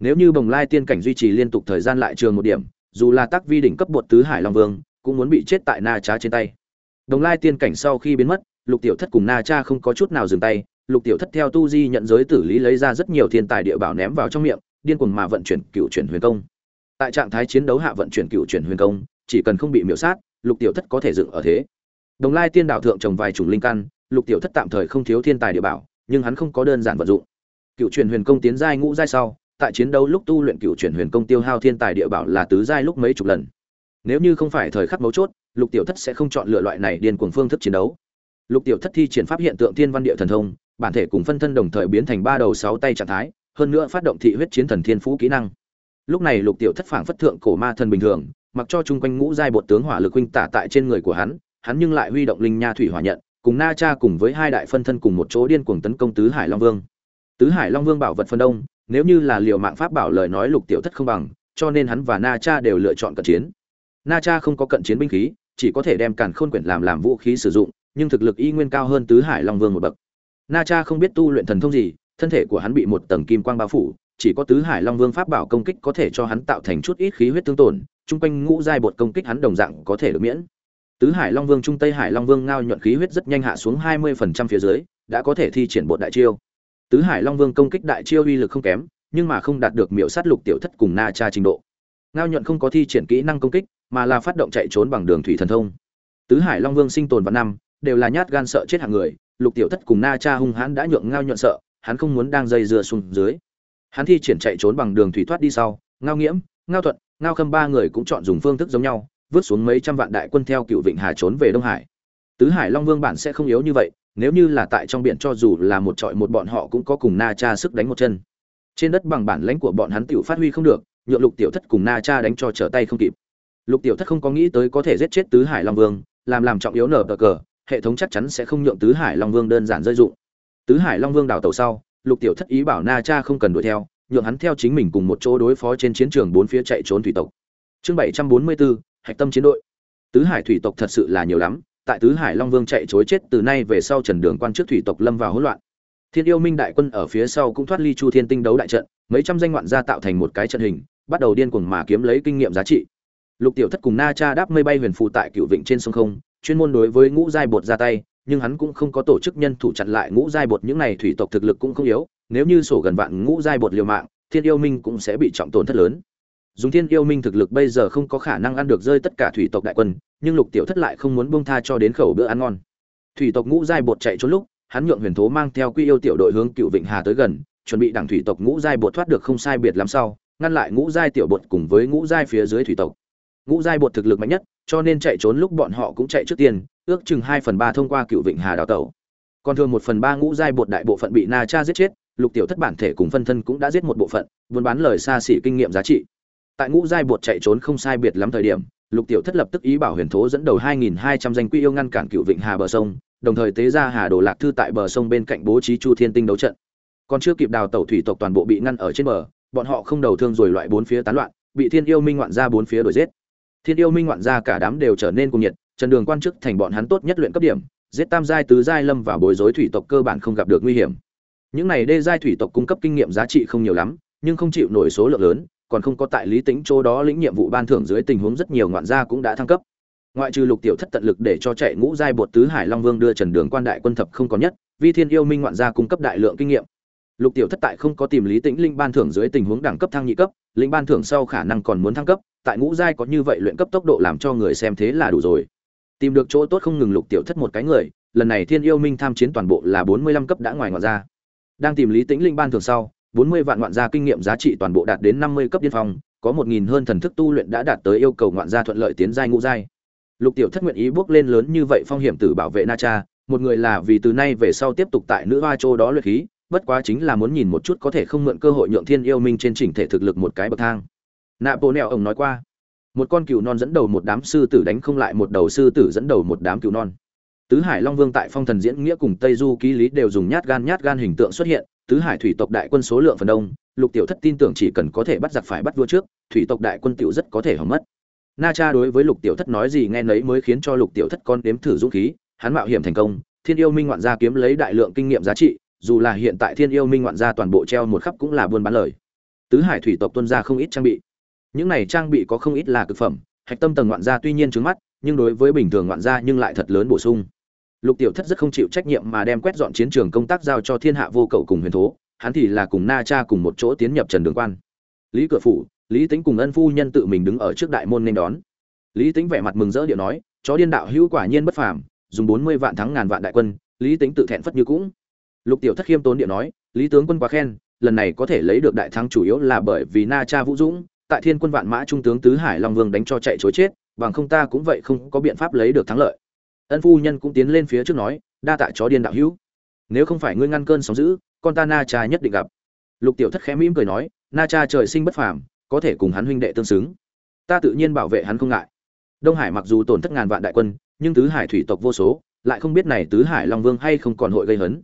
Nếu như bồng lai tiên cảnh duy trì liên tục thời gian lại trường một điểm, dù là tác vi đỉnh cấp bột tứ hải long vương, cũng muốn bị chết tại na cha trên tay. Đồng lai tiên cảnh sau khi biến mất, lục tiểu thất cùng na cha không có chút nào dừng tay, lục tiểu thất theo tu di nhận giới tử lý lấy ra rất nhiều thiên tài địa bảo ném vào trong miệng điên cuồng mà vận chuyển cựu chuyển huyền công. Tại trạng thái chiến đấu hạ vận chuyển cựu chuyển huyền công, chỉ cần không bị miễu sát, lục tiểu thất có thể dựng ở thế. Đồng lai tiên đạo thượng trồng vài chủng linh căn, lục tiểu thất tạm thời không thiếu thiên tài địa bảo, nhưng hắn không có đơn giản vận dụng. Cựu truyền huyền công tiến giai ngũ giai sau, tại chiến đấu lúc tu luyện cựu truyền huyền công tiêu hao thiên tài địa bảo là tứ giai lúc mấy chục lần. Nếu như không phải thời khắc mấu chốt, lục tiểu thất sẽ không chọn lựa loại này điên cuồng phương thức chiến đấu. Lục tiểu thất thi triển pháp hiện tượng thiên văn địa thần thông, bản thể cùng phân thân đồng thời biến thành ba đầu sáu tay trạng thái hơn nữa phát động thị huyết chiến thần thiên phú kỹ năng. Lúc này lục tiểu thất phảng phất thượng cổ ma thần bình thường, mặc cho chung quanh ngũ giai bột tướng hỏa lực huynh tả tại trên người của hắn hắn nhưng lại huy động linh nha thủy hỏa nhận, cùng na cha cùng với hai đại phân thân cùng một chỗ điên cuồng tấn công tứ hải long vương. Tứ hải long vương bảo vật phân đông, nếu như là liều mạng pháp bảo lời nói lục tiểu thất không bằng, cho nên hắn và na cha đều lựa chọn cận chiến. Na cha không có cận chiến binh khí, chỉ có thể đem càn khôn quyển làm làm vũ khí sử dụng, nhưng thực lực y nguyên cao hơn tứ hải long vương một bậc. Na cha không biết tu luyện thần thông gì thân thể của hắn bị một tầng kim quang bao phủ, chỉ có tứ hải long vương pháp bảo công kích có thể cho hắn tạo thành chút ít khí huyết tương tổn, chung quanh ngũ giai bột công kích hắn đồng dạng có thể được miễn. Tứ hải long vương trung tây hải long vương ngao nhuận khí huyết rất nhanh hạ xuống hai mươi phần trăm phía dưới, đã có thể thi triển bột đại chiêu. Tứ hải long vương công kích đại chiêu uy lực không kém, nhưng mà không đạt được miệu sát lục tiểu thất cùng na tra trình độ. Ngao nhuận không có thi triển kỹ năng công kích, mà là phát động chạy trốn bằng đường thủy thần thông. Tứ hải long vương sinh tồn vào năm, đều là nhát gan sợ chết hạng người, lục tiểu thất cùng na cha hung hãn đã nhượng ngao nhuận sợ hắn không muốn đang dây dưa xuống dưới. Hắn thi triển chạy trốn bằng đường thủy thoát đi sau, ngao nghiễm, ngao thuận, ngao khâm ba người cũng chọn dùng phương thức giống nhau, vứt xuống mấy trăm vạn đại quân theo cựu vịnh hà trốn về đông hải. Tứ hải long vương bản sẽ không yếu như vậy, nếu như là tại trong biển cho dù là một trọi một bọn họ cũng có cùng na cha sức đánh một chân. Trên đất bằng bản lãnh của bọn hắn tiểu phát huy không được, nhượng lục tiểu thất cùng na cha đánh cho trở tay không kịp. Lục tiểu thất không có nghĩ tới có thể giết chết tứ hải long vương, làm làm trọng yếu nở cờ, hệ thống chắc chắn sẽ không nhượng tứ hải long vương đơn giản rơi dụng tứ hải long vương đào tàu sau, lục tiểu thất ý bảo na cha không cần đuổi theo, nhượng hắn theo chính mình cùng một chỗ đối phó trên chiến trường bốn phía chạy trốn thủy tộc. Chương bảy trăm bốn mươi bốn hạch tâm chiến đội. Tứ hải thủy tộc thật sự là nhiều lắm, tại tứ hải long vương chạy chối chết từ nay về sau trần đường quan trước thủy tộc lâm vào hỗn loạn. Thiên yêu minh đại quân ở phía sau cũng thoát ly chu thiên tinh đấu đại trận, mấy trăm danh ngoạn gia tạo thành một cái trận hình, bắt đầu điên cuồng mà kiếm lấy kinh nghiệm giá trị. Lục tiểu thất cùng na cha đáp mây bay huyền phù tại cựu vịnh trên sông không, chuyên môn đối với ngũ giai bột ra tay nhưng hắn cũng không có tổ chức nhân thủ chặn lại ngũ giai bột, những này thủy tộc thực lực cũng không yếu, nếu như sổ gần vạn ngũ giai bột liều mạng, thiên yêu minh cũng sẽ bị trọng tổn thất lớn. Dùng thiên yêu minh thực lực bây giờ không có khả năng ăn được rơi tất cả thủy tộc đại quân, nhưng lục tiểu thất lại không muốn bông tha cho đến khẩu bữa ăn ngon. Thủy tộc ngũ giai bột chạy trốn lúc, hắn nhượng huyền thố mang theo quy yêu tiểu đội hướng cựu vịnh hà tới gần, chuẩn bị đảng thủy tộc ngũ giai bột thoát được không sai biệt lắm sau, ngăn lại ngũ giai tiểu bột cùng với ngũ giai phía dưới thủy tộc. Ngũ giai bột thực lực mạnh nhất, cho nên chạy trốn lúc bọn họ cũng chạy trước tiên ước chừng hai phần ba thông qua cựu vịnh hà đào tẩu còn thường một phần ba ngũ giai bột đại bộ phận bị na cha giết chết, lục tiểu thất bản thể cùng phân thân cũng đã giết một bộ phận, buôn bán lời xa xỉ kinh nghiệm giá trị. Tại ngũ giai bột chạy trốn không sai biệt lắm thời điểm, lục tiểu thất lập tức ý bảo huyền thố dẫn đầu hai nghìn hai trăm danh quy yêu ngăn cản cựu vịnh hà bờ sông, đồng thời tế ra hà đồ lạc thư tại bờ sông bên cạnh bố trí chu thiên tinh đấu trận. Còn chưa kịp đào tẩu thủy tộc toàn bộ bị ngăn ở trên bờ, bọn họ không đầu thương rồi loại bốn phía tán loạn, bị thiên yêu minh ngoạn ra bốn phía đuổi giết. Thiên yêu minh ngoạn ra cả đám đều trở nên cuồng nhiệt trần đường quan chức thành bọn hắn tốt nhất luyện cấp điểm, giết tam giai tứ giai lâm và bối rối thủy tộc cơ bản không gặp được nguy hiểm. Những này đê giai thủy tộc cung cấp kinh nghiệm giá trị không nhiều lắm, nhưng không chịu nổi số lượng lớn, còn không có tại lý tính chỗ đó lĩnh nhiệm vụ ban thưởng dưới tình huống rất nhiều ngoạn gia cũng đã thăng cấp. Ngoại trừ lục tiểu thất tận lực để cho chạy ngũ giai bột tứ hải long vương đưa trần đường quan đại quân thập không có nhất, vi thiên yêu minh ngoạn gia cung cấp đại lượng kinh nghiệm. Lục tiểu thất tại không có tìm lý tĩnh linh ban thưởng dưới tình huống đẳng cấp thăng nhị cấp, linh ban thưởng sau khả năng còn muốn thăng cấp, tại ngũ giai có như vậy luyện cấp tốc độ làm cho người xem thế là đủ rồi tìm được chỗ tốt không ngừng lục tiểu thất một cái người, lần này thiên yêu minh tham chiến toàn bộ là bốn mươi lăm cấp đã ngoài ngoạn gia. Đang tìm lý tĩnh linh ban thưởng sau, bốn mươi vạn ngoạn gia kinh nghiệm giá trị toàn bộ đạt đến năm mươi cấp điên phong, có một nghìn hơn thần thức tu luyện đã đạt tới yêu cầu ngoạn gia thuận lợi tiến giai ngũ giai. Lục tiểu thất nguyện ý bước lên lớn như vậy phong hiểm tử bảo vệ na cha, một người là vì từ nay về sau tiếp tục tại nữ hoa châu đó luyện khí, bất quá chính là muốn nhìn một chút có thể không mượn cơ hội nhượng thiên yêu minh trên chỉnh thể thực lực một cái bậc thang. Nạ bộ nẹo ông nói qua một con cừu non dẫn đầu một đám sư tử đánh không lại một đầu sư tử dẫn đầu một đám cừu non. Tứ hải long vương tại phong thần diễn nghĩa cùng tây du ký lý đều dùng nhát gan nhát gan hình tượng xuất hiện, tứ hải thủy tộc đại quân số lượng phần đông, lục tiểu thất tin tưởng chỉ cần có thể bắt giặc phải bắt vua trước, thủy tộc đại quân tiểu rất có thể hỏng mất. Na cha đối với lục tiểu thất nói gì nghe nấy mới khiến cho lục tiểu thất con đếm thử dũng khí, hắn mạo hiểm thành công, thiên yêu minh ngoạn gia kiếm lấy đại lượng kinh nghiệm giá trị, dù là hiện tại thiên yêu minh ngoạn gia toàn bộ treo một khắp cũng là buôn bán lời. Tứ hải thủy tộc tuân ra không ít trang bị những này trang bị có không ít là cực phẩm, hạch tâm tầng ngoạn gia tuy nhiên trứng mắt, nhưng đối với bình thường ngoạn gia nhưng lại thật lớn bổ sung. Lục tiểu thất rất không chịu trách nhiệm mà đem quét dọn chiến trường công tác giao cho thiên hạ vô cậu cùng huyền thố, hắn thì là cùng na cha cùng một chỗ tiến nhập trần đường quan. Lý cửa phủ, lý tính cùng ân phu nhân tự mình đứng ở trước đại môn nên đón. Lý tính vẻ mặt mừng rỡ điệu nói, chó điên đạo hữu quả nhiên bất phàm, dùng bốn mươi vạn thắng ngàn vạn đại quân, lý tính tự thẹn phất như cũng. Lục tiểu thất khiêm tốn điệu nói, lý tướng quân quá khen, lần này có thể lấy được đại thắng chủ yếu là bởi vì na cha vũ dũng tại thiên quân vạn mã trung tướng tứ hải long vương đánh cho chạy chối chết, bằng không ta cũng vậy không có biện pháp lấy được thắng lợi. Ân phu nhân cũng tiến lên phía trước nói, đa tạ chó điên đạo hữu. Nếu không phải ngươi ngăn cơn sóng dữ, con ta na cha nhất định gặp. Lục tiểu thất khẽ mỉm cười nói, na cha trời sinh bất phàm, có thể cùng hắn huynh đệ tương xứng. Ta tự nhiên bảo vệ hắn không ngại. Đông hải mặc dù tổn thất ngàn vạn đại quân, nhưng tứ hải thủy tộc vô số, lại không biết này tứ hải long vương hay không còn hội gây hấn.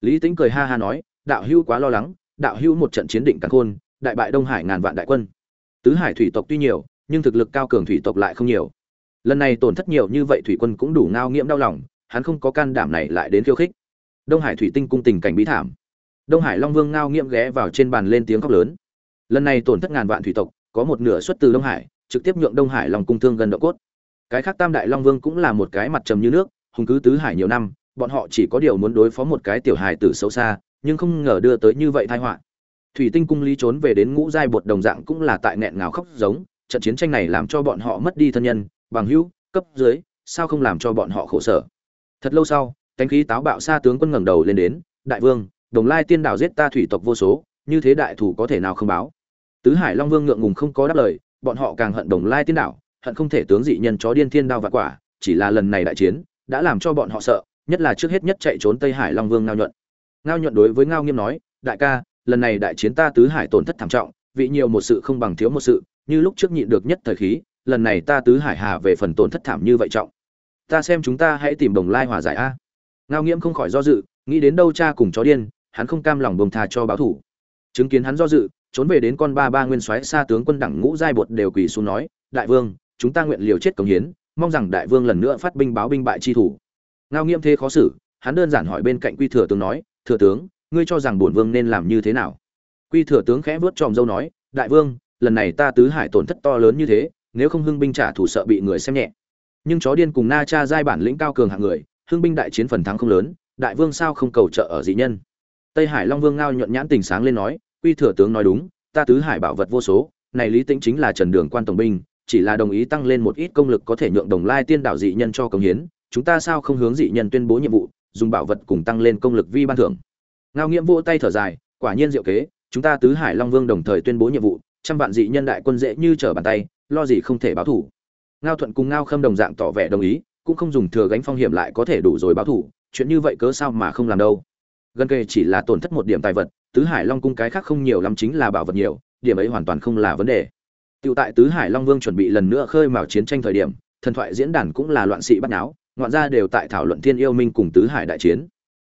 Lý tính cười ha ha nói, đạo hữu quá lo lắng, đạo hữu một trận chiến định càng khôn, đại bại đông hải ngàn vạn đại quân tứ hải thủy tộc tuy nhiều, nhưng thực lực cao cường thủy tộc lại không nhiều. Lần này tổn thất nhiều như vậy thủy quân cũng đủ ngao nghiễm đau lòng, hắn không có can đảm này lại đến khiêu khích. Đông hải thủy tinh cung tình cảnh bí thảm. Đông hải long vương ngao nghiễm ghé vào trên bàn lên tiếng khóc lớn. Lần này tổn thất ngàn vạn thủy tộc, có một nửa xuất từ đông hải, trực tiếp nhượng đông hải long cung thương gần độ cốt. Cái khác tam đại long vương cũng là một cái mặt trầm như nước, hùng cứ tứ hải nhiều năm, bọn họ chỉ có điều muốn đối phó một cái tiểu hải tử xấu xa, nhưng không ngờ đưa tới như vậy tai họa thủy tinh cung lý trốn về đến ngũ giai bột đồng dạng cũng là tại nghẹn ngào khóc giống, trận chiến tranh này làm cho bọn họ mất đi thân nhân, bằng hữu, cấp dưới, sao không làm cho bọn họ khổ sở? Thật lâu sau cánh khí táo bạo xa tướng quân ngẩng đầu lên đến, đại vương, đồng lai tiên đảo giết ta thủy tộc vô số, như thế đại thủ có thể nào không báo? Tứ hải long vương ngượng ngùng không có đáp lời, bọn họ càng hận đồng lai tiên đảo, hận không thể tướng dị nhân chó điên thiên đao và quả, chỉ là lần này đại chiến, đã làm cho bọn họ sợ, nhất là trước hết nhất chạy trốn tây hải long vương ngao nhuận. Ngao nhuận đối với ngao nghiêm nói, đại ca lần này đại chiến ta tứ hải tổn thất thảm trọng, vị nhiều một sự không bằng thiếu một sự, như lúc trước nhịn được nhất thời khí, lần này ta tứ hải hà về phần tổn thất thảm như vậy trọng. Ta xem chúng ta hãy tìm đồng lai hòa giải a. Ngao nghiễm không khỏi do dự, nghĩ đến đâu cha cùng chó điên, hắn không cam lòng buông tha cho báo thủ. Chứng kiến hắn do dự, trốn về đến con ba ba nguyên soái xa tướng quân đẳng ngũ giai bột đều quỳ xuống nói, đại vương, chúng ta nguyện liều chết cống hiến, mong rằng đại vương lần nữa phát binh báo binh bại chi thủ. Ngao nghiễm thế khó xử, hắn đơn giản hỏi bên cạnh quy thừa tướng nói, thừa tướng ngươi cho rằng bổn vương nên làm như thế nào? Quy thừa tướng khẽ vuốt tròm dâu nói, đại vương, lần này ta tứ hải tổn thất to lớn như thế, nếu không hưng binh trả thủ sợ bị người xem nhẹ. Nhưng chó điên cùng na cha giai bản lĩnh cao cường hạng người, hưng binh đại chiến phần thắng không lớn, đại vương sao không cầu trợ ở dị nhân? Tây hải long vương ngao nhuận nhãn tình sáng lên nói, quy thừa tướng nói đúng, ta tứ hải bảo vật vô số, này lý tĩnh chính là trần đường quan tổng binh, chỉ là đồng ý tăng lên một ít công lực có thể nhượng đồng lai tiên đạo dị nhân cho công hiến, chúng ta sao không hướng dị nhân tuyên bố nhiệm vụ, dùng bảo vật cùng tăng lên công lực vi ban thưởng? Ngao nghiễm vỗ tay thở dài, quả nhiên diệu kế, chúng ta tứ hải long vương đồng thời tuyên bố nhiệm vụ, trăm vạn dị nhân đại quân dễ như trở bàn tay, lo gì không thể báo thủ. Ngao thuận cùng ngao khâm đồng dạng tỏ vẻ đồng ý, cũng không dùng thừa gánh phong hiểm lại có thể đủ rồi báo thủ, chuyện như vậy cớ sao mà không làm đâu. Gần kề chỉ là tổn thất một điểm tài vật, tứ hải long cung cái khác không nhiều lắm chính là bảo vật nhiều, điểm ấy hoàn toàn không là vấn đề. Tiểu tại tứ hải long vương chuẩn bị lần nữa khơi mào chiến tranh thời điểm, thần thoại diễn đàn cũng là loạn sĩ bắt náo, ngoạn ra đều tại thảo luận thiên yêu minh cùng tứ hải đại chiến.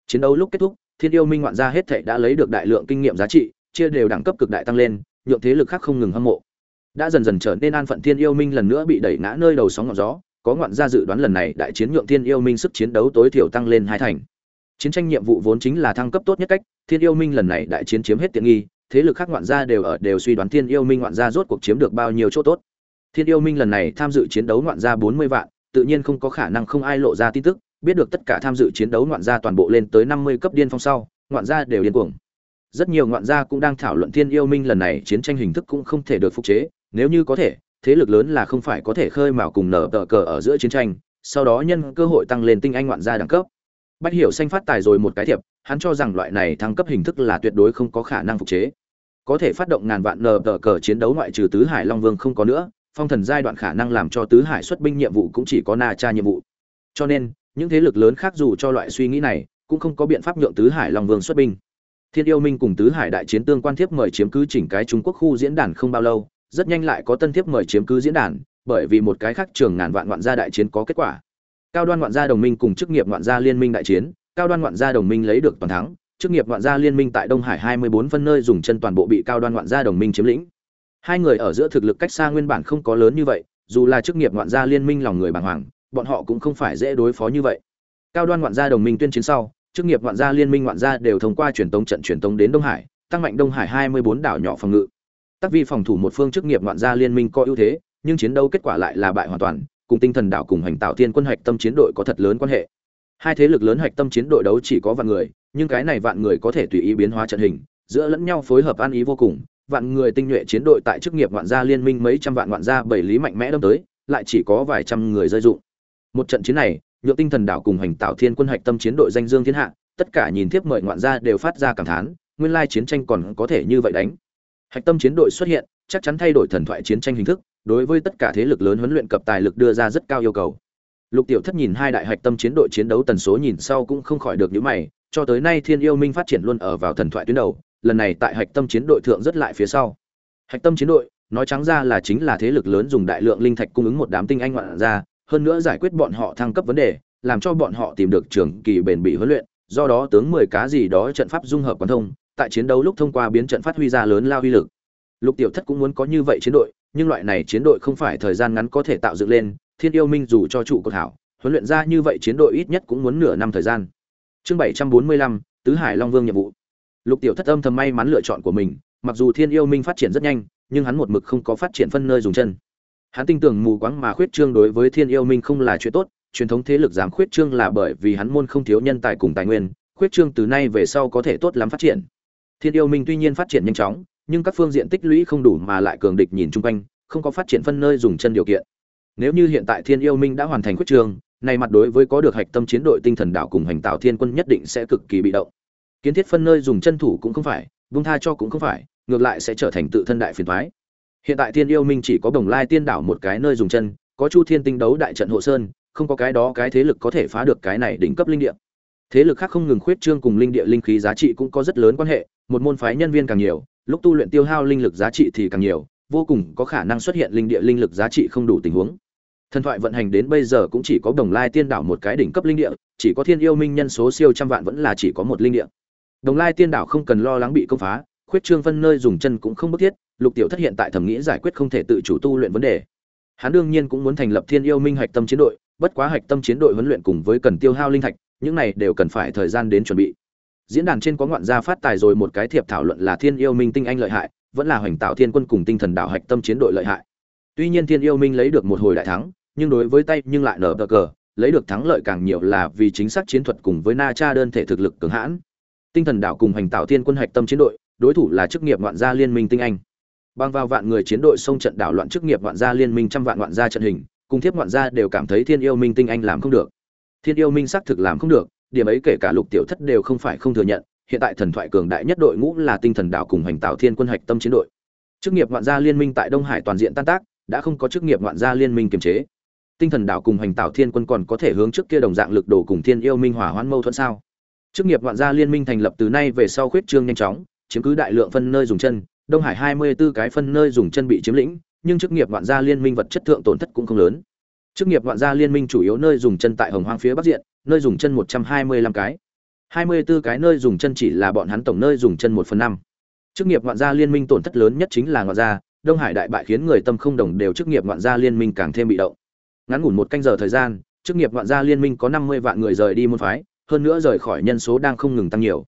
Chiến đấu lúc kết thúc thiên yêu minh ngoạn gia hết thệ đã lấy được đại lượng kinh nghiệm giá trị, chia đều đẳng cấp cực đại tăng lên, nhượng thế lực khác không ngừng hâm mộ. Đã dần dần trở nên an phận thiên yêu minh lần nữa bị đẩy ngã nơi đầu sóng ngọn gió, có ngoạn gia dự đoán lần này đại chiến nhượng thiên yêu minh sức chiến đấu tối thiểu tăng lên hai thành. Chiến tranh nhiệm vụ vốn chính là thăng cấp tốt nhất cách, thiên yêu minh lần này đại chiến chiếm hết tiện nghi, thế lực khác ngoạn gia đều ở đều suy đoán thiên yêu minh ngoạn gia rốt cuộc chiếm được bao nhiêu chỗ tốt. Thiên yêu minh lần này tham dự chiến đấu ngoạn gia bốn mươi vạn, tự nhiên không có khả năng không ai lộ ra tin tức biết được tất cả tham dự chiến đấu ngoạn gia toàn bộ lên tới năm mươi cấp điên phong sau, ngoạn gia đều điên cuồng. Rất nhiều ngoạn gia cũng đang thảo luận thiên yêu minh lần này chiến tranh hình thức cũng không thể được phục chế, nếu như có thể, thế lực lớn là không phải có thể khơi mào cùng nở tờ cờ ở giữa chiến tranh, sau đó nhân cơ hội tăng lên tinh anh ngoạn gia đẳng cấp. Bách hiểu xanh phát tài rồi một cái thiệp, hắn cho rằng loại này thăng cấp hình thức là tuyệt đối không có khả năng phục chế. Có thể phát động ngàn vạn nở tờ cờ chiến đấu ngoại trừ tứ hải long vương không có nữa, phong thần giai đoạn khả năng làm cho tứ hải xuất binh nhiệm vụ cũng chỉ có na cha nhiệm vụ. Cho nên những thế lực lớn khác dù cho loại suy nghĩ này, cũng không có biện pháp nhượng tứ hải long vương xuất binh. Thiên yêu minh cùng tứ hải đại chiến tương quan thiếp mời chiếm cứ chỉnh cái trung quốc khu diễn đàn không bao lâu, rất nhanh lại có tân thiếp mời chiếm cứ diễn đàn, bởi vì một cái khác trường ngàn vạn ngoạn gia đại chiến có kết quả. Cao đoan ngoạn gia đồng minh cùng chức nghiệp ngoạn gia liên minh đại chiến, cao đoan ngoạn gia đồng minh lấy được toàn thắng, chức nghiệp ngoạn gia liên minh tại đông hải hai mươi bốn phân nơi dùng chân toàn bộ bị cao đoan ngoạn gia đồng minh chiếm lĩnh. Hai người ở giữa thực lực cách xa nguyên bản không có lớn như vậy, dù là chức nghiệp ngoạn gia liên minh lòng người bàng hoàng bọn họ cũng không phải dễ đối phó như vậy. Cao đoan ngoạn gia đồng minh tuyên chiến sau, chức nghiệp ngoạn gia liên minh ngoạn gia đều thông qua truyền tống trận truyền tống đến đông hải, tăng mạnh đông hải hai mươi bốn đảo nhỏ phòng ngự. Tác vi phòng thủ một phương chức nghiệp ngoạn gia liên minh có ưu thế, nhưng chiến đấu kết quả lại là bại hoàn toàn, cùng tinh thần đảo cùng hành tạo thiên quân hạch tâm chiến đội có thật lớn quan hệ. Hai thế lực lớn hạch tâm chiến đội đấu chỉ có vạn người, nhưng cái này vạn người có thể tùy ý biến hóa trận hình, giữa lẫn nhau phối hợp ăn ý vô cùng. Vạn người tinh nhuệ chiến đội tại chức nghiệp ngoạn gia liên minh mấy trăm vạn ngoạn gia bảy lý mạnh mẽ đâm tới, lại chỉ có vài trăm người rơi dụng một trận chiến này nhựa tinh thần đảo cùng hành tạo thiên quân hạch tâm chiến đội danh dương thiên hạ, tất cả nhìn tiếp mời ngoạn gia đều phát ra cảm thán, nguyên lai chiến tranh còn có thể như vậy đánh. Hạch tâm chiến đội xuất hiện, chắc chắn thay đổi thần thoại chiến tranh hình thức, đối với tất cả thế lực lớn huấn luyện cập tài lực đưa ra rất cao yêu cầu. Lục tiểu thất nhìn hai đại hạch tâm chiến đội chiến đấu tần số nhìn sau cũng không khỏi được những mày, cho tới nay thiên yêu minh phát triển luôn ở vào thần thoại tuyến đầu, lần này tại hạch tâm chiến đội thượng rất lại phía sau. Hạch tâm chiến đội, nói trắng ra là chính là thế lực lớn dùng đại lượng linh thạch cung ứng một đám tinh anh ngoạn ra hơn nữa giải quyết bọn họ thăng cấp vấn đề, làm cho bọn họ tìm được trường kỳ bền bỉ huấn luyện, do đó tướng mười cá gì đó trận pháp dung hợp quan thông, tại chiến đấu lúc thông qua biến trận phát huy ra lớn lao uy lực. Lục tiểu thất cũng muốn có như vậy chiến đội, nhưng loại này chiến đội không phải thời gian ngắn có thể tạo dựng lên, thiên yêu minh dù cho trụ cột hảo, huấn luyện ra như vậy chiến đội ít nhất cũng muốn nửa năm thời gian. Chương bảy trăm bốn mươi lăm, tứ hải long vương nhiệm vụ. Lục tiểu thất âm thầm may mắn lựa chọn của mình, mặc dù thiên yêu minh phát triển rất nhanh, nhưng hắn một mực không có phát triển phân nơi dùng chân hắn tin tưởng mù quáng mà khuyết trương đối với thiên yêu minh không là chuyện tốt, truyền thống thế lực dám khuyết trương là bởi vì hắn môn không thiếu nhân tài cùng tài nguyên, khuyết trương từ nay về sau có thể tốt lắm phát triển. Thiên yêu minh tuy nhiên phát triển nhanh chóng, nhưng các phương diện tích lũy không đủ mà lại cường địch nhìn chung quanh, không có phát triển phân nơi dùng chân điều kiện. Nếu như hiện tại thiên yêu minh đã hoàn thành khuyết trương này mặt đối với có được hạch tâm chiến đội tinh thần đạo cùng hành tạo thiên quân nhất định sẽ cực kỳ bị động. Kiến thiết phân nơi dùng chân thủ cũng không phải, vung tha cho cũng không phải, ngược lại sẽ trở thành tự thân đại phiền thoái hiện tại thiên yêu minh chỉ có đồng lai tiên đảo một cái nơi dùng chân, có chu thiên tinh đấu đại trận hộ sơn, không có cái đó cái thế lực có thể phá được cái này đỉnh cấp linh địa. Thế lực khác không ngừng khuyết trương cùng linh địa linh khí giá trị cũng có rất lớn quan hệ, một môn phái nhân viên càng nhiều, lúc tu luyện tiêu hao linh lực giá trị thì càng nhiều, vô cùng có khả năng xuất hiện linh địa linh lực giá trị không đủ tình huống. Thần thoại vận hành đến bây giờ cũng chỉ có đồng lai tiên đảo một cái đỉnh cấp linh địa, chỉ có thiên yêu minh nhân số siêu trăm vạn vẫn là chỉ có một linh địa. Đồng lai tiên đảo không cần lo lắng bị công phá, khuyết trương phân nơi dùng chân cũng không bức thiết lục tiểu thất hiện tại thẩm nghĩ giải quyết không thể tự chủ tu luyện vấn đề. Hắn đương nhiên cũng muốn thành lập thiên yêu minh hạch tâm chiến đội, bất quá hạch tâm chiến đội huấn luyện cùng với cần tiêu hao linh thạch, những này đều cần phải thời gian đến chuẩn bị. Diễn đàn trên có ngoạn gia phát tài rồi, một cái thiệp thảo luận là thiên yêu minh tinh anh lợi hại, vẫn là hoành tạo thiên quân cùng tinh thần đạo hạch tâm chiến đội lợi hại. Tuy nhiên thiên yêu minh lấy được một hồi đại thắng, nhưng đối với tay nhưng lại nở bờ cờ, lấy được thắng lợi càng nhiều là vì chính xác chiến thuật cùng với na cha đơn thể thực lực cường hãn. Tinh thần đạo cùng hoành tạo thiên quân hạch tâm chiến đội, đối thủ là chức nghiệp ngoạn gia liên minh tinh anh bằng vào vạn người chiến đội xông trận đảo loạn chức nghiệp ngoạn gia liên minh trăm vạn ngoạn gia trận hình, cùng thiếp ngoạn gia đều cảm thấy thiên yêu minh tinh anh làm không được. Thiên yêu minh xác thực làm không được, điểm ấy kể cả lục tiểu thất đều không phải không thừa nhận, hiện tại thần thoại cường đại nhất đội ngũ là tinh thần đảo cùng hành tạo thiên quân hạch tâm chiến đội. Chức nghiệp ngoạn gia liên minh tại đông hải toàn diện tan tác, đã không có chức nghiệp ngoạn gia liên minh kiềm chế. Tinh thần đảo cùng hành tạo thiên quân còn có thể hướng trước kia đồng dạng lực đồ cùng thiên yêu minh hỏa hoãn mâu thuẫn sao? Chức nghiệp ngoạn gia liên minh thành lập từ nay về sau khuyết trương nhanh chóng, chiếm cứ đại lượng phân nơi dùng chân đông hải hai mươi 24 cái phân nơi dùng chân bị chiếm lĩnh, nhưng chức nghiệp ngoạn gia liên minh vật chất thượng tổn thất cũng không lớn. Chức nghiệp ngoạn gia liên minh chủ yếu nơi dùng chân tại hồng hoang phía bắc diện, nơi dùng chân một trăm hai mươi lăm cái. hai mươi 24 cái nơi dùng chân chỉ là bọn hắn tổng nơi dùng chân một phần năm. Chức nghiệp ngoạn gia liên minh tổn thất lớn nhất chính là ngoạn gia, đông hải đại bại khiến người tâm không đồng đều chức nghiệp ngoạn gia liên minh càng thêm bị động. Ngắn ngủn một canh giờ thời gian, chức nghiệp ngoạn gia liên minh có năm mươi vạn người rời đi môn phái, hơn nữa rời khỏi nhân số đang không ngừng tăng nhiều.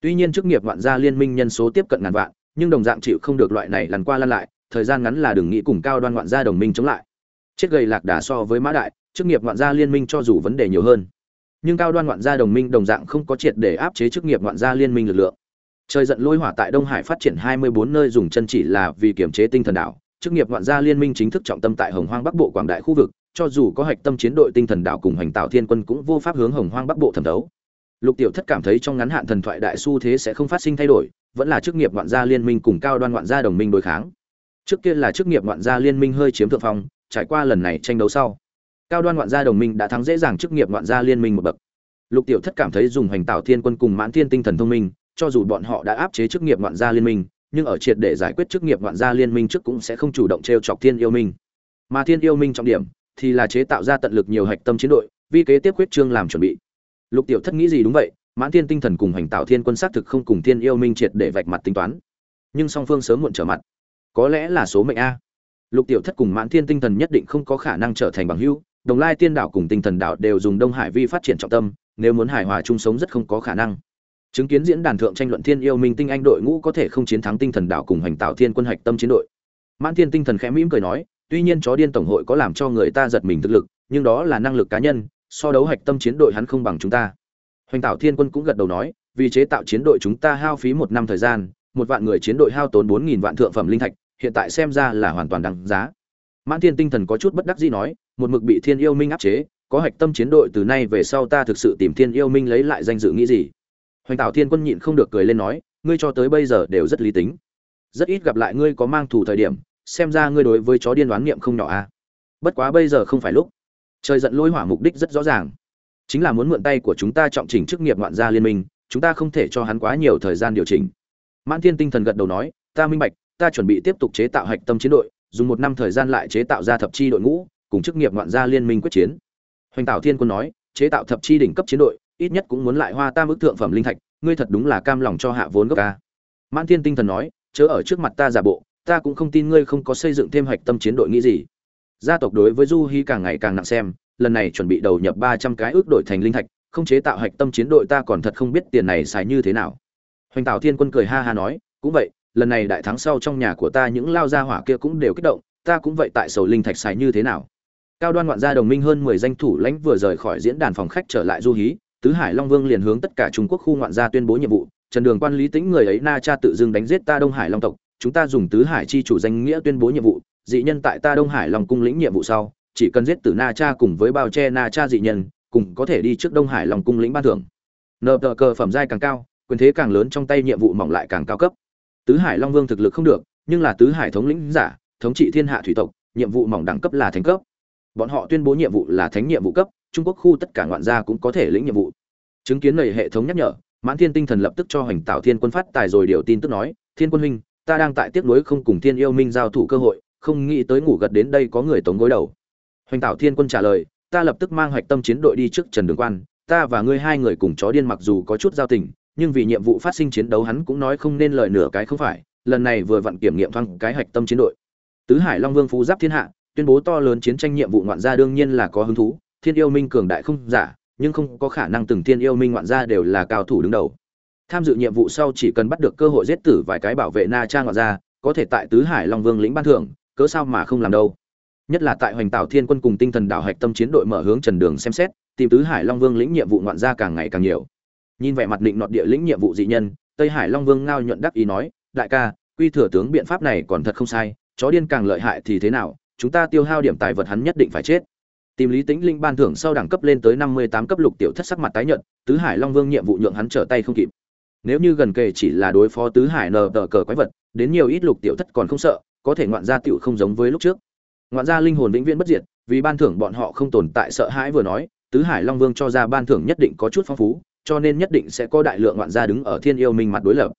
Tuy nhiên chức nghiệp ngoạn gia liên minh nhân số tiếp cận ngàn vạn nhưng đồng dạng chịu không được loại này lần qua lăn lại, thời gian ngắn là đừng nghĩ cùng cao đoan ngoạn gia đồng minh chống lại. Chết gầy lạc đà so với mã đại, chức nghiệp ngoạn gia liên minh cho dù vấn đề nhiều hơn. Nhưng cao đoan ngoạn gia đồng minh đồng dạng không có triệt để áp chế chức nghiệp ngoạn gia liên minh lực lượng. Trời giận lôi hỏa tại đông hải phát triển 24 nơi dùng chân chỉ là vì kiểm chế tinh thần đảo, chức nghiệp ngoạn gia liên minh chính thức trọng tâm tại hồng hoang bắc bộ quảng đại khu vực, cho dù có hạch tâm chiến đội tinh thần đảo cùng hành tạo thiên quân cũng vô pháp hướng hồng hoang bắc bộ thẩm đấu lục tiểu thất cảm thấy trong ngắn hạn thần thoại đại xu thế sẽ không phát sinh thay đổi, vẫn là chức nghiệp ngoạn gia liên minh cùng cao đoan ngoạn gia đồng minh đối kháng. Trước kia là chức nghiệp ngoạn gia liên minh hơi chiếm thượng phong, trải qua lần này tranh đấu sau, cao đoan ngoạn gia đồng minh đã thắng dễ dàng chức nghiệp ngoạn gia liên minh một bậc. Lục tiểu thất cảm thấy dùng hành tạo thiên quân cùng mãn thiên tinh thần thông minh, cho dù bọn họ đã áp chế chức nghiệp ngoạn gia liên minh, nhưng ở triệt để giải quyết chức nghiệp ngoạn gia liên minh trước cũng sẽ không chủ động trêu chọc thiên yêu minh. Mà thiên yêu minh trọng điểm thì là chế tạo ra tận lực nhiều hạch tâm chiến đội vì kế tiếp quyết trương làm chuẩn bị lục tiểu thất nghĩ gì đúng vậy, mãn thiên tinh thần cùng hành tạo thiên quân xác thực không cùng thiên yêu minh triệt để vạch mặt tính toán. Nhưng song phương sớm muộn trở mặt. Có lẽ là số mệnh a. Lục tiểu thất cùng mãn thiên tinh thần nhất định không có khả năng trở thành bằng hữu, đồng lai tiên đảo cùng tinh thần đảo đều dùng đông hải vi phát triển trọng tâm, nếu muốn hài hòa chung sống rất không có khả năng. Chứng kiến diễn đàn thượng tranh luận thiên yêu minh tinh anh đội ngũ có thể không chiến thắng tinh thần đảo cùng hành tạo thiên quân hạch tâm chiến đội. Mãn thiên tinh thần khẽ mỉm cười nói, tuy nhiên chó điên tổng hội có làm cho người ta giật mình thực lực, nhưng đó là năng lực cá nhân so đấu hạch tâm chiến đội hắn không bằng chúng ta. Hoành tạo thiên quân cũng gật đầu nói, vì chế tạo chiến đội chúng ta hao phí một năm thời gian, một vạn người chiến đội hao tốn bốn nghìn vạn thượng phẩm linh thạch, hiện tại xem ra là hoàn toàn đáng giá. Mãn thiên tinh thần có chút bất đắc dĩ nói, một mực bị thiên yêu minh áp chế, có hạch tâm chiến đội từ nay về sau ta thực sự tìm thiên yêu minh lấy lại danh dự nghĩ gì? Hoành tạo thiên quân nhịn không được cười lên nói, ngươi cho tới bây giờ đều rất lý tính. Rất ít gặp lại ngươi có mang thù thời điểm, xem ra ngươi đối với chó điên đoán niệm không nhỏ a à. bất quá bây giờ không phải lúc trời giận lôi hỏa mục đích rất rõ ràng. Chính là muốn mượn tay của chúng ta trọng chỉnh chức nghiệp ngoạn gia liên minh, chúng ta không thể cho hắn quá nhiều thời gian điều chỉnh. Mãn thiên tinh thần gật đầu nói, ta minh bạch, ta chuẩn bị tiếp tục chế tạo hạch tâm chiến đội, dùng một năm thời gian lại chế tạo ra thập chi đội ngũ, cùng chức nghiệp ngoạn gia liên minh quyết chiến. Hoành tạo thiên quân nói, chế tạo thập chi đỉnh cấp chiến đội, ít nhất cũng muốn lại hoa tam ước thượng phẩm linh thạch, ngươi thật đúng là cam lòng cho hạ vốn gốc ca mãn thiên tinh thần nói, chớ ở trước mặt ta giả bộ, ta cũng không tin ngươi không có xây dựng thêm hạch tâm chiến đội nghĩ gì gia tộc đối với du hy càng ngày càng nặng xem, lần này chuẩn bị đầu nhập ba trăm cái ước đổi thành linh thạch, không chế tạo hạch tâm chiến đội ta còn thật không biết tiền này xài như thế nào. Hoành tạo thiên quân cười ha ha nói, cũng vậy, lần này đại thắng sau trong nhà của ta những lao gia hỏa kia cũng đều kích động, ta cũng vậy tại sầu linh thạch xài như thế nào? Cao đoan ngoạn gia đồng minh hơn mười danh thủ lãnh vừa rời khỏi diễn đàn phòng khách trở lại du hí, tứ hải long vương liền hướng tất cả trung quốc khu ngoạn gia tuyên bố nhiệm vụ, trần đường quan lý tĩnh người ấy na cha tự dưng đánh giết ta đông hải long tộc, chúng ta dùng tứ hải chi chủ danh nghĩa tuyên bố nhiệm vụ dị nhân tại ta đông hải long cung lĩnh nhiệm vụ sau, chỉ cần giết tử na cha cùng với bao che na cha dị nhân, cùng có thể đi trước đông hải long cung lĩnh ban thưởng. Nợ tờ cờ phẩm giai càng cao, quyền thế càng lớn trong tay nhiệm vụ mỏng lại càng cao cấp. Tứ hải long vương thực lực không được, nhưng là tứ hải thống lĩnh giả, thống trị thiên hạ thủy tộc, nhiệm vụ mỏng đẳng cấp là thánh cấp. Bọn họ tuyên bố nhiệm vụ là thánh nhiệm vụ cấp, trung quốc khu tất cả ngoạn gia cũng có thể lĩnh nhiệm vụ. Chứng kiến lời hệ thống nhắc nhở, mãn thiên tinh thần lập tức cho hoành tạo thiên quân phát tài rồi điều tin tức nói, thiên quân huynh, ta đang tại tiếc nuối không cùng thiên yêu minh giao thủ cơ hội không nghĩ tới ngủ gật đến đây có người tống gối đầu. Hoành tạo thiên quân trả lời, ta lập tức mang hoạch tâm chiến đội đi trước trần đường quan. Ta và ngươi hai người cùng chó điên mặc dù có chút giao tình, nhưng vì nhiệm vụ phát sinh chiến đấu hắn cũng nói không nên lời nửa cái không phải. Lần này vừa vặn kiểm nghiệm thoáng cái hạch tâm chiến đội. Tứ hải long vương phú giáp thiên hạ, tuyên bố to lớn chiến tranh nhiệm vụ ngoạn gia đương nhiên là có hứng thú. Thiên yêu minh cường đại không giả, nhưng không có khả năng từng thiên yêu minh ngoạn gia đều là cao thủ đứng đầu. Tham dự nhiệm vụ sau chỉ cần bắt được cơ hội giết tử vài cái bảo vệ na trang ngoạn gia, có thể tại tứ hải long vương lĩnh ban thưởng cớ sao mà không làm đâu? Nhất là tại hoành tảo thiên quân cùng tinh thần đảo hạch tâm chiến đội mở hướng trần đường xem xét, tìm tứ hải long vương lĩnh nhiệm vụ ngoạn gia càng ngày càng nhiều. Nhìn vẻ mặt định nọt địa lĩnh nhiệm vụ dị nhân, tây hải long vương ngao nhuận đắc ý nói, đại ca, quy thừa tướng biện pháp này còn thật không sai, chó điên càng lợi hại thì thế nào, chúng ta tiêu hao điểm tài vật hắn nhất định phải chết. Tìm lý tĩnh linh ban thưởng sau đẳng cấp lên tới năm mươi tám cấp lục tiểu thất sắc mặt tái nhận tứ hải long vương nhiệm vụ nhượng hắn trở tay không kịp. Nếu như gần kề chỉ là đối phó tứ hải nờ tờ cờ quái vật, đến nhiều ít lục tiểu thất còn không sợ có thể ngoạn gia tiểu không giống với lúc trước. Ngoạn gia linh hồn vĩnh viễn bất diệt, vì ban thưởng bọn họ không tồn tại sợ hãi vừa nói, tứ hải long vương cho ra ban thưởng nhất định có chút phong phú, cho nên nhất định sẽ có đại lượng ngoạn gia đứng ở thiên yêu minh mặt đối lập.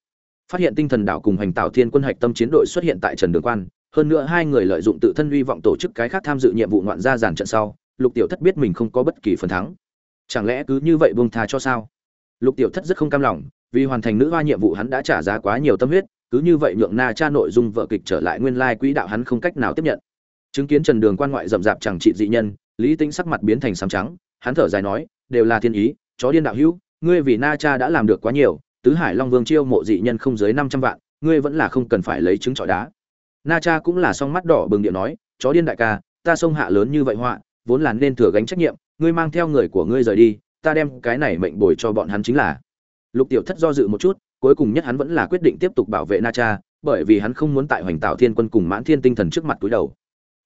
Phát hiện tinh thần đảo cùng hành tạo thiên quân hạch tâm chiến đội xuất hiện tại trần đường quan, hơn nữa hai người lợi dụng tự thân uy vọng tổ chức cái khác tham dự nhiệm vụ ngoạn gia giàn trận sau, lục tiểu thất biết mình không có bất kỳ phần thắng. Chẳng lẽ cứ như vậy buông tha cho sao? Lục tiểu thất rất không cam lòng, vì hoàn thành nữ hoa nhiệm vụ hắn đã trả giá quá nhiều tâm huyết cứ như vậy nhượng na cha nội dung vợ kịch trở lại nguyên lai quỹ đạo hắn không cách nào tiếp nhận. Chứng kiến trần đường quan ngoại rậm rạp chẳng trị dị nhân, lý tính sắc mặt biến thành sám trắng, hắn thở dài nói, đều là thiên ý, chó điên đạo hữu, ngươi vì na cha đã làm được quá nhiều, tứ hải long vương chiêu mộ dị nhân không dưới năm trăm vạn, ngươi vẫn là không cần phải lấy trứng trọi đá. Na cha cũng là song mắt đỏ bừng điện nói, chó điên đại ca, ta sông hạ lớn như vậy họa, vốn là nên thừa gánh trách nhiệm, ngươi mang theo người của ngươi rời đi, ta đem cái này mệnh bồi cho bọn hắn chính là. Lục tiểu thất do dự một chút cuối cùng nhất hắn vẫn là quyết định tiếp tục bảo vệ na cha, bởi vì hắn không muốn tại hoành tạo thiên quân cùng mãn thiên tinh thần trước mặt túi đầu.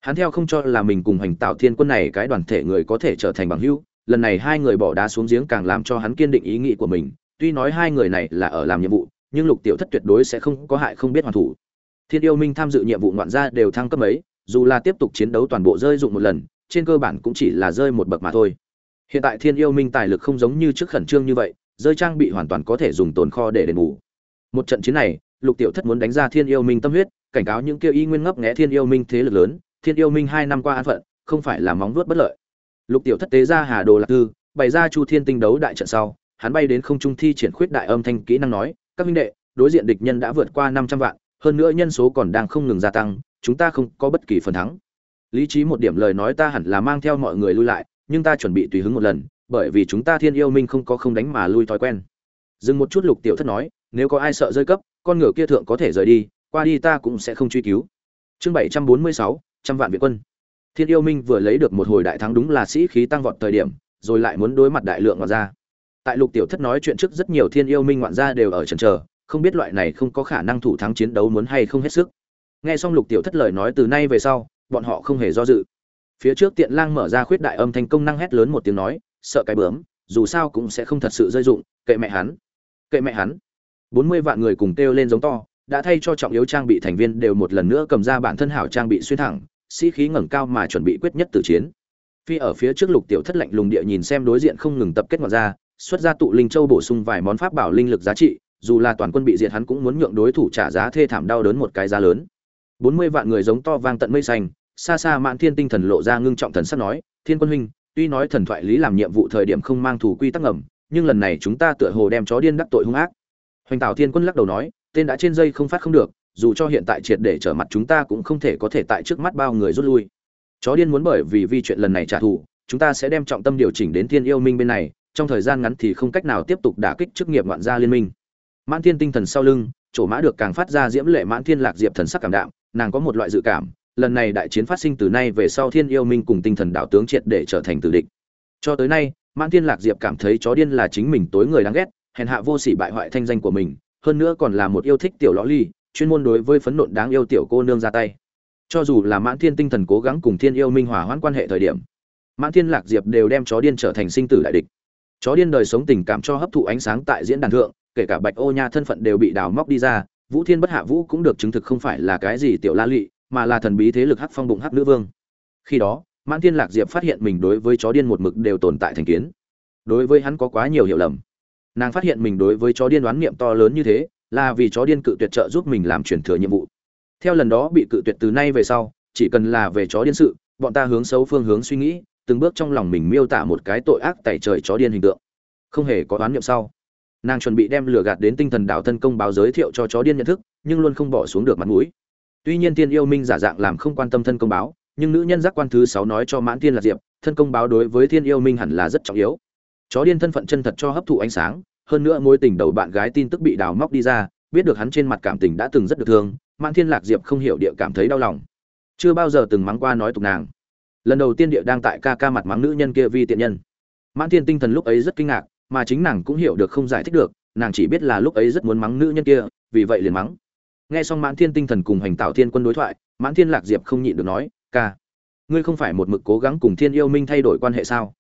Hắn theo không cho là mình cùng hoành tạo thiên quân này cái đoàn thể người có thể trở thành bằng hữu, lần này hai người bỏ đá xuống giếng càng làm cho hắn kiên định ý nghĩ của mình, tuy nói hai người này là ở làm nhiệm vụ, nhưng lục tiểu thất tuyệt đối sẽ không có hại không biết hoàn thủ. Thiên yêu minh tham dự nhiệm vụ ngoạn gia đều thăng cấp ấy dù là tiếp tục chiến đấu toàn bộ rơi dụng một lần, trên cơ bản cũng chỉ là rơi một bậc mà thôi. Hiện tại thiên yêu minh tài lực không giống như trước khẩn trương như vậy rơi trang bị hoàn toàn có thể dùng tồn kho để đền bù. Một trận chiến này, lục tiểu thất muốn đánh ra thiên yêu minh tâm huyết, cảnh cáo những kêu y nguyên ngấp nghé thiên yêu minh thế lực lớn, thiên yêu minh hai năm qua an phận, không phải là móng vuốt bất lợi. Lục tiểu thất tế ra hà đồ lạc tư bày ra chu thiên tinh đấu đại trận sau, hắn bay đến không trung thi triển khuyết đại âm thanh kỹ năng nói, các minh đệ, đối diện địch nhân đã vượt qua năm trăm vạn, hơn nữa nhân số còn đang không ngừng gia tăng, chúng ta không có bất kỳ phần thắng. Lý trí một điểm lời nói ta hẳn là mang theo mọi người lui lại, nhưng ta chuẩn bị tùy hứng một lần bởi vì chúng ta thiên yêu minh không có không đánh mà lui thói quen. Dừng một chút lục tiểu thất nói, nếu có ai sợ rơi cấp, con ngựa kia thượng có thể rời đi, qua đi ta cũng sẽ không truy cứu. Chương bảy trăm bốn mươi sáu, trăm vạn viện quân. Thiên yêu minh vừa lấy được một hồi đại thắng đúng là sĩ khí tăng vọt thời điểm, rồi lại muốn đối mặt đại lượng ngoạn gia. Tại lục tiểu thất nói chuyện trước rất nhiều thiên yêu minh ngoạn gia đều ở trần chờ, không biết loại này không có khả năng thủ thắng chiến đấu muốn hay không hết sức. Nghe xong lục tiểu thất lời nói từ nay về sau, bọn họ không hề do dự. Phía trước tiện lang mở ra khuyết đại âm thanh công năng hét lớn một tiếng nói sợ cái bướm, dù sao cũng sẽ không thật sự rơi dụng, kệ mẹ hắn. Kệ mẹ hắn. Bốn mươi vạn người cùng kêu lên giống to, đã thay cho trọng yếu trang bị thành viên đều một lần nữa cầm ra bản thân hảo trang bị xuyên thẳng, sĩ khí ngẩng cao mà chuẩn bị quyết nhất tử chiến. Phi ở phía trước lục tiểu thất lạnh lùng địa nhìn xem đối diện không ngừng tập kết ngoại ra, xuất ra tụ linh châu bổ sung vài món pháp bảo linh lực giá trị, dù là toàn quân bị diệt hắn cũng muốn nhượng đối thủ trả giá thê thảm đau đớn một cái giá lớn. Bốn mươi vạn người giống to vang tận mây xanh, xa xa mạn thiên tinh thần lộ ra ngưng trọng thần sắc nói, thiên quân huynh tuy nói thần thoại lý làm nhiệm vụ thời điểm không mang thủ quy tắc ngầm, nhưng lần này chúng ta tựa hồ đem chó điên đắc tội hung ác. Hoành Tạo thiên quân lắc đầu nói, tên đã trên dây không phát không được, dù cho hiện tại triệt để trở mặt chúng ta cũng không thể có thể tại trước mắt bao người rút lui. Chó điên muốn bởi vì vi chuyện lần này trả thù, chúng ta sẽ đem trọng tâm điều chỉnh đến thiên yêu minh bên này, trong thời gian ngắn thì không cách nào tiếp tục đả kích chức nghiệp ngoạn gia liên minh. Mãn thiên tinh thần sau lưng, chỗ mã được càng phát ra diễm lệ mãn thiên lạc diệp thần sắc cảm đạm, nàng có một loại dự cảm lần này đại chiến phát sinh từ nay về sau thiên yêu minh cùng tinh thần đạo tướng triệt để trở thành tử địch. Cho tới nay, mãn thiên lạc diệp cảm thấy chó điên là chính mình tối người đáng ghét, hèn hạ vô sỉ bại hoại thanh danh của mình, hơn nữa còn là một yêu thích tiểu lõ ly, chuyên môn đối với phấn nộn đáng yêu tiểu cô nương ra tay. Cho dù là mãn thiên tinh thần cố gắng cùng thiên yêu minh hòa hoãn quan hệ thời điểm, mãn thiên lạc diệp đều đem chó điên trở thành sinh tử đại địch. Chó điên đời sống tình cảm cho hấp thụ ánh sáng tại diễn đàn thượng, kể cả bạch ô nha thân phận đều bị đào móc đi ra, vũ thiên bất hạ vũ cũng được chứng thực không phải là cái gì tiểu la lụy mà là thần bí thế lực hắc phong bụng hắc nữ vương. Khi đó, mãn thiên lạc diệp phát hiện mình đối với chó điên một mực đều tồn tại thành kiến. Đối với hắn có quá nhiều hiểu lầm. Nàng phát hiện mình đối với chó điên đoán niệm to lớn như thế, là vì chó điên cự tuyệt trợ giúp mình làm truyền thừa nhiệm vụ. Theo lần đó bị cự tuyệt từ nay về sau, chỉ cần là về chó điên sự, bọn ta hướng xấu phương hướng suy nghĩ, từng bước trong lòng mình miêu tả một cái tội ác tẩy trời chó điên hình tượng. Không hề có đoán niệm sau. Nàng chuẩn bị đem lửa gạt đến tinh thần đảo thân công báo giới thiệu cho chó điên nhận thức, nhưng luôn không bỏ xuống được mặt mũi tuy nhiên tiên yêu minh giả dạng làm không quan tâm thân công báo, nhưng nữ nhân giác quan thứ sáu nói cho mãn tiên là diệp, thân công báo đối với thiên yêu minh hẳn là rất trọng yếu. Chó điên thân phận chân thật cho hấp thụ ánh sáng, hơn nữa mối tình đầu bạn gái tin tức bị đào móc đi ra, biết được hắn trên mặt cảm tình đã từng rất được thương, mãn thiên lạc diệp không hiểu địa cảm thấy đau lòng. Chưa bao giờ từng mắng qua nói tục nàng. Lần đầu tiên địa đang tại ca ca mặt mắng nữ nhân kia vi tiện nhân. Mãn thiên tinh thần lúc ấy rất kinh ngạc, mà chính nàng cũng hiểu được không giải thích được, nàng chỉ biết là lúc ấy rất muốn mắng nữ nhân kia, vì vậy liền mắng nghe xong mãn thiên tinh thần cùng hành tạo thiên quân đối thoại, mãn thiên lạc diệp không nhịn được nói, ca, ngươi không phải một mực cố gắng cùng thiên yêu minh thay đổi quan hệ sao?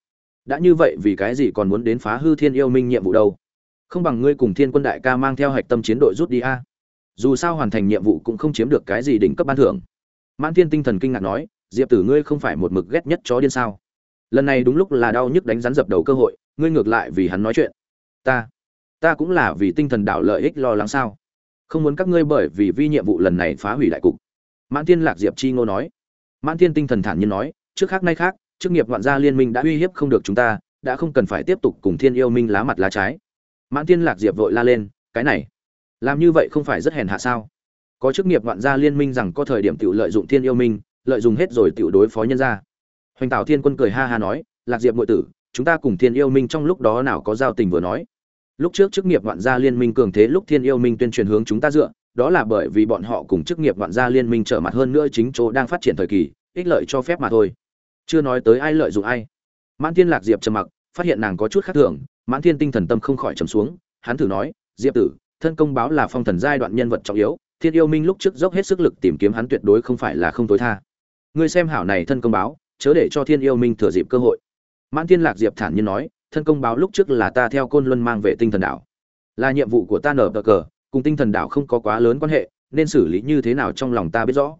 Đã như vậy vì cái gì còn muốn đến phá hư thiên yêu minh nhiệm vụ đâu? Không bằng ngươi cùng thiên quân đại ca mang theo hạch tâm chiến đội rút đi a. Dù sao hoàn thành nhiệm vụ cũng không chiếm được cái gì đỉnh cấp ban thưởng. Mãn thiên tinh thần kinh ngạc nói, diệp tử ngươi không phải một mực ghét nhất chó điên sao? Lần này đúng lúc là đau nhức đánh rắn dập đầu cơ hội, ngươi ngược lại vì hắn nói chuyện. Ta ta cũng là vì tinh thần đảo lợi ích lo lắng sao? Không muốn các ngươi bởi vì vi nhiệm vụ lần này phá hủy đại cục. Mãn thiên lạc diệp chi ngô nói. Mãn thiên tinh thần thản nhiên nói, trước khác nay khác, chức nghiệp ngoạn gia liên minh đã uy hiếp không được chúng ta, đã không cần phải tiếp tục cùng thiên yêu minh lá mặt lá trái. Mãn thiên lạc diệp vội la lên, cái này, làm như vậy không phải rất hèn hạ sao? Có chức nghiệp ngoạn gia liên minh rằng có thời điểm tự lợi dụng thiên yêu minh, lợi dụng hết rồi tự đối phó nhân gia. Hoành tảo thiên quân cười ha ha nói, lạc diệp ngụy tử, chúng ta cùng thiên yêu minh trong lúc đó nào có giao tình vừa nói lúc trước chức nghiệp ngoạn gia liên minh cường thế lúc thiên yêu minh tuyên truyền hướng chúng ta dựa, đó là bởi vì bọn họ cùng chức nghiệp ngoạn gia liên minh trở mặt hơn nữa chính chỗ đang phát triển thời kỳ, ích lợi cho phép mà thôi. Chưa nói tới ai lợi dụng ai. Mãn thiên lạc diệp trầm mặc, phát hiện nàng có chút khác thường, mãn thiên tinh thần tâm không khỏi trầm xuống, hắn thử nói, diệp tử, thân công báo là phong thần giai đoạn nhân vật trọng yếu, thiên yêu minh lúc trước dốc hết sức lực tìm kiếm hắn tuyệt đối không phải là không tối tha. Ngươi xem hảo này thân công báo, chớ để cho thiên yêu minh thừa dịp cơ hội. Mãn thiên lạc diệp thản nhiên nói thân công báo lúc trước là ta theo côn luân mang về tinh thần đảo. Là nhiệm vụ của ta nở cờ cờ, cùng tinh thần đảo không có quá lớn quan hệ, nên xử lý như thế nào trong lòng ta biết rõ.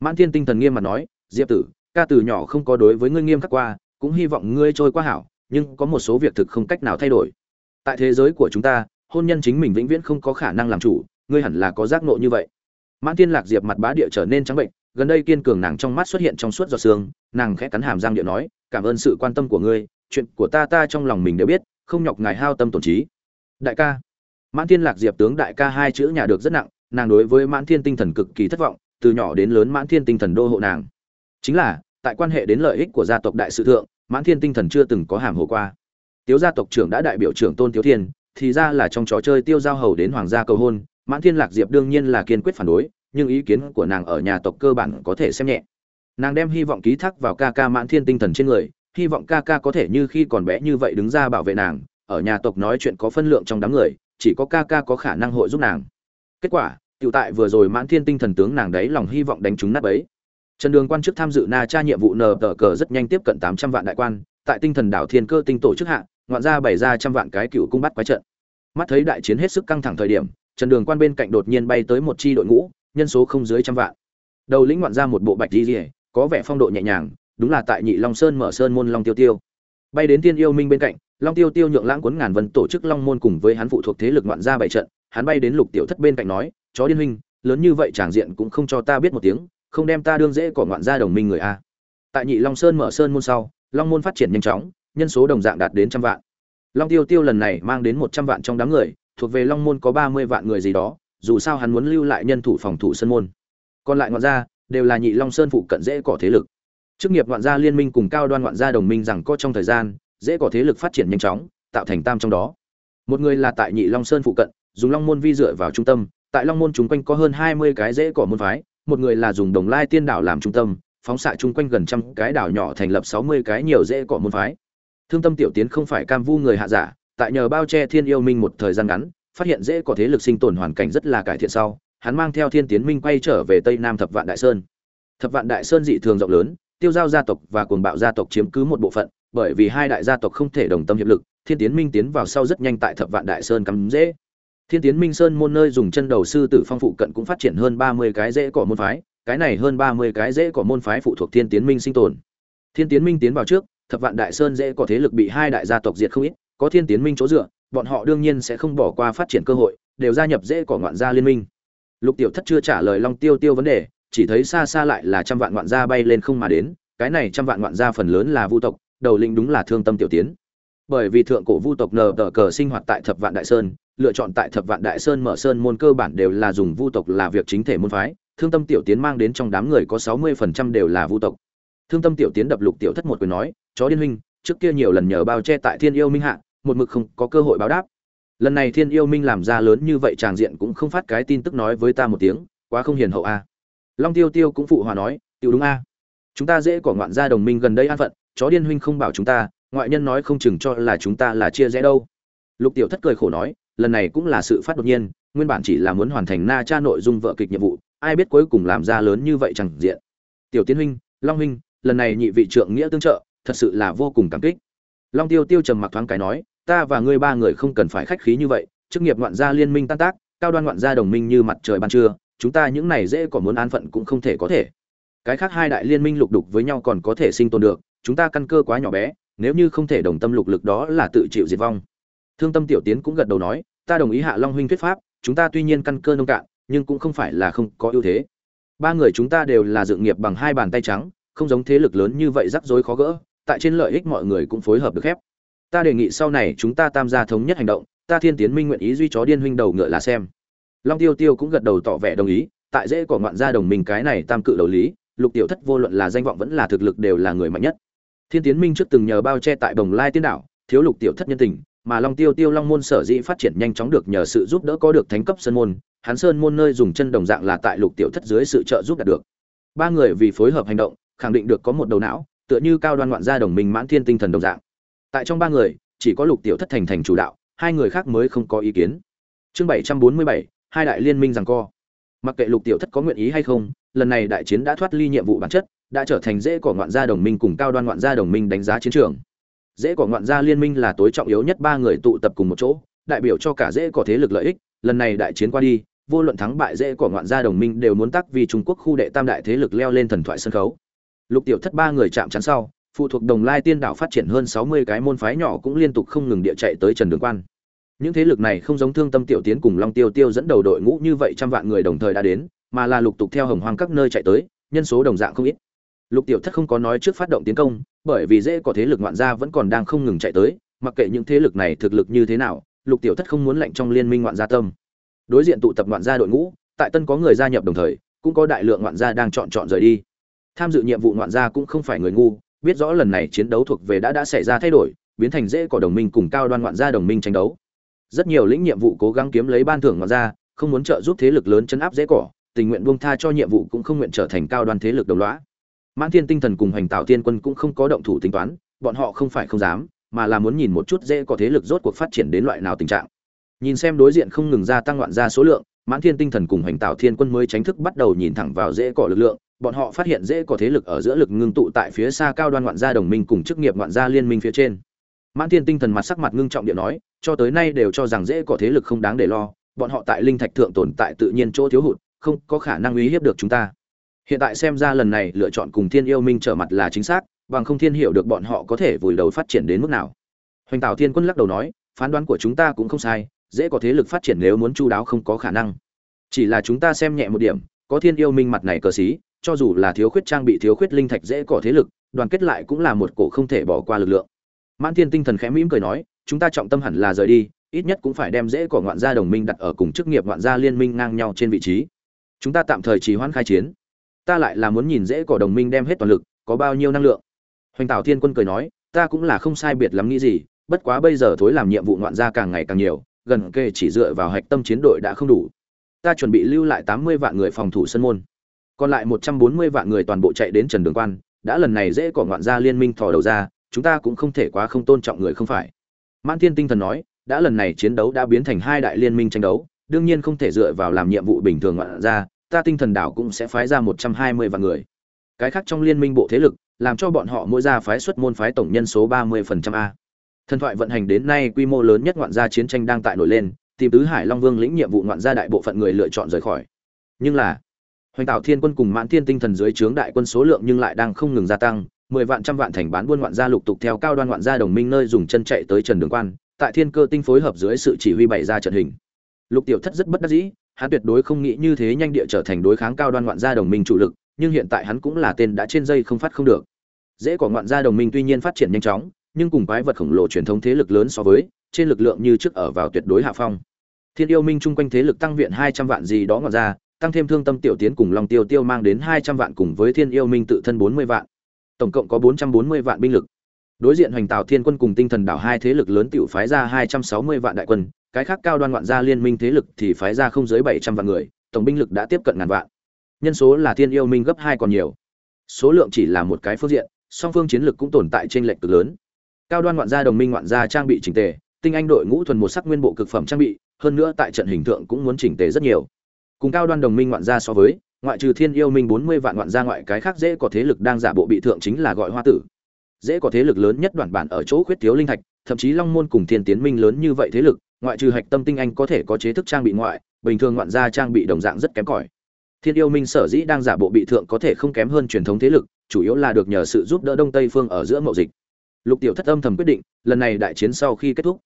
Mãn thiên tinh thần nghiêm mặt nói, diệp tử, ca từ nhỏ không có đối với ngươi nghiêm khắc qua, cũng hy vọng ngươi trôi qua hảo, nhưng có một số việc thực không cách nào thay đổi. Tại thế giới của chúng ta, hôn nhân chính mình vĩnh viễn không có khả năng làm chủ, ngươi hẳn là có giác nộ như vậy. Mãn thiên lạc diệp mặt bá địa trở nên trắng bệnh, gần đây kiên cường nàng trong mắt xuất hiện trong suốt giọt xương nàng khẽ cắn hàm răng địa nói, cảm ơn sự quan tâm của ngươi chuyện của ta ta trong lòng mình đều biết, không nhọc ngài hao tâm tổn trí. Đại ca. Mãn thiên lạc diệp tướng đại ca hai chữ nhà được rất nặng, nàng đối với mãn thiên tinh thần cực kỳ thất vọng, từ nhỏ đến lớn mãn thiên tinh thần đô hộ nàng. Chính là, tại quan hệ đến lợi ích của gia tộc đại sự thượng, mãn thiên tinh thần chưa từng có hàm hồ qua. Tiếu gia tộc trưởng đã đại biểu trưởng tôn tiếu thiên, thì ra là trong trò chơi tiêu giao hầu đến hoàng gia cầu hôn, mãn thiên lạc diệp đương nhiên là kiên quyết phản đối, nhưng ý kiến của nàng ở nhà tộc cơ bản có thể xem nhẹ. Nàng đem hy vọng ký thác vào ca ca mãn thiên tinh thần trên người hy vọng ca ca có thể như khi còn bé như vậy đứng ra bảo vệ nàng, ở nhà tộc nói chuyện có phân lượng trong đám người, chỉ có ca ca có khả năng hội giúp nàng. Kết quả, tiểu tại vừa rồi mãn thiên tinh thần tướng nàng đấy lòng hy vọng đánh trúng nát ấy trần đường quan chức tham dự na tra nhiệm vụ nờ tờ cờ rất nhanh tiếp cận tám trăm vạn đại quan, tại tinh thần đảo thiên cơ tinh tổ chức hạ, ngoạn ra bày ra trăm vạn cái cựu cung bắt quái trận. Mắt thấy đại chiến hết sức căng thẳng thời điểm, trần đường quan bên cạnh đột nhiên bay tới một chi đội ngũ, nhân số không dưới trăm vạn. Đầu lĩnh ngoạn ra một bộ bạch di rỉa có vẻ phong độ nhẹ nhàng đúng là tại nhị long sơn mở sơn môn long tiêu tiêu bay đến tiên yêu minh bên cạnh long tiêu tiêu nhượng lãng quấn ngàn vân tổ chức long môn cùng với hắn phụ thuộc thế lực ngoạn ra bảy trận hắn bay đến lục tiểu thất bên cạnh nói chó điên huynh lớn như vậy tràng diện cũng không cho ta biết một tiếng không đem ta đương dễ cỏ ngoạn ra đồng minh người a tại nhị long sơn mở sơn môn sau long môn phát triển nhanh chóng nhân số đồng dạng đạt đến trăm vạn long tiêu tiêu lần này mang đến một trăm vạn trong đám người thuộc về long môn có ba mươi vạn người gì đó dù sao hắn muốn lưu lại nhân thủ phòng thủ sơn môn còn lại ngoạn gia đều là nhị long sơn phụ cận dễ cỏ thế lực chức nghiệp ngoạn gia liên minh cùng cao đoan ngoạn gia đồng minh rằng có trong thời gian, dễ có thế lực phát triển nhanh chóng, tạo thành tam trong đó. Một người là tại nhị long sơn phụ cận, dùng long môn vi dựa vào trung tâm, tại long môn chúng quanh có hơn hai mươi cái dễ cỏ môn phái. Một người là dùng đồng lai tiên đảo làm trung tâm, phóng xạ chung quanh gần trăm cái đảo nhỏ thành lập sáu mươi cái nhiều dễ cỏ môn phái. Thương tâm tiểu tiến không phải cam vu người hạ giả, tại nhờ bao che thiên yêu minh một thời gian ngắn, phát hiện dễ có thế lực sinh tồn hoàn cảnh rất là cải thiện sau, hắn mang theo thiên tiến minh quay trở về tây nam thập vạn đại sơn. Thập vạn đại sơn dị thường rộng lớn tiêu giao gia tộc và cuồng bạo gia tộc chiếm cứ một bộ phận, bởi vì hai đại gia tộc không thể đồng tâm hiệp lực, thiên tiến minh tiến vào sau rất nhanh tại thập vạn đại sơn cắm dễ. Thiên tiến minh sơn môn nơi dùng chân đầu sư tử phong phụ cận cũng phát triển hơn ba mươi cái dễ cỏ môn phái, cái này hơn ba mươi cái dễ cỏ môn phái phụ thuộc thiên tiến minh sinh tồn. Thiên tiến minh tiến vào trước, thập vạn đại sơn dễ có thế lực bị hai đại gia tộc diệt không ít, có thiên tiến minh chỗ dựa, bọn họ đương nhiên sẽ không bỏ qua phát triển cơ hội, đều gia nhập dễ cỏ ngoạn gia liên minh. Lục tiểu thất chưa trả lời long tiêu tiêu vấn đề chỉ thấy xa xa lại là trăm vạn ngoạn gia bay lên không mà đến, cái này trăm vạn ngoạn gia phần lớn là vu tộc, đầu lĩnh đúng là thương tâm tiểu tiến. Bởi vì thượng cổ vu tộc nờ tờ cờ sinh hoạt tại thập vạn đại sơn, lựa chọn tại thập vạn đại sơn mở sơn môn cơ bản đều là dùng vu tộc là việc chính thể môn phái, thương tâm tiểu tiến mang đến trong đám người có sáu mươi phần trăm đều là vu tộc. Thương tâm tiểu tiến đập lục tiểu thất một quyền nói, chó điên huynh, trước kia nhiều lần nhờ bao che tại thiên yêu minh hạ, một mực không có cơ hội báo đáp. Lần này thiên yêu minh làm ra lớn như vậy tràng diện cũng không phát cái tin tức nói với ta một tiếng, quá không hiền hậu a long tiêu tiêu cũng phụ hòa nói tiêu đúng a. Chúng ta dễ cỏ ngoạn gia đồng minh gần đây an phận, chó điên huynh không bảo chúng ta, ngoại nhân nói không chừng cho là chúng ta là chia rẽ đâu. Lục tiểu thất cười khổ nói, lần này cũng là sự phát đột nhiên, nguyên bản chỉ là muốn hoàn thành na cha nội dung vợ kịch nhiệm vụ, ai biết cuối cùng làm ra lớn như vậy chẳng diện. Tiểu tiến huynh, long huynh, lần này nhị vị trượng nghĩa tương trợ, thật sự là vô cùng cảm kích. Long tiêu tiêu trầm mặc thoáng cái nói, ta và ngươi ba người không cần phải khách khí như vậy, chức nghiệp ngoạn gia liên minh tan tác, cao đoan ngoạn gia đồng minh như mặt trời ban trưa chúng ta những này dễ còn muốn an phận cũng không thể có thể. Cái khác hai đại liên minh lục đục với nhau còn có thể sinh tồn được, chúng ta căn cơ quá nhỏ bé, nếu như không thể đồng tâm lục lực đó là tự chịu diệt vong. Thương tâm tiểu tiến cũng gật đầu nói, ta đồng ý hạ long huynh thuyết pháp, chúng ta tuy nhiên căn cơ nông cạn, nhưng cũng không phải là không có ưu thế. Ba người chúng ta đều là dự nghiệp bằng hai bàn tay trắng, không giống thế lực lớn như vậy rắc rối khó gỡ, tại trên lợi ích mọi người cũng phối hợp được khép. Ta đề nghị sau này chúng ta tam gia thống nhất hành động, ta thiên tiến minh nguyện ý duy chó điên huynh đầu ngựa là xem long tiêu tiêu cũng gật đầu tỏ vẻ đồng ý, tại dễ của ngoạn gia đồng minh cái này tam cự đầu lý, lục tiểu thất vô luận là danh vọng vẫn là thực lực đều là người mạnh nhất. Thiên tiến minh trước từng nhờ bao che tại bồng lai tiên đảo, thiếu lục tiểu thất nhân tình, mà long tiêu tiêu long môn sở dĩ phát triển nhanh chóng được nhờ sự giúp đỡ có được thánh cấp sơn môn, hắn sơn môn nơi dùng chân đồng dạng là tại lục tiểu thất dưới sự trợ giúp đạt được. Ba người vì phối hợp hành động, khẳng định được có một đầu não, tựa như cao đoan ngoạn gia đồng minh mãn thiên tinh thần đồng dạng. Tại trong ba người, chỉ có lục tiểu thất thành thành chủ đạo, hai người khác mới không có ý kiến. Chương bảy trăm bốn mươi bảy hai đại liên minh rằng co. Mặc kệ lục tiểu thất có nguyện ý hay không, lần này đại chiến đã thoát ly nhiệm vụ bản chất, đã trở thành dễ của ngoạn gia đồng minh cùng cao đoan ngoạn gia đồng minh đánh giá chiến trường. Dễ của ngoạn gia liên minh là tối trọng yếu nhất ba người tụ tập cùng một chỗ, đại biểu cho cả dễ có thế lực lợi ích, lần này đại chiến qua đi, vô luận thắng bại dễ của ngoạn gia đồng minh đều muốn tác vì trung quốc khu đệ tam đại thế lực leo lên thần thoại sân khấu. Lục tiểu thất ba người chạm chắn sau, phụ thuộc đồng lai tiên đảo phát triển hơn sáu mươi cái môn phái nhỏ cũng liên tục không ngừng địa chạy tới trần đường quan những thế lực này không giống thương tâm tiểu tiến cùng long tiêu tiêu dẫn đầu đội ngũ như vậy trăm vạn người đồng thời đã đến, mà là lục tục theo hồng hoang các nơi chạy tới, nhân số đồng dạng không ít. Lục tiểu thất không có nói trước phát động tiến công, bởi vì dễ có thế lực ngoạn gia vẫn còn đang không ngừng chạy tới, mặc kệ những thế lực này thực lực như thế nào, lục tiểu thất không muốn lệnh trong liên minh ngoạn gia tâm. Đối diện tụ tập ngoạn gia đội ngũ, tại tân có người gia nhập đồng thời, cũng có đại lượng ngoạn gia đang chọn chọn rời đi. Tham dự nhiệm vụ ngoạn gia cũng không phải người ngu, biết rõ lần này chiến đấu thuộc về đã đã xảy ra thay đổi, biến thành dễ có đồng minh cùng cao đoan ngoạn gia đồng minh tranh đấu rất nhiều lĩnh nhiệm vụ cố gắng kiếm lấy ban thưởng mà ra, không muốn trợ giúp thế lực lớn chấn áp dễ cỏ tình nguyện buông tha cho nhiệm vụ cũng không nguyện trở thành cao đoàn thế lực đồng lõa. Mãn thiên tinh thần cùng hành tạo tiên quân cũng không có động thủ tính toán bọn họ không phải không dám mà là muốn nhìn một chút dễ có thế lực rốt cuộc phát triển đến loại nào tình trạng. Nhìn xem đối diện không ngừng gia tăng loạn ra số lượng mãn thiên tinh thần cùng hành tạo thiên quân mới tránh thức bắt đầu nhìn thẳng vào dễ cỏ lực lượng bọn họ phát hiện dễ có thế lực ở giữa lực ngưng tụ tại phía xa cao đoan ngoạn gia đồng minh cùng chức nghiệp ngoạn gia liên minh phía trên mãn thiên tinh thần mặt sắc mặt ngưng trọng điện nói, cho tới nay đều cho rằng dễ có thế lực không đáng để lo, bọn họ tại linh thạch thượng tồn tại tự nhiên chỗ thiếu hụt, không có khả năng uy hiếp được chúng ta. Hiện tại xem ra lần này lựa chọn cùng thiên yêu minh trở mặt là chính xác, bằng không thiên hiểu được bọn họ có thể vùi đầu phát triển đến mức nào. Hoành tạo thiên quân lắc đầu nói, phán đoán của chúng ta cũng không sai, dễ có thế lực phát triển nếu muốn chu đáo không có khả năng. Chỉ là chúng ta xem nhẹ một điểm, có thiên yêu minh mặt này cờ xí, cho dù là thiếu khuyết trang bị thiếu khuyết linh thạch dễ có thế lực, đoàn kết lại cũng là một cổ không thể bỏ qua lực lượng mãn thiên tinh thần khẽ mỉm cười nói, chúng ta trọng tâm hẳn là rời đi, ít nhất cũng phải đem dễ cỏ ngoạn gia đồng minh đặt ở cùng chức nghiệp ngoạn gia liên minh ngang nhau trên vị trí. Chúng ta tạm thời trì hoãn khai chiến. Ta lại là muốn nhìn dễ cỏ đồng minh đem hết toàn lực, có bao nhiêu năng lượng. Hoành Tạo thiên quân cười nói, ta cũng là không sai biệt lắm nghĩ gì, bất quá bây giờ thối làm nhiệm vụ ngoạn gia càng ngày càng nhiều, gần kề chỉ dựa vào hạch tâm chiến đội đã không đủ. Ta chuẩn bị lưu lại tám mươi vạn người phòng thủ sân môn, còn lại một trăm bốn mươi vạn người toàn bộ chạy đến trần đường quan, đã lần này dễ cỏ ngoạn gia liên minh thò đầu ra chúng ta cũng không thể quá không tôn trọng người không phải. Mãn thiên tinh thần nói, đã lần này chiến đấu đã biến thành hai đại liên minh tranh đấu, đương nhiên không thể dựa vào làm nhiệm vụ bình thường ngoạn ra, ta tinh thần đảo cũng sẽ phái ra một trăm hai mươi vạn người. Cái khác trong liên minh bộ thế lực, làm cho bọn họ mỗi ra phái xuất môn phái tổng nhân số ba mươi phần trăm a. Thần thoại vận hành đến nay quy mô lớn nhất ngoạn gia chiến tranh đang tại nổi lên, tìm tứ hải long vương lĩnh nhiệm vụ ngoạn gia đại bộ phận người lựa chọn rời khỏi. Nhưng là, hoành tạo thiên quân cùng mãn thiên tinh thần dưới trướng đại quân số lượng nhưng lại đang không ngừng gia tăng mười vạn trăm vạn thành bán buôn ngoạn gia lục tục theo cao đoan ngoạn gia đồng minh nơi dùng chân chạy tới trần đường quan, tại thiên cơ tinh phối hợp dưới sự chỉ huy bày ra trận hình. Lục tiểu thất rất bất đắc dĩ, hắn tuyệt đối không nghĩ như thế nhanh địa trở thành đối kháng cao đoan ngoạn gia đồng minh chủ lực, nhưng hiện tại hắn cũng là tên đã trên dây không phát không được. Dễ cỏ ngoạn gia đồng minh tuy nhiên phát triển nhanh chóng, nhưng cùng quái vật khổng lồ truyền thống thế lực lớn so với, trên lực lượng như trước ở vào tuyệt đối hạ phong. Thiên yêu minh chung quanh thế lực tăng viện hai trăm vạn gì đó ngoạn ra tăng thêm thương tâm tiểu tiến cùng lòng tiêu tiêu mang đến hai trăm vạn cùng với thiên yêu minh tự thân bốn mươi vạn tổng cộng có bốn trăm bốn mươi vạn binh lực. Đối diện hoành tạo thiên quân cùng tinh thần đảo hai thế lực lớn tiểu phái ra hai trăm sáu mươi vạn đại quân, cái khác cao đoan ngoạn gia liên minh thế lực thì phái ra không dưới bảy trăm vạn người, tổng binh lực đã tiếp cận ngàn vạn. Nhân số là thiên yêu minh gấp hai còn nhiều. Số lượng chỉ là một cái phương diện, song phương chiến lược cũng tồn tại trên lệch cực lớn. Cao đoan ngoạn gia, đồng minh ngoạn gia trang bị chỉnh tề, tinh anh đội ngũ thuần một sắc nguyên bộ cực phẩm trang bị, hơn nữa tại trận hình tượng cũng muốn chỉnh tề rất nhiều. Cùng cao đoan đồng minh ngoạn gia so với ngoại trừ thiên yêu minh bốn mươi vạn ngoạn gia ngoại, cái khác dễ có thế lực đang giả bộ bị thượng chính là gọi hoa tử. Dễ có thế lực lớn nhất đoạn bản ở chỗ khuyết thiếu linh thạch, thậm chí long môn cùng thiên tiến minh lớn như vậy thế lực, ngoại trừ hạch tâm tinh anh có thể có chế thức trang bị ngoại, bình thường ngoạn gia trang bị đồng dạng rất kém cỏi. Thiên yêu minh sở dĩ đang giả bộ bị thượng có thể không kém hơn truyền thống thế lực, chủ yếu là được nhờ sự giúp đỡ đông tây phương ở giữa mậu dịch. Lục tiểu thất âm thầm quyết định, lần này đại chiến sau khi kết thúc,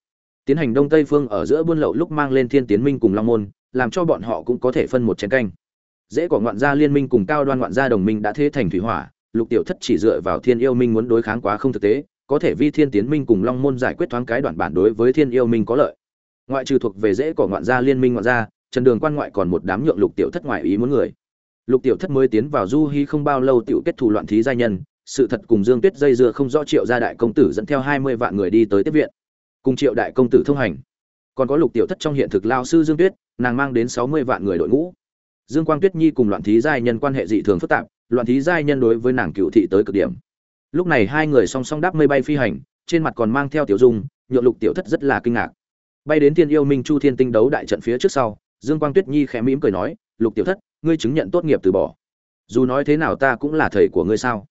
tiến hành đông tây phương ở giữa buôn lậu lúc mang lên thiên tiến minh cùng long môn, làm cho bọn họ cũng có thể phân một chén canh dễ của ngoạn gia liên minh cùng cao đoan ngoạn gia đồng minh đã thế thành thủy hỏa, lục tiểu thất chỉ dựa vào thiên yêu minh muốn đối kháng quá không thực tế, có thể vi thiên tiến minh cùng long môn giải quyết thoáng cái đoạn bản đối với thiên yêu minh có lợi. Ngoại trừ thuộc về dễ của ngoạn gia liên minh ngoạn gia, trần đường quan ngoại còn một đám nhượng lục tiểu thất ngoại ý muốn người. Lục tiểu thất mới tiến vào du hy không bao lâu tiểu kết thù loạn thí gia nhân, sự thật cùng dương tuyết dây dưa không rõ triệu gia đại công tử dẫn theo hai mươi vạn người đi tới tiếp viện. Cùng triệu đại công tử thông hành. Còn có lục tiểu thất trong hiện thực lao sư dương tuyết, nàng mang đến sáu mươi vạn người đội ngũ dương quang tuyết nhi cùng loạn thí giai nhân quan hệ dị thường phức tạp, loạn thí giai nhân đối với nàng cựu thị tới cực điểm. Lúc này hai người song song đáp mây bay phi hành, trên mặt còn mang theo tiểu dung, nhượng lục tiểu thất rất là kinh ngạc. Bay đến thiên yêu minh chu thiên tinh đấu đại trận phía trước sau, dương quang tuyết nhi khẽ mỉm cười nói, lục tiểu thất, ngươi chứng nhận tốt nghiệp từ bỏ. Dù nói thế nào ta cũng là thầy của ngươi sao?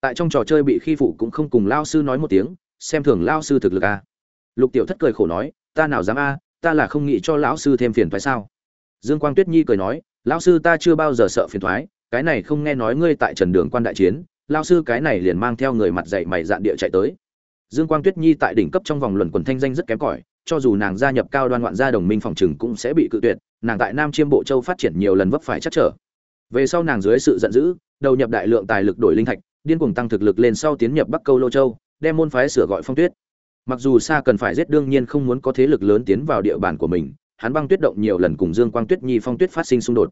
Tại trong trò chơi bị khi phụ cũng không cùng Lão sư nói một tiếng, xem thường Lão sư thực lực a à. lục tiểu thất cười khổ nói, ta nào dám a, ta là không nghĩ cho lão sư thêm phiền phải sao? Dương quang tuyết nhi cười nói lão sư ta chưa bao giờ sợ phiền thoái, cái này không nghe nói ngươi tại trần đường quan đại chiến lao sư cái này liền mang theo người mặt dạy mày dạn địa chạy tới. Dương quang tuyết nhi tại đỉnh cấp trong vòng luận quần thanh danh rất kém cỏi, cho dù nàng gia nhập cao đoan ngoạn gia đồng minh phòng trừng cũng sẽ bị cự tuyệt, nàng tại nam chiêm bộ châu phát triển nhiều lần vấp phải chắc trở. Về sau nàng dưới sự giận dữ, đầu nhập đại lượng tài lực đổi linh thạch, điên cuồng tăng thực lực lên sau tiến nhập bắc câu lô châu, đem môn phái sửa gọi phong tuyết. Mặc dù xa cần phải giết đương nhiên không muốn có thế lực lớn tiến vào địa bàn của mình hắn băng tuyết động nhiều lần cùng dương quang tuyết nhi, phong tuyết phát sinh xung đột.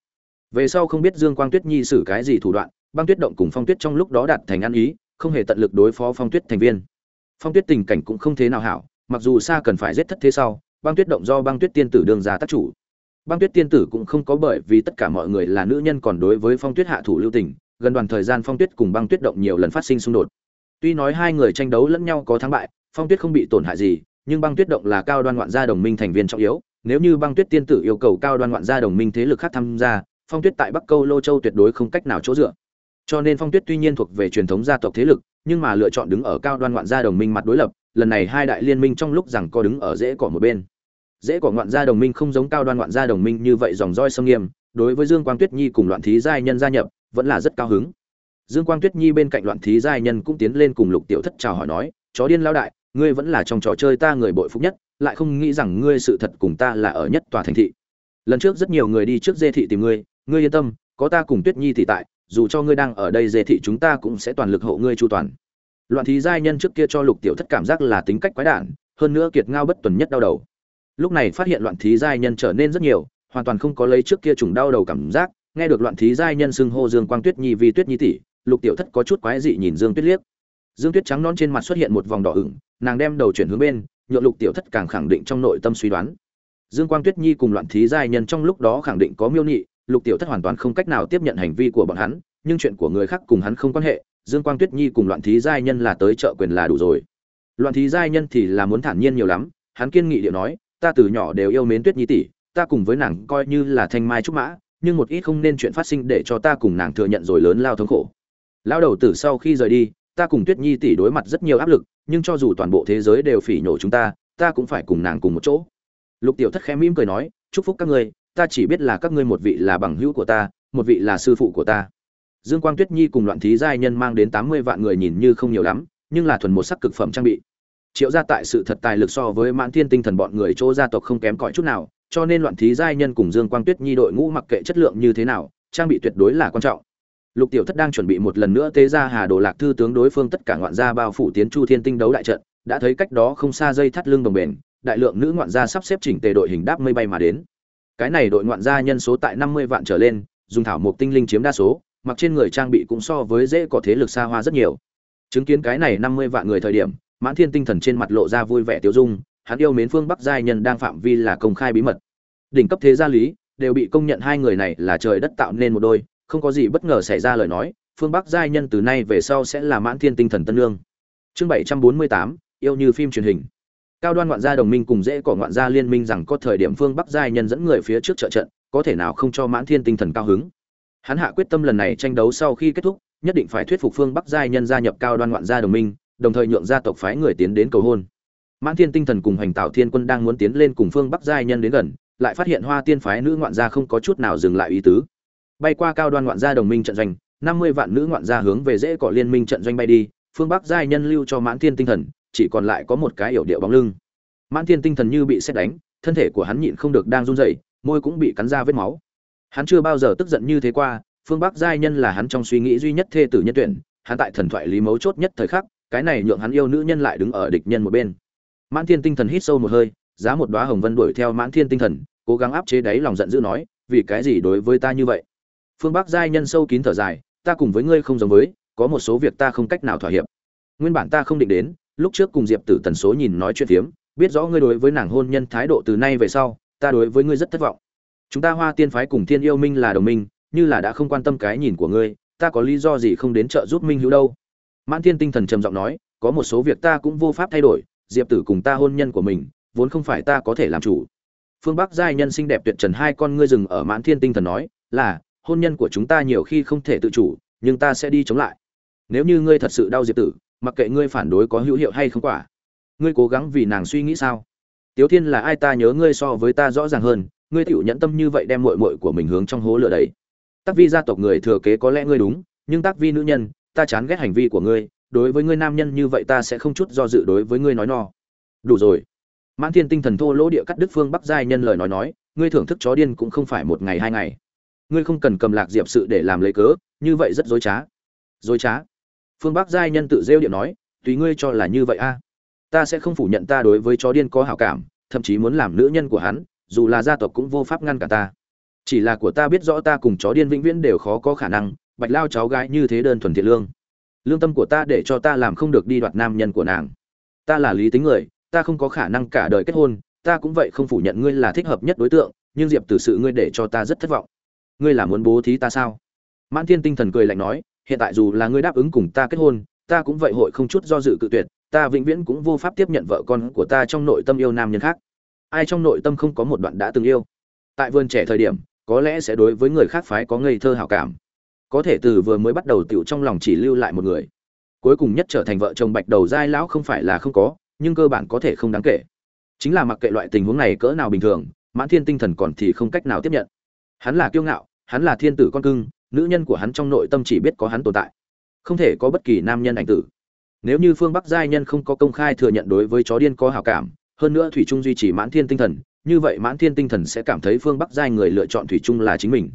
Về sau không biết dương quang tuyết nhi xử cái gì thủ đoạn, băng tuyết động cùng phong tuyết trong lúc đó đạt thành ăn ý, không hề tận lực đối phó phong tuyết thành viên. Phong tuyết tình cảnh cũng không thế nào hảo, mặc dù xa cần phải giết thất thế sau, băng tuyết động do băng tuyết tiên tử đương ra tác chủ. Băng tuyết tiên tử cũng không có bởi vì tất cả mọi người là nữ nhân còn đối với phong tuyết hạ thủ lưu tình, gần đoàn thời gian phong tuyết cùng băng tuyết động nhiều lần phát sinh xung đột. Tuy nói hai người tranh đấu lẫn nhau có thắng bại, phong tuyết không bị tổn hại gì, nhưng băng tuyết động là cao đoan ngoạn gia đồng minh thành viên trọng yếu nếu như băng tuyết tiên tử yêu cầu cao đoan ngoạn gia đồng minh thế lực khác tham gia, phong tuyết tại bắc câu lô châu tuyệt đối không cách nào chỗ dựa. Cho nên phong tuyết tuy nhiên thuộc về truyền thống gia tộc thế lực, nhưng mà lựa chọn đứng ở cao đoan ngoạn gia đồng minh mặt đối lập, lần này hai đại liên minh trong lúc rằng có đứng ở dễ cỏ một bên. Dễ cỏ ngoạn gia đồng minh không giống cao đoan ngoạn gia đồng minh như vậy dòng roi sông nghiêm, đối với dương quang tuyết nhi cùng loạn thí giai nhân gia nhập, vẫn là rất cao hứng. Dương quang tuyết nhi bên cạnh loạn thí giai nhân cũng tiến lên cùng lục tiểu thất chào hỏi nói, chó điên lao đại, ngươi vẫn là trong trò chơi ta người bội phúc nhất lại không nghĩ rằng ngươi sự thật cùng ta là ở nhất tòa thành thị. Lần trước rất nhiều người đi trước dê thị tìm ngươi ngươi yên tâm, có ta cùng tuyết nhi thì tại, dù cho ngươi đang ở đây dê thị chúng ta cũng sẽ toàn lực hộ ngươi chu toàn. Loạn thí giai nhân trước kia cho lục tiểu thất cảm giác là tính cách quái đản, hơn nữa kiệt ngao bất tuần nhất đau đầu. Lúc này phát hiện loạn thí giai nhân trở nên rất nhiều, hoàn toàn không có lấy trước kia trùng đau đầu cảm giác, nghe được loạn thí giai nhân xưng hô dương quang tuyết nhi vì tuyết nhi tỷ, lục tiểu thất có chút quái dị nhìn dương tuyết liếc. Dương tuyết trắng non trên mặt xuất hiện một vòng đỏ ửng, nàng đem đầu chuyển hướng bên nhượng lục tiểu thất càng khẳng định trong nội tâm suy đoán. Dương quang tuyết nhi cùng loạn thí giai nhân trong lúc đó khẳng định có miêu nị, lục tiểu thất hoàn toàn không cách nào tiếp nhận hành vi của bọn hắn, nhưng chuyện của người khác cùng hắn không quan hệ, dương quang tuyết nhi cùng loạn thí giai nhân là tới chợ quyền là đủ rồi. Loạn thí giai nhân thì là muốn thản nhiên nhiều lắm, hắn kiên nghị điệu nói, ta từ nhỏ đều yêu mến tuyết nhi tỷ, ta cùng với nàng coi như là thanh mai trúc mã, nhưng một ít không nên chuyện phát sinh để cho ta cùng nàng thừa nhận rồi lớn lao thống khổ. Lao đầu tử sau khi rời đi ta cùng tuyết nhi tỷ đối mặt rất nhiều áp lực, nhưng cho dù toàn bộ thế giới đều phỉ nhổ chúng ta ta cũng phải cùng nàng cùng một chỗ. Lục tiểu thất khẽ mỉm cười nói, chúc phúc các ngươi, ta chỉ biết là các ngươi một vị là bằng hữu của ta, một vị là sư phụ của ta. Dương quang tuyết nhi cùng loạn thí giai nhân mang đến tám mươi vạn người nhìn như không nhiều lắm, nhưng là thuần một sắc cực phẩm trang bị. Triệu gia tại sự thật tài lực so với mãn thiên tinh thần bọn người chỗ gia tộc không kém cỏi chút nào, cho nên loạn thí giai nhân cùng dương quang tuyết nhi đội ngũ mặc kệ chất lượng như thế nào, trang bị tuyệt đối là quan trọng lục tiểu thất đang chuẩn bị một lần nữa tế ra hà đồ lạc thư tướng đối phương tất cả ngoạn gia bao phủ tiến chu thiên tinh đấu đại trận, đã thấy cách đó không xa dây thắt lưng đồng bền, đại lượng nữ ngoạn gia sắp xếp chỉnh tề đội hình đáp mây bay mà đến. Cái này đội ngoạn gia nhân số tại năm mươi vạn trở lên, dùng thảo mộc tinh linh chiếm đa số, mặc trên người trang bị cũng so với dễ có thế lực xa hoa rất nhiều. Chứng kiến cái này năm mươi vạn người thời điểm, mãn thiên tinh thần trên mặt lộ ra vui vẻ tiêu dung, hắn yêu mến phương bắc giai nhân đang phạm vi là công khai bí mật. Đỉnh cấp thế gia lý, đều bị công nhận hai người này là trời đất tạo nên một đôi không có gì bất ngờ xảy ra lời nói, phương bắc giai nhân từ nay về sau sẽ là mãn thiên tinh thần tân lương. Chương bảy trăm bốn mươi tám, yêu như phim truyền hình. Cao đoan ngoạn gia đồng minh cùng dễ cỏ ngoạn gia liên minh rằng có thời điểm phương bắc giai nhân dẫn người phía trước trợ trận, có thể nào không cho mãn thiên tinh thần cao hứng. Hắn hạ quyết tâm lần này tranh đấu sau khi kết thúc, nhất định phải thuyết phục phương bắc giai nhân gia nhập cao đoan ngoạn gia đồng minh, đồng thời nhượng gia tộc phái người tiến đến cầu hôn. Mãn thiên tinh thần cùng hành tạo thiên quân đang muốn tiến lên cùng phương bắc giai nhân đến gần, lại phát hiện hoa tiên phái nữ ngoạn gia không có chút nào dừng lại ý tứ bay qua cao đoan ngoạn gia đồng minh trận doanh, năm mươi vạn nữ ngoạn gia hướng về dễ cỏ liên minh trận doanh bay đi, phương bắc giai nhân lưu cho mãn thiên tinh thần, chỉ còn lại có một cái yểu điệu bóng lưng. Mãn thiên tinh thần như bị xét đánh, thân thể của hắn nhịn không được đang run rẩy, môi cũng bị cắn ra vết máu. Hắn chưa bao giờ tức giận như thế qua, phương bắc giai nhân là hắn trong suy nghĩ duy nhất thê tử nhân tuyển, hắn tại thần thoại lý mấu chốt nhất thời khắc, cái này nhượng hắn yêu nữ nhân lại đứng ở địch nhân một bên. Mãn thiên tinh thần hít sâu một hơi, giá một đóa hồng vân đuổi theo mãn thiên tinh thần, cố gắng áp chế đáy lòng giận dữ nói, vì cái gì đối với ta như vậy? Phương bắc giai nhân sâu kín thở dài, ta cùng với ngươi không giống với, có một số việc ta không cách nào thỏa hiệp. Nguyên bản ta không định đến, lúc trước cùng diệp tử tần số nhìn nói chuyện phiếm, biết rõ ngươi đối với nàng hôn nhân thái độ từ nay về sau, ta đối với ngươi rất thất vọng. Chúng ta hoa tiên phái cùng thiên yêu minh là đồng minh, như là đã không quan tâm cái nhìn của ngươi, ta có lý do gì không đến trợ giúp minh hữu đâu? Mãn thiên tinh thần trầm giọng nói, có một số việc ta cũng vô pháp thay đổi, diệp tử cùng ta hôn nhân của mình, vốn không phải ta có thể làm chủ. Phương bắc giai nhân xinh đẹp tuyệt trần hai con ngươi rừng ở mãn thiên tinh thần nói, là hôn nhân của chúng ta nhiều khi không thể tự chủ, nhưng ta sẽ đi chống lại. Nếu như ngươi thật sự đau diệp tử, mặc kệ ngươi phản đối có hữu hiệu hay không quả. Ngươi cố gắng vì nàng suy nghĩ sao? Tiếu thiên là ai ta nhớ ngươi so với ta rõ ràng hơn, ngươi tựu nhẫn tâm như vậy đem mội mội của mình hướng trong hố lửa đấy tác vi gia tộc người thừa kế có lẽ ngươi đúng, nhưng tác vi nữ nhân, ta chán ghét hành vi của ngươi, đối với ngươi nam nhân như vậy ta sẽ không chút do dự đối với ngươi nói no. Đủ rồi. Mãn thiên tinh thần thô lỗ địa cắt đức phương bắc giai nhân lời nói nói, ngươi thưởng thức chó điên cũng không phải một ngày hai ngày ngươi không cần cầm lạc diệp sự để làm lấy cớ, như vậy rất dối trá. Dối trá. Phương bắc giai nhân tự rêu điện nói, tùy ngươi cho là như vậy a. Ta sẽ không phủ nhận ta đối với chó điên có hảo cảm, thậm chí muốn làm nữ nhân của hắn, dù là gia tộc cũng vô pháp ngăn cả ta. Chỉ là của ta biết rõ ta cùng chó điên vĩnh viễn đều khó có khả năng, bạch lao cháu gái như thế đơn thuần thiện lương. Lương tâm của ta để cho ta làm không được đi đoạt nam nhân của nàng. Ta là lý tính người, ta không có khả năng cả đời kết hôn, ta cũng vậy không phủ nhận ngươi là thích hợp nhất đối tượng, nhưng diệp tử sự ngươi để cho ta rất thất vọng ngươi là muốn bố thí ta sao? Mãn thiên tinh thần cười lạnh nói, hiện tại dù là ngươi đáp ứng cùng ta kết hôn, ta cũng vậy hội không chút do dự cự tuyệt, ta vĩnh viễn cũng vô pháp tiếp nhận vợ con của ta trong nội tâm yêu nam nhân khác. Ai trong nội tâm không có một đoạn đã từng yêu? Tại vườn trẻ thời điểm, có lẽ sẽ đối với người khác phái có ngây thơ hảo cảm. Có thể từ vừa mới bắt đầu tiểu trong lòng chỉ lưu lại một người. Cuối cùng nhất trở thành vợ chồng bạch đầu dai lão không phải là không có, nhưng cơ bản có thể không đáng kể. Chính là mặc kệ loại tình huống này cỡ nào bình thường, mãn thiên tinh thần còn thì không cách nào tiếp nhận hắn là kiêu ngạo, hắn là thiên tử con cưng, nữ nhân của hắn trong nội tâm chỉ biết có hắn tồn tại, không thể có bất kỳ nam nhân ảnh tử. Nếu như phương bắc giai nhân không có công khai thừa nhận đối với chó điên có hào cảm, hơn nữa thủy trung duy trì mãn thiên tinh thần, như vậy mãn thiên tinh thần sẽ cảm thấy phương bắc giai người lựa chọn thủy trung là chính mình.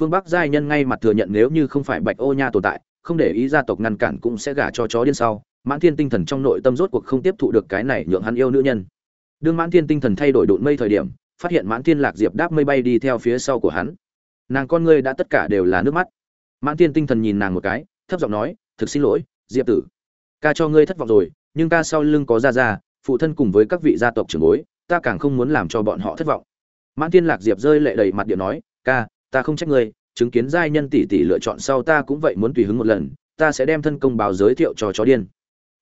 Phương bắc giai nhân ngay mặt thừa nhận nếu như không phải bạch ô nha tồn tại, không để ý gia tộc ngăn cản cũng sẽ gả cho chó điên sau, mãn thiên tinh thần trong nội tâm rốt cuộc không tiếp thụ được cái này nhượng hắn yêu nữ nhân. Đương mãn thiên tinh thần thay đổi độn mây thời điểm phát hiện mãn thiên lạc diệp đáp mây bay đi theo phía sau của hắn. Nàng con ngươi đã tất cả đều là nước mắt. Mãn thiên tinh thần nhìn nàng một cái, thấp giọng nói, thực xin lỗi, diệp tử. Ca cho ngươi thất vọng rồi, nhưng ca sau lưng có gia gia, phụ thân cùng với các vị gia tộc trưởng bối, ta càng không muốn làm cho bọn họ thất vọng. Mãn thiên lạc diệp rơi lệ đầy mặt điện nói, ca, ta không trách ngươi, chứng kiến giai nhân tỷ tỷ lựa chọn sau ta cũng vậy muốn tùy hứng một lần, ta sẽ đem thân công báo giới thiệu cho chó điên.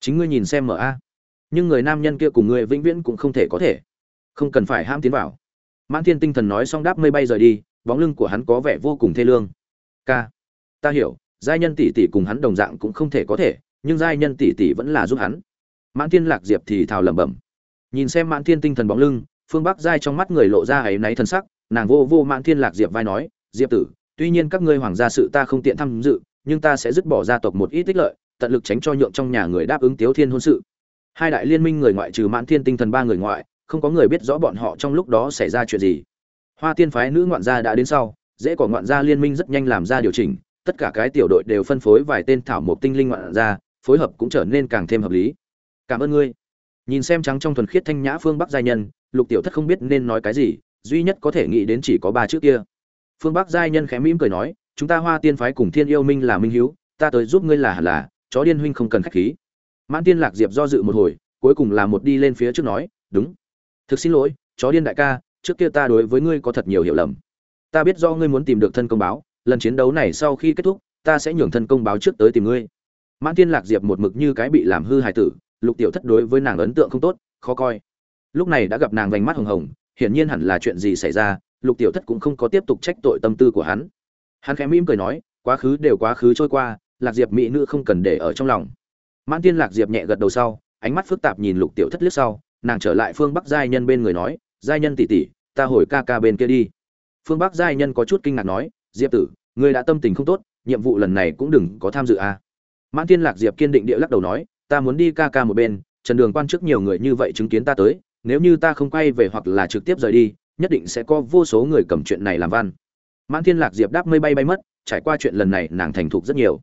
Chính ngươi nhìn xem mở a. Nhưng người nam nhân kia cùng ngươi vĩnh viễn cũng không thể có thể. Không cần phải ham tiến vào mãn thiên tinh thần nói xong đáp mây bay rời đi, bóng lưng của hắn có vẻ vô cùng thê lương. Ca, ta hiểu, giai nhân tỷ tỷ cùng hắn đồng dạng cũng không thể có thể, nhưng giai nhân tỷ tỷ vẫn là giúp hắn. Mãn thiên lạc diệp thì thào lẩm bẩm. Nhìn xem mãn thiên tinh thần bóng lưng, phương bắc giai trong mắt người lộ ra ấy náy thân sắc, nàng vô vô mãn thiên lạc diệp vai nói, diệp tử, tuy nhiên các ngươi hoàng gia sự ta không tiện tham dự, nhưng ta sẽ dứt bỏ gia tộc một ít tích lợi, tận lực tránh cho nhượng trong nhà người đáp ứng tiếu thiên hôn sự. Hai đại liên minh người ngoại trừ mãn thiên tinh thần ba người ngoại không có người biết rõ bọn họ trong lúc đó xảy ra chuyện gì. Hoa tiên phái nữ ngoạn gia đã đến sau, dễ có ngoạn gia liên minh rất nhanh làm ra điều chỉnh, tất cả cái tiểu đội đều phân phối vài tên thảo mộc tinh linh ngoạn ra phối hợp cũng trở nên càng thêm hợp lý. Cảm ơn ngươi. Nhìn xem trắng trong thuần khiết thanh nhã phương bắc giai nhân, lục tiểu thất không biết nên nói cái gì, duy nhất có thể nghĩ đến chỉ có ba chữ kia. Phương bắc giai nhân khẽ mỉm cười nói, chúng ta hoa tiên phái cùng thiên yêu minh là minh hiếu, ta tới giúp ngươi là hẳn là, chó điên huynh không cần khách khí. Mãn tiên lạc diệp do dự một hồi, cuối cùng là một đi lên phía trước nói, đúng thực xin lỗi, chó điên đại ca, trước kia ta đối với ngươi có thật nhiều hiểu lầm. Ta biết do ngươi muốn tìm được thân công báo, lần chiến đấu này sau khi kết thúc, ta sẽ nhường thân công báo trước tới tìm ngươi. Mãn Thiên lạc diệp một mực như cái bị làm hư hài tử, lục tiểu thất đối với nàng ấn tượng không tốt, khó coi. Lúc này đã gặp nàng vành mắt hồng hồng, hiển nhiên hẳn là chuyện gì xảy ra, lục tiểu thất cũng không có tiếp tục trách tội tâm tư của hắn. Hắn khẽ mỉm cười nói, quá khứ đều quá khứ trôi qua, lạc diệp mỹ nữ không cần để ở trong lòng. Mãn tiên lạc diệp nhẹ gật đầu sau, ánh mắt phức tạp nhìn lục tiểu thất liếc sau nàng trở lại phương bắc giai nhân bên người nói, giai nhân tỷ tỷ, ta hồi ca ca bên kia đi. Phương bắc giai nhân có chút kinh ngạc nói, diệp tử, ngươi đã tâm tình không tốt, nhiệm vụ lần này cũng đừng có tham dự à. mãn Thiên lạc diệp kiên định địa lắc đầu nói, ta muốn đi ca ca một bên, trần đường quan chức nhiều người như vậy chứng kiến ta tới, nếu như ta không quay về hoặc là trực tiếp rời đi, nhất định sẽ có vô số người cầm chuyện này làm văn. Mãn thiên lạc diệp đáp, mây bay bay mất, trải qua chuyện lần này nàng thành thục rất nhiều.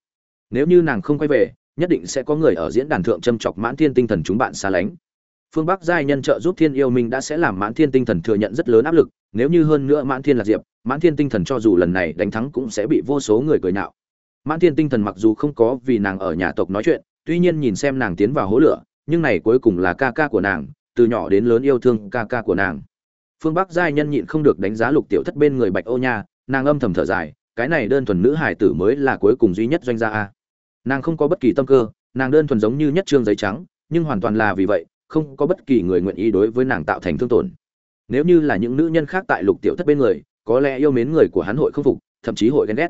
Nếu như nàng không quay về, nhất định sẽ có người ở diễn đàn thượng châm chọc mãn thiên tinh thần chúng bạn xa lánh phương bắc giai nhân trợ giúp thiên yêu minh đã sẽ làm mãn thiên tinh thần thừa nhận rất lớn áp lực, nếu như hơn nữa mãn thiên là diệp, mãn thiên tinh thần cho dù lần này đánh thắng cũng sẽ bị vô số người cười nhạo. Mãn thiên tinh thần mặc dù không có vì nàng ở nhà tộc nói chuyện, tuy nhiên nhìn xem nàng tiến vào hố lửa, nhưng này cuối cùng là ca ca của nàng, từ nhỏ đến lớn yêu thương ca ca của nàng. Phương bắc giai nhân nhịn không được đánh giá lục tiểu thất bên người bạch ô nha, nàng âm thầm thở dài, cái này đơn thuần nữ hải tử mới là cuối cùng duy nhất doanh gia a. Nàng không có bất kỳ tâm cơ, nàng đơn thuần giống như nhất trương giấy trắng, nhưng hoàn toàn là vì vậy không có bất kỳ người nguyện ý đối với nàng tạo thành thương tổn. Nếu như là những nữ nhân khác tại lục tiểu thất bên người, có lẽ yêu mến người của hắn hội không phục, thậm chí hội ghen ghét.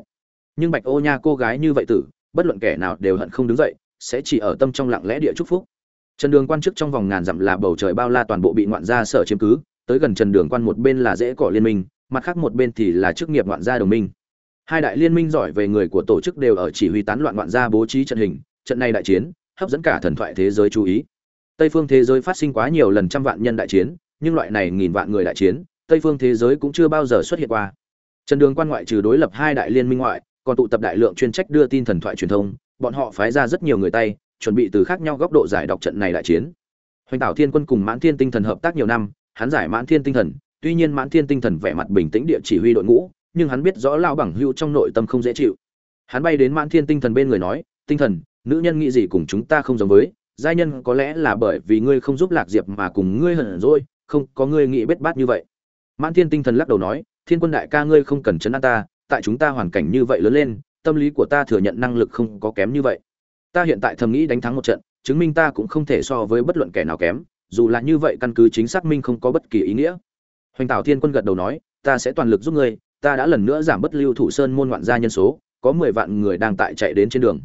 Nhưng bạch ô nha cô gái như vậy tử, bất luận kẻ nào đều hận không đứng dậy, sẽ chỉ ở tâm trong lặng lẽ địa chúc phúc. Trần đường quan chức trong vòng ngàn dặm là bầu trời bao la toàn bộ bị ngoạn gia sở chiếm cứ, tới gần trần đường quan một bên là dễ cỏ liên minh, mặt khác một bên thì là chức nghiệp ngoạn gia đồng minh. Hai đại liên minh giỏi về người của tổ chức đều ở chỉ huy tán loạn ngoạn gia bố trí trận hình, trận này đại chiến, hấp dẫn cả thần thoại thế giới chú ý tây phương thế giới phát sinh quá nhiều lần trăm vạn nhân đại chiến, nhưng loại này nghìn vạn người đại chiến, tây phương thế giới cũng chưa bao giờ xuất hiện qua. Trần đường quan ngoại trừ đối lập hai đại liên minh ngoại, còn tụ tập đại lượng chuyên trách đưa tin thần thoại truyền thông, bọn họ phái ra rất nhiều người tay, chuẩn bị từ khác nhau góc độ giải đọc trận này đại chiến. Hoành tảo thiên quân cùng mãn thiên tinh thần hợp tác nhiều năm, hắn giải mãn thiên tinh thần, tuy nhiên mãn thiên tinh thần vẻ mặt bình tĩnh địa chỉ huy đội ngũ, nhưng hắn biết rõ lao bằng hưu trong nội tâm không dễ chịu. Hắn bay đến mãn thiên tinh thần bên người nói, tinh thần, nữ nhân nghĩ gì cùng chúng ta không giống với giai nhân có lẽ là bởi vì ngươi không giúp lạc diệp mà cùng ngươi hận rồi, không có ngươi nghĩ bết bát như vậy. Mãn thiên tinh thần lắc đầu nói, thiên quân đại ca ngươi không cần chấn an ta, tại chúng ta hoàn cảnh như vậy lớn lên, tâm lý của ta thừa nhận năng lực không có kém như vậy. Ta hiện tại thầm nghĩ đánh thắng một trận, chứng minh ta cũng không thể so với bất luận kẻ nào kém, dù là như vậy căn cứ chính xác minh không có bất kỳ ý nghĩa. Hoành tảo thiên quân gật đầu nói, ta sẽ toàn lực giúp ngươi, ta đã lần nữa giảm bất lưu thủ sơn môn ngoạn gia nhân số, có mười vạn người đang tại chạy đến trên đường.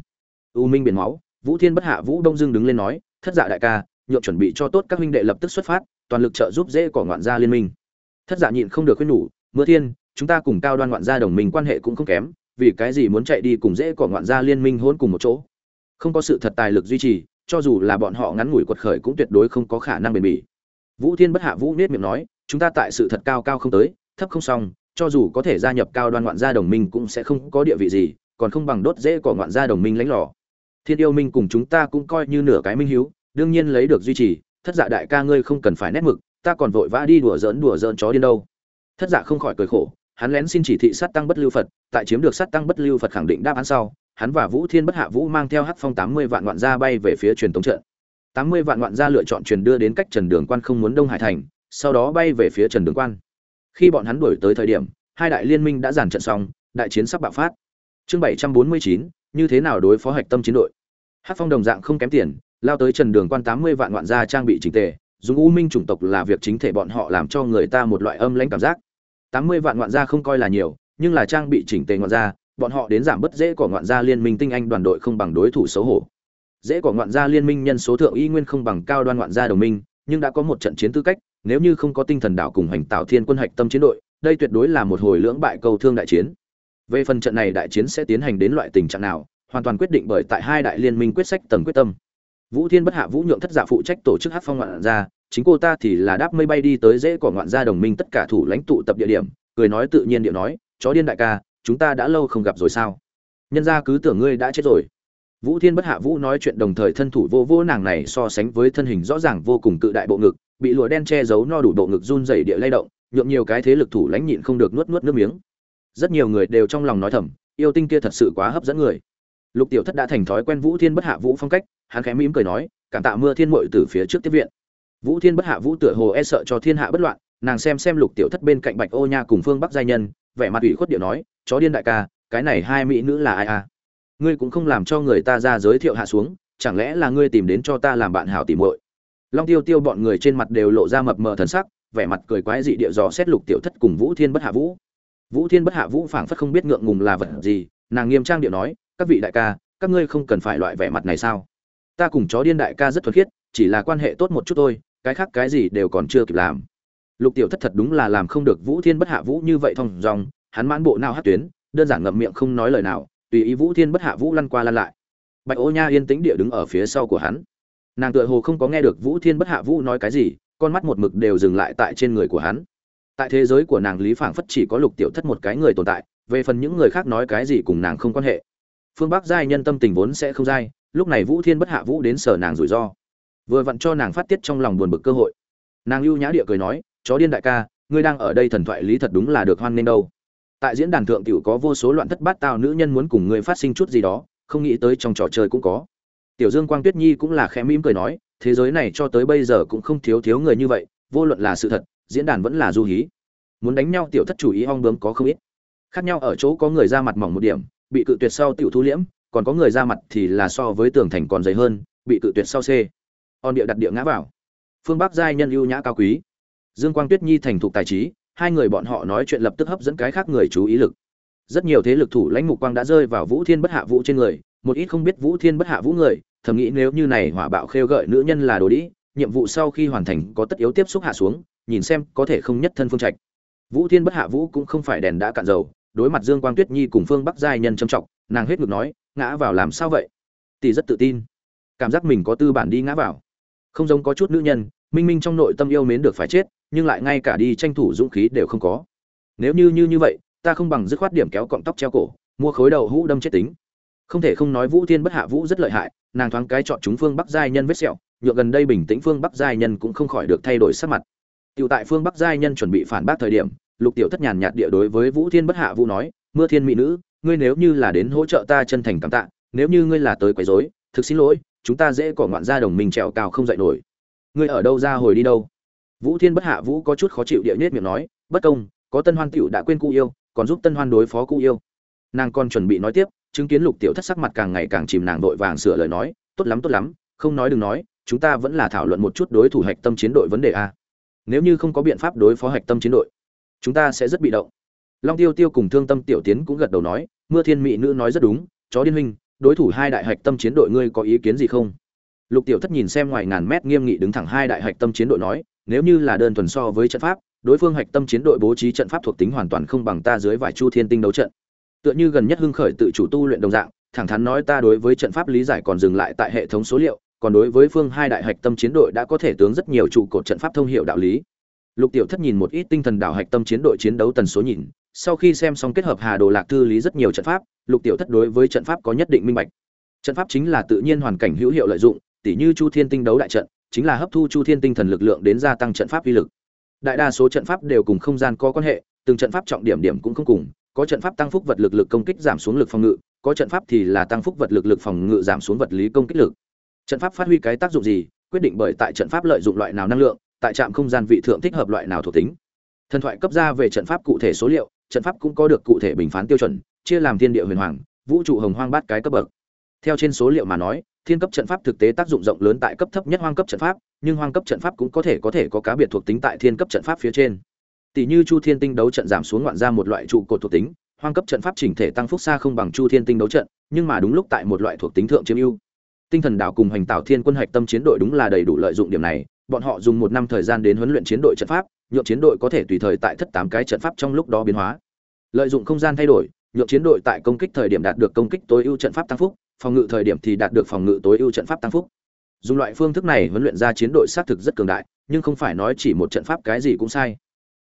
U minh biển máu vũ thiên bất hạ vũ đông dương đứng lên nói, thất dạ đại ca, nhượng chuẩn bị cho tốt các huynh đệ lập tức xuất phát, toàn lực trợ giúp dễ cỏ ngoạn gia liên minh. Thất dạ nhịn không được khuyên nhủ, mưa thiên, chúng ta cùng cao đoan ngoạn gia đồng minh quan hệ cũng không kém, vì cái gì muốn chạy đi cùng dễ cỏ ngoạn gia liên minh hôn cùng một chỗ? Không có sự thật tài lực duy trì, cho dù là bọn họ ngắn ngủi quật khởi cũng tuyệt đối không có khả năng bền bỉ. Vũ thiên bất hạ vũ nết miệng nói, chúng ta tại sự thật cao cao không tới, thấp không xong, cho dù có thể gia nhập cao đoan ngoạn gia đồng minh cũng sẽ không có địa vị gì, còn không bằng đốt dễ cỏ ngoạn gia đồng minh lãnh lò thiên yêu minh cùng chúng ta cũng coi như nửa cái minh hiếu, đương nhiên lấy được duy trì, thất dạ đại ca ngươi không cần phải nét mực, ta còn vội vã đi đùa giỡn đùa giỡn chó điên đâu. Thất dạ không khỏi cười khổ, hắn lén xin chỉ thị sát tăng bất lưu phật, tại chiếm được sát tăng bất lưu phật khẳng định đáp án sau, hắn và vũ thiên bất hạ vũ mang theo hát phong tám mươi vạn ngoạn gia bay về phía truyền tống trận. Tám mươi vạn ngoạn gia lựa chọn truyền đưa đến cách trần đường quan không muốn đông hải thành, sau đó bay về phía trần đường quan. Khi bọn hắn đuổi tới thời điểm, hai đại liên minh đã giàn trận xong, đại chiến sắp bạo phát. Chương bảy trăm bốn mươi chín như thế nào đối phó hạch tâm chiến đội? Hát phong đồng dạng không kém tiền, lao tới trần đường quan tám mươi vạn ngoạn gia trang bị trình tề, dùng u minh chủng tộc là việc chính thể bọn họ làm cho người ta một loại âm lãnh cảm giác. Tám mươi vạn ngoạn gia không coi là nhiều, nhưng là trang bị chỉnh tề ngoạn gia, bọn họ đến giảm bất dễ của ngoạn gia liên minh tinh anh đoàn đội không bằng đối thủ xấu hổ. Dễ của ngoạn gia liên minh nhân số thượng y nguyên không bằng cao đoan ngoạn gia đồng minh, nhưng đã có một trận chiến tư cách, nếu như không có tinh thần đảo cùng hành tạo thiên quân hạch tâm chiến đội, đây tuyệt đối là một hồi lưỡng bại cầu thương đại chiến về phần trận này đại chiến sẽ tiến hành đến loại tình trạng nào, hoàn toàn quyết định bởi tại hai đại liên minh quyết sách tầng quyết tâm. Vũ thiên bất hạ vũ nhượng thất giả phụ trách tổ chức Hắc phong ngoạn gia chính cô ta thì là đáp mây bay đi tới dễ của ngoạn gia đồng minh tất cả thủ lãnh tụ tập địa điểm, cười nói tự nhiên điệu nói, chó điên đại ca, chúng ta đã lâu không gặp rồi sao? Nhân gia cứ tưởng ngươi đã chết rồi. Vũ thiên bất hạ vũ nói chuyện đồng thời thân thủ vô vô nàng này so sánh với thân hình rõ ràng vô cùng cự đại bộ ngực, bị lụa đen che giấu no đủ bộ ngực run rẩy địa lay động, nhượng nhiều cái thế lực thủ lãnh nhịn không được nuốt nuốt nước miếng rất nhiều người đều trong lòng nói thầm, yêu tinh kia thật sự quá hấp dẫn người. Lục tiểu thất đã thành thói quen vũ thiên bất hạ vũ phong cách, hắn khẽ mỉm cười nói, cảm tạ mưa thiên mội từ phía trước tiếp viện. Vũ thiên bất hạ vũ tựa hồ e sợ cho thiên hạ bất loạn, nàng xem xem lục tiểu thất bên cạnh bạch ô nha cùng phương bắc giai nhân, vẻ mặt ủy khuất điệu nói, chó điên đại ca, cái này hai mỹ nữ là ai à? Ngươi cũng không làm cho người ta ra giới thiệu hạ xuống, chẳng lẽ là ngươi tìm đến cho ta làm bạn hảo tìm muội? Long tiêu tiêu bọn người trên mặt đều lộ ra mập mờ thần sắc, vẻ mặt cười quái dị điệu dò xét lục tiểu thất cùng vũ thiên bất hạ vũ vũ thiên bất hạ vũ phảng phất không biết ngượng ngùng là vật gì, nàng nghiêm trang điệu nói, các vị đại ca, các ngươi không cần phải loại vẻ mặt này sao? Ta cùng chó điên đại ca rất thuật khiết, chỉ là quan hệ tốt một chút thôi, cái khác cái gì đều còn chưa kịp làm. Lục tiểu thất thật đúng là làm không được vũ thiên bất hạ vũ như vậy thong dòng hắn mãn bộ nào hát tuyến, đơn giản ngậm miệng không nói lời nào, tùy ý vũ thiên bất hạ vũ lăn qua lăn lại. Bạch ô nha yên tĩnh địa đứng ở phía sau của hắn. Nàng tựa hồ không có nghe được vũ thiên bất hạ vũ nói cái gì, con mắt một mực đều dừng lại tại trên người của hắn tại thế giới của nàng lý phảng phất chỉ có lục tiểu thất một cái người tồn tại, về phần những người khác nói cái gì cùng nàng không quan hệ. Phương bắc giai nhân tâm tình vốn sẽ không dai, lúc này vũ thiên bất hạ vũ đến sở nàng rủi ro. Vừa vặn cho nàng phát tiết trong lòng buồn bực cơ hội. Nàng lưu nhã địa cười nói, chó điên đại ca, ngươi đang ở đây thần thoại lý thật đúng là được hoan nên đâu. Tại diễn đàn thượng tiểu có vô số loạn thất bát tao nữ nhân muốn cùng ngươi phát sinh chút gì đó, không nghĩ tới trong trò chơi cũng có. Tiểu dương quang tuyết nhi cũng là khẽ mỉm cười nói, thế giới này cho tới bây giờ cũng không thiếu thiếu người như vậy, vô luận là sự thật diễn đàn vẫn là du hí. Muốn đánh nhau tiểu thất chủ ý ong bướm có không ít. Khác nhau ở chỗ có người ra mặt mỏng một điểm, bị cự tuyệt sau tiểu thu liễm, còn có người ra mặt thì là so với tường thành còn dày hơn, bị cự tuyệt sau c on địa đặt địa ngã vào. Phương bắc giai nhân ưu nhã cao quý. Dương quang tuyết nhi thành thục tài trí, hai người bọn họ nói chuyện lập tức hấp dẫn cái khác người chú ý lực. Rất nhiều thế lực thủ lãnh mục quang đã rơi vào vũ thiên bất hạ vũ trên người, một ít không biết vũ thiên bất hạ vũ người, thầm nghĩ nếu như này hỏa bạo khêu gợi nữ nhân là đồ đĩ nhiệm vụ sau khi hoàn thành có tất yếu tiếp xúc hạ xuống, nhìn xem có thể không nhất thân phương trạch. Vũ thiên bất hạ vũ cũng không phải đèn đã cạn dầu, đối mặt dương quang tuyết nhi cùng phương bắc giai nhân trầm trọng, nàng hết ngực nói, ngã vào làm sao vậy? Tỷ rất tự tin. Cảm giác mình có tư bản đi ngã vào. Không giống có chút nữ nhân, minh minh trong nội tâm yêu mến được phải chết, nhưng lại ngay cả đi tranh thủ dũng khí đều không có. Nếu như như như vậy, ta không bằng dứt khoát điểm kéo cọng tóc treo cổ, mua khối đầu hũ đâm chết tính. Không thể không nói vũ thiên bất hạ vũ rất lợi hại, nàng thoáng cái chọn chúng phương bắc giai nhân vết sẹo nhượng gần đây bình tĩnh phương bắc giai nhân cũng không khỏi được thay đổi sắc mặt. Tiểu tại phương bắc giai nhân chuẩn bị phản bác thời điểm, lục tiểu thất nhàn nhạt địa đối với vũ thiên bất hạ vũ nói, mưa thiên mỹ nữ, ngươi nếu như là đến hỗ trợ ta chân thành cảm tạ, nếu như ngươi là tới quấy rối, thực xin lỗi, chúng ta dễ cỏ ngoạn ra đồng minh trèo cao không dậy nổi. Ngươi ở đâu ra hồi đi đâu? Vũ thiên bất hạ vũ có chút khó chịu địa nết miệng nói, bất công, có tân hoan tiểu đã quên cụ yêu, còn giúp tân hoan đối phó cụ yêu. Nàng còn chuẩn bị nói tiếp, chứng kiến lục tiểu thất sắc mặt càng ngày càng chìm nàng vội vàng sửa lời nói, tốt lắm tốt lắm, không nói đừng nói chúng ta vẫn là thảo luận một chút đối thủ hạch tâm chiến đội vấn đề a. Nếu như không có biện pháp đối phó hạch tâm chiến đội, chúng ta sẽ rất bị động. Long tiêu tiêu cùng thương tâm tiểu tiến cũng gật đầu nói, mưa thiên mỹ nữ nói rất đúng, chó điên huynh, đối thủ hai đại hạch tâm chiến đội ngươi có ý kiến gì không? Lục tiểu thất nhìn xem ngoài ngàn mét nghiêm nghị đứng thẳng hai đại hạch tâm chiến đội nói, nếu như là đơn thuần so với trận pháp, đối phương hạch tâm chiến đội bố trí trận pháp thuộc tính hoàn toàn không bằng ta dưới vài chu thiên tinh đấu trận. Tựa như gần nhất hưng khởi tự chủ tu luyện đồng dạng, thẳng thắn nói ta đối với trận pháp lý giải còn dừng lại tại hệ thống số liệu còn đối với phương hai đại hạch tâm chiến đội đã có thể tướng rất nhiều trụ cột trận pháp thông hiệu đạo lý. Lục tiểu thất nhìn một ít tinh thần đảo hạch tâm chiến đội chiến đấu tần số nhìn, sau khi xem xong kết hợp hà đồ lạc thư lý rất nhiều trận pháp, lục tiểu thất đối với trận pháp có nhất định minh bạch. Trận pháp chính là tự nhiên hoàn cảnh hữu hiệu lợi dụng, tỉ như chu thiên tinh đấu đại trận, chính là hấp thu chu thiên tinh thần lực lượng đến gia tăng trận pháp uy lực. Đại đa số trận pháp đều cùng không gian có quan hệ, từng trận pháp trọng điểm điểm cũng không cùng, có trận pháp tăng phúc vật lực lực công kích giảm xuống lực phòng ngự, có trận pháp thì là tăng phúc vật lực lực phòng ngự giảm xuống vật lý công kích lực trận pháp phát huy cái tác dụng gì, quyết định bởi tại trận pháp lợi dụng loại nào năng lượng, tại trạm không gian vị thượng thích hợp loại nào thuộc tính. Thần thoại cấp ra về trận pháp cụ thể số liệu, trận pháp cũng có được cụ thể bình phán tiêu chuẩn, chia làm thiên địa huyền hoàng, vũ trụ hồng hoang bát cái cấp bậc. Theo trên số liệu mà nói, thiên cấp trận pháp thực tế tác dụng rộng lớn tại cấp thấp nhất hoang cấp trận pháp, nhưng hoang cấp trận pháp cũng có thể có thể có cá biệt thuộc tính tại thiên cấp trận pháp phía trên. Tỷ như chu thiên tinh đấu trận giảm xuống ngoạn ra một loại trụ cột thuộc tính, hoang cấp trận pháp chỉnh thể tăng phúc xa không bằng chu thiên tinh đấu trận, nhưng mà đúng lúc tại một loại thuộc tính thượng chiếm ưu tinh thần đảo cùng hoành tạo thiên quân hạch tâm chiến đội đúng là đầy đủ lợi dụng điểm này. Bọn họ dùng một năm thời gian đến huấn luyện chiến đội trận pháp, nhượng chiến đội có thể tùy thời tại thất tám cái trận pháp trong lúc đó biến hóa. Lợi dụng không gian thay đổi, nhượng chiến đội tại công kích thời điểm đạt được công kích tối ưu trận pháp tăng phúc, phòng ngự thời điểm thì đạt được phòng ngự tối ưu trận pháp tăng phúc. Dùng loại phương thức này huấn luyện ra chiến đội xác thực rất cường đại, nhưng không phải nói chỉ một trận pháp cái gì cũng sai.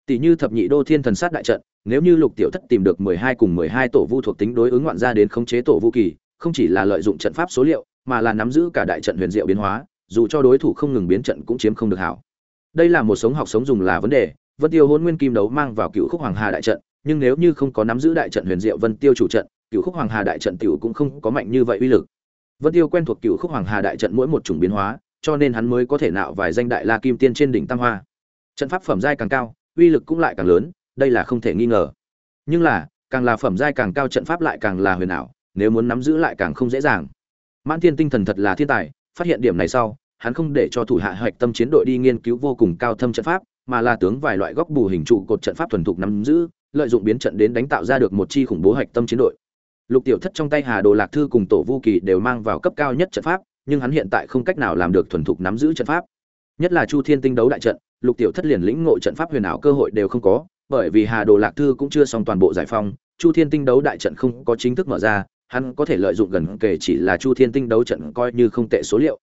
Tỷ như thập nhị đô thiên thần sát đại trận, nếu như lục tiểu thất tìm được mười hai cùng mười hai tổ vu thuộc tính đối ứng ngoạn ra đến khống chế tổ vũ kỳ, không chỉ là lợi dụng trận pháp số liệu mà là nắm giữ cả đại trận huyền diệu biến hóa, dù cho đối thủ không ngừng biến trận cũng chiếm không được hảo. Đây là một sống học sống dùng là vấn đề, vân tiêu Hỗn nguyên kim đấu mang vào cựu khúc hoàng hà đại trận, nhưng nếu như không có nắm giữ đại trận huyền diệu vân tiêu chủ trận, cựu khúc hoàng hà đại trận tiểu cũng không có mạnh như vậy uy lực. Vân tiêu quen thuộc cựu khúc hoàng hà đại trận mỗi một chủng biến hóa, cho nên hắn mới có thể nạo vài danh đại la kim tiên trên đỉnh tam hoa. Trận pháp phẩm giai càng cao, uy lực cũng lại càng lớn, đây là không thể nghi ngờ. Nhưng là, càng là phẩm giai càng cao trận pháp lại càng là huyền ảo, nếu muốn nắm giữ lại càng không dễ dàng mãn thiên tinh thần thật là thiên tài, phát hiện điểm này sau, hắn không để cho thủ hạ hoạch tâm chiến đội đi nghiên cứu vô cùng cao thâm trận pháp, mà là tướng vài loại góc bù hình trụ cột trận pháp thuần thục nắm giữ, lợi dụng biến trận đến đánh tạo ra được một chi khủng bố hoạch tâm chiến đội. Lục tiểu thất trong tay hà đồ lạc thư cùng tổ vu kỳ đều mang vào cấp cao nhất trận pháp, nhưng hắn hiện tại không cách nào làm được thuần thục nắm giữ trận pháp. Nhất là chu thiên tinh đấu đại trận, lục tiểu thất liền lĩnh ngộ trận pháp huyền ảo cơ hội đều không có, bởi vì hà đồ lạc thư cũng chưa xong toàn bộ giải phong, chu thiên tinh đấu đại trận không có chính thức mở ra hắn có thể lợi dụng gần kể chỉ là chu thiên tinh đấu trận coi như không tệ số liệu.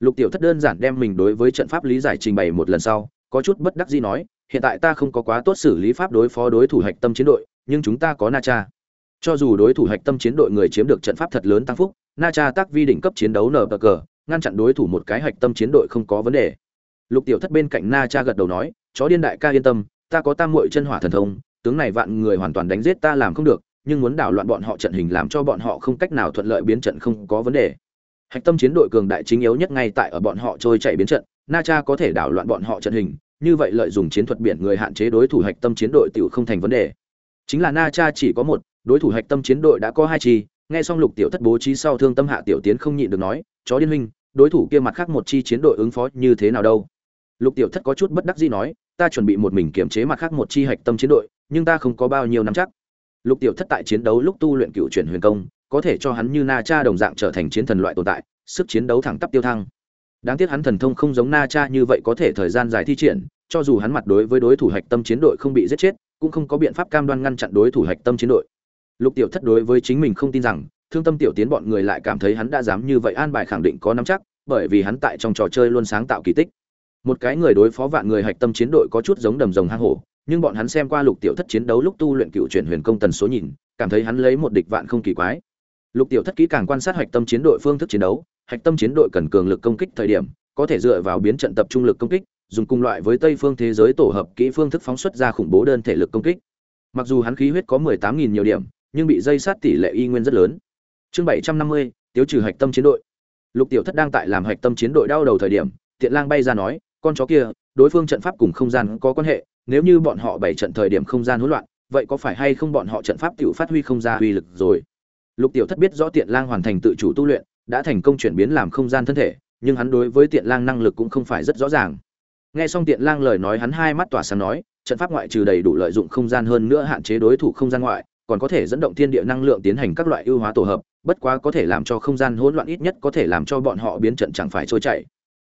Lục tiểu thất đơn giản đem mình đối với trận pháp lý giải trình bày một lần sau, có chút bất đắc dĩ nói, hiện tại ta không có quá tốt xử lý pháp đối phó đối thủ hạch tâm chiến đội, nhưng chúng ta có na cha. Cho dù đối thủ hạch tâm chiến đội người chiếm được trận pháp thật lớn tăng phúc, na cha tác vi đỉnh cấp chiến đấu nở cờ, ngăn chặn đối thủ một cái hạch tâm chiến đội không có vấn đề. Lục tiểu thất bên cạnh na cha gật đầu nói, chó điên đại ca yên tâm, ta có tam muội chân hỏa thần thông, tướng này vạn người hoàn toàn đánh giết ta làm không được nhưng muốn đảo loạn bọn họ trận hình làm cho bọn họ không cách nào thuận lợi biến trận không có vấn đề. Hạch tâm chiến đội cường đại chính yếu nhất ngay tại ở bọn họ trôi chạy biến trận, na cha có thể đảo loạn bọn họ trận hình, như vậy lợi dụng chiến thuật biển người hạn chế đối thủ hạch tâm chiến đội tiểu không thành vấn đề. Chính là na cha chỉ có một, đối thủ hạch tâm chiến đội đã có hai chi, nghe xong lục tiểu thất bố trí sau thương tâm hạ tiểu tiến không nhịn được nói, chó điên huynh, đối thủ kia mặt khác một chi chiến đội ứng phó như thế nào đâu? Lục tiểu thất có chút bất đắc dĩ nói, ta chuẩn bị một mình kiểm chế mặt khác một chi hạch tâm chiến đội, nhưng ta không có bao nhiêu năm chắc lục tiểu thất tại chiến đấu lúc tu luyện cựu chuyển huyền công, có thể cho hắn như na cha đồng dạng trở thành chiến thần loại tồn tại, sức chiến đấu thẳng tắp tiêu thăng. Đáng tiếc hắn thần thông không giống na cha như vậy có thể thời gian dài thi triển, cho dù hắn mặt đối với đối thủ hạch tâm chiến đội không bị giết chết, cũng không có biện pháp cam đoan ngăn chặn đối thủ hạch tâm chiến đội. Lục tiểu thất đối với chính mình không tin rằng, thương tâm tiểu tiến bọn người lại cảm thấy hắn đã dám như vậy an bài khẳng định có nắm chắc, bởi vì hắn tại trong trò chơi luôn sáng tạo kỳ tích. Một cái người đối phó vạn người hạch tâm chiến đội có chút giống đầm rồng hang hổ nhưng bọn hắn xem qua lục tiểu thất chiến đấu lúc tu luyện cựu chuyển huyền công tần số nhìn, cảm thấy hắn lấy một địch vạn không kỳ quái. Lục tiểu thất kỹ càng quan sát hạch tâm chiến đội phương thức chiến đấu, hạch tâm chiến đội cần cường lực công kích thời điểm, có thể dựa vào biến trận tập trung lực công kích, dùng cùng loại với tây phương thế giới tổ hợp kỹ phương thức phóng xuất ra khủng bố đơn thể lực công kích. Mặc dù hắn khí huyết có mười tám nghìn nhiều điểm, nhưng bị dây sát tỷ lệ y nguyên rất lớn. Chương bảy trăm năm mươi, tiêu trừ hạch tâm chiến đội. Lục tiểu thất đang tại làm hạch tâm chiến đội đau đầu thời điểm, tiện lang bay ra nói, con chó kia, đối phương trận pháp cùng không gian có quan hệ nếu như bọn họ bảy trận thời điểm không gian hỗn loạn, vậy có phải hay không bọn họ trận pháp tiểu phát huy không ra uy lực rồi? Lục tiểu thất biết rõ tiện lang hoàn thành tự chủ tu luyện, đã thành công chuyển biến làm không gian thân thể, nhưng hắn đối với tiện lang năng lực cũng không phải rất rõ ràng. Nghe xong tiện lang lời nói hắn hai mắt tỏa sáng nói, trận pháp ngoại trừ đầy đủ lợi dụng không gian hơn nữa hạn chế đối thủ không gian ngoại, còn có thể dẫn động thiên địa năng lượng tiến hành các loại ưu hóa tổ hợp, bất quá có thể làm cho không gian hỗn loạn ít nhất có thể làm cho bọn họ biến trận chẳng phải trôi chảy.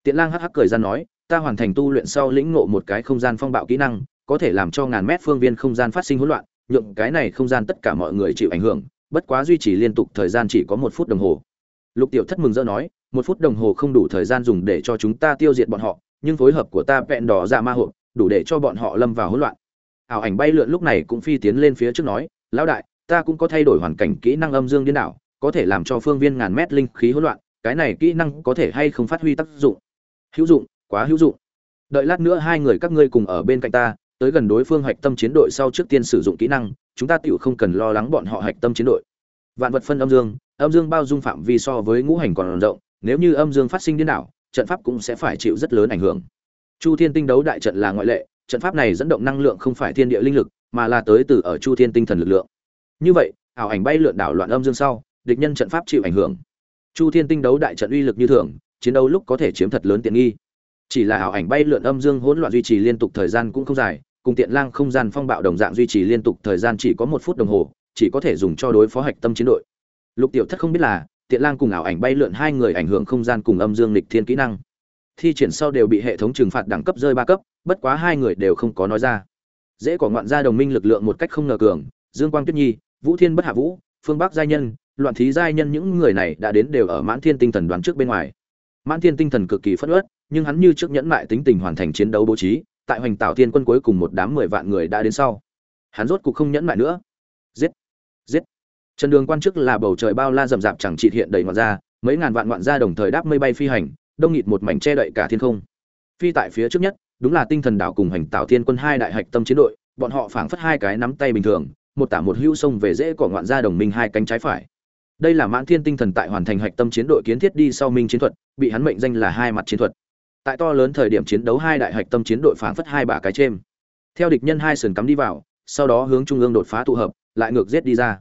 Tiện lang hắc hắc cười ra nói ta hoàn thành tu luyện sau lĩnh ngộ một cái không gian phong bạo kỹ năng có thể làm cho ngàn mét phương viên không gian phát sinh hỗn loạn nhượng cái này không gian tất cả mọi người chịu ảnh hưởng bất quá duy trì liên tục thời gian chỉ có một phút đồng hồ. Lục tiểu thất mừng rỡ nói một phút đồng hồ không đủ thời gian dùng để cho chúng ta tiêu diệt bọn họ nhưng phối hợp của ta vẹn đỏ ra ma hộ, đủ để cho bọn họ lâm vào hỗn loạn. Ảo ảnh bay lượn lúc này cũng phi tiến lên phía trước nói lão đại ta cũng có thay đổi hoàn cảnh kỹ năng âm dương điên đảo có thể làm cho phương viên ngàn mét linh khí hỗn loạn cái này kỹ năng có thể hay không phát huy tác dụng? Hữu dụng quá hữu dụng. Đợi lát nữa hai người các ngươi cùng ở bên cạnh ta, tới gần đối phương hạch tâm chiến đội sau trước tiên sử dụng kỹ năng, chúng ta tựu không cần lo lắng bọn họ hạch tâm chiến đội. Vạn vật phân âm dương âm dương bao dung phạm vi so với ngũ hành còn rộng, nếu như âm dương phát sinh điên đảo, trận pháp cũng sẽ phải chịu rất lớn ảnh hưởng. Chu thiên tinh đấu đại trận là ngoại lệ, trận pháp này dẫn động năng lượng không phải thiên địa linh lực, mà là tới từ ở chu thiên tinh thần lực lượng. Như vậy, ảo ảnh bay lượn đảo loạn âm dương sau, địch nhân trận pháp chịu ảnh hưởng. Chu thiên tinh đấu đại trận uy lực như thường, chiến đấu lúc có thể chiếm thật lớn tiện nghi chỉ là ảo ảnh bay lượn âm dương hỗn loạn duy trì liên tục thời gian cũng không dài, cùng tiện lang không gian phong bạo đồng dạng duy trì liên tục thời gian chỉ có một phút đồng hồ, chỉ có thể dùng cho đối phó hạch tâm chiến đội. Lục tiểu thất không biết là, tiện lang cùng ảo ảnh bay lượn hai người ảnh hưởng không gian cùng âm dương lịch thiên kỹ năng. Thi triển sau đều bị hệ thống trừng phạt đẳng cấp rơi ba cấp, bất quá hai người đều không có nói ra. Dễ có ngoạn gia đồng minh lực lượng một cách không ngờ cường, dương quang tuyết nhi, vũ thiên bất hạ vũ, phương bắc giai nhân, loạn thí giai nhân những người này đã đến đều ở mãn thiên tinh thần đoán trước bên ngoài. Mãn thiên tinh thần cực kỳ phất ớt nhưng hắn như trước nhẫn mại tính tình hoàn thành chiến đấu bố trí, tại hoành tạo thiên quân cuối cùng một đám mười vạn người đã đến sau. Hắn rốt cục không nhẫn mại nữa. Giết! Giết! Trần đường quan chức là bầu trời bao la rậm rạp chẳng trị hiện đầy ngoạn ra mấy ngàn vạn ngoạn ra đồng thời đáp mây bay phi hành, đông nghịt một mảnh che đậy cả thiên không. Phi tại phía trước nhất, đúng là tinh thần đảo cùng Hoành tạo thiên quân hai đại hạch tâm chiến đội, bọn họ phảng phất hai cái nắm tay bình thường, một tả một hữu sông về dễ của ngoạn ra đồng minh hai cánh trái phải. Đây là mãn thiên tinh thần tại hoàn thành hạch tâm chiến đội kiến thiết đi sau minh chiến thuật, bị hắn mệnh danh là hai mặt chiến thuật tại to lớn thời điểm chiến đấu hai đại hạch tâm chiến đội phảng phất hai bả cái chêm. Theo địch nhân hai sườn cắm đi vào, sau đó hướng trung ương đột phá tụ hợp, lại ngược giết đi ra.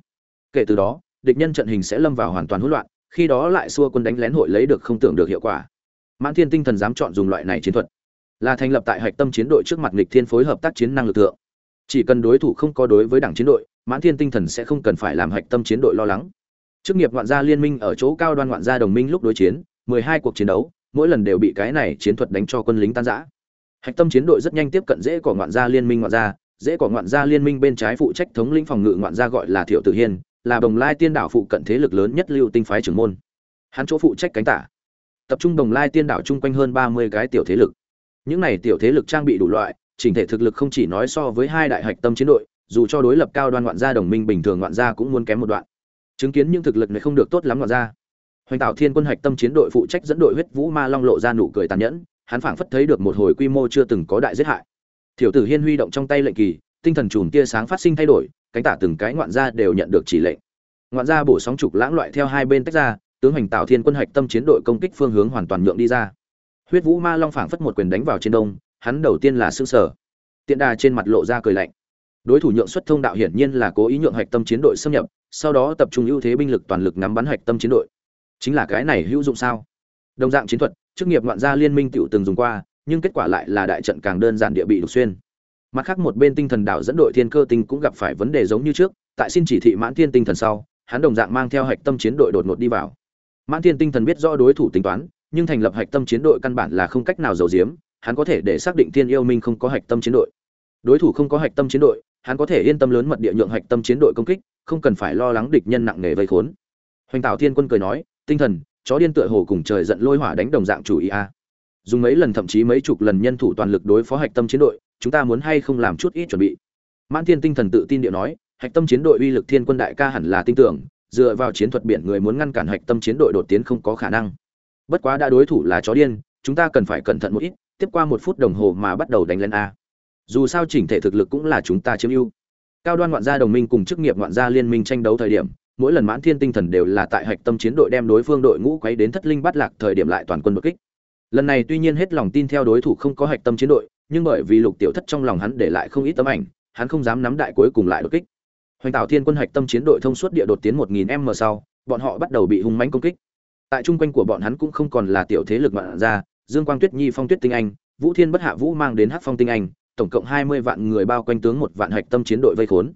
Kể từ đó, địch nhân trận hình sẽ lâm vào hoàn toàn hỗn loạn, khi đó lại xua quân đánh lén hội lấy được không tưởng được hiệu quả. Mãn thiên tinh thần dám chọn dùng loại này chiến thuật, là thành lập tại hạch tâm chiến đội trước mặt nghịch thiên phối hợp tác chiến năng lực thượng. Chỉ cần đối thủ không có đối với đảng chiến đội, mãn thiên tinh thần sẽ không cần phải làm hạch tâm chiến đội lo lắng. Chức nghiệp ngoạn gia liên minh ở chỗ cao đoan ngoạn gia đồng minh lúc đối chiến 12 cuộc chiến đấu mỗi lần đều bị cái này chiến thuật đánh cho quân lính tan rã. Hạch tâm chiến đội rất nhanh tiếp cận dễ của ngoạn gia liên minh ngoạn gia, dễ của ngoạn gia liên minh bên trái phụ trách thống lĩnh phòng ngự ngoạn gia gọi là thiệu tử hiên, là đồng lai tiên đảo phụ cận thế lực lớn nhất lưu tinh phái trưởng môn. Hắn chỗ phụ trách cánh tả. Tập trung đồng lai tiên đảo chung quanh hơn 30 cái tiểu thế lực. Những này tiểu thế lực trang bị đủ loại, chỉnh thể thực lực không chỉ nói so với hai đại hạch tâm chiến đội, dù cho đối lập cao đoan ngoạn gia đồng minh bình thường ngoạn gia cũng muốn kém một đoạn. Chứng kiến những thực lực này không được tốt lắm ngoạn gia hoành tạo thiên quân hạch tâm chiến đội phụ trách dẫn đội huyết vũ ma long lộ ra nụ cười tàn nhẫn, hắn phảng phất thấy được một hồi quy mô chưa từng có đại giết hại. Thiểu tử hiên huy động trong tay lệnh kỳ, tinh thần chùm tia sáng phát sinh thay đổi, cánh tả từng cái ngoạn gia đều nhận được chỉ lệnh. Ngoạn gia bổ sóng trục lãng loại theo hai bên tách ra, tướng hoành tạo thiên quân hạch tâm chiến đội công kích phương hướng hoàn toàn nhượng đi ra. Huyết vũ ma long phảng phất một quyền đánh vào trên đông, hắn đầu tiên là xương sở tiện đà trên mặt lộ ra cười lạnh. Đối thủ nhượng xuất thông đạo hiển nhiên là cố ý nhượng hạch tâm chiến đội xâm nhập, sau đó tập trung ưu thế binh lực toàn lực nắm bắn hạch tâm chiến đội chính là cái này hữu dụng sao? Đồng dạng chiến thuật, chức nghiệp ngoạn gia liên minh tựu từng dùng qua, nhưng kết quả lại là đại trận càng đơn giản địa bị đục xuyên. Mặt khác một bên tinh thần đảo dẫn đội thiên cơ tinh cũng gặp phải vấn đề giống như trước, tại xin chỉ thị mãn thiên tinh thần sau, hắn đồng dạng mang theo hạch tâm chiến đội đột ngột đi vào. Mãn thiên tinh thần biết rõ đối thủ tính toán, nhưng thành lập hạch tâm chiến đội căn bản là không cách nào giấu giếm, hắn có thể để xác định thiên yêu minh không có hạch tâm chiến đội. Đối thủ không có hạch tâm chiến đội, hắn có thể yên tâm lớn mật địa nhượng hạch tâm chiến đội công kích, không cần phải lo lắng địch nhân nặng nề vây khốn. Hoành tạo thiên quân cười nói tinh thần, chó điên tựa hồ cùng trời giận lôi hỏa đánh đồng dạng chủ ý a. Dùng mấy lần thậm chí mấy chục lần nhân thủ toàn lực đối phó hạch tâm chiến đội, chúng ta muốn hay không làm chút ít chuẩn bị? Mãn thiên tinh thần tự tin địa nói, hạch tâm chiến đội uy lực thiên quân đại ca hẳn là tin tưởng, dựa vào chiến thuật biển người muốn ngăn cản hạch tâm chiến đội đột tiến không có khả năng. Bất quá đã đối thủ là chó điên, chúng ta cần phải cẩn thận một ít, tiếp qua một phút đồng hồ mà bắt đầu đánh lên a. Dù sao chỉnh thể thực lực cũng là chúng ta chiếm ưu. Cao đoan ngoạn gia đồng minh cùng chức nghiệp ngoạn gia liên minh tranh đấu thời điểm mỗi lần mãn thiên tinh thần đều là tại hạch tâm chiến đội đem đối phương đội ngũ quấy đến thất linh bắt lạc thời điểm lại toàn quân đột kích. Lần này tuy nhiên hết lòng tin theo đối thủ không có hạch tâm chiến đội, nhưng bởi vì lục tiểu thất trong lòng hắn để lại không ít tấm ảnh, hắn không dám nắm đại cuối cùng lại đột kích. Hoành tạo thiên quân hạch tâm chiến đội thông suốt địa đột tiến một nghìn m sau, bọn họ bắt đầu bị hung mãnh công kích. Tại trung quanh của bọn hắn cũng không còn là tiểu thế lực ngoạn ra dương quang tuyết nhi phong tuyết tinh anh, vũ thiên bất hạ vũ mang đến hắc phong tinh anh, tổng cộng hai mươi vạn người bao quanh tướng một vạn hạch tâm chiến đội vây khốn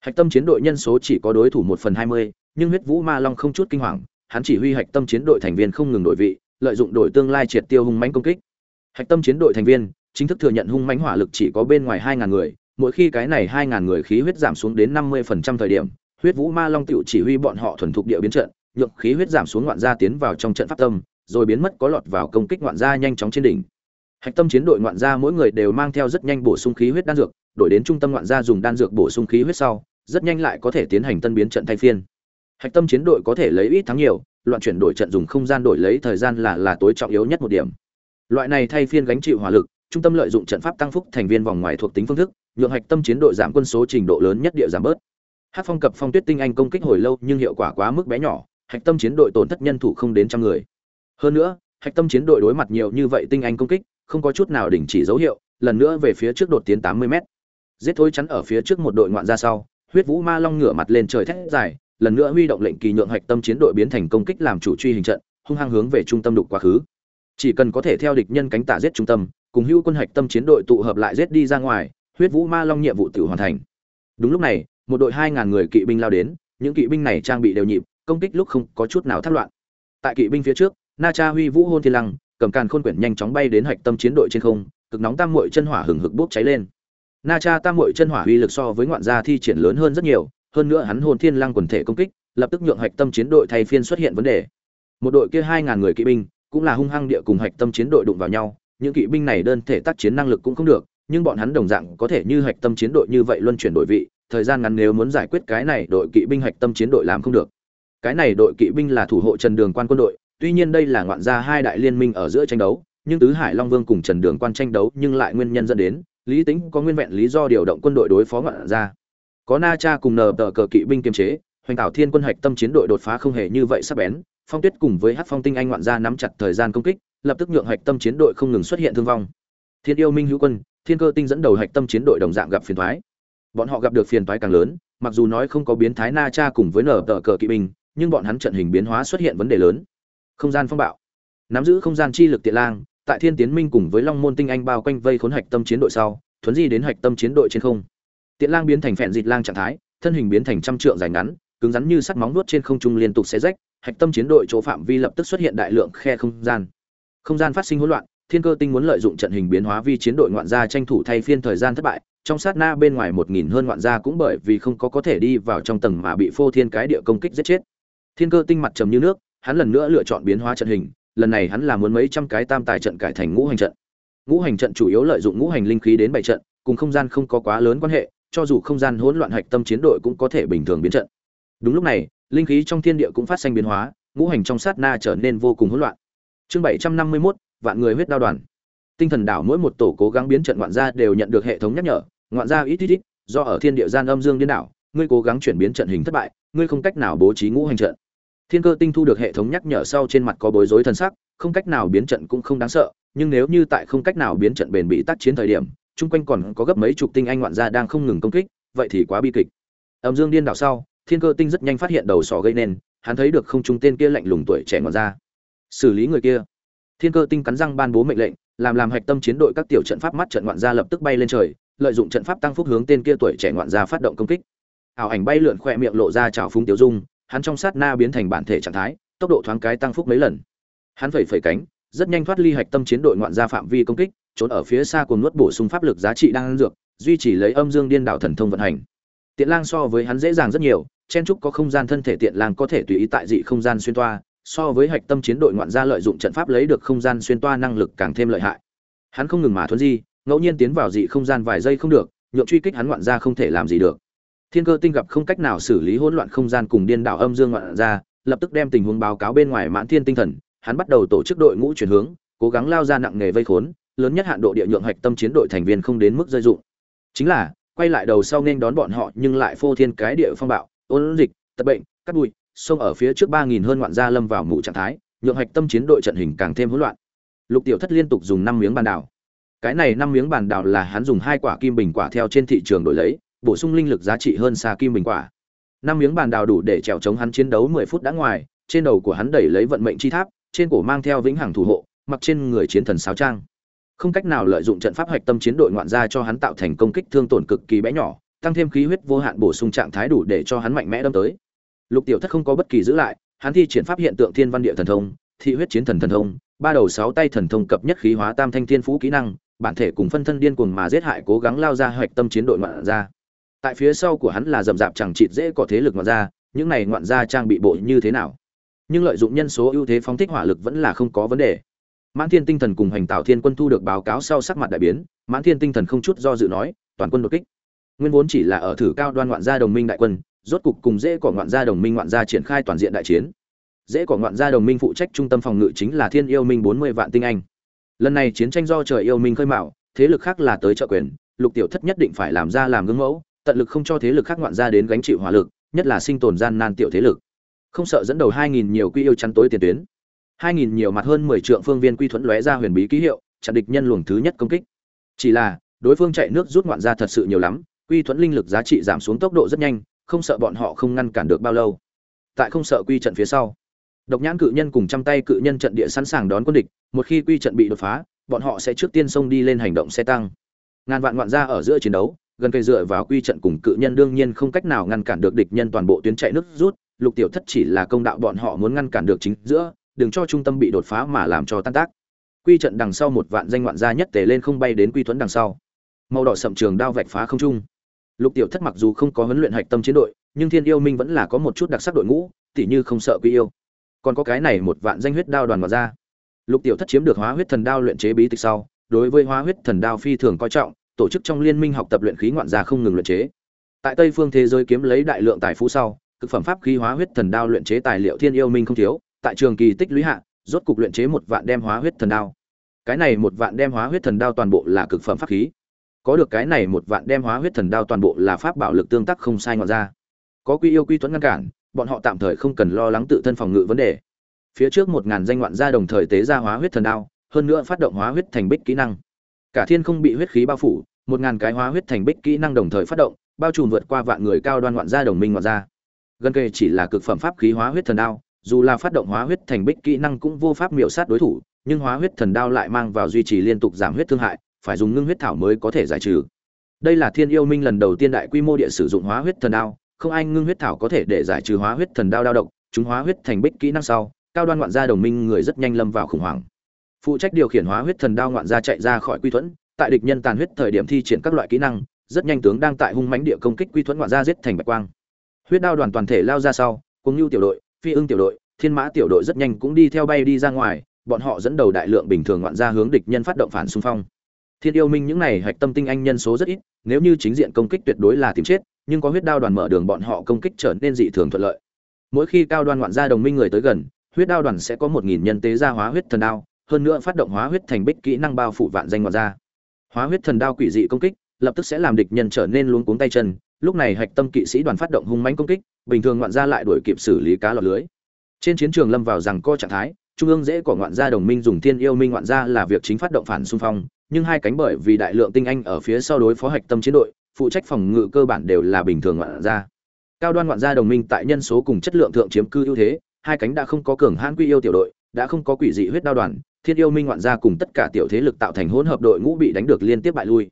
hạch tâm chiến đội nhân số chỉ có đối thủ một phần hai mươi, nhưng huyết vũ ma long không chút kinh hoàng, hắn chỉ huy hạch tâm chiến đội thành viên không ngừng đổi vị, lợi dụng đổi tương lai triệt tiêu hung mãnh công kích. Hạch tâm chiến đội thành viên chính thức thừa nhận hung mãnh hỏa lực chỉ có bên ngoài hai ngàn người, mỗi khi cái này hai ngàn người khí huyết giảm xuống đến năm mươi phần trăm thời điểm, huyết vũ ma long tựu chỉ huy bọn họ thuần thục địa biến trận, nhượng khí huyết giảm xuống ngoạn gia tiến vào trong trận pháp tâm, rồi biến mất có lọt vào công kích ngoạn gia nhanh chóng trên đỉnh. Hạch tâm chiến đội ngoạn gia mỗi người đều mang theo rất nhanh bổ sung khí huyết đan dược, đổi đến trung tâm ngoạn gia dùng đan dược bổ sung khí huyết sau rất nhanh lại có thể tiến hành tân biến trận thay phiên. Hạch tâm chiến đội có thể lấy ít thắng nhiều, loạn chuyển đổi trận dùng không gian đổi lấy thời gian là là tối trọng yếu nhất một điểm. Loại này thay phiên gánh chịu hỏa lực, trung tâm lợi dụng trận pháp tăng phúc thành viên vòng ngoài thuộc tính phương thức, nhượng hạch tâm chiến đội giảm quân số trình độ lớn nhất địa giảm bớt. Hát phong cập phong tuyết tinh anh công kích hồi lâu nhưng hiệu quả quá mức bé nhỏ, hạch tâm chiến đội tổn thất nhân thủ không đến trăm người. Hơn nữa, hạch tâm chiến đội đối mặt nhiều như vậy tinh anh công kích, không có chút nào đình chỉ dấu hiệu, lần nữa về phía trước đột tiến tám mươi m giết thôi chắn ở phía trước một đội ngoạn ra sau huyết vũ ma long ngửa mặt lên trời thét dài, lần nữa huy động lệnh kỳ nhượng hạch tâm chiến đội biến thành công kích làm chủ truy hình trận, hung hăng hướng về trung tâm đục quá khứ. Chỉ cần có thể theo địch nhân cánh tả giết trung tâm, cùng hữu quân hạch tâm chiến đội tụ hợp lại giết đi ra ngoài, huyết vũ ma long nhiệm vụ tự hoàn thành. Đúng lúc này, một đội hai ngàn người kỵ binh lao đến, những kỵ binh này trang bị đều nhịp, công kích lúc không có chút nào thất loạn. Tại kỵ binh phía trước, na cha huy vũ hôn thiên lăng, cầm càn khôn quyển nhanh chóng bay đến hạch tâm chiến đội trên không, cực nóng tam muội chân hỏa hừng hực bốc cháy lên na cha tam muội chân hỏa uy lực so với ngoạn gia thi triển lớn hơn rất nhiều, hơn nữa hắn hồn thiên lăng quần thể công kích, lập tức nhượng hạch tâm chiến đội thay phiên xuất hiện vấn đề. Một đội kia hai ngàn người kỵ binh cũng là hung hăng địa cùng hạch tâm chiến đội đụng vào nhau, những kỵ binh này đơn thể tác chiến năng lực cũng không được, nhưng bọn hắn đồng dạng có thể như hạch tâm chiến đội như vậy luân chuyển đội vị, thời gian ngắn nếu muốn giải quyết cái này đội kỵ binh hạch tâm chiến đội làm không được. Cái này đội kỵ binh là thủ hộ trần đường quan quân đội, tuy nhiên đây là ngoạn gia hai đại liên minh ở giữa tranh đấu, nhưng tứ hải long vương cùng trần đường quan tranh đấu nhưng lại nguyên nhân dẫn đến lý tính có nguyên vẹn lý do điều động quân đội đối phó ngoạn ra, có na cha cùng nờ tờ cờ kỵ binh kiềm chế hoành tạo thiên quân hạch tâm chiến đội đột phá không hề như vậy sắp bén. Phong tuyết cùng với hát phong tinh anh ngoạn ra nắm chặt thời gian công kích lập tức nhượng hạch tâm chiến đội không ngừng xuất hiện thương vong. Thiên yêu minh hữu quân thiên cơ tinh dẫn đầu hạch tâm chiến đội đồng dạng gặp phiền thoái bọn họ gặp được phiền toái càng lớn mặc dù nói không có biến thái na cha cùng với nở tờ cờ kỵ binh nhưng bọn hắn trận hình biến hóa xuất hiện vấn đề lớn. Không gian phong bạo. Nắm giữ không gian chi lực tiện lang tại thiên tiến minh cùng với long môn tinh anh bao quanh vây khốn hạch tâm chiến đội sau, thuấn di đến hạch tâm chiến đội trên không. Tiện lang biến thành phèn dịt lang trạng thái, thân hình biến thành trăm trượng dài ngắn, cứng rắn như sắt móng nuốt trên không trung liên tục xé rách, hạch tâm chiến đội chỗ phạm vi lập tức xuất hiện đại lượng khe không gian. Không gian phát sinh hỗn loạn, thiên cơ tinh muốn lợi dụng trận hình biến hóa vi chiến đội ngoạn gia tranh thủ thay phiên thời gian thất bại, trong sát na bên ngoài một nghìn hơn ngoạn gia cũng bởi vì không có có thể đi vào trong tầng mà bị phô thiên cái địa công kích giết chết. Thiên cơ tinh mặt trầm như nước, hắn lần nữa lựa chọn biến hóa trận hình lần này hắn là muốn mấy trăm cái tam tài trận cải thành ngũ hành trận. Ngũ hành trận chủ yếu lợi dụng ngũ hành linh khí đến bảy trận cùng không gian không có quá lớn quan hệ cho dù không gian hỗn loạn hạch tâm chiến đội cũng có thể bình thường biến trận. Đúng lúc này linh khí trong thiên địa cũng phát sinh biến hóa ngũ hành trong sát na trở nên vô cùng hỗn loạn. Chương bảy trăm năm mươi 751, vạn người huyết đao đoàn. Tinh thần đảo mỗi một tổ cố gắng biến trận ngoạn gia đều nhận được hệ thống nhắc nhở ngoạn gia ít ít ít do ở thiên địa gian âm dương điên đảo ngươi cố gắng chuyển biến trận hình thất bại ngươi không cách nào bố trí ngũ hành trận thiên cơ tinh thu được hệ thống nhắc nhở sau trên mặt có bối rối thân sắc, không cách nào biến trận cũng không đáng sợ, nhưng nếu như tại không cách nào biến trận bền bị tác chiến thời điểm, chung quanh còn có gấp mấy chục tinh anh ngoạn gia đang không ngừng công kích, vậy thì quá bi kịch. Âm dương điên đảo sau, thiên cơ tinh rất nhanh phát hiện đầu sỏ gây nên, hắn thấy được không trung tên kia lạnh lùng tuổi trẻ ngoạn gia. Xử lý người kia. Thiên cơ tinh cắn răng ban bố mệnh lệnh, làm làm hạch tâm chiến đội các tiểu trận pháp mắt trận ngoạn gia lập tức bay lên trời, lợi dụng trận pháp tăng phúc hướng tên kia tuổi trẻ ngoạn gia phát động công kích. Ảo ảnh bay lượn khỏe miệng lộ ra trào phúng tiêu dung hắn trong sát na biến thành bản thể trạng thái, tốc độ thoáng cái tăng phúc mấy lần. Hắn phẩy phẩy cánh, rất nhanh thoát ly hạch tâm chiến đội ngoạn gia phạm vi công kích, trốn ở phía xa cùng nuốt bổ sung pháp lực giá trị đang ăn dược, duy trì lấy âm dương điên đảo thần thông vận hành. Tiện lang so với hắn dễ dàng rất nhiều, chen trúc có không gian thân thể tiện lang có thể tùy ý tại dị không gian xuyên toa, so với hạch tâm chiến đội ngoạn gia lợi dụng trận pháp lấy được không gian xuyên toa năng lực càng thêm lợi hại. Hắn không ngừng mà thuấn di, ngẫu nhiên tiến vào dị không gian vài giây không được, nhượng truy kích hắn ngoạn gia không thể làm gì được thiên cơ tinh gặp không cách nào xử lý hỗn loạn không gian cùng điên đảo âm dương ngoạn ra, lập tức đem tình huống báo cáo bên ngoài mãn thiên tinh thần hắn bắt đầu tổ chức đội ngũ chuyển hướng cố gắng lao ra nặng nghề vây khốn lớn nhất hạn độ địa nhượng hạch tâm chiến đội thành viên không đến mức rơi dụng chính là quay lại đầu sau nên đón bọn họ nhưng lại phô thiên cái địa phong bạo ôn dịch tật bệnh cắt bụi xông ở phía trước ba nghìn hơn ngoạn gia lâm vào mụ trạng thái nhượng hạch tâm chiến đội trận hình càng thêm hỗn loạn. Lục tiểu thất liên tục dùng năm miếng bàn đảo. Cái này năm miếng bàn đảo là hắn dùng hai quả kim bình quả theo trên thị trường đổi lấy bổ sung linh lực giá trị hơn xa kim bình quả. Năm miếng bàn đào đủ để trèo chống hắn chiến đấu mười phút đã ngoài, trên đầu của hắn đẩy lấy vận mệnh chi tháp, trên cổ mang theo vĩnh hằng thủ hộ, mặc trên người chiến thần sáo trang. Không cách nào lợi dụng trận pháp hoạch tâm chiến đội ngoạn gia cho hắn tạo thành công kích thương tổn cực kỳ bé nhỏ, tăng thêm khí huyết vô hạn bổ sung trạng thái đủ để cho hắn mạnh mẽ đâm tới. Lục tiểu thất không có bất kỳ giữ lại, hắn thi triển pháp hiện tượng thiên văn địa thần thông, thị huyết chiến thần thần thông, ba đầu sáu tay thần thông cập nhất khí hóa tam thanh thiên phú kỹ năng, bản thể cùng phân thân điên cuồng mà giết hại cố gắng lao ra hoạch tâm chiến đội ngoạn ra tại phía sau của hắn là rầm rạp chẳng chịt dễ có thế lực ngoạn gia, những này ngoạn gia trang bị bộ như thế nào? Nhưng lợi dụng nhân số ưu thế phóng thích hỏa lực vẫn là không có vấn đề. Mãn thiên tinh thần cùng hành tạo thiên quân thu được báo cáo sau sắc mặt đại biến, mãn thiên tinh thần không chút do dự nói, toàn quân đột kích. Nguyên vốn chỉ là ở thử cao đoan ngoạn gia đồng minh đại quân, rốt cục cùng dễ cỏ ngoạn gia đồng minh ngoạn gia triển khai toàn diện đại chiến. Dễ cỏ ngoạn gia đồng minh phụ trách trung tâm phòng ngự chính là thiên yêu minh bốn mươi vạn tinh anh. Lần này chiến tranh do trời yêu minh khơi mạo, thế lực khác là tới trợ quyền, lục tiểu thất nhất định phải làm ra làm gương mẫu tận lực không cho thế lực khác ngoạn gia đến gánh chịu hỏa lực, nhất là sinh tồn gian nan tiểu thế lực. Không sợ dẫn đầu hai nghìn nhiều quy yêu chắn tối tiền tuyến. hai nghìn nhiều mặt hơn mười trượng phương viên quy thuẫn lóe ra huyền bí ký hiệu, chặn địch nhân luồng thứ nhất công kích. Chỉ là, đối phương chạy nước rút ngoạn ra thật sự nhiều lắm, quy thuẫn linh lực giá trị giảm xuống tốc độ rất nhanh, không sợ bọn họ không ngăn cản được bao lâu. Tại không sợ quy trận phía sau, độc nhãn cự nhân cùng trăm tay cự nhân trận địa sẵn sàng đón quân địch, một khi quy trận bị đột phá, bọn họ sẽ trước tiên xông đi lên hành động xe tăng. Ngàn vạn ngoạn ra ở giữa chiến đấu gần cây dựa vào quy trận cùng cự nhân đương nhiên không cách nào ngăn cản được địch nhân toàn bộ tuyến chạy nước rút, lục tiểu thất chỉ là công đạo bọn họ muốn ngăn cản được chính giữa, đừng cho trung tâm bị đột phá mà làm cho tan tác. Quy trận đằng sau một vạn danh ngoạn gia nhất tề lên không bay đến quy thuẫn đằng sau. Màu đỏ sậm trường đao vạch phá không trung. Lục tiểu thất mặc dù không có huấn luyện hạch tâm chiến đội, nhưng thiên yêu minh vẫn là có một chút đặc sắc đội ngũ, tỉ như không sợ quy yêu. Còn có cái này một vạn danh huyết đao đoàn mà ra lục tiểu thất chiếm được hóa huyết thần đao luyện chế bí tịch sau, đối với hóa huyết thần đao phi thường coi trọng tổ chức trong liên minh học tập luyện khí ngoạn gia không ngừng luyện chế. Tại tây phương thế giới kiếm lấy đại lượng tài phú sau cực phẩm pháp khí hóa huyết thần đao luyện chế tài liệu thiên yêu minh không thiếu, tại trường kỳ tích lũy hạ, rốt cục luyện chế một vạn đem hóa huyết thần đao. Cái này một vạn đem hóa huyết thần đao toàn bộ là cực phẩm pháp khí. Có được cái này một vạn đem hóa huyết thần đao toàn bộ là pháp bảo lực tương tác không sai ngoạn ra có quy yêu quy tuấn ngăn cản, bọn họ tạm thời không cần lo lắng tự thân phòng ngự vấn đề. Phía trước một ngàn danh ngoạn gia đồng thời tế ra hóa huyết thần đao, hơn nữa phát động hóa huyết thành bích kỹ năng cả thiên không bị huyết khí bao phủ, một ngàn cái hóa huyết thành bích kỹ năng đồng thời phát động, bao trùm vượt qua vạn người cao đoan ngoạn gia đồng minh ngoạn gia. Gần kề chỉ là cực phẩm pháp khí hóa huyết thần đao, dù là phát động hóa huyết thành bích kỹ năng cũng vô pháp miểu sát đối thủ, nhưng hóa huyết thần đao lại mang vào duy trì liên tục giảm huyết thương hại, phải dùng ngưng huyết thảo mới có thể giải trừ. Đây là thiên yêu minh lần đầu tiên đại quy mô địa sử dụng hóa huyết thần đao, không ai ngưng huyết thảo có thể để giải trừ hóa huyết thần đao đao độc, chúng hóa huyết thành bích kỹ năng sau, cao đoan ngoạn gia đồng minh người rất nhanh lâm vào khủng hoảng phụ trách điều khiển hóa huyết thần đao ngoạn gia chạy ra khỏi quy thuẫn, tại địch nhân tàn huyết thời điểm thi triển các loại kỹ năng, rất nhanh tướng đang tại hung mãnh địa công kích quy thuẫn ngoạn gia giết thành bạch quang. Huyết đao đoàn toàn thể lao ra sau cùng lưu tiểu đội, phi ưng tiểu đội, thiên mã tiểu đội rất nhanh cũng đi theo bay đi ra ngoài, bọn họ dẫn đầu đại lượng bình thường ngoạn gia hướng địch nhân phát động phản xung phong. Thiên yêu minh những này hạch tâm tinh anh nhân số rất ít, nếu như chính diện công kích tuyệt đối là tìm chết, nhưng có huyết đao đoàn mở đường bọn họ công kích trở nên dị thường thuận lợi. Mỗi khi cao đoan ngoạn gia đồng minh người tới gần, huyết đao đoàn sẽ có một nghìn nhân tế gia hóa huyết thần đao hơn nữa phát động hóa huyết thành bích kỹ năng bao phủ vạn danh ngoạn gia. Hóa huyết thần đao quỷ dị công kích, lập tức sẽ làm địch nhân trở nên luống cuống tay chân, lúc này hạch tâm kỵ sĩ đoàn phát động hung mãnh công kích, bình thường ngoạn gia lại đuổi kịp xử lý cá lọt lưới. Trên chiến trường lâm vào rằng co trạng thái, trung ương dễ của ngoạn gia đồng minh dùng thiên yêu minh ngoạn gia là việc chính phát động phản xung phong, nhưng hai cánh bởi vì đại lượng tinh anh ở phía sau đối phó hạch tâm chiến đội, phụ trách phòng ngự cơ bản đều là bình thường ngoạn gia. Cao đoan ngoạn gia đồng minh tại nhân số cùng chất lượng thượng chiếm cư ưu thế, hai cánh đã không có cường hãn quy yêu tiểu đội, đã không có quỷ dị huyết đao đoàn thiên yêu minh ngoạn gia cùng tất cả tiểu thế lực tạo thành hỗn hợp đội ngũ bị đánh được liên tiếp bại lui.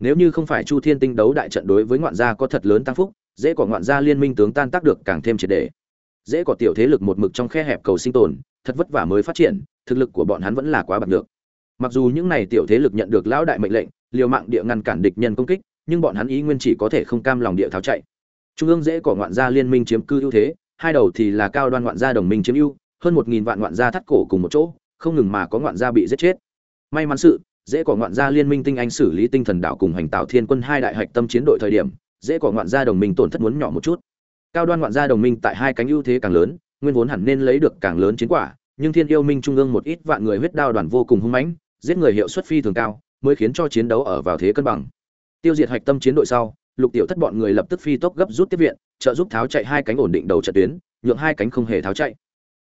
Nếu như không phải chu thiên tinh đấu đại trận đối với ngoạn gia có thật lớn tăng phúc, dễ có ngoạn gia liên minh tướng tan tác được càng thêm triệt đề dễ có tiểu thế lực một mực trong khe hẹp cầu sinh tồn, thật vất vả mới phát triển, thực lực của bọn hắn vẫn là quá bạc được mặc dù những này tiểu thế lực nhận được lão đại mệnh lệnh, liều mạng địa ngăn cản địch nhân công kích, nhưng bọn hắn ý nguyên chỉ có thể không cam lòng địa tháo chạy. Trung ương dễ có ngoạn gia liên minh chiếm cư ưu thế, hai đầu thì là cao đoan ngoạn gia đồng minh chiếm ưu, hơn một nghìn vạn ngoạn gia thắt cổ cùng một chỗ không ngừng mà có ngoạn gia bị giết chết. May mắn sự, dễ có ngoạn gia liên minh tinh anh xử lý tinh thần đảo cùng hành tạo thiên quân hai đại hạch tâm chiến đội thời điểm, dễ có ngoạn gia đồng minh tổn thất muốn nhỏ một chút. Cao đoan ngoạn gia đồng minh tại hai cánh ưu thế càng lớn, nguyên vốn hẳn nên lấy được càng lớn chiến quả, nhưng thiên yêu minh trung ương một ít vạn người huyết đao đoàn vô cùng hung mãnh, giết người hiệu suất phi thường cao, mới khiến cho chiến đấu ở vào thế cân bằng. Tiêu diệt hạch tâm chiến đội sau, lục tiểu thất bọn người lập tức phi tốc gấp rút tiếp viện, trợ giúp tháo chạy hai cánh ổn định đầu trận tuyến, nhượng hai cánh không hề tháo chạy.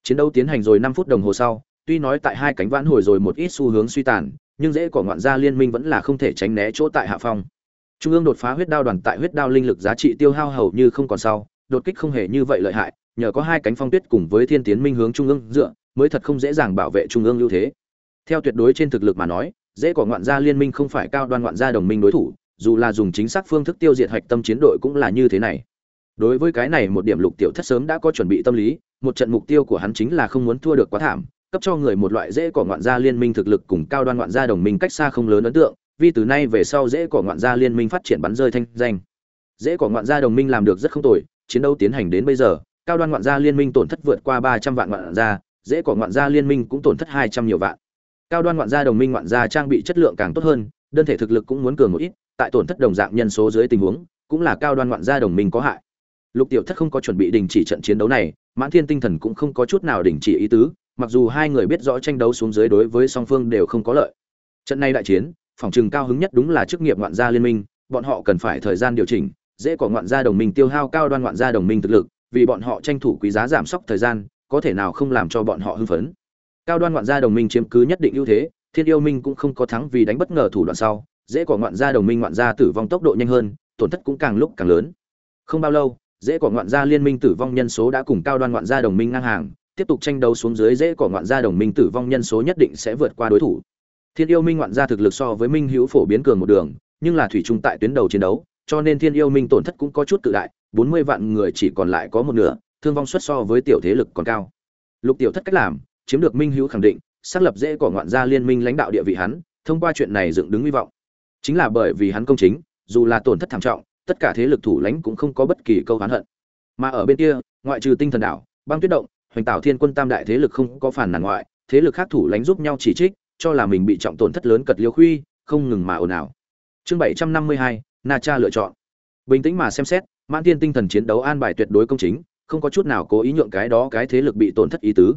Chiến đấu tiến hành rồi năm phút đồng hồ sau tuy nói tại hai cánh vãn hồi rồi một ít xu hướng suy tàn, nhưng dễ cỏ ngoạn gia liên minh vẫn là không thể tránh né chỗ tại hạ phong. Trung ương đột phá huyết đao đoàn tại huyết đao linh lực giá trị tiêu hao hầu như không còn sau, đột kích không hề như vậy lợi hại, nhờ có hai cánh phong tuyết cùng với thiên tiến minh hướng trung ương dựa, mới thật không dễ dàng bảo vệ trung ương ưu thế. Theo tuyệt đối trên thực lực mà nói, dễ cỏ ngoạn gia liên minh không phải cao đoan ngoạn gia đồng minh đối thủ, dù là dùng chính xác phương thức tiêu diệt hạch tâm chiến đội cũng là như thế này. Đối với cái này một điểm lục tiểu thất sớm đã có chuẩn bị tâm lý, một trận mục tiêu của hắn chính là không muốn thua được quá thảm cấp cho người một loại dễ cỏ ngoạn gia liên minh thực lực cùng cao đoan ngoạn gia đồng minh cách xa không lớn ấn tượng, vì từ nay về sau dễ cỏ ngoạn gia liên minh phát triển bắn rơi thanh danh. Dễ cỏ ngoạn gia đồng minh làm được rất không tồi, chiến đấu tiến hành đến bây giờ, cao đoan ngoạn gia liên minh tổn thất vượt qua ba trăm vạn ngoạn gia, dễ cỏ ngoạn gia liên minh cũng tổn thất hai trăm nhiều vạn. Cao đoan ngoạn gia đồng minh ngoạn gia trang bị chất lượng càng tốt hơn, đơn thể thực lực cũng muốn cường một ít, tại tổn thất đồng dạng nhân số dưới tình huống, cũng là cao đoan ngoạn gia đồng minh có hại. Lục tiểu thất không có chuẩn bị đình chỉ trận chiến đấu này, mãn thiên tinh thần cũng không có chút nào đình chỉ ý tứ mặc dù hai người biết rõ tranh đấu xuống dưới đối với song phương đều không có lợi. Trận này đại chiến, phòng trừng cao hứng nhất đúng là chức nghiệp ngoạn gia liên minh, bọn họ cần phải thời gian điều chỉnh, dễ có ngoạn gia đồng minh tiêu hao cao đoan ngoạn gia đồng minh thực lực, vì bọn họ tranh thủ quý giá giảm sốc thời gian, có thể nào không làm cho bọn họ hưng phấn. Cao đoan ngoạn gia đồng minh chiếm cứ nhất định ưu thế, thiên yêu minh cũng không có thắng vì đánh bất ngờ thủ đoạn sau, dễ có ngoạn gia đồng minh ngoạn gia tử vong tốc độ nhanh hơn, tổn thất cũng càng lúc càng lớn. Không bao lâu, dễ có ngoạn gia liên minh tử vong nhân số đã cùng cao đoan ngoạn gia đồng minh ngang hàng tiếp tục tranh đấu xuống dưới dễ cỏ ngoạn gia đồng minh tử vong nhân số nhất định sẽ vượt qua đối thủ. Thiên yêu minh ngoạn gia thực lực so với minh hữu phổ biến cường một đường, nhưng là thủy trung tại tuyến đầu chiến đấu, cho nên thiên yêu minh tổn thất cũng có chút tự đại, bốn mươi vạn người chỉ còn lại có một nửa, thương vong suất so với tiểu thế lực còn cao. Lục tiểu thất cách làm, chiếm được minh hữu khẳng định, xác lập dễ cỏ ngoạn gia liên minh lãnh đạo địa vị hắn, thông qua chuyện này dựng đứng hy vọng. Chính là bởi vì hắn công chính, dù là tổn thất thảm trọng, tất cả thế lực thủ lãnh cũng không có bất kỳ câu hắn hận. Mà ở bên kia, ngoại trừ tinh thần đảo, băng tuyết động hoành tạo thiên quân tam đại thế lực không có phản nàn ngoại, thế lực khác thủ lãnh giúp nhau chỉ trích, cho là mình bị trọng tổn thất lớn cật liêu khuy, không ngừng mà ồn ào. Chương bảy trăm năm mươi hai, na cha lựa chọn. Bình tĩnh mà xem xét, mãn thiên tinh thần chiến đấu an bài tuyệt đối công chính, không có chút nào cố ý nhượng cái đó cái thế lực bị tổn thất ý tứ.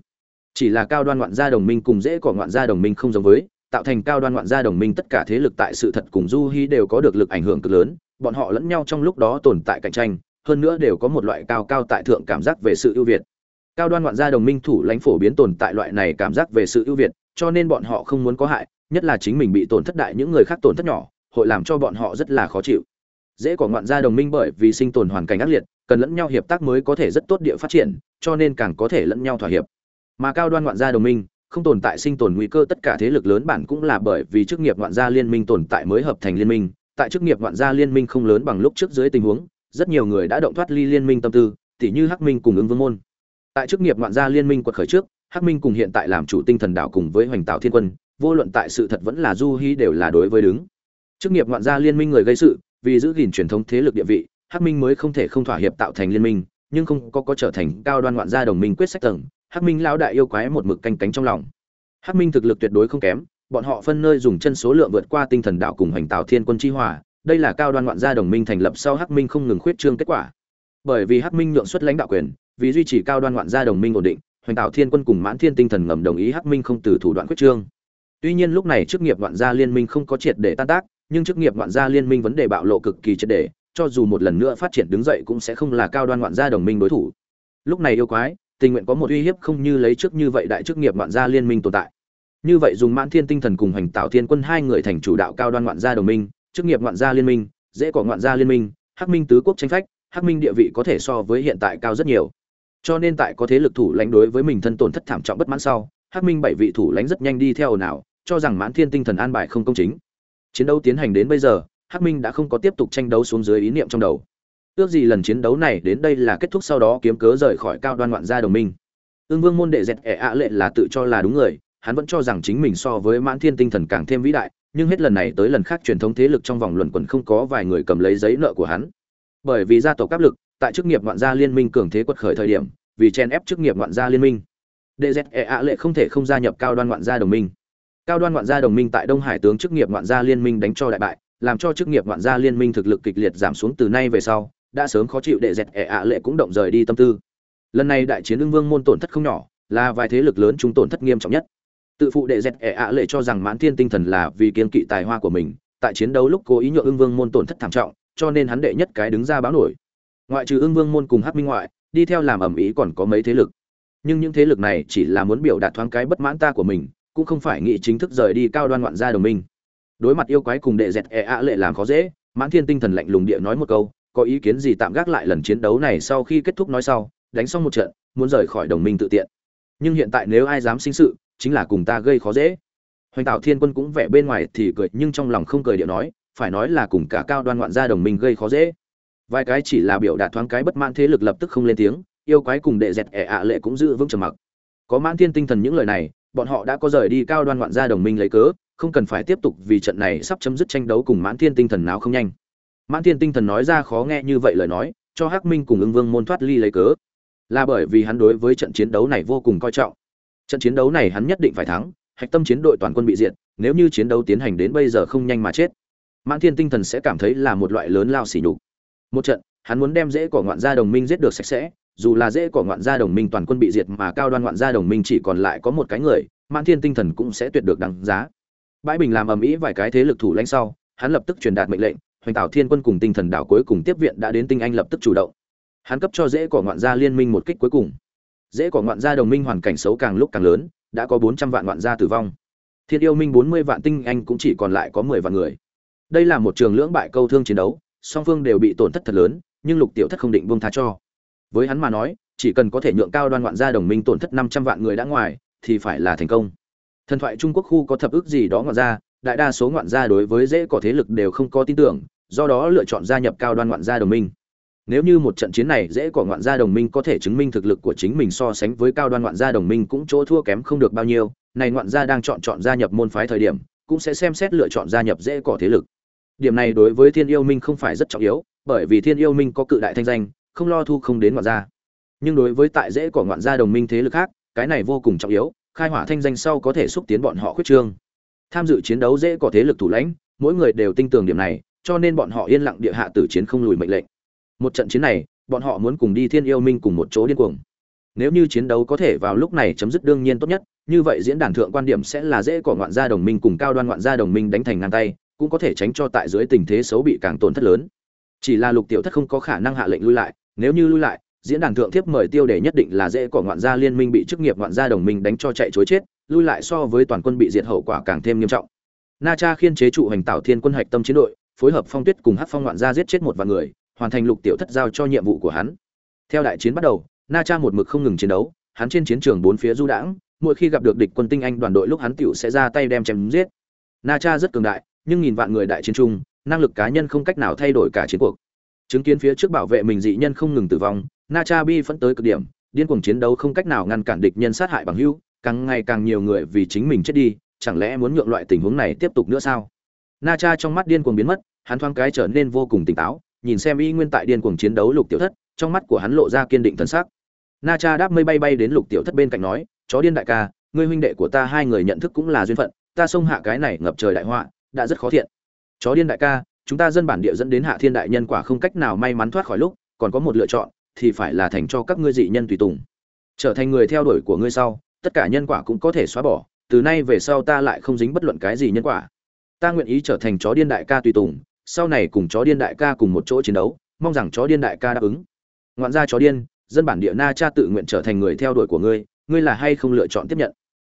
Chỉ là cao đoan ngoạn gia đồng minh cùng dễ cỏ ngoạn gia đồng minh không giống với, tạo thành cao đoan ngoạn gia đồng minh tất cả thế lực tại sự thật cùng du hy đều có được lực ảnh hưởng cực lớn, bọn họ lẫn nhau trong lúc đó tồn tại cạnh tranh, hơn nữa đều có một loại cao cao tại thượng cảm giác về sự ưu việt cao đoan ngoạn gia đồng minh thủ lãnh phổ biến tồn tại loại này cảm giác về sự ưu việt, cho nên bọn họ không muốn có hại, nhất là chính mình bị tổn thất đại những người khác tổn thất nhỏ, hội làm cho bọn họ rất là khó chịu. Dễ có ngoạn gia đồng minh bởi vì sinh tồn hoàn cảnh ác liệt, cần lẫn nhau hiệp tác mới có thể rất tốt địa phát triển, cho nên càng có thể lẫn nhau thỏa hiệp. Mà cao đoan ngoạn gia đồng minh, không tồn tại sinh tồn nguy cơ tất cả thế lực lớn bản cũng là bởi vì chức nghiệp ngoạn gia liên minh tồn tại mới hợp thành liên minh, tại chức nghiệp ngoạn gia liên minh không lớn bằng lúc trước dưới tình huống, rất nhiều người đã động thoát ly liên minh tâm tư, tỉ như hắc minh cùng ứng vương môn tại chức nghiệp ngoạn gia liên minh quật khởi trước, hắc minh cùng hiện tại làm chủ tinh thần đảo cùng với hoành tạo thiên quân, vô luận tại sự thật vẫn là du hy đều là đối với đứng. Chức nghiệp ngoạn gia liên minh người gây sự, vì giữ gìn truyền thống thế lực địa vị, hắc minh mới không thể không thỏa hiệp tạo thành liên minh, nhưng không có có trở thành cao đoan ngoạn gia đồng minh quyết sách tầng, hắc minh lão đại yêu quái một mực canh cánh trong lòng. Hắc minh thực lực tuyệt đối không kém, bọn họ phân nơi dùng chân số lượng vượt qua tinh thần đạo cùng hoành tạo thiên quân chi hòa, đây là cao đoan ngoạn gia đồng minh thành lập sau hắc minh không ngừng khuyết trương kết quả. Bởi vì hắc minh nhượng xuất lãnh đạo quyền vì duy trì cao đoan ngoạn gia đồng minh ổn định, hoành tạo thiên quân cùng mãn thiên tinh thần ngầm đồng ý hắc minh không từ thủ đoạn quyết trương. Tuy nhiên lúc này chức nghiệp ngoạn gia liên minh không có triệt để tan tác, nhưng chức nghiệp ngoạn gia liên minh vấn đề bạo lộ cực kỳ triệt để, cho dù một lần nữa phát triển đứng dậy cũng sẽ không là cao đoan ngoạn gia đồng minh đối thủ. Lúc này yêu quái, tình nguyện có một uy hiếp không như lấy trước như vậy đại chức nghiệp ngoạn gia liên minh tồn tại. Như vậy dùng mãn thiên tinh thần cùng hành tạo thiên quân hai người thành chủ đạo cao đoan ngoạn gia đồng minh, chức nghiệp ngoạn gia liên minh, dễ có ngoạn gia liên minh, hắc minh tứ quốc tranh phách, hắc minh địa vị có thể so với hiện tại cao rất nhiều cho nên tại có thế lực thủ lãnh đối với mình thân tổn thất thảm trọng bất mãn sau, hắc minh bảy vị thủ lãnh rất nhanh đi theo ồn ào, cho rằng mãn thiên tinh thần an bài không công chính. Chiến đấu tiến hành đến bây giờ, hắc minh đã không có tiếp tục tranh đấu xuống dưới ý niệm trong đầu. Ước gì lần chiến đấu này đến đây là kết thúc sau đó kiếm cớ rời khỏi cao đoan ngoạn gia đồng minh. Ương vương môn đệ dẹt ẻ ạ lệ là tự cho là đúng người, hắn vẫn cho rằng chính mình so với mãn thiên tinh thần càng thêm vĩ đại, nhưng hết lần này tới lần khác truyền thống thế lực trong vòng luận quẩn không có vài người cầm lấy giấy nợ của hắn. Bởi vì gia tộc áp lực tại chức nghiệp ngoạn gia liên minh cường thế quật khởi thời điểm, vì chen ép chức nghiệp ngoạn gia liên minh. Đệ dẹt ẻ ạ lệ không thể không gia nhập cao đoan ngoạn gia đồng minh. Cao đoan ngoạn gia đồng minh tại đông hải tướng chức nghiệp ngoạn gia liên minh đánh cho đại bại, làm cho chức nghiệp ngoạn gia liên minh thực lực kịch liệt giảm xuống từ nay về sau, đã sớm khó chịu đệ dẹt ẻ ạ lệ cũng động rời đi tâm tư. Lần này đại chiến ưng vương môn tổn thất không nhỏ, là vài thế lực lớn chúng tổn thất nghiêm trọng nhất. Tự phụ đệ dẹt ẻ ạ lệ cho rằng mãn thiên tinh thần là vì kiên kỵ tài hoa của mình, tại chiến đấu lúc cố ý nhượng ưng vương môn tổn thất thảm trọng, cho nên hắn đệ nhất cái đứng ra báo nổi ngoại trừ ưng vương môn cùng hát minh ngoại, đi theo làm ẩm ý còn có mấy thế lực. Nhưng những thế lực này chỉ là muốn biểu đạt thoáng cái bất mãn ta của mình, cũng không phải nghĩ chính thức rời đi cao đoan ngoạn gia đồng minh. Đối mặt yêu quái cùng đệ dẹt ẻ ạ lệ làm khó dễ, mãn thiên tinh thần lạnh lùng địa nói một câu, có ý kiến gì tạm gác lại lần chiến đấu này sau khi kết thúc nói sau, đánh xong một trận, muốn rời khỏi đồng minh tự tiện. Nhưng hiện tại nếu ai dám sinh sự, chính là cùng ta gây khó dễ. Hoành tạo thiên quân cũng vẻ bên ngoài thì cười, nhưng trong lòng không cười điệu nói, phải nói là cùng cả cao đoan ngoạn gia đồng minh gây khó dễ vài cái chỉ là biểu đạt thoáng cái bất mãn thế lực lập tức không lên tiếng, yêu quái cùng đệ dẹt ẻ ạ lệ cũng giữ vững trầm mặc. Có mãn thiên tinh thần những lời này, bọn họ đã có rời đi cao đoan ngoạn gia đồng minh lấy cớ, không cần phải tiếp tục vì trận này sắp chấm dứt tranh đấu cùng mãn thiên tinh thần nào không nhanh. Mãn thiên tinh thần nói ra khó nghe như vậy lời nói, cho hắc minh cùng ưng vương môn thoát ly lấy cớ. Là bởi vì hắn đối với trận chiến đấu này vô cùng coi trọng. Trận chiến đấu này hắn nhất định phải thắng, hạch tâm chiến đội toàn quân bị diệt, nếu như chiến đấu tiến hành đến bây giờ không nhanh mà chết, mãn thiên tinh thần sẽ cảm thấy là một loại lớn lao xỉ nhục một trận, hắn muốn đem dễ cỏ ngoạn gia đồng minh giết được sạch sẽ, dù là dễ cỏ ngoạn gia đồng minh toàn quân bị diệt mà cao đoan ngoạn gia đồng minh chỉ còn lại có một cái người, mãn thiên tinh thần cũng sẽ tuyệt được đằng giá. Bãi bình làm ầm ĩ vài cái thế lực thủ lãnh sau, hắn lập tức truyền đạt mệnh lệnh, hoành tạo thiên quân cùng tinh thần đảo cuối cùng tiếp viện đã đến tinh anh lập tức chủ động. Hắn cấp cho dễ cỏ ngoạn gia liên minh một kích cuối cùng. Dễ cỏ ngoạn gia đồng minh hoàn cảnh xấu càng lúc càng lớn, đã có bốn trăm vạn ngoạn gia tử vong. Thiên yêu minh bốn mươi vạn tinh anh cũng chỉ còn lại có mười vạn người. Đây là một trường lưỡng bại câu thương chiến đấu song phương đều bị tổn thất thật lớn, nhưng lục tiểu thất không định buông tha cho. Với hắn mà nói, chỉ cần có thể nhượng cao đoan ngoạn gia đồng minh tổn thất năm trăm vạn người đã ngoài, thì phải là thành công. Thần thoại trung quốc khu có thập ước gì đó ngoạn gia, đại đa số ngoạn gia đối với dễ có thế lực đều không có tin tưởng, do đó lựa chọn gia nhập cao đoan ngoạn gia đồng minh. Nếu như một trận chiến này dễ có ngoạn gia đồng minh có thể chứng minh thực lực của chính mình so sánh với cao đoan ngoạn gia đồng minh cũng chỗ thua kém không được bao nhiêu, này ngoạn gia đang chọn chọn gia nhập môn phái thời điểm, cũng sẽ xem xét lựa chọn gia nhập dễ cỏ thế lực điểm này đối với thiên yêu minh không phải rất trọng yếu, bởi vì thiên yêu minh có cự đại thanh danh, không lo thu không đến ngoạn gia. Nhưng đối với tại dễ của ngoạn gia đồng minh thế lực khác, cái này vô cùng trọng yếu, khai hỏa thanh danh sau có thể xúc tiến bọn họ khuyết trương. Tham dự chiến đấu dễ có thế lực thủ lãnh, mỗi người đều tin tưởng điểm này, cho nên bọn họ yên lặng địa hạ tử chiến không lùi mệnh lệnh. Một trận chiến này, bọn họ muốn cùng đi thiên yêu minh cùng một chỗ điên cuồng. Nếu như chiến đấu có thể vào lúc này chấm dứt đương nhiên tốt nhất, như vậy diễn đàn thượng quan điểm sẽ là dễ cỏ ngoạn gia đồng minh cùng cao đoan ngoạn gia đồng minh đánh thành ngang tay cũng có thể tránh cho tại dưới tình thế xấu bị càng tổn thất lớn. Chỉ là lục tiểu thất không có khả năng hạ lệnh lui lại, nếu như lui lại, diễn đàn thượng thiếp mời tiêu đề nhất định là dễ của ngoạn gia liên minh bị chức nghiệp ngoạn gia đồng minh đánh cho chạy chối chết, lui lại so với toàn quân bị diệt hậu quả càng thêm nghiêm trọng. Na cha khiên chế trụ hành tạo thiên quân hạch tâm chiến đội, phối hợp phong tuyết cùng hắc phong ngoạn gia giết chết một vài người, hoàn thành lục tiểu thất giao cho nhiệm vụ của hắn. Theo đại chiến bắt đầu, na cha một mực không ngừng chiến đấu, hắn trên chiến trường bốn phía du đãng, mỗi khi gặp được địch quân tinh anh đoàn đội lúc hắn tiểu sẽ ra tay đem chém giết. Na cha rất cường đại nhưng nghìn vạn người đại chiến trung năng lực cá nhân không cách nào thay đổi cả chiến cuộc. Chứng kiến phía trước bảo vệ mình dị nhân không ngừng tử vong, na cha bi phẫn tới cực điểm, điên cuồng chiến đấu không cách nào ngăn cản địch nhân sát hại bằng hữu, càng ngày càng nhiều người vì chính mình chết đi, chẳng lẽ muốn nhượng loại tình huống này tiếp tục nữa sao? Na cha trong mắt điên cuồng biến mất, hắn thoáng cái trở nên vô cùng tỉnh táo, nhìn xem y nguyên tại điên cuồng chiến đấu lục tiểu thất, trong mắt của hắn lộ ra kiên định thần sắc. Na cha đáp mây bay bay đến lục tiểu thất bên cạnh nói, chó điên đại ca, ngươi huynh đệ của ta hai người nhận thức cũng là duyên phận, ta xông hạ cái này ngập trời đại họa đã rất khó thiện. Chó điên đại ca, chúng ta dân bản địa dẫn đến hạ thiên đại nhân quả không cách nào may mắn thoát khỏi lúc, còn có một lựa chọn, thì phải là thành cho các ngươi dị nhân tùy tùng. Trở thành người theo đuổi của ngươi sau, tất cả nhân quả cũng có thể xóa bỏ, từ nay về sau ta lại không dính bất luận cái gì nhân quả. Ta nguyện ý trở thành chó điên đại ca tùy tùng, sau này cùng chó điên đại ca cùng một chỗ chiến đấu, mong rằng chó điên đại ca đáp ứng. Ngoạn gia chó điên, dân bản địa na cha tự nguyện trở thành người theo đuổi của ngươi ngươi là hay không lựa chọn tiếp nhận?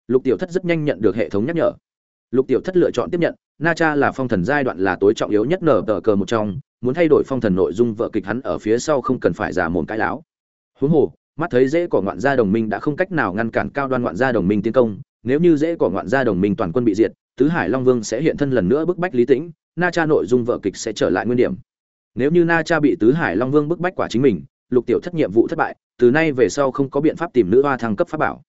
Lục tiểu thất rất nhanh nhận được hệ thống nhắc nhở lục tiểu thất lựa chọn tiếp nhận, na cha là phong thần giai đoạn là tối trọng yếu nhất nở tờ cờ một trong, muốn thay đổi phong thần nội dung vợ kịch hắn ở phía sau không cần phải giả mồm cãi láo. Huống hồ, mắt thấy dễ cỏ ngoạn gia đồng minh đã không cách nào ngăn cản cao đoan ngoạn gia đồng minh tiến công, nếu như dễ cỏ ngoạn gia đồng minh toàn quân bị diệt, tứ hải long vương sẽ hiện thân lần nữa bức bách lý tĩnh, na cha nội dung vợ kịch sẽ trở lại nguyên điểm. Nếu như na cha bị tứ hải long vương bức bách quả chính mình, lục tiểu thất nhiệm vụ thất bại, từ nay về sau không có biện pháp tìm nữ hoa thăng cấp pháp bảo.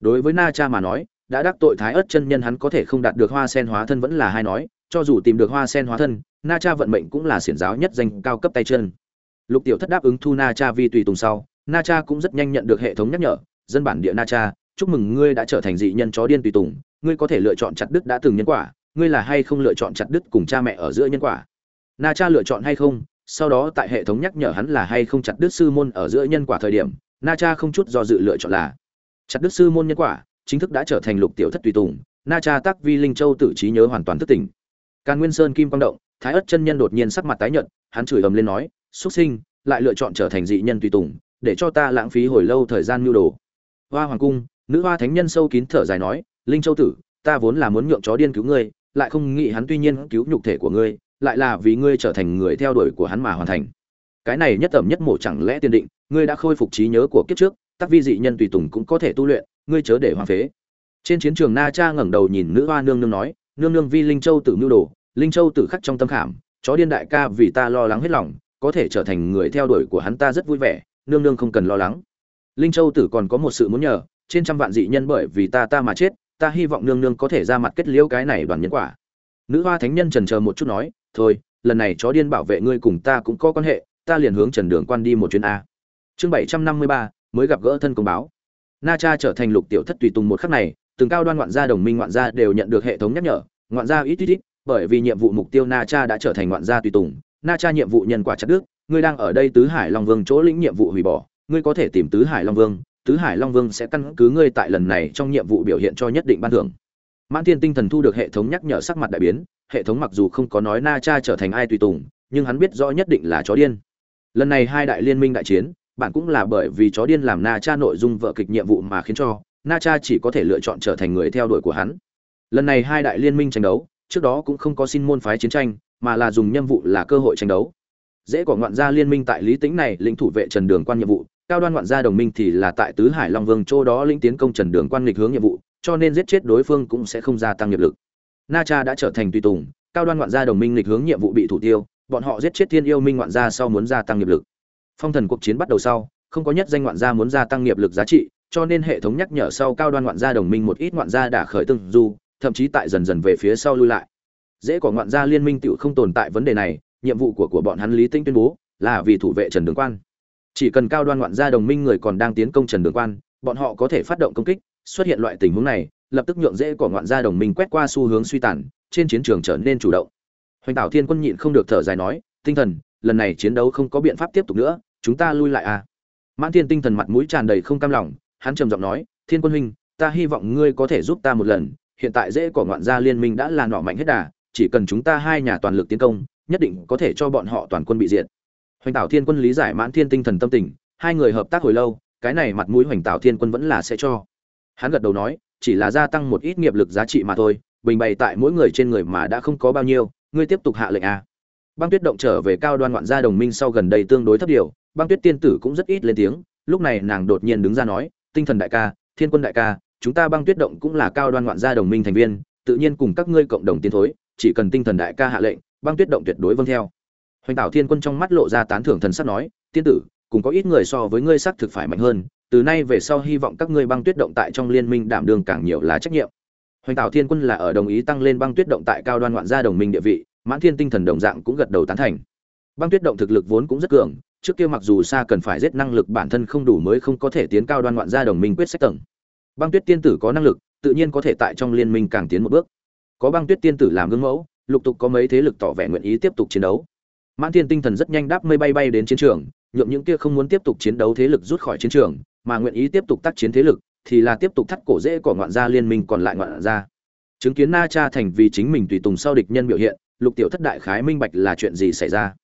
Đối với na cha mà nói đã đắc tội thái ớt chân nhân hắn có thể không đạt được hoa sen hóa thân vẫn là hai nói, cho dù tìm được hoa sen hóa thân, na cha vận mệnh cũng là xiển giáo nhất danh cao cấp tay chân. Lục tiểu thất đáp ứng thu na cha vi tùy tùng sau, na cha cũng rất nhanh nhận được hệ thống nhắc nhở, dân bản địa na cha, chúc mừng ngươi đã trở thành dị nhân chó điên tùy tùng, ngươi có thể lựa chọn chặt đứt đã từng nhân quả, ngươi là hay không lựa chọn chặt đứt cùng cha mẹ ở giữa nhân quả? Na cha lựa chọn hay không, sau đó tại hệ thống nhắc nhở hắn là hay không chặt đứt sư môn ở giữa nhân quả thời điểm, na cha không chút do dự lựa chọn là chặt đứt sư môn nhân quả chính thức đã trở thành lục tiểu thất tùy tùng, na cha tắc vi linh châu tự trí nhớ hoàn toàn thức tỉnh. Càn nguyên sơn kim quang động, thái ất chân nhân đột nhiên sắc mặt tái nhợt, hắn chửi ầm lên nói xuất sinh, lại lựa chọn trở thành dị nhân tùy tùng, để cho ta lãng phí hồi lâu thời gian mưu đồ. Hoa hoàng cung, nữ hoa thánh nhân sâu kín thở dài nói, linh châu tử, ta vốn là muốn nhượng chó điên cứu ngươi, lại không nghĩ hắn tuy nhiên cứu nhục thể của ngươi, lại là vì ngươi trở thành người theo đuổi của hắn mà hoàn thành. Cái này nhất tầm nhất mổ chẳng lẽ tiên định, ngươi đã khôi phục trí nhớ của kiếp trước tác vi dị nhân tùy tùng cũng có thể tu luyện ngươi chớ để hoang phế. Trên chiến trường na cha ngẩng đầu nhìn nữ hoa nương nương nói, nương nương vi linh châu tử mưu đồ, linh châu tử khắc trong tâm khảm, chó điên đại ca vì ta lo lắng hết lòng, có thể trở thành người theo đuổi của hắn ta rất vui vẻ, nương nương không cần lo lắng. Linh châu tử còn có một sự muốn nhờ, trên trăm vạn dị nhân bởi vì ta ta mà chết, ta hy vọng nương nương có thể ra mặt kết liễu cái này đoàn nhân quả. Nữ hoa thánh nhân trần chờ một chút nói, thôi, lần này chó điên bảo vệ ngươi cùng ta cũng có quan hệ, ta liền hướng trần đường quan đi một chuyến a. Chương bảy trăm năm mươi ba, mới gặp gỡ thân công báo na cha trở thành lục tiểu thất tùy tùng một khắc này, từng cao đoan ngoạn gia, đồng minh ngoạn gia đều nhận được hệ thống nhắc nhở, ngoạn gia ít ít ít, bởi vì nhiệm vụ mục tiêu na cha đã trở thành ngoạn gia tùy tùng. Na cha nhiệm vụ nhân quả chặt đức ngươi đang ở đây tứ hải long vương chỗ lĩnh nhiệm vụ hủy bỏ, ngươi có thể tìm tứ hải long vương, tứ hải long vương sẽ căn cứ ngươi tại lần này trong nhiệm vụ biểu hiện cho nhất định ban thưởng. Mãn thiên tinh thần thu được hệ thống nhắc nhở sắc mặt đại biến, hệ thống mặc dù không có nói na cha trở thành ai tùy tùng, nhưng hắn biết rõ nhất định là chó điên. Lần này hai đại liên minh đại chiến bạn cũng là bởi vì chó điên làm na cha nội dung vợ kịch nhiệm vụ mà khiến cho na cha chỉ có thể lựa chọn trở thành người theo đuổi của hắn. Lần này hai đại liên minh tranh đấu, trước đó cũng không có xin môn phái chiến tranh, mà là dùng nhiệm vụ là cơ hội tranh đấu. Dễ có ngoạn gia liên minh tại lý tính này lĩnh thủ vệ trần đường quan nhiệm vụ, cao đoan ngoạn gia đồng minh thì là tại tứ hải long vương châu đó lĩnh tiến công trần đường quan nghịch hướng nhiệm vụ, cho nên giết chết đối phương cũng sẽ không gia tăng nghiệp lực. Na cha đã trở thành tùy tùng, cao đoan ngoạn gia đồng minh nghịch hướng nhiệm vụ bị thủ tiêu, bọn họ giết chết thiên yêu minh ngoạn gia sau muốn gia tăng nghiệp lực phong thần cuộc chiến bắt đầu sau, không có nhất danh ngoạn gia muốn gia tăng nghiệp lực giá trị, cho nên hệ thống nhắc nhở sau cao đoan ngoạn gia đồng minh một ít ngoạn gia đã khởi tương du, thậm chí tại dần dần về phía sau lui lại. Dễ có ngoạn gia liên minh tựu không tồn tại vấn đề này, nhiệm vụ của của bọn hắn lý tinh tuyên bố là vì thủ vệ trần đường quan. Chỉ cần cao đoan ngoạn gia đồng minh người còn đang tiến công trần đường quan, bọn họ có thể phát động công kích, xuất hiện loại tình huống này, lập tức nhượng dễ của ngoạn gia đồng minh quét qua xu hướng suy tàn, trên chiến trường trở nên chủ động. Hoành tảo thiên quân nhịn không được thở dài nói, tinh thần, lần này chiến đấu không có biện pháp tiếp tục nữa chúng ta lui lại à? Mãn thiên tinh thần mặt mũi tràn đầy không cam lòng, hắn trầm giọng nói, thiên quân huynh, ta hy vọng ngươi có thể giúp ta một lần. Hiện tại dễ cỏ ngoạn gia liên minh đã là nọ mạnh hết đà, chỉ cần chúng ta hai nhà toàn lực tiến công, nhất định có thể cho bọn họ toàn quân bị diệt. Hoành tạo thiên quân lý giải mãn thiên tinh thần tâm tình, hai người hợp tác hồi lâu, cái này mặt mũi hoành tạo thiên quân vẫn là sẽ cho. Hắn gật đầu nói, chỉ là gia tăng một ít nghiệp lực giá trị mà thôi, bình bày tại mỗi người trên người mà đã không có bao nhiêu, ngươi tiếp tục hạ lệnh a băng tuyết động trở về cao đoan ngoạn gia đồng minh sau gần đây tương đối thấp điều băng tuyết tiên tử cũng rất ít lên tiếng, lúc này nàng đột nhiên đứng ra nói, tinh thần đại ca, thiên quân đại ca, chúng ta băng tuyết động cũng là cao đoan ngoạn gia đồng minh thành viên, tự nhiên cùng các ngươi cộng đồng tiến thối, chỉ cần tinh thần đại ca hạ lệnh, băng tuyết động tuyệt đối vâng theo. Hoành tạo thiên quân trong mắt lộ ra tán thưởng thần sắc nói, tiên tử, cùng có ít người so với ngươi sắc thực phải mạnh hơn, từ nay về sau hy vọng các ngươi băng tuyết động tại trong liên minh đảm đường càng nhiều là trách nhiệm. Hoành tạo thiên quân là ở đồng ý tăng lên băng tuyết động tại cao đoan ngoạn gia đồng minh địa vị, mãn thiên tinh thần đồng dạng cũng gật đầu tán thành băng tuyết động thực lực vốn cũng rất cường, trước kia mặc dù xa cần phải giết năng lực bản thân không đủ mới không có thể tiến cao đoan ngoạn gia đồng minh quyết sách tầng. Băng tuyết tiên tử có năng lực, tự nhiên có thể tại trong liên minh càng tiến một bước. Có băng tuyết tiên tử làm gương mẫu, lục tục có mấy thế lực tỏ vẻ nguyện ý tiếp tục chiến đấu. Mãn thiên tinh thần rất nhanh đáp mây bay bay đến chiến trường nhuộm những kia không muốn tiếp tục chiến đấu thế lực rút khỏi chiến trường, mà nguyện ý tiếp tục tác chiến thế lực, thì là tiếp tục thắt cổ dễ của ngoạn gia liên minh còn lại ngoạn gia. Chứng kiến na cha thành vì chính mình tùy tùng sau địch nhân biểu hiện, lục tiểu thất đại khái minh bạch là chuyện gì xảy ra.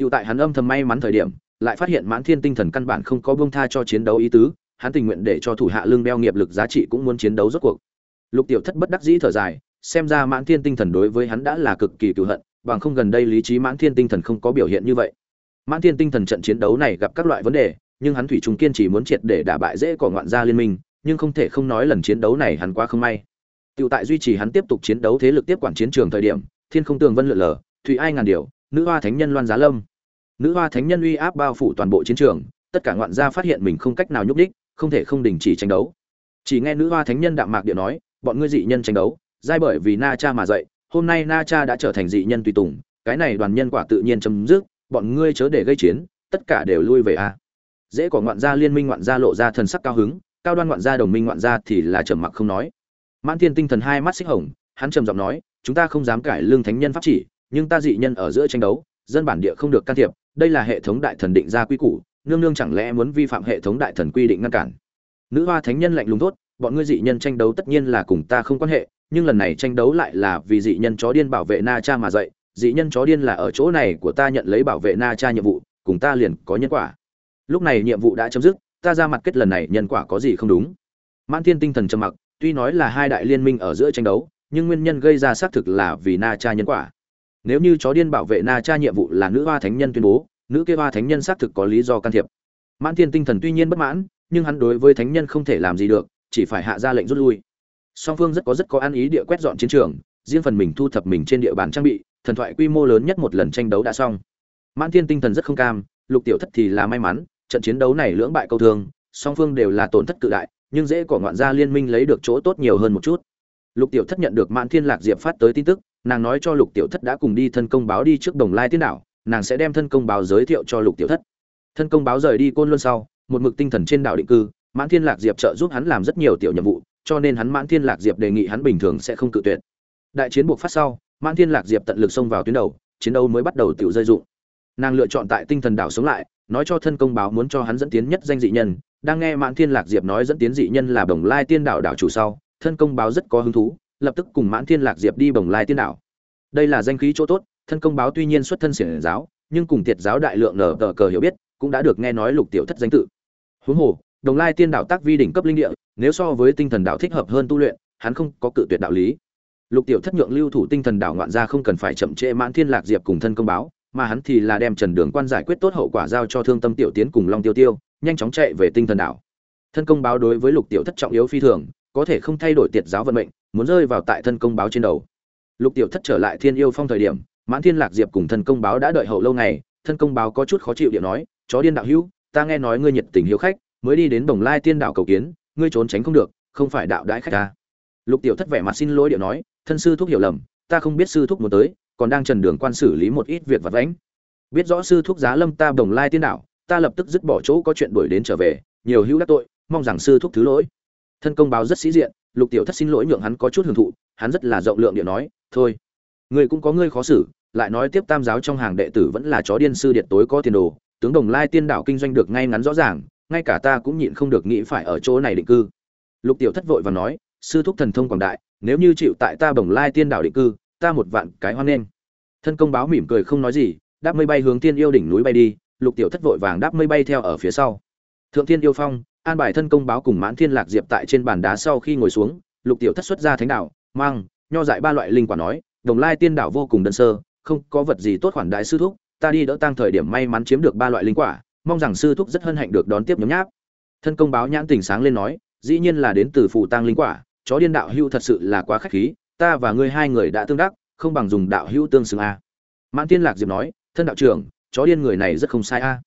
Tiểu tại hắn âm thầm may mắn thời điểm, lại phát hiện Mãn Thiên tinh thần căn bản không có buông tha cho chiến đấu ý tứ, hắn tình nguyện để cho thủ hạ lương đeo nghiệp lực giá trị cũng muốn chiến đấu rốt cuộc. Lục Tiểu Thất bất đắc dĩ thở dài, xem ra Mãn Thiên tinh thần đối với hắn đã là cực kỳ cừu hận, bằng không gần đây lý trí Mãn Thiên tinh thần không có biểu hiện như vậy. Mãn Thiên tinh thần trận chiến đấu này gặp các loại vấn đề, nhưng hắn thủy chung kiên trì muốn triệt để đả bại dễ cỏ ngoạn gia liên minh, nhưng không thể không nói lần chiến đấu này hắn quá không may. Tiểu tại duy trì hắn tiếp tục chiến đấu thế lực tiếp quản chiến trường thời điểm, thiên không tường vân lượn lờ, thủy ai ngàn điều, nữ hoa thánh nhân loan giá lâm nữ hoa thánh nhân uy áp bao phủ toàn bộ chiến trường, tất cả ngoạn gia phát hiện mình không cách nào nhúc đích không thể không đình chỉ tranh đấu. Chỉ nghe nữ hoa thánh nhân đạm mạc điện nói, bọn ngươi dị nhân tranh đấu, giai bởi vì na cha mà dậy, hôm nay na cha đã trở thành dị nhân tùy tùng, cái này đoàn nhân quả tự nhiên chấm dứt, bọn ngươi chớ để gây chiến, tất cả đều lui về a. Dễ có ngoạn gia liên minh ngoạn gia lộ ra thần sắc cao hứng, cao đoan ngoạn gia đồng minh ngoạn gia thì là trầm mặc không nói. Mãn thiên tinh thần hai mắt xích hồng, hắn trầm giọng nói, chúng ta không dám cải lương thánh nhân pháp chỉ, nhưng ta dị nhân ở giữa tranh đấu, dân bản địa không được can thiệp đây là hệ thống đại thần định ra quy củ, nương nương chẳng lẽ muốn vi phạm hệ thống đại thần quy định ngăn cản? Nữ hoa thánh nhân lạnh lùng tốt bọn ngươi dị nhân tranh đấu tất nhiên là cùng ta không quan hệ, nhưng lần này tranh đấu lại là vì dị nhân chó điên bảo vệ na cha mà dậy, dị nhân chó điên là ở chỗ này của ta nhận lấy bảo vệ na cha nhiệm vụ, cùng ta liền có nhân quả. Lúc này nhiệm vụ đã chấm dứt, ta ra mặt kết lần này nhân quả có gì không đúng? Mãn thiên tinh thần trầm mặc, tuy nói là hai đại liên minh ở giữa tranh đấu, nhưng nguyên nhân gây ra xác thực là vì na cha nhân quả. Nếu như chó điên bảo vệ na cha nhiệm vụ là nữ hoa thánh nhân tuyên bố nữ kia hoa thánh nhân xác thực có lý do can thiệp. Mãn thiên tinh thần tuy nhiên bất mãn, nhưng hắn đối với thánh nhân không thể làm gì được, chỉ phải hạ ra lệnh rút lui. Song phương rất có rất có ăn ý địa quét dọn chiến trường, riêng phần mình thu thập mình trên địa bàn trang bị, thần thoại quy mô lớn nhất một lần tranh đấu đã xong. Mãn thiên tinh thần rất không cam, lục tiểu thất thì là may mắn, trận chiến đấu này lưỡng bại câu thương song phương đều là tổn thất cự đại, nhưng dễ cỏ ngoạn gia liên minh lấy được chỗ tốt nhiều hơn một chút. Lục tiểu thất nhận được mãn thiên lạc diệp phát tới tin tức, nàng nói cho lục tiểu thất đã cùng đi thân công báo đi trước đồng lai tiên đảo nàng sẽ đem thân công báo giới thiệu cho lục tiểu thất. Thân công báo rời đi côn luân sau, một mực tinh thần trên đảo định cư, mãn thiên lạc diệp trợ giúp hắn làm rất nhiều tiểu nhiệm vụ, cho nên hắn mãn thiên lạc diệp đề nghị hắn bình thường sẽ không cự tuyệt. Đại chiến buộc phát sau, mãn thiên lạc diệp tận lực xông vào tuyến đầu, chiến đấu mới bắt đầu tiểu rơi dụng nàng lựa chọn tại tinh thần đảo sống lại, nói cho thân công báo muốn cho hắn dẫn tiến nhất danh dị nhân, đang nghe mãn thiên lạc diệp nói dẫn tiến dị nhân là bồng lai tiên đảo đảo chủ sau, thân công báo rất có hứng thú, lập tức cùng mãn thiên lạc diệp đi bồng lai tiên đảo. Đây là danh khí chỗ tốt thân công báo tuy nhiên xuất thân xiển giáo, nhưng cùng tiệt giáo đại lượng nở tờ cờ hiểu biết, cũng đã được nghe nói lục tiểu thất danh tự. Huống hồ, đồng lai tiên đạo tác vi đỉnh cấp linh địa, nếu so với tinh thần đạo thích hợp hơn tu luyện, hắn không có cự tuyệt đạo lý. Lục tiểu thất nhượng lưu thủ tinh thần đạo ngoạn ra không cần phải chậm trễ mãn thiên lạc diệp cùng thân công báo, mà hắn thì là đem trần đường quan giải quyết tốt hậu quả giao cho thương tâm tiểu tiến cùng long tiêu tiêu, nhanh chóng chạy về tinh thần đạo. thân công báo đối với lục tiểu thất trọng yếu phi thường, có thể không thay đổi tiệt giáo vận mệnh, muốn rơi vào tại thân công báo trên đầu. Lục tiểu thất trở lại thiên yêu phong thời điểm mãn thiên lạc diệp cùng thân công báo đã đợi hậu lâu ngày, thân công báo có chút khó chịu điện nói, chó điên đạo hữu, ta nghe nói ngươi nhiệt tình hiếu khách, mới đi đến đồng lai tiên đạo cầu kiến, ngươi trốn tránh không được, không phải đạo đãi khách ta. Lục tiểu thất vẻ mặt xin lỗi điện nói, thân sư thúc hiểu lầm, ta không biết sư thúc muốn tới, còn đang trần đường quan xử lý một ít việc vặt vãnh. Biết rõ sư thúc giá lâm ta đồng lai tiên đạo, ta lập tức dứt bỏ chỗ có chuyện đuổi đến trở về, nhiều hữu đắc tội, mong rằng sư thúc thứ lỗi. Thân công báo rất sĩ diện, lục tiểu thất xin lỗi nhượng hắn có chút hưởng thụ, hắn rất là rộng lượng điện nói, thôi Người cũng có ngươi khó xử, lại nói tiếp tam giáo trong hàng đệ tử vẫn là chó điên sư điện tối có tiền đồ, tướng đồng lai tiên đạo kinh doanh được ngay ngắn rõ ràng, ngay cả ta cũng nhịn không được nghĩ phải ở chỗ này định cư. Lục tiểu thất vội và nói, sư thúc thần thông quảng đại, nếu như chịu tại ta bồng lai tiên đạo định cư, ta một vạn cái hoan nghênh. Thân công báo mỉm cười không nói gì, đáp mây bay hướng tiên yêu đỉnh núi bay đi, lục tiểu thất vội vàng đáp mây bay theo ở phía sau. Thượng thiên yêu phong, an bài thân công báo cùng mãn thiên lạc diệp tại trên bàn đá sau khi ngồi xuống, lục tiểu thất xuất ra thánh đạo, mang, nho dại ba loại linh quả nói đồng lai tiên đảo vô cùng đơn sơ, không có vật gì tốt khoản đại sư thúc, ta đi đỡ tăng thời điểm may mắn chiếm được ba loại linh quả, mong rằng sư thúc rất hân hạnh được đón tiếp nhóm nháp. Thân công báo nhãn tình sáng lên nói, dĩ nhiên là đến từ phù tăng linh quả, chó điên đạo hưu thật sự là quá khách khí, ta và ngươi hai người đã tương đắc, không bằng dùng đạo hưu tương xứng a. Mãn tiên lạc diệp nói, thân đạo trưởng, chó điên người này rất không sai a.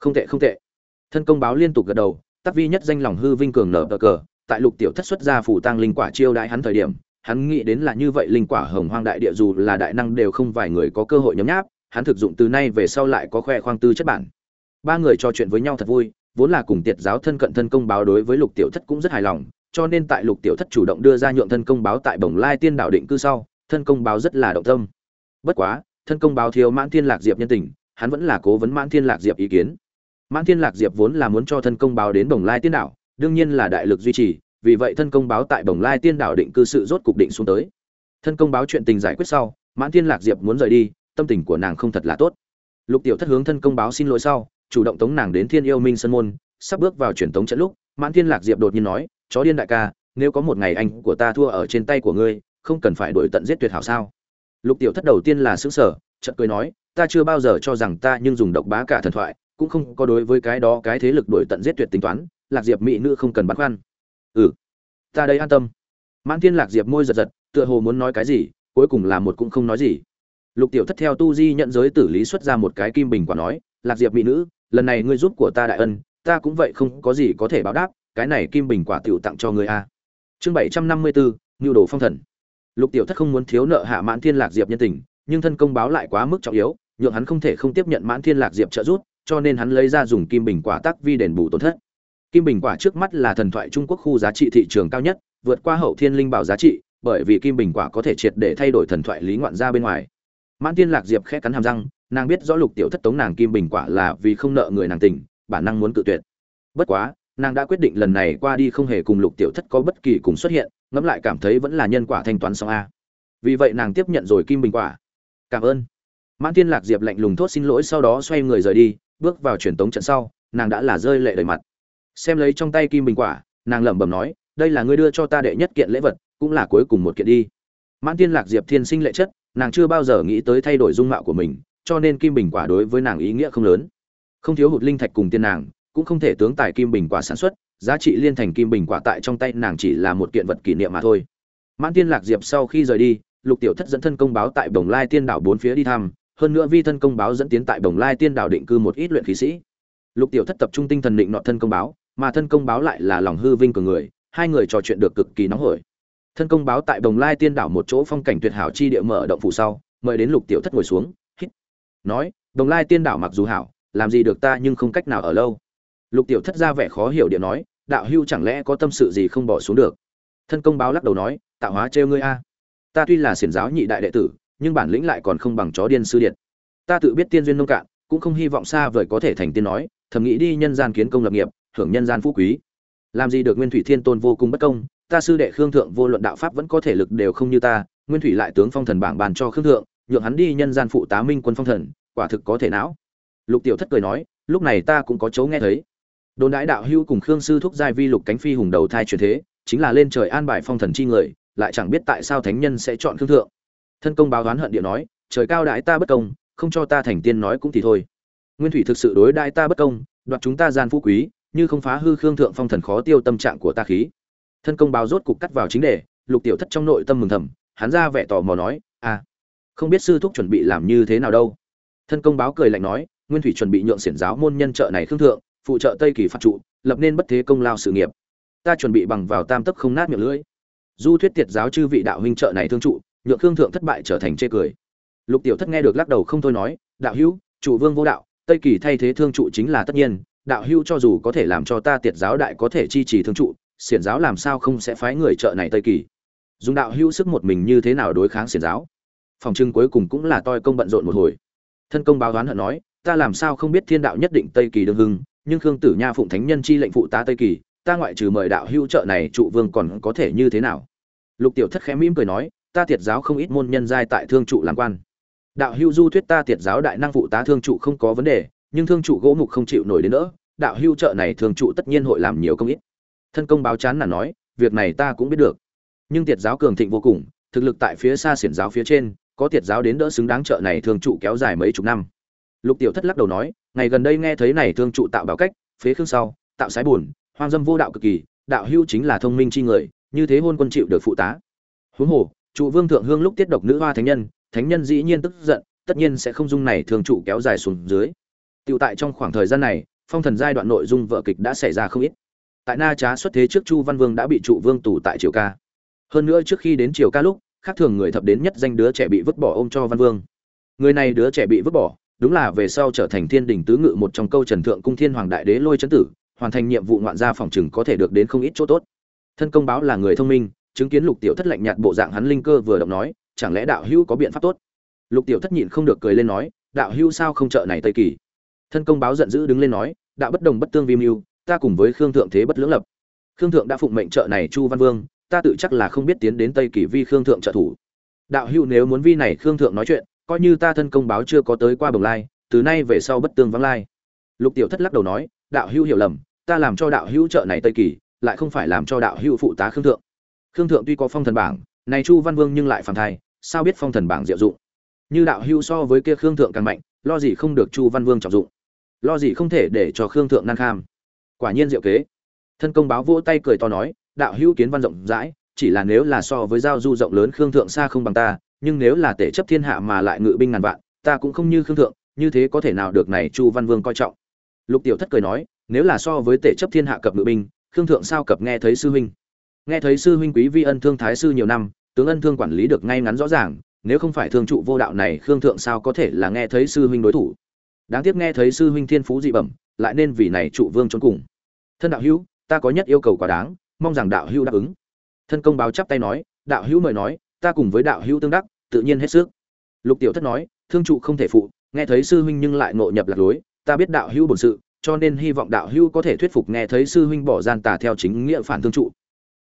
Không tệ không tệ. Thân công báo liên tục gật đầu, tắc vi nhất danh lòng hư vinh cường nở cờ cờ, tại lục tiểu thất xuất ra phủ tăng linh quả chiêu đãi hắn thời điểm hắn nghĩ đến là như vậy linh quả hồng hoang đại địa dù là đại năng đều không vài người có cơ hội nhấm nháp, hắn thực dụng từ nay về sau lại có khoe khoang tư chất bản. Ba người trò chuyện với nhau thật vui, vốn là cùng tiệt giáo thân cận thân công báo đối với lục tiểu thất cũng rất hài lòng, cho nên tại lục tiểu thất chủ động đưa ra nhượng thân công báo tại bồng lai tiên đạo định cư sau, thân công báo rất là động tâm. Bất quá, thân công báo thiếu mãn thiên lạc diệp nhân tình, hắn vẫn là cố vấn mãn thiên lạc diệp ý kiến. Mãn thiên lạc diệp vốn là muốn cho thân công báo đến bồng lai tiên đảo, đương nhiên là đại lực duy trì vì vậy thân công báo tại bồng lai tiên đảo định cư sự rốt cục định xuống tới. Thân công báo chuyện tình giải quyết sau, mãn thiên lạc diệp muốn rời đi, tâm tình của nàng không thật là tốt. Lục tiểu thất hướng thân công báo xin lỗi sau, chủ động tống nàng đến thiên yêu minh sân môn. Sắp bước vào truyền tống trận lúc, mãn thiên lạc diệp đột nhiên nói, chó điên đại ca, nếu có một ngày anh của ta thua ở trên tay của ngươi, không cần phải đổi tận giết tuyệt hảo sao? Lục tiểu thất đầu tiên là sững sở chợt cười nói, ta chưa bao giờ cho rằng ta nhưng dùng độc bá cả thần thoại, cũng không có đối với cái đó cái thế lực đổi tận giết tuyệt tính toán, lạc diệp mỹ nữ không cần băn khoăn ừ. Ta đây an tâm. Mãn thiên lạc diệp môi giật giật, tựa hồ muốn nói cái gì, cuối cùng là một cũng không nói gì. Lục tiểu thất theo tu di nhận giới tử lý xuất ra một cái kim bình quả nói, lạc diệp mỹ nữ, lần này ngươi giúp của ta đại ân, ta cũng vậy không có gì có thể báo đáp, cái này kim bình quả tiểu tặng cho ngươi a. Chương bảy trăm năm mươi bốn nhu đồ phong thần. Lục tiểu thất không muốn thiếu nợ hạ mãn thiên lạc diệp nhân tình, nhưng thân công báo lại quá mức trọng yếu, nhượng hắn không thể không tiếp nhận mãn thiên lạc diệp trợ giúp, cho nên hắn lấy ra dùng kim bình quả tác vi đền bù tổn thất kim bình quả trước mắt là thần thoại trung quốc khu giá trị thị trường cao nhất, vượt qua hậu thiên linh bảo giá trị, bởi vì kim bình quả có thể triệt để thay đổi thần thoại lý ngoạn ra bên ngoài. Mãn thiên lạc diệp khẽ cắn hàm răng, nàng biết rõ lục tiểu thất tống nàng kim bình quả là vì không nợ người nàng tình, bản năng muốn cự tuyệt. Bất quá, nàng đã quyết định lần này qua đi không hề cùng lục tiểu thất có bất kỳ cùng xuất hiện, ngẫm lại cảm thấy vẫn là nhân quả thanh toán xong a. Vì vậy nàng tiếp nhận rồi kim bình quả. Cảm ơn. Mãn thiên lạc diệp lạnh lùng thốt xin lỗi sau đó xoay người rời đi, bước vào truyền tống trận sau, nàng đã là rơi lệ đầy mặt xem lấy trong tay kim bình quả, nàng lẩm bẩm nói, đây là ngươi đưa cho ta đệ nhất kiện lễ vật, cũng là cuối cùng một kiện đi. Mãn tiên lạc diệp thiên sinh lệ chất, nàng chưa bao giờ nghĩ tới thay đổi dung mạo của mình, cho nên kim bình quả đối với nàng ý nghĩa không lớn. Không thiếu hụt linh thạch cùng tiên nàng, cũng không thể tướng tài kim bình quả sản xuất, giá trị liên thành kim bình quả tại trong tay nàng chỉ là một kiện vật kỷ niệm mà thôi. Mãn tiên lạc diệp sau khi rời đi, lục tiểu thất dẫn thân công báo tại bồng lai tiên đảo bốn phía đi thăm, hơn nữa vi thân công báo dẫn tiến tại bồng lai tiên đảo định cư một ít luyện khí sĩ. Lục tiểu thất tập trung tinh thần định nọ thân công báo mà thân công báo lại là lòng hư vinh của người, hai người trò chuyện được cực kỳ nóng hổi. Thân công báo tại đồng lai tiên đảo một chỗ phong cảnh tuyệt hảo chi địa mở động phủ sau, mời đến lục tiểu thất ngồi xuống, hít. Nói đồng lai tiên đảo mặc dù hảo, làm gì được ta nhưng không cách nào ở lâu. Lục tiểu thất ra vẻ khó hiểu điện nói, đạo hưu chẳng lẽ có tâm sự gì không bỏ xuống được? Thân công báo lắc đầu nói, tạo hóa trêu ngươi a. Ta tuy là xiển giáo nhị đại đệ tử, nhưng bản lĩnh lại còn không bằng chó điên sư điện ta tự biết tiên duyên nông cạn, cũng không hy vọng xa vời có thể thành tiên nói, thầm nghĩ đi nhân gian kiến công lập nghiệp hưởng nhân gian phú quý. Làm gì được nguyên thủy thiên tôn vô cùng bất công, ta sư đệ khương thượng vô luận đạo pháp vẫn có thể lực đều không như ta, nguyên thủy lại tướng phong thần bảng bàn cho khương thượng, nhượng hắn đi nhân gian phụ tá minh quân phong thần, quả thực có thể não. Lục tiểu thất cười nói, lúc này ta cũng có chấu nghe thấy. Đồn đại đạo hưu cùng khương sư thúc giai vi lục cánh phi hùng đầu thai truyền thế, chính là lên trời an bài phong thần chi người, lại chẳng biết tại sao thánh nhân sẽ chọn khương thượng. Thân công báo đoán hận địa nói, trời cao đại ta bất công, không cho ta thành tiên nói cũng thì thôi. Nguyên thủy thực sự đối đại ta bất công, đoạt chúng ta gian phú quý như không phá hư khương thượng phong thần khó tiêu tâm trạng của ta khí. Thân công báo rốt cục cắt vào chính đề, lục tiểu thất trong nội tâm mừng thầm, hắn ra vẻ tò mò nói à không biết sư thúc chuẩn bị làm như thế nào đâu. Thân công báo cười lạnh nói, nguyên thủy chuẩn bị nhượng xiển giáo môn nhân trợ này khương thượng, phụ trợ tây kỳ phạt trụ, lập nên bất thế công lao sự nghiệp. Ta chuẩn bị bằng vào tam tấc không nát miệng lưỡi. Du thuyết tiệt giáo chư vị đạo huynh trợ này thương trụ, nhượng khương thượng thất bại trở thành chê cười. Lục tiểu thất nghe được lắc đầu không thôi nói, đạo hữu, trụ vương vô đạo, tây kỳ thay thế thương trụ chính là tất nhiên đạo hữu cho dù có thể làm cho ta tiệt giáo đại có thể chi trì thương trụ, xiển giáo làm sao không sẽ phái người trợ này tây kỳ? Dùng đạo hữu sức một mình như thế nào đối kháng xiển giáo? Phòng trưng cuối cùng cũng là toi công bận rộn một hồi. Thân công báo đoán hận nói, ta làm sao không biết thiên đạo nhất định tây kỳ đương hưng, nhưng khương tử nha phụng thánh nhân chi lệnh phụ tá tây kỳ, ta ngoại trừ mời đạo hữu trợ này trụ vương còn có thể như thế nào? Lục tiểu thất khẽ mỉm cười nói, ta tiệt giáo không ít môn nhân giai tại thương trụ làm quan. Đạo hữu du thuyết ta tiệt giáo đại năng phụ tá thương trụ không có vấn đề nhưng thương trụ gỗ mục không chịu nổi đến nữa, đạo hưu trợ này thương trụ tất nhiên hội làm nhiều công ít. Thân công báo chán là nói, việc này ta cũng biết được. Nhưng tiệt giáo cường thịnh vô cùng, thực lực tại phía xa xiển giáo phía trên, có tiệt giáo đến đỡ xứng đáng trợ này thương trụ kéo dài mấy chục năm. Lục tiểu thất lắc đầu nói, ngày gần đây nghe thấy này thương trụ tạo bảo cách, phế khương sau, tạo sái buồn, hoang dâm vô đạo cực kỳ, đạo hưu chính là thông minh chi người, như thế hôn quân chịu được phụ tá. Huống hồ, trụ vương thượng hương lúc tiết độc nữ hoa thánh nhân thánh nhân dĩ nhiên tức giận, tất nhiên sẽ không dung này thường trụ kéo dài xuống dưới. Tiểu tại trong khoảng thời gian này, phong thần giai đoạn nội dung vở kịch đã xảy ra không ít. Tại Na Trá xuất thế trước Chu Văn Vương đã bị trụ vương tù tại Triều Ca. Hơn nữa trước khi đến Triều Ca lúc, khác thường người thập đến nhất danh đứa trẻ bị vứt bỏ ôm cho Văn Vương. Người này đứa trẻ bị vứt bỏ, đúng là về sau trở thành thiên đỉnh tứ ngự một trong câu Trần Thượng cung Thiên Hoàng đại đế lôi chấn tử, hoàn thành nhiệm vụ ngoạn gia phòng trừng có thể được đến không ít chỗ tốt. Thân công báo là người thông minh, chứng kiến Lục Tiểu Thất lạnh nhạt bộ dạng hắn linh cơ vừa động nói, chẳng lẽ đạo hữu có biện pháp tốt? Lục Tiểu Thất nhịn không được cười lên nói, đạo hữu sao không trợ này Tây Kỳ? Thân công báo giận dữ đứng lên nói đã bất đồng bất tương vi mưu, ta cùng với khương thượng thế bất lưỡng lập. Khương thượng đã phụng mệnh trợ này chu văn vương, ta tự chắc là không biết tiến đến tây kỳ vi khương thượng trợ thủ. Đạo hữu nếu muốn vi này khương thượng nói chuyện, coi như ta thân công báo chưa có tới qua bồng lai, từ nay về sau bất tương vắng lai. Lục tiểu thất lắc đầu nói, đạo hữu hiểu lầm, ta làm cho đạo hữu trợ này tây kỳ, lại không phải làm cho đạo hữu phụ tá khương thượng. Khương thượng tuy có phong thần bảng, này chu văn vương nhưng lại phản thai, sao biết phong thần bảng diệu dụng? Như đạo hữu so với kia khương thượng càng mạnh, lo gì không được chu văn vương trọng dụng? Lo gì không thể để cho khương thượng nan kham. Quả nhiên diệu kế. Thân công báo vỗ tay cười to nói, đạo hữu kiến văn rộng rãi, chỉ là nếu là so với giao du rộng lớn khương thượng xa không bằng ta, nhưng nếu là tể chấp thiên hạ mà lại ngự binh ngàn vạn, ta cũng không như khương thượng, như thế có thể nào được này chu văn vương coi trọng. Lục tiểu thất cười nói, nếu là so với tể chấp thiên hạ cập ngự binh, khương thượng sao cập nghe thấy sư huynh? Nghe thấy sư huynh quý vi ân thương thái sư nhiều năm, tướng ân thương quản lý được ngay ngắn rõ ràng, nếu không phải thương trụ vô đạo này, khương thượng sao có thể là nghe thấy sư huynh đối thủ? Đáng tiếc nghe thấy sư huynh thiên phú dị bẩm, lại nên vì này trụ vương trốn cùng. Thân đạo hữu, ta có nhất yêu cầu quá đáng, mong rằng đạo hữu đáp ứng. Thân công báo chắp tay nói, đạo hữu mời nói, ta cùng với đạo hữu tương đắc, tự nhiên hết sức. Lục tiểu thất nói, thương trụ không thể phụ, nghe thấy sư huynh nhưng lại ngộ nhập lạc lối, ta biết đạo hữu bổn sự, cho nên hy vọng đạo hữu có thể thuyết phục nghe thấy sư huynh bỏ gian tà theo chính nghĩa phản thương trụ.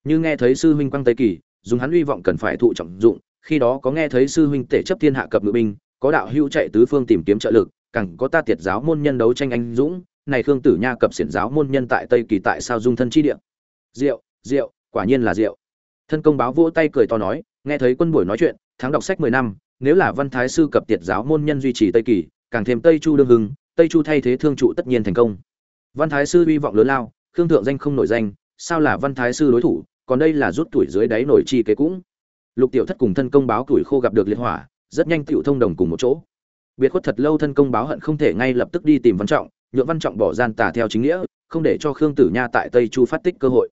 Như nghe thấy sư huynh quăng tây kỳ, dùng hắn hy vọng cần phải thụ trọng dụng, khi đó có nghe thấy sư huynh tể chấp thiên hạ cập ngự binh, có đạo hữu chạy tứ phương tìm kiếm trợ lực càng có ta tiệt giáo môn nhân đấu tranh anh dũng, này khương tử nha cập xiển giáo môn nhân tại tây kỳ tại sao dung thân chi địa? Rượu rượu, quả nhiên là rượu. Thân công báo vỗ tay cười to nói, nghe thấy quân buổi nói chuyện, tháng đọc sách mười năm, nếu là văn thái sư cập tiệt giáo môn nhân duy trì tây kỳ, càng thêm tây chu đương hưng, tây chu thay thế thương trụ tất nhiên thành công. Văn thái sư hy vọng lớn lao, khương thượng danh không nổi danh, sao là văn thái sư đối thủ, còn đây là rút tuổi dưới đáy nổi chi kế cũng. Lục tiểu thất cùng thân công báo tuổi khô gặp được liệt hỏa, rất nhanh tiểu thông đồng cùng một chỗ biệt khuất thật lâu thân công báo hận không thể ngay lập tức đi tìm văn trọng, nhượng văn trọng bỏ gian tà theo chính nghĩa, không để cho khương tử nha tại tây chu phát tích cơ hội.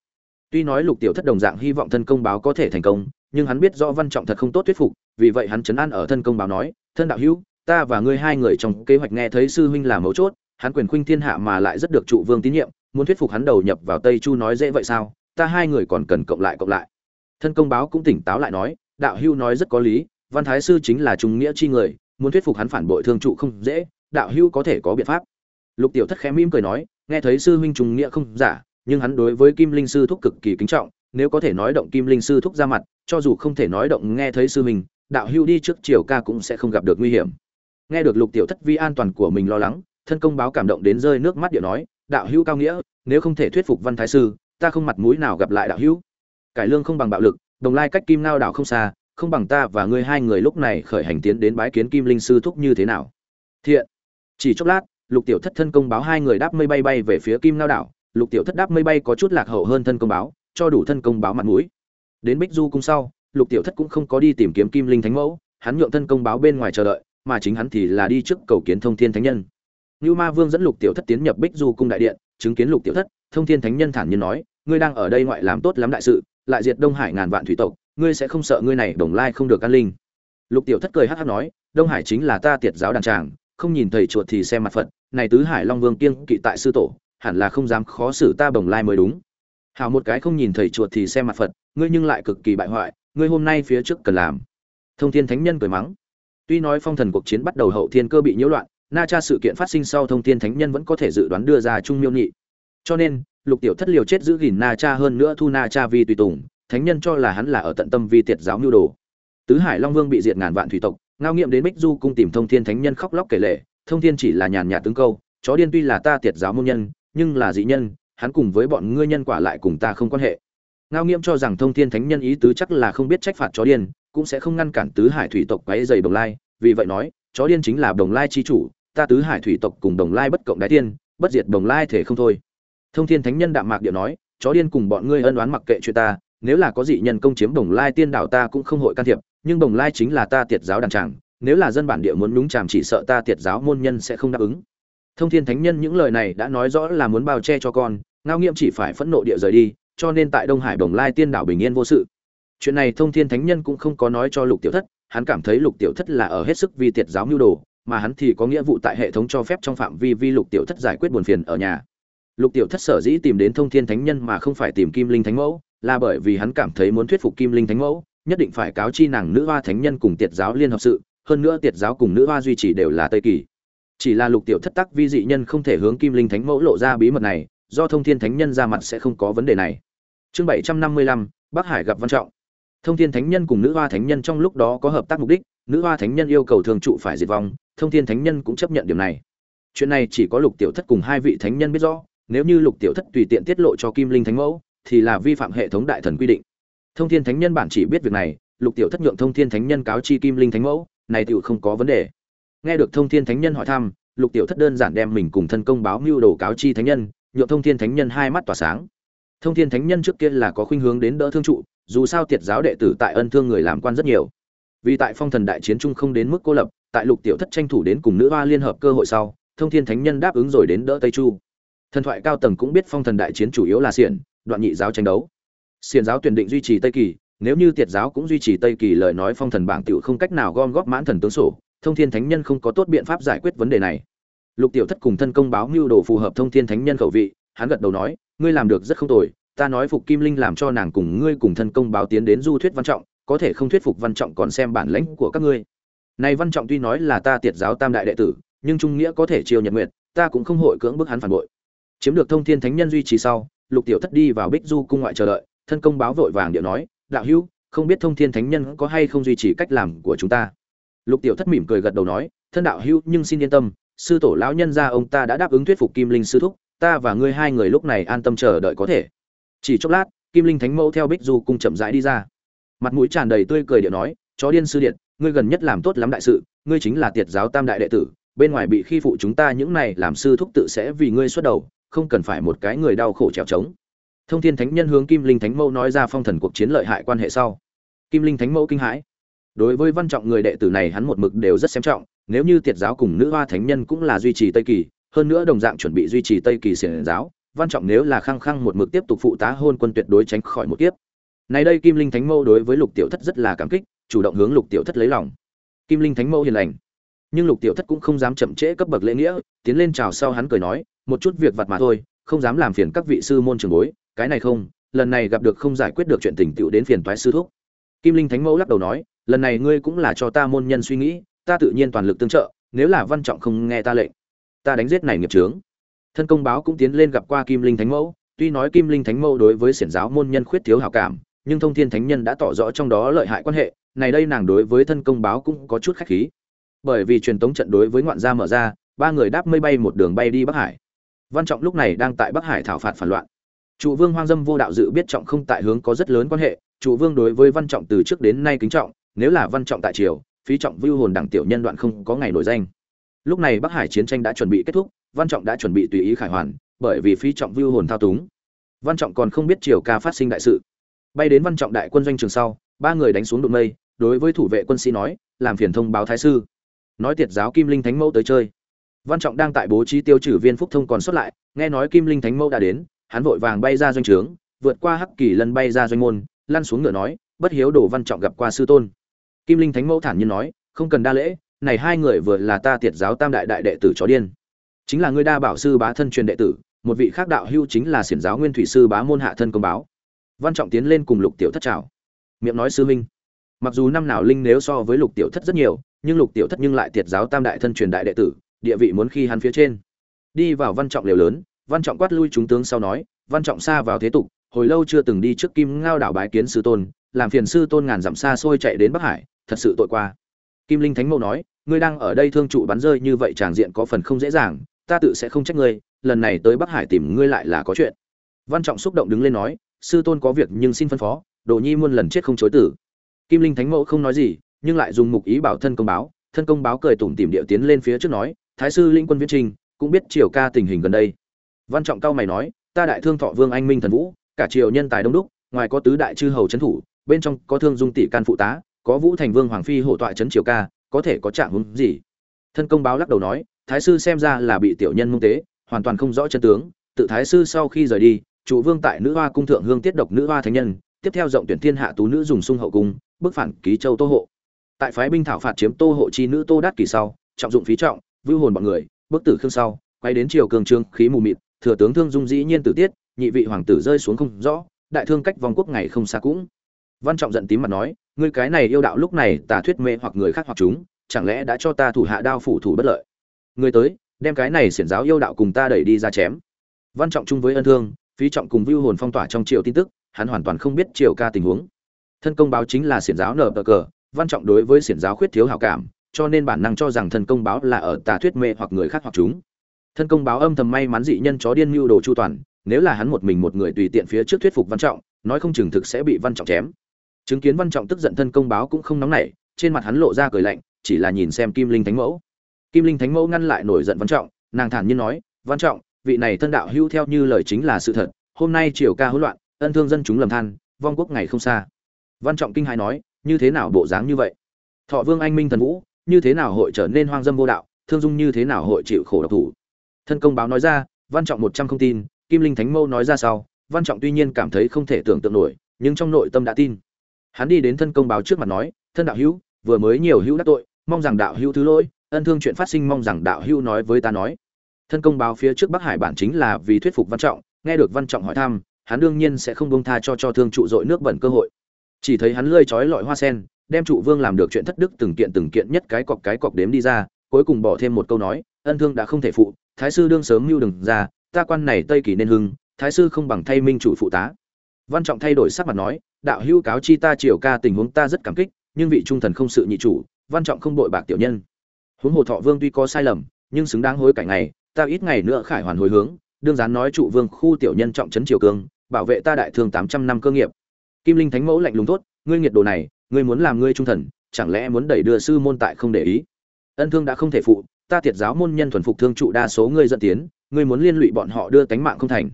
Tuy nói lục tiểu thất đồng dạng hy vọng thân công báo có thể thành công, nhưng hắn biết rõ văn trọng thật không tốt thuyết phục, vì vậy hắn chấn an ở thân công báo nói, thân đạo hữu, ta và ngươi hai người trong kế hoạch nghe thấy sư huynh là mấu chốt, hắn quyền khuynh thiên hạ mà lại rất được trụ vương tín nhiệm, muốn thuyết phục hắn đầu nhập vào tây chu nói dễ vậy sao? Ta hai người còn cần cộng lại cộng lại. Thân công báo cũng tỉnh táo lại nói, đạo hữu nói rất có lý, văn thái sư chính là trung nghĩa chi người muốn thuyết phục hắn phản bội thương trụ không dễ, đạo hữu có thể có biện pháp. Lục tiểu thất khẽ mỉm cười nói, nghe thấy sư huynh trùng nghĩa không giả, nhưng hắn đối với kim linh sư thúc cực kỳ kính trọng, nếu có thể nói động kim linh sư thúc ra mặt, cho dù không thể nói động nghe thấy sư huynh, đạo hữu đi trước triều ca cũng sẽ không gặp được nguy hiểm. Nghe được lục tiểu thất vi an toàn của mình lo lắng, thân công báo cảm động đến rơi nước mắt điệu nói, đạo hữu cao nghĩa, nếu không thể thuyết phục văn thái sư, ta không mặt mũi nào gặp lại đạo hữu. Cải lương không bằng bạo lực, đồng lai cách kim nao đảo không xa không bằng ta và ngươi hai người lúc này khởi hành tiến đến bái kiến kim linh sư thúc như thế nào? Thiện. Chỉ chốc lát, lục tiểu thất thân công báo hai người đáp mây bay bay về phía kim lao đảo. Lục tiểu thất đáp mây bay có chút lạc hậu hơn thân công báo, cho đủ thân công báo mặt mũi. Đến bích du cung sau, lục tiểu thất cũng không có đi tìm kiếm kim linh thánh mẫu. Hắn nhượng thân công báo bên ngoài chờ đợi, mà chính hắn thì là đi trước cầu kiến thông thiên thánh nhân. Như ma vương dẫn lục tiểu thất tiến nhập bích du cung đại điện, chứng kiến lục tiểu thất, thông thiên thánh nhân thản nhiên nói, ngươi đang ở đây ngoại làm tốt lắm đại sự, lại diệt đông hải ngàn vạn thủy tộc ngươi sẽ không sợ ngươi này đồng lai không được an linh. Lục tiểu thất cười hắc hắc nói, đông hải chính là ta tiệt giáo đàn tràng không nhìn thầy chuột thì xem mặt phật, này tứ hải long vương kiêng kỵ tại sư tổ, hẳn là không dám khó xử ta bồng lai mới đúng. Hảo một cái không nhìn thầy chuột thì xem mặt phật, ngươi nhưng lại cực kỳ bại hoại, ngươi hôm nay phía trước cần làm. Thông thiên thánh nhân cười mắng, tuy nói phong thần cuộc chiến bắt đầu hậu thiên cơ bị nhiễu loạn, na cha sự kiện phát sinh sau thông thiên thánh nhân vẫn có thể dự đoán đưa ra trung miêu nghị cho nên, lục tiểu thất liều chết giữ gìn na cha hơn nữa thu na cha vì tùy tùng thánh nhân cho là hắn là ở tận tâm vi tiệt giáo nhu đồ. Tứ hải long vương bị diệt ngàn vạn thủy tộc, ngao nghiệm đến bích du cung tìm thông thiên thánh nhân khóc lóc kể lệ thông thiên chỉ là nhàn nhạt tướng câu, chó điên tuy là ta tiệt giáo môn nhân, nhưng là dị nhân, hắn cùng với bọn ngươi nhân quả lại cùng ta không quan hệ. Ngao nghiệm cho rằng thông thiên thánh nhân ý tứ chắc là không biết trách phạt chó điên, cũng sẽ không ngăn cản tứ hải thủy tộc quấy dày đồng lai. Vì vậy nói, chó điên chính là đồng lai chi chủ, ta tứ hải thủy tộc cùng đồng lai bất cộng đái tiên, bất diệt đồng lai thể không thôi. Thông thiên thánh nhân đạm mạc điệu nói, chó điên cùng bọn ngươi ân oán mặc kệ chuyện ta nếu là có dị nhân công chiếm đồng lai tiên đảo ta cũng không hội can thiệp, nhưng đồng lai chính là ta tiệt giáo đàn tràng nếu là dân bản địa muốn nhúng chàm chỉ sợ ta tiệt giáo môn nhân sẽ không đáp ứng. Thông thiên thánh nhân những lời này đã nói rõ là muốn bao che cho con, ngao nghiệm chỉ phải phẫn nộ địa rời đi, cho nên tại đông hải đồng lai tiên đảo bình yên vô sự. Chuyện này thông thiên thánh nhân cũng không có nói cho lục tiểu thất, hắn cảm thấy lục tiểu thất là ở hết sức vì tiệt giáo mưu đồ, mà hắn thì có nghĩa vụ tại hệ thống cho phép trong phạm vi vi lục tiểu thất giải quyết buồn phiền ở nhà. Lục tiểu thất sở dĩ tìm đến thông thiên thánh nhân mà không phải tìm kim linh thánh mẫu là bởi vì hắn cảm thấy muốn thuyết phục kim linh thánh mẫu, nhất định phải cáo chi nàng nữ hoa thánh nhân cùng tiệt giáo liên hợp sự, hơn nữa tiệt giáo cùng nữ hoa duy trì đều là tây kỳ. Chỉ là lục tiểu thất tắc vi dị nhân không thể hướng kim linh thánh mẫu lộ ra bí mật này, do thông thiên thánh nhân ra mặt sẽ không có vấn đề này. Chương bảy trăm năm mươi lăm, bắc hải gặp văn trọng. Thông thiên thánh nhân cùng nữ hoa thánh nhân trong lúc đó có hợp tác mục đích, nữ hoa thánh nhân yêu cầu thường trụ phải diệt vong, thông thiên thánh nhân cũng chấp nhận điểm này. Chuyện này chỉ có lục tiểu thất cùng hai vị thánh nhân biết rõ, nếu như lục tiểu thất tùy tiện tiết lộ cho kim linh thánh mẫu thì là vi phạm hệ thống đại thần quy định. Thông thiên thánh nhân bản chỉ biết việc này, lục tiểu thất nhượng thông thiên thánh nhân cáo chi kim linh thánh mẫu, này tựu không có vấn đề. Nghe được thông thiên thánh nhân hỏi thăm, lục tiểu thất đơn giản đem mình cùng thân công báo mưu đồ cáo chi thánh nhân, nhượng thông thiên thánh nhân hai mắt tỏa sáng. Thông thiên thánh nhân trước kia là có khuynh hướng đến đỡ thương trụ, dù sao tiệt giáo đệ tử tại ân thương người làm quan rất nhiều. Vì tại phong thần đại chiến trung không đến mức cô lập, tại lục tiểu thất tranh thủ đến cùng nữ hoa liên hợp cơ hội sau, thông thiên thánh nhân đáp ứng rồi đến đỡ tây chu. Thần thoại cao tầng cũng biết phong thần đại chiến chủ yếu là xiển đoạn nhị giáo tranh đấu. Xiển giáo tuyển định duy trì tây kỳ, nếu như tiệt giáo cũng duy trì tây kỳ lời nói phong thần bảng tiểu không cách nào gom góp mãn thần tướng sổ, thông thiên thánh nhân không có tốt biện pháp giải quyết vấn đề này. Lục tiểu thất cùng thân công báo mưu đồ phù hợp thông thiên thánh nhân khẩu vị, hắn gật đầu nói, ngươi làm được rất không tồi, ta nói phục kim linh làm cho nàng cùng ngươi cùng thân công báo tiến đến du thuyết văn trọng, có thể không thuyết phục văn trọng còn xem bản lãnh của các ngươi. Này văn trọng tuy nói là ta tiệt giáo tam đại đệ tử, nhưng trung nghĩa có thể chiêu nhật nguyện ta cũng không hội cưỡng bức hắn phản bội. Chiếm được thông thiên thánh nhân duy trì sau lục tiểu thất đi vào bích du cung ngoại chờ đợi, thân công báo vội vàng điệu nói, đạo hữu, không biết thông thiên thánh nhân có hay không duy trì cách làm của chúng ta? Lục tiểu thất mỉm cười gật đầu nói, thân đạo hữu, nhưng xin yên tâm, sư tổ lão nhân gia ông ta đã đáp ứng thuyết phục kim linh sư thúc, ta và ngươi hai người lúc này an tâm chờ đợi có thể. Chỉ chốc lát, kim linh thánh mẫu theo bích du cung chậm rãi đi ra. Mặt mũi tràn đầy tươi cười điệu nói, chó điên sư điện, ngươi gần nhất làm tốt lắm đại sự, ngươi chính là tiệt giáo tam đại đệ tử, bên ngoài bị khi phụ chúng ta những này làm sư thúc tự sẽ vì ngươi xuất đầu không cần phải một cái người đau khổ trèo trống. Thông thiên thánh nhân hướng kim linh thánh mẫu nói ra phong thần cuộc chiến lợi hại quan hệ sau. Kim linh thánh mẫu kinh hãi. Đối với văn trọng người đệ tử này hắn một mực đều rất xem trọng, nếu như tiệt giáo cùng nữ hoa thánh nhân cũng là duy trì tây kỳ, hơn nữa đồng dạng chuẩn bị duy trì tây kỳ xiển giáo, văn trọng nếu là khăng khăng một mực tiếp tục phụ tá hôn quân tuyệt đối tránh khỏi một kiếp. Này đây kim linh thánh mẫu đối với lục tiểu thất rất là cảm kích, chủ động hướng lục tiểu thất lấy lòng. Kim linh thánh mẫu hiền lành. Nhưng lục tiểu thất cũng không dám chậm trễ cấp bậc lễ nghĩa, tiến lên chào sau hắn cười nói một chút việc vặt mà thôi, không dám làm phiền các vị sư môn trường bối, cái này không, lần này gặp được không giải quyết được chuyện tình tựu đến phiền toái sư thúc. Kim linh thánh mẫu lắc đầu nói, lần này ngươi cũng là cho ta môn nhân suy nghĩ, ta tự nhiên toàn lực tương trợ, nếu là văn trọng không nghe ta lệnh, ta đánh giết này nghiệp trướng thân công báo cũng tiến lên gặp qua kim linh thánh mẫu, tuy nói kim linh thánh mẫu đối với xiển giáo môn nhân khuyết thiếu hảo cảm, nhưng thông thiên thánh nhân đã tỏ rõ trong đó lợi hại quan hệ, này đây nàng đối với thân công báo cũng có chút khách khí. Bởi vì truyền tống trận đối với ngoạn gia mở ra, ba người đáp mây bay một đường bay đi bắc hải văn trọng lúc này đang tại bắc hải thảo phạt phản loạn. Trụ vương hoang dâm vô đạo dự biết trọng không tại hướng có rất lớn quan hệ trụ vương đối với văn trọng từ trước đến nay kính trọng, nếu là văn trọng tại triều, phí trọng vưu hồn đẳng tiểu nhân đoạn không có ngày nổi danh. Lúc này bắc hải chiến tranh đã chuẩn bị kết thúc, văn trọng đã chuẩn bị tùy ý khải hoàn, bởi vì phí trọng vưu hồn thao túng. Văn trọng còn không biết triều ca phát sinh đại sự. Bay đến văn trọng đại quân doanh trường sau, ba người đánh xuống đụng mây, đối với thủ vệ quân sĩ nói, làm phiền thông báo thái sư. Nói tiệt giáo kim linh thánh mẫu tới chơi văn trọng đang tại bố trí tiêu trừ viên phúc thông còn xuất lại nghe nói kim linh thánh mẫu đã đến hắn vội vàng bay ra doanh trướng vượt qua hắc kỳ lần bay ra doanh môn lăn xuống ngựa nói bất hiếu đồ văn trọng gặp qua sư tôn. Kim linh thánh mẫu thản nhiên nói không cần đa lễ này hai người vừa là ta tiệt giáo tam đại đại đệ tử chó điên. Chính là ngươi đa bảo sư bá thân truyền đệ tử một vị khác đạo hưu chính là xiển giáo nguyên thủy sư bá môn hạ thân công báo. Văn trọng tiến lên cùng lục tiểu thất chào, miệng nói sư minh mặc dù năm nào linh nếu so với lục tiểu thất rất nhiều nhưng lục tiểu thất nhưng lại tiệt giáo tam đại thân truyền đại đệ tử địa vị muốn khi hắn phía trên. Đi vào văn trọng liều lớn, văn trọng quát lui chúng tướng sau nói, văn trọng xa vào thế tục, hồi lâu chưa từng đi trước kim ngao đảo bái kiến sư tôn, làm phiền sư tôn ngàn dặm xa xôi chạy đến bắc hải, thật sự tội qua. Kim linh thánh mẫu nói, ngươi đang ở đây thương trụ bắn rơi như vậy tràng diện có phần không dễ dàng, ta tự sẽ không trách ngươi, lần này tới bắc hải tìm ngươi lại là có chuyện. Văn trọng xúc động đứng lên nói, sư tôn có việc nhưng xin phân phó, đồ nhi muôn lần chết không chối tử. Kim linh thánh mẫu không nói gì, nhưng lại dùng mục ý bảo thân công báo, thân công báo cười tủm tìm điệu tiến lên phía trước nói thái sư linh quân viễn trinh cũng biết triều ca tình hình gần đây. Văn trọng cao mày nói, ta đại thương thọ vương anh minh thần vũ, cả triều nhân tài đông đúc, ngoài có tứ đại chư hầu trấn thủ, bên trong có thương dung tỷ can phụ tá, có vũ thành vương hoàng phi hổ tọa trấn triều ca, có thể có trạng hứng gì? Thân công báo lắc đầu nói, thái sư xem ra là bị tiểu nhân mông tế, hoàn toàn không rõ chân tướng. Tự thái sư sau khi rời đi, chủ vương tại nữ hoa cung thượng hương tiết độc nữ hoa thánh nhân, tiếp theo rộng tuyển thiên hạ tú nữ dùng sung hậu cung bức phản ký châu tô hộ. Tại phái binh thảo phạt chiếm tô hộ chi nữ tô đát kỳ sau, trọng dụng phí trọng vưu hồn bọn người bức tử khương sau, quay đến triều cường trương, khí mù mịt, thừa tướng thương dung dĩ nhiên tử tiết, nhị vị hoàng tử rơi xuống không rõ, đại thương cách vòng quốc ngày không xa cũng. Văn trọng giận tím mặt nói, ngươi cái này yêu đạo lúc này tà thuyết mê hoặc người khác hoặc chúng, chẳng lẽ đã cho ta thủ hạ đao phủ thủ bất lợi? Người tới, đem cái này xiển giáo yêu đạo cùng ta đẩy đi ra chém. Văn trọng chung với ân thương, phí trọng cùng vưu hồn phong tỏa trong triều tin tức, hắn hoàn toàn không biết triều ca tình huống. Thân công báo chính là xiển giáo nở cờ, văn trọng đối với xiển giáo khuyết thiếu hảo cảm cho nên bản năng cho rằng thân công báo là ở tà thuyết mê hoặc người khác hoặc chúng. Thân công báo âm thầm may mắn dị nhân chó điên mưu đồ chu toàn, nếu là hắn một mình một người tùy tiện phía trước thuyết phục văn trọng, nói không chừng thực sẽ bị văn trọng chém. Chứng kiến văn trọng tức giận thân công báo cũng không nóng nảy, trên mặt hắn lộ ra cười lạnh, chỉ là nhìn xem kim linh thánh mẫu. Kim linh thánh mẫu ngăn lại nổi giận văn trọng, nàng thản nhiên nói, văn trọng, vị này thân đạo hưu theo như lời chính là sự thật, hôm nay triều ca hỗn loạn, ân thương dân chúng lầm than, vong quốc ngày không xa. Văn trọng kinh hãi nói, như thế nào bộ dáng như vậy? Thọ vương anh minh thần vũ như thế nào hội trở nên hoang dâm vô đạo, thương dung như thế nào hội chịu khổ độc thủ. Thân công báo nói ra, văn trọng một trăm không tin, kim linh thánh mâu nói ra sau, văn trọng tuy nhiên cảm thấy không thể tưởng tượng nổi, nhưng trong nội tâm đã tin. Hắn đi đến thân công báo trước mặt nói, thân đạo hữu, vừa mới nhiều hữu đắc tội, mong rằng đạo hữu thứ lỗi, ân thương chuyện phát sinh mong rằng đạo hữu nói với ta nói. Thân công báo phía trước bắc hải bản chính là vì thuyết phục văn trọng, nghe được văn trọng hỏi thăm, hắn đương nhiên sẽ không bông tha cho cho thương trụ dội nước bẩn cơ hội. Chỉ thấy hắn lơi trói lọi hoa sen đem trụ vương làm được chuyện thất đức từng kiện từng kiện nhất cái cọc cái cọc đếm đi ra, cuối cùng bỏ thêm một câu nói, ân thương đã không thể phụ, thái sư đương sớm mưu đừng ra, ta quan này tây kỳ nên hưng, thái sư không bằng thay minh chủ phụ tá. Văn trọng thay đổi sắc mặt nói, đạo hữu cáo chi ta triều ca tình huống ta rất cảm kích, nhưng vị trung thần không sự nhị chủ, văn trọng không đội bạc tiểu nhân. Huống hồ thọ vương tuy có sai lầm, nhưng xứng đáng hối cảnh này ta ít ngày nữa khải hoàn hồi hướng, đương gián nói trụ vương khu tiểu nhân trọng trấn triều cương, bảo vệ ta đại thương tám trăm năm cơ nghiệp. Kim linh thánh mẫu lạnh lùng tốt ngươi nghiệt đồ này ngươi muốn làm ngươi trung thần, chẳng lẽ muốn đẩy đưa sư môn tại không để ý? Ân thương đã không thể phụ, ta tiệt giáo môn nhân thuần phục thương trụ đa số ngươi dẫn tiến, ngươi muốn liên lụy bọn họ đưa tánh mạng không thành.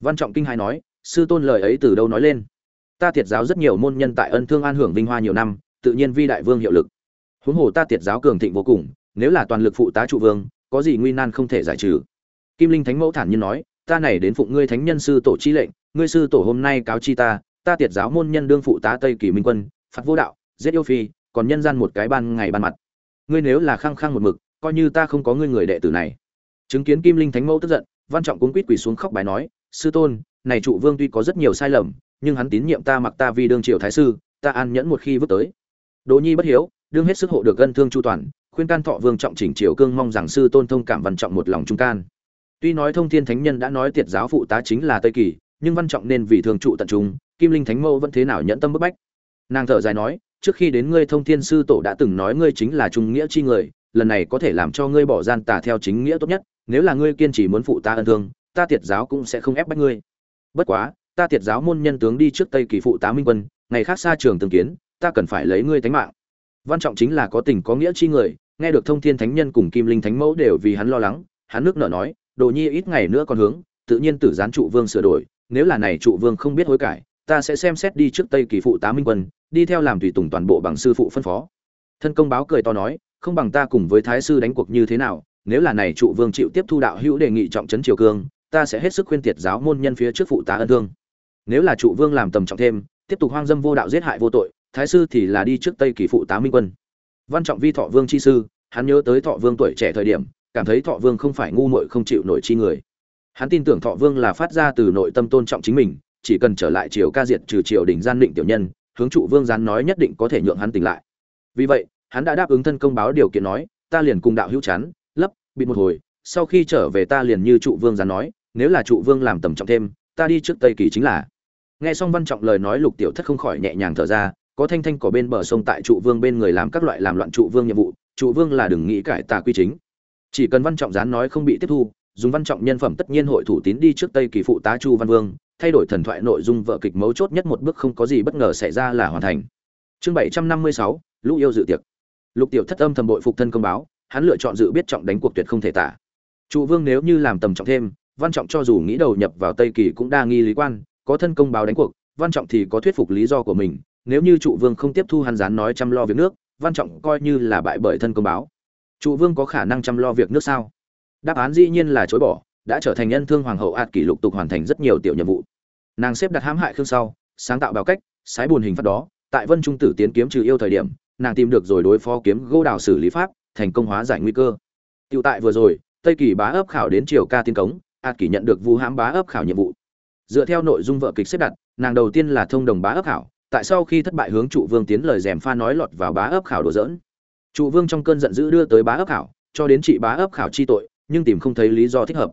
Văn trọng kinh hai nói, sư tôn lời ấy từ đâu nói lên? Ta tiệt giáo rất nhiều môn nhân tại ân thương an hưởng vinh hoa nhiều năm, tự nhiên vi đại vương hiệu lực. Huống hồ ta tiệt giáo cường thịnh vô cùng, nếu là toàn lực phụ tá trụ vương, có gì nguy nan không thể giải trừ. Kim linh thánh mẫu thản nhiên nói, ta này đến phụng ngươi thánh nhân sư tổ chi lệnh, ngươi sư tổ hôm nay cáo chi ta ta tiệt giáo môn nhân đương phụ tá tây kỳ minh quân phạt vô đạo, giết yêu phi, còn nhân gian một cái ban ngày ban mặt. Ngươi nếu là khăng khăng một mực, coi như ta không có ngươi người đệ tử này. Chứng kiến kim linh thánh mẫu tức giận, văn trọng cuốn quýt quỳ xuống khóc bài nói, sư tôn, này trụ vương tuy có rất nhiều sai lầm, nhưng hắn tín nhiệm ta mặc ta vì đương triều thái sư, ta an nhẫn một khi vứt tới. Đỗ nhi bất hiếu, đương hết sức hộ được gân thương chu toàn, khuyên can thọ vương trọng chỉnh triều cương mong rằng sư tôn thông cảm văn trọng một lòng trung can. Tuy nói thông thiên thánh nhân đã nói tiệt giáo phụ tá chính là tây kỳ, nhưng văn trọng nên vì thường trụ tận trung, kim linh thánh mẫu vẫn thế nào nhẫn tâm bức bách nàng thở dài nói, trước khi đến ngươi thông thiên sư tổ đã từng nói ngươi chính là trung nghĩa chi người, lần này có thể làm cho ngươi bỏ gian tà theo chính nghĩa tốt nhất, nếu là ngươi kiên trì muốn phụ ta ân thương, ta tiệt giáo cũng sẽ không ép bách ngươi. Bất quá, ta tiệt giáo môn nhân tướng đi trước tây kỳ phụ tá minh quân, ngày khác xa trường tương kiến, ta cần phải lấy ngươi tánh mạng. Văn trọng chính là có tình có nghĩa chi người, nghe được thông thiên thánh nhân cùng kim linh thánh mẫu đều vì hắn lo lắng, hắn nước nợ nói, đồ nhi ít ngày nữa còn hướng, tự nhiên tử gián trụ vương sửa đổi, nếu là này trụ vương không biết hối cải, ta sẽ xem xét đi trước tây kỳ phụ tá minh quân đi theo làm tùy tùng toàn bộ bằng sư phụ phân phó. Thân công báo cười to nói, không bằng ta cùng với thái sư đánh cuộc như thế nào, nếu là này trụ vương chịu tiếp thu đạo hữu đề nghị trọng trấn triều cương, ta sẽ hết sức khuyên tiệt giáo môn nhân phía trước phụ tá ân thương. Nếu là trụ vương làm tầm trọng thêm, tiếp tục hoang dâm vô đạo giết hại vô tội, thái sư thì là đi trước tây kỳ phụ tá minh quân. Văn trọng vi thọ vương chi sư, hắn nhớ tới thọ vương tuổi trẻ thời điểm, cảm thấy thọ vương không phải ngu muội không chịu nổi chi người. Hắn tin tưởng thọ vương là phát ra từ nội tâm tôn trọng chính mình, chỉ cần trở lại triều ca diệt trừ triều đình gian định tiểu nhân hướng trụ vương gián nói nhất định có thể nhượng hắn tỉnh lại. Vì vậy, hắn đã đáp ứng thân công báo điều kiện nói, ta liền cùng đạo hữu chán, lấp bị một hồi, sau khi trở về ta liền như trụ vương gián nói, nếu là trụ vương làm tầm trọng thêm, ta đi trước tây kỳ chính là. Nghe xong văn trọng lời nói, lục tiểu thất không khỏi nhẹ nhàng thở ra, có thanh thanh cỏ bên bờ sông tại trụ vương bên người làm các loại làm loạn trụ vương nhiệm vụ, trụ vương là đừng nghĩ cải tà quy chính. Chỉ cần văn trọng gián nói không bị tiếp thu dùng văn trọng nhân phẩm tất nhiên hội thủ tín đi trước tây kỳ phụ tá chu văn vương, thay đổi thần thoại nội dung vợ kịch mấu chốt nhất một bước không có gì bất ngờ xảy ra là hoàn thành. Chương bảy trăm năm mươi sáu, lũ yêu dự tiệc. Lục tiểu thất âm thầm bội phục thân công báo, hắn lựa chọn dự biết trọng đánh cuộc tuyệt không thể tả. Trụ vương nếu như làm tầm trọng thêm, văn trọng cho dù nghĩ đầu nhập vào tây kỳ cũng đa nghi lý quan, có thân công báo đánh cuộc, văn trọng thì có thuyết phục lý do của mình, nếu như trụ vương không tiếp thu hắn gián nói chăm lo việc nước, văn trọng coi như là bại bởi thân công báo. Trụ vương có khả năng chăm lo việc nước sao? Đáp án dĩ nhiên là chối bỏ đã trở thành nhân thương hoàng hậu ạt kỷ lục tục hoàn thành rất nhiều tiểu nhiệm vụ nàng xếp đặt hãm hại khương sau sáng tạo bào cách sái bùn hình phạt đó tại vân trung tử tiến kiếm trừ yêu thời điểm nàng tìm được rồi đối phó kiếm gỗ đào xử lý pháp thành công hóa giải nguy cơ tựu tại vừa rồi, Tây Kỳ bá ấp khảo đến triều ca tiên cống, ạt Kỳ nhận được Vu Hãm bá ấp khảo nhiệm vụ. Dựa theo nội dung vợ kịch xếp đặt, nàng đầu tiên là thông đồng bá ấp khảo, tại sau khi thất bại hướng trụ vương tiến lời dèm pha nói lọt vào bá ấp khảo đồ dỡn. Trụ vương trong cơn giận dữ đưa tới bá ấp khảo, cho đến trị bá ấp khảo chi tội, nhưng tìm không thấy lý do thích hợp.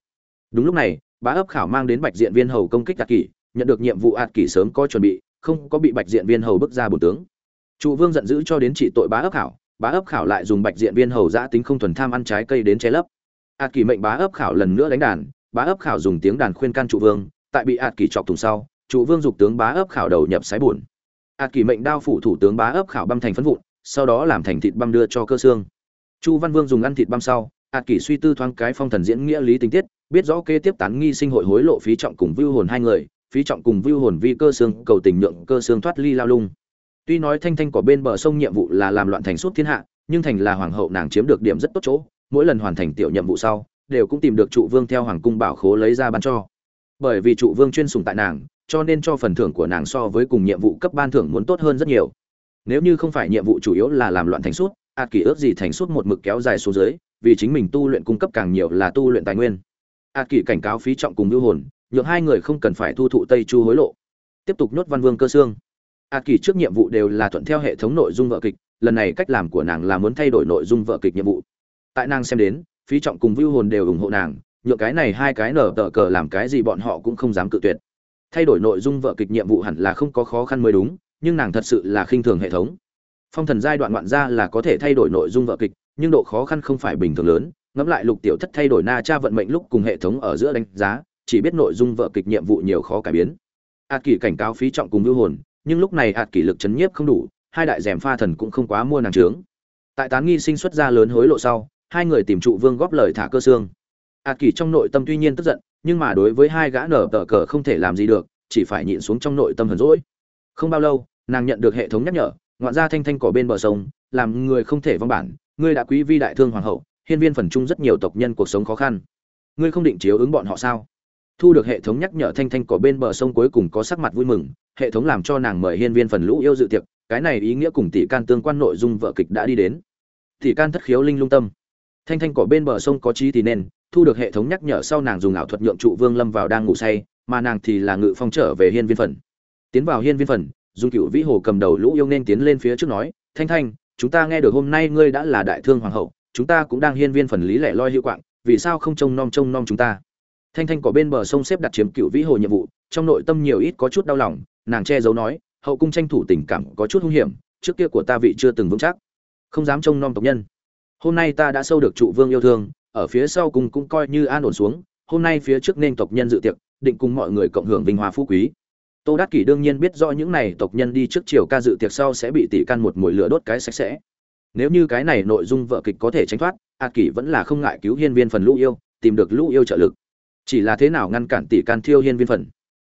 Đúng lúc này, bá ấp khảo mang đến Bạch Diện Viên hầu công kích Át kỷ nhận được nhiệm vụ ạt kỷ sớm có chuẩn bị, không có bị Bạch Diện Viên hầu bức ra bổ tướng. Trụ vương giận dữ cho đến trị tội bá ấp khảo, bá ấp khảo lại dùng bạch diện viên hầu giã tính không thuần tham ăn trái cây đến che lấp ạt kỷ mệnh bá ấp khảo lần nữa đánh đàn bá ấp khảo dùng tiếng đàn khuyên can trụ vương tại bị ạt kỷ chọc thùng sau trụ vương dục tướng bá ấp khảo đầu nhập sái buồn ạt kỷ mệnh đao phủ thủ tướng bá ấp khảo băm thành phân vụn sau đó làm thành thịt băm đưa cho cơ xương chu văn vương dùng ăn thịt băm sau ạt kỳ suy tư thoáng cái phong thần diễn nghĩa lý tình tiết biết rõ kế tiếp tán nghi sinh hội hối lộ phí trọng cùng vưu hồn hai người phí trọng cùng vưu hồn vi cơ xương cầu tình nhượng cơ xương thoát ly lao lung Tuy nói Thanh Thanh của bên bờ sông nhiệm vụ là làm loạn thành suốt thiên hạ, nhưng thành là hoàng hậu nàng chiếm được điểm rất tốt chỗ, mỗi lần hoàn thành tiểu nhiệm vụ sau, đều cũng tìm được trụ vương theo hoàng cung bảo khố lấy ra ban cho. Bởi vì trụ vương chuyên sủng tại nàng, cho nên cho phần thưởng của nàng so với cùng nhiệm vụ cấp ban thưởng muốn tốt hơn rất nhiều. Nếu như không phải nhiệm vụ chủ yếu là làm loạn thành suốt, ạt kỳ ước gì thành suốt một mực kéo dài xuống dưới, vì chính mình tu luyện cung cấp càng nhiều là tu luyện tài nguyên. ạt kỳ cảnh cáo phí trọng cùng lưu hồn, nhượng hai người không cần phải thu thụ Tây Chu hối lộ. Tiếp tục nhốt Văn Vương cơ xương a kỳ trước nhiệm vụ đều là thuận theo hệ thống nội dung vợ kịch lần này cách làm của nàng là muốn thay đổi nội dung vợ kịch nhiệm vụ tại nàng xem đến phí trọng cùng vưu hồn đều ủng hộ nàng nhựa cái này hai cái nở tờ cờ làm cái gì bọn họ cũng không dám cự tuyệt thay đổi nội dung vợ kịch nhiệm vụ hẳn là không có khó khăn mới đúng nhưng nàng thật sự là khinh thường hệ thống phong thần giai đoạn ngoạn ra là có thể thay đổi nội dung vợ kịch nhưng độ khó khăn không phải bình thường lớn, ngẫm lại lục tiểu thất thay đổi na cha vận mệnh lúc cùng hệ thống ở giữa đánh giá, chỉ biết nội dung vợ kịch nhiệm vụ nhiều khó cải biến. A kỳ cảnh cáo phí trọng cùng vưu hồn, nhưng lúc này ạt kỷ lực chấn nhiếp không đủ, hai đại rèm pha thần cũng không quá mua nàng trướng. Tại tán nghi sinh xuất ra lớn hối lộ sau, hai người tìm trụ vương góp lời thả cơ xương. Ạt kỷ trong nội tâm tuy nhiên tức giận, nhưng mà đối với hai gã nở tờ cờ không thể làm gì được, chỉ phải nhịn xuống trong nội tâm hờn rỗi không bao lâu, nàng nhận được hệ thống nhắc nhở, ngoạn ra thanh thanh cỏ bên bờ sông, làm người không thể vong bản ngươi đã quý vi đại thương hoàng hậu, hiên viên phần chung rất nhiều tộc nhân cuộc sống khó khăn. Ngươi không định chiếu ứng bọn họ sao? Thu được hệ thống nhắc nhở thanh thanh cỏ bên bờ sông cuối cùng có sắc mặt vui mừng, hệ thống làm cho nàng mời hiên viên phần lũ yêu dự tiệc, cái này ý nghĩa cùng tỷ can tương quan nội dung vợ kịch đã đi đến. Tỷ can thất khiếu linh lung tâm. Thanh thanh cỏ bên bờ sông có trí thì nên, thu được hệ thống nhắc nhở sau nàng dùng ảo thuật nhượng trụ vương lâm vào đang ngủ say, mà nàng thì là ngự phong trở về hiên viên phần. Tiến vào hiên viên phần dùng cựu vĩ hồ cầm đầu lũ yêu nên tiến lên phía trước nói, thanh thanh chúng ta nghe được hôm nay ngươi đã là đại thương hoàng hậu, chúng ta cũng đang hiên viên phần lý lẻ loi hữu quạng, vì sao không trông nom trông nom chúng ta? Thanh thanh có bên bờ sông xếp đặt chiếm cựu vĩ hồ nhiệm vụ, trong nội tâm nhiều ít có chút đau lòng, nàng che giấu nói, hậu cung tranh thủ tình cảm có chút hung hiểm, trước kia của ta vị chưa từng vững chắc, không dám trông nom tộc nhân. Hôm nay ta đã sâu được trụ vương yêu thương, ở phía sau cùng cũng coi như an ổn xuống, hôm nay phía trước nên tộc nhân dự tiệc, định cùng mọi người cộng hưởng vinh hoa phú quý tô đắc kỷ đương nhiên biết rõ những này tộc nhân đi trước chiều ca dự tiệc sau sẽ bị tỷ can một mùi lửa đốt cái sạch sẽ. Nếu như cái này nội dung vợ kịch có thể tránh thoát, a kỷ vẫn là không ngại cứu hiên viên phần lũ yêu, tìm được lũ yêu trợ lực. Chỉ là thế nào ngăn cản tỷ can thiêu hiên viên phần?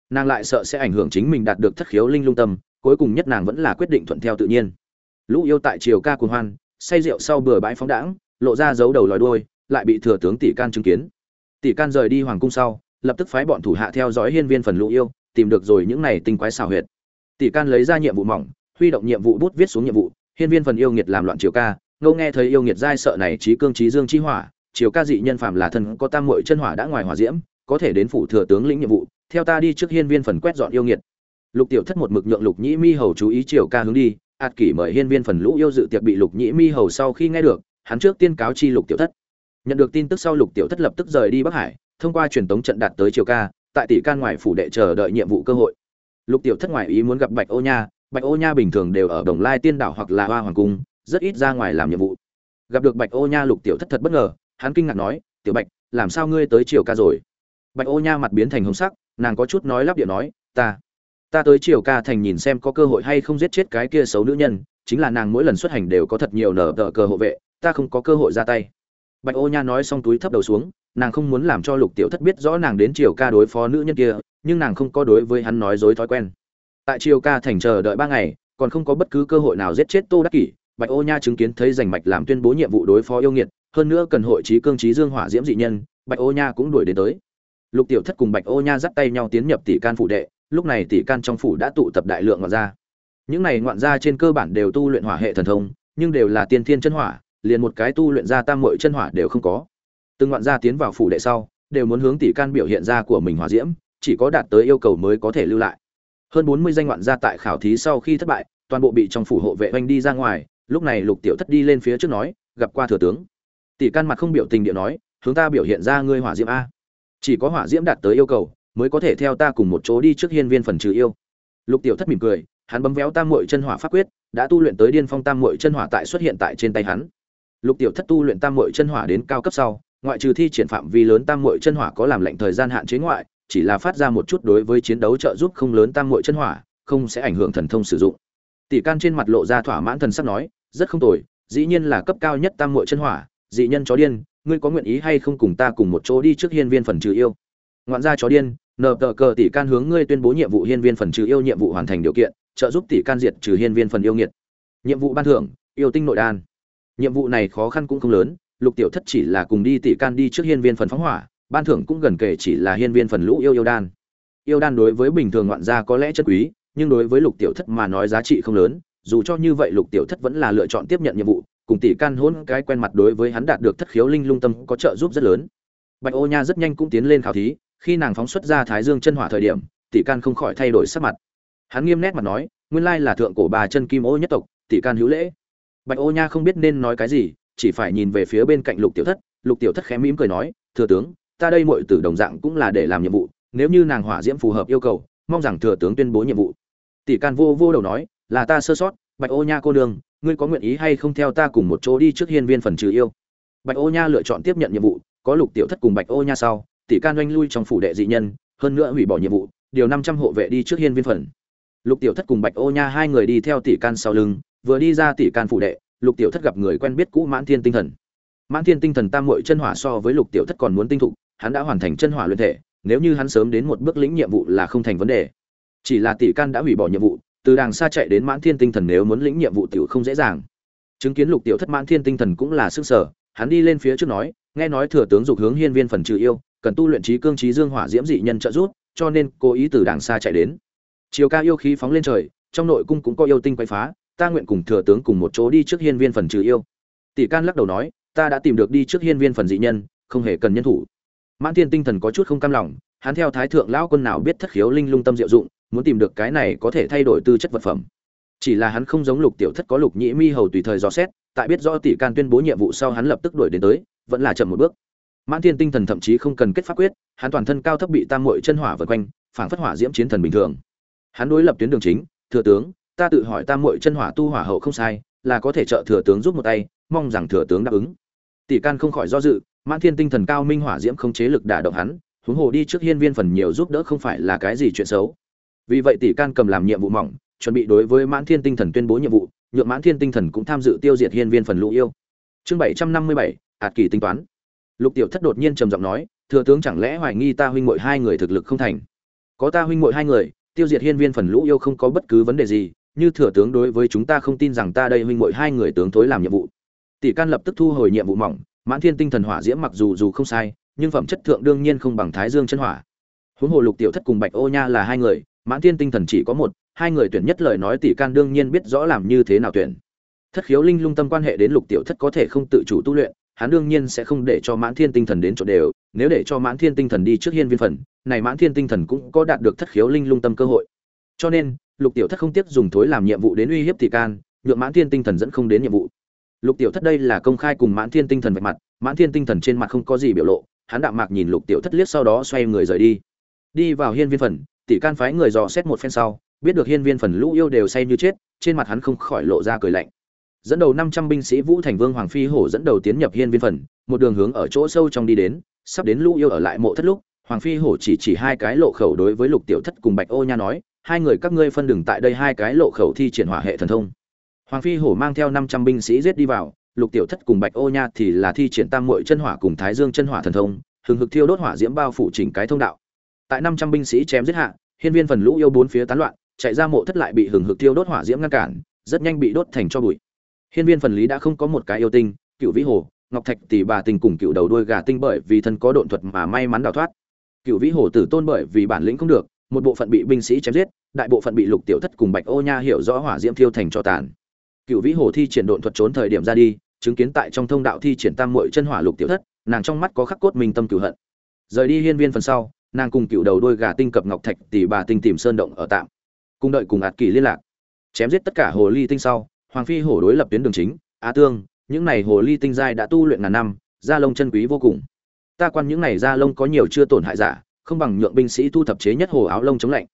Nàng lại sợ sẽ ảnh hưởng chính mình đạt được thất khiếu linh lung tâm, cuối cùng nhất nàng vẫn là quyết định thuận theo tự nhiên. Lũ yêu tại triều ca cuồng hoan, say rượu sau bừa bãi phóng đãng, lộ ra dấu đầu lòi đuôi, lại bị thừa tướng tỷ can chứng kiến. Tỷ can rời đi hoàng cung sau, lập tức phái bọn thủ hạ theo dõi hiên viên phần lũ yêu tìm được rồi những này tinh quái xảo huyệt. Tỷ can lấy ra nhiệm vụ mỏng, huy động nhiệm vụ bút viết xuống nhiệm vụ, hiên viên phần yêu nghiệt làm loạn triều ca, ngô nghe thấy yêu nghiệt giai sợ này trí cương trí dương chi hỏa, triều ca dị nhân phàm là thân có tam muội chân hỏa đã ngoài hỏa diễm, có thể đến phủ thừa tướng lĩnh nhiệm vụ, theo ta đi trước hiên viên phần quét dọn yêu nghiệt. Lục tiểu thất một mực nhượng lục nhĩ mi hầu chú ý triều ca hướng đi, ạt kỷ mời hiên viên phần lũ yêu dự tiệc bị lục nhĩ mi hầu sau khi nghe được, hắn trước tiên cáo chi lục tiểu thất. Nhận được tin tức sau, lục tiểu thất lập tức rời đi bắc hải, thông qua truyền tống trận đạt tới triều ca tại tỷ can ngoài phủ đệ chờ đợi nhiệm vụ cơ hội. Lục tiểu thất ngoài ý muốn gặp bạch ô nha, bạch ô nha bình thường đều ở đồng lai tiên đảo hoặc là hoa hoàng cung, rất ít ra ngoài làm nhiệm vụ. Gặp được bạch ô nha, lục tiểu thất thật bất ngờ, hắn kinh ngạc nói, tiểu bạch, làm sao ngươi tới triều ca rồi? Bạch ô nha mặt biến thành hồng sắc, nàng có chút nói lắp điện nói, ta ta tới triều ca thành nhìn xem có cơ hội hay không giết chết cái kia xấu nữ nhân, chính là nàng mỗi lần xuất hành đều có thật nhiều nở tờ cờ hộ vệ, ta không có cơ hội ra tay. Bạch ô nha nói xong túi thấp đầu xuống nàng không muốn làm cho lục tiểu thất biết rõ nàng đến triều ca đối phó nữ nhân kia, nhưng nàng không có đối với hắn nói dối thói quen. Tại triều ca thành chờ đợi ba ngày, còn không có bất cứ cơ hội nào giết chết tô đắc kỷ, bạch ô nha chứng kiến thấy giành mạch làm tuyên bố nhiệm vụ đối phó yêu nghiệt, hơn nữa cần hội trí cương trí dương hỏa diễm dị nhân, bạch ô nha cũng đuổi đến tới. Lục tiểu thất cùng bạch ô nha dắt tay nhau tiến nhập tỷ can phủ đệ, lúc này tỷ can trong phủ đã tụ tập đại lượng ngoạn gia. Những này ngoạn gia trên cơ bản đều tu luyện hỏa hệ thần thông, nhưng đều là tiên thiên chân hỏa, liền một cái tu luyện ra tam muội chân hỏa đều không có từng ngoạn gia tiến vào phủ đệ sau, đều muốn hướng tỷ can biểu hiện ra của mình hòa diễm, chỉ có đạt tới yêu cầu mới có thể lưu lại. Hơn bốn mươi danh ngoạn gia tại khảo thí sau khi thất bại, toàn bộ bị trong phủ hộ vệ oanh đi ra ngoài, lúc này lục tiểu thất đi lên phía trước nói, gặp qua thừa tướng. Tỷ can mặt không biểu tình địa nói, hướng ta biểu hiện ra ngươi hỏa diễm a. Chỉ có hỏa diễm đạt tới yêu cầu, mới có thể theo ta cùng một chỗ đi trước hiên viên phần trừ yêu. Lục tiểu thất mỉm cười, hắn bấm véo tam muội chân hỏa pháp quyết, đã tu luyện tới điên phong tam muội chân hỏa tại xuất hiện tại trên tay hắn. Lục tiểu thất tu luyện tam muội chân hỏa đến cao cấp sau ngoại trừ thi triển phạm vi lớn tam muội chân hỏa có làm lệnh thời gian hạn chế ngoại, chỉ là phát ra một chút đối với chiến đấu trợ giúp không lớn tam muội chân hỏa, không sẽ ảnh hưởng thần thông sử dụng. Tỷ can trên mặt lộ ra thỏa mãn thần sắc nói, rất không tồi, dĩ nhiên là cấp cao nhất tam muội chân hỏa, dị nhân chó điên, ngươi có nguyện ý hay không cùng ta cùng một chỗ đi trước hiên viên phần trừ yêu? Ngoạn gia chó điên, nợ tờ cờ tỷ can hướng ngươi tuyên bố nhiệm vụ hiên viên phần trừ yêu nhiệm vụ hoàn thành điều kiện, trợ giúp tỷ can diệt trừ hiên viên phần yêu nghiệt. Nhiệm vụ ban thưởng, yêu tinh nội đan. Nhiệm vụ này khó khăn cũng không lớn lục tiểu thất chỉ là cùng đi tỷ can đi trước hiên viên phần phóng hỏa, ban thưởng cũng gần kể chỉ là hiên viên phần lũ yêu yêu đan. Yêu đan đối với bình thường ngoạn gia có lẽ chất quý, nhưng đối với lục tiểu thất mà nói giá trị không lớn, dù cho như vậy lục tiểu thất vẫn là lựa chọn tiếp nhận nhiệm vụ, cùng tỷ can hôn cái quen mặt đối với hắn đạt được thất khiếu linh lung tâm có trợ giúp rất lớn. Bạch ô nha rất nhanh cũng tiến lên khảo thí, khi nàng phóng xuất ra thái dương chân hỏa thời điểm, tỷ can không khỏi thay đổi sắc mặt. Hắn nghiêm nét mặt nói, nguyên lai là thượng cổ bà chân kim ô nhất tộc, tỷ can hữu lễ. Bạch ô nha không biết nên nói cái gì chỉ phải nhìn về phía bên cạnh lục tiểu thất. Lục tiểu thất khẽ mỉm cười nói, thừa tướng, ta đây muội tử đồng dạng cũng là để làm nhiệm vụ, nếu như nàng hỏa diễm phù hợp yêu cầu, mong rằng thừa tướng tuyên bố nhiệm vụ. Tỷ can vô vô đầu nói, là ta sơ sót, bạch ô nha cô đường ngươi có nguyện ý hay không theo ta cùng một chỗ đi trước hiên viên phần trừ yêu? Bạch ô nha lựa chọn tiếp nhận nhiệm vụ, có lục tiểu thất cùng bạch ô nha sau, tỷ can oanh lui trong phủ đệ dị nhân, hơn nữa hủy bỏ nhiệm vụ, điều năm trăm hộ vệ đi trước hiên viên phần. Lục tiểu thất cùng bạch ô nha hai người đi theo tỷ can sau lưng, vừa đi ra tỷ can phủ đệ lục tiểu thất gặp người quen biết cũ mãn thiên tinh thần. Mãn thiên tinh thần tam Mội chân hỏa so với lục tiểu thất còn muốn tinh thục, hắn đã hoàn thành chân hỏa luyện thể, nếu như hắn sớm đến một bước lĩnh nhiệm vụ là không thành vấn đề. Chỉ là tỷ can đã hủy bỏ nhiệm vụ, từ đàng xa chạy đến mãn thiên tinh thần nếu muốn lĩnh nhiệm vụ tiểu không dễ dàng. Chứng kiến lục tiểu thất mãn thiên tinh thần cũng là sức sở, hắn đi lên phía trước nói, nghe nói thừa tướng dục hướng hiên viên phần trừ yêu, cần tu luyện trí cương trí dương hỏa diễm dị nhân trợ giúp, cho nên cố ý từ đàng xa chạy đến. Chiều ca yêu khí phóng lên trời, trong nội cung cũng có yêu tinh quay phá ta nguyện cùng thừa tướng cùng một chỗ đi trước hiên viên phần trừ yêu. Tỷ can lắc đầu nói, ta đã tìm được đi trước hiên viên phần dị nhân, không hề cần nhân thủ. Mãn thiên tinh thần có chút không cam lòng, hắn theo thái thượng lão quân nào biết thất khiếu linh lung tâm diệu dụng, muốn tìm được cái này có thể thay đổi tư chất vật phẩm. Chỉ là hắn không giống lục tiểu thất có lục nhĩ mi hầu tùy thời dò xét, tại biết rõ tỷ can tuyên bố nhiệm vụ sau hắn lập tức đuổi đến tới, vẫn là chậm một bước. Mãn thiên tinh thần thậm chí không cần kết pháp quyết, hắn toàn thân cao thấp bị tam muội chân hỏa vần quanh, phảng phất hỏa diễm chiến thần bình thường. Hắn đối lập tuyến đường chính, thừa tướng ta tự hỏi tam muội chân hỏa tu hỏa hậu không sai, là có thể trợ thừa tướng giúp một tay, mong rằng thừa tướng đáp ứng. Tỷ can không khỏi do dự, mãn thiên tinh thần cao minh hỏa diễm không chế lực đả động hắn, huống hồ đi trước hiên viên phần nhiều giúp đỡ không phải là cái gì chuyện xấu. Vì vậy tỷ can cầm làm nhiệm vụ mỏng, chuẩn bị đối với mãn thiên tinh thần tuyên bố nhiệm vụ, nhượng mãn thiên tinh thần cũng tham dự tiêu diệt hiên viên phần lũ yêu. Chương bảy trăm năm mươi bảy ạt kỳ tính toán. Lục tiểu thất đột nhiên trầm giọng nói, thừa tướng chẳng lẽ hoài nghi ta huynh muội hai người thực lực không thành? Có ta huynh muội hai người, tiêu diệt hiên viên phần lũ yêu không có bất cứ vấn đề gì như thừa tướng đối với chúng ta không tin rằng ta đây huynh muội hai người tướng thối làm nhiệm vụ. Tỷ can lập tức thu hồi nhiệm vụ mỏng, mãn thiên tinh thần hỏa diễm mặc dù dù không sai, nhưng phẩm chất thượng đương nhiên không bằng thái dương chân hỏa. Huống hồ lục tiểu thất cùng bạch ô nha là hai người, mãn thiên tinh thần chỉ có một, hai người tuyển nhất lời nói tỷ can đương nhiên biết rõ làm như thế nào tuyển. Thất khiếu linh lung tâm quan hệ đến lục tiểu thất có thể không tự chủ tu luyện, hắn đương nhiên sẽ không để cho mãn thiên tinh thần đến chỗ đều, nếu để cho mãn thiên tinh thần đi trước hiên viên phần, này mãn thiên tinh thần cũng có đạt được thất khiếu linh lung tâm cơ hội. Cho nên lục tiểu thất không tiếc dùng thối làm nhiệm vụ đến uy hiếp tỷ can, nhượng mãn thiên tinh thần dẫn không đến nhiệm vụ. Lục tiểu thất đây là công khai cùng mãn thiên tinh thần vạch mặt, mãn thiên tinh thần trên mặt không có gì biểu lộ, hắn đạm mạc nhìn lục tiểu thất liếc sau đó xoay người rời đi. Đi vào hiên viên phần, tỷ can phái người dò xét một phen sau, biết được hiên viên phần lũ yêu đều say như chết, trên mặt hắn không khỏi lộ ra cười lạnh. Dẫn đầu năm trăm binh sĩ vũ thành vương hoàng phi hổ dẫn đầu tiến nhập hiên viên phần, một đường hướng ở chỗ sâu trong đi đến, sắp đến lũ yêu ở lại mộ thất lúc, hoàng phi hổ chỉ chỉ hai cái lộ khẩu đối với lục tiểu thất cùng bạch ô nha nói hai người các ngươi phân đừng tại đây hai cái lộ khẩu thi triển hỏa hệ thần thông. Hoàng phi hổ mang theo năm trăm binh sĩ giết đi vào, lục tiểu thất cùng bạch ô nha thì là thi triển tam muội chân hỏa cùng thái dương chân hỏa thần thông, hừng hực thiêu đốt hỏa diễm bao phủ chỉnh cái thông đạo. Tại năm trăm binh sĩ chém giết hạ, hiên viên phần lũ yêu bốn phía tán loạn, chạy ra mộ thất lại bị hừng hực thiêu đốt hỏa diễm ngăn cản, rất nhanh bị đốt thành cho bụi. Hiên viên phần lý đã không có một cái yêu tinh, cựu vĩ hồ, ngọc thạch tỷ bà tình cùng cựu đầu đuôi gà tinh bởi vì thân có độn thuật mà may mắn đào thoát. Cựu vĩ hồ tử tôn bởi vì bản lĩnh không được một bộ phận bị binh sĩ chém giết, đại bộ phận bị lục tiểu thất cùng bạch ô nha hiểu rõ hỏa diễm thiêu thành cho tàn. Cựu vĩ hồ thi triển độn thuật trốn thời điểm ra đi, chứng kiến tại trong thông đạo thi triển tam muội chân hỏa lục tiểu thất, nàng trong mắt có khắc cốt minh tâm cửu hận. Rời đi hiên viên phần sau, nàng cùng cựu đầu đôi gà tinh cập ngọc thạch tỷ bà tinh tìm sơn động ở tạm, cùng đợi cùng ạt kỳ liên lạc. Chém giết tất cả hồ ly tinh sau, hoàng phi hổ đối lập tuyến đường chính á tương, những này hồ ly tinh giai đã tu luyện ngàn năm, da lông chân quý vô cùng. Ta quan những này da lông có nhiều chưa tổn hại giả không bằng nhượng binh sĩ thu thập chế nhất hồ áo lông chống lạnh.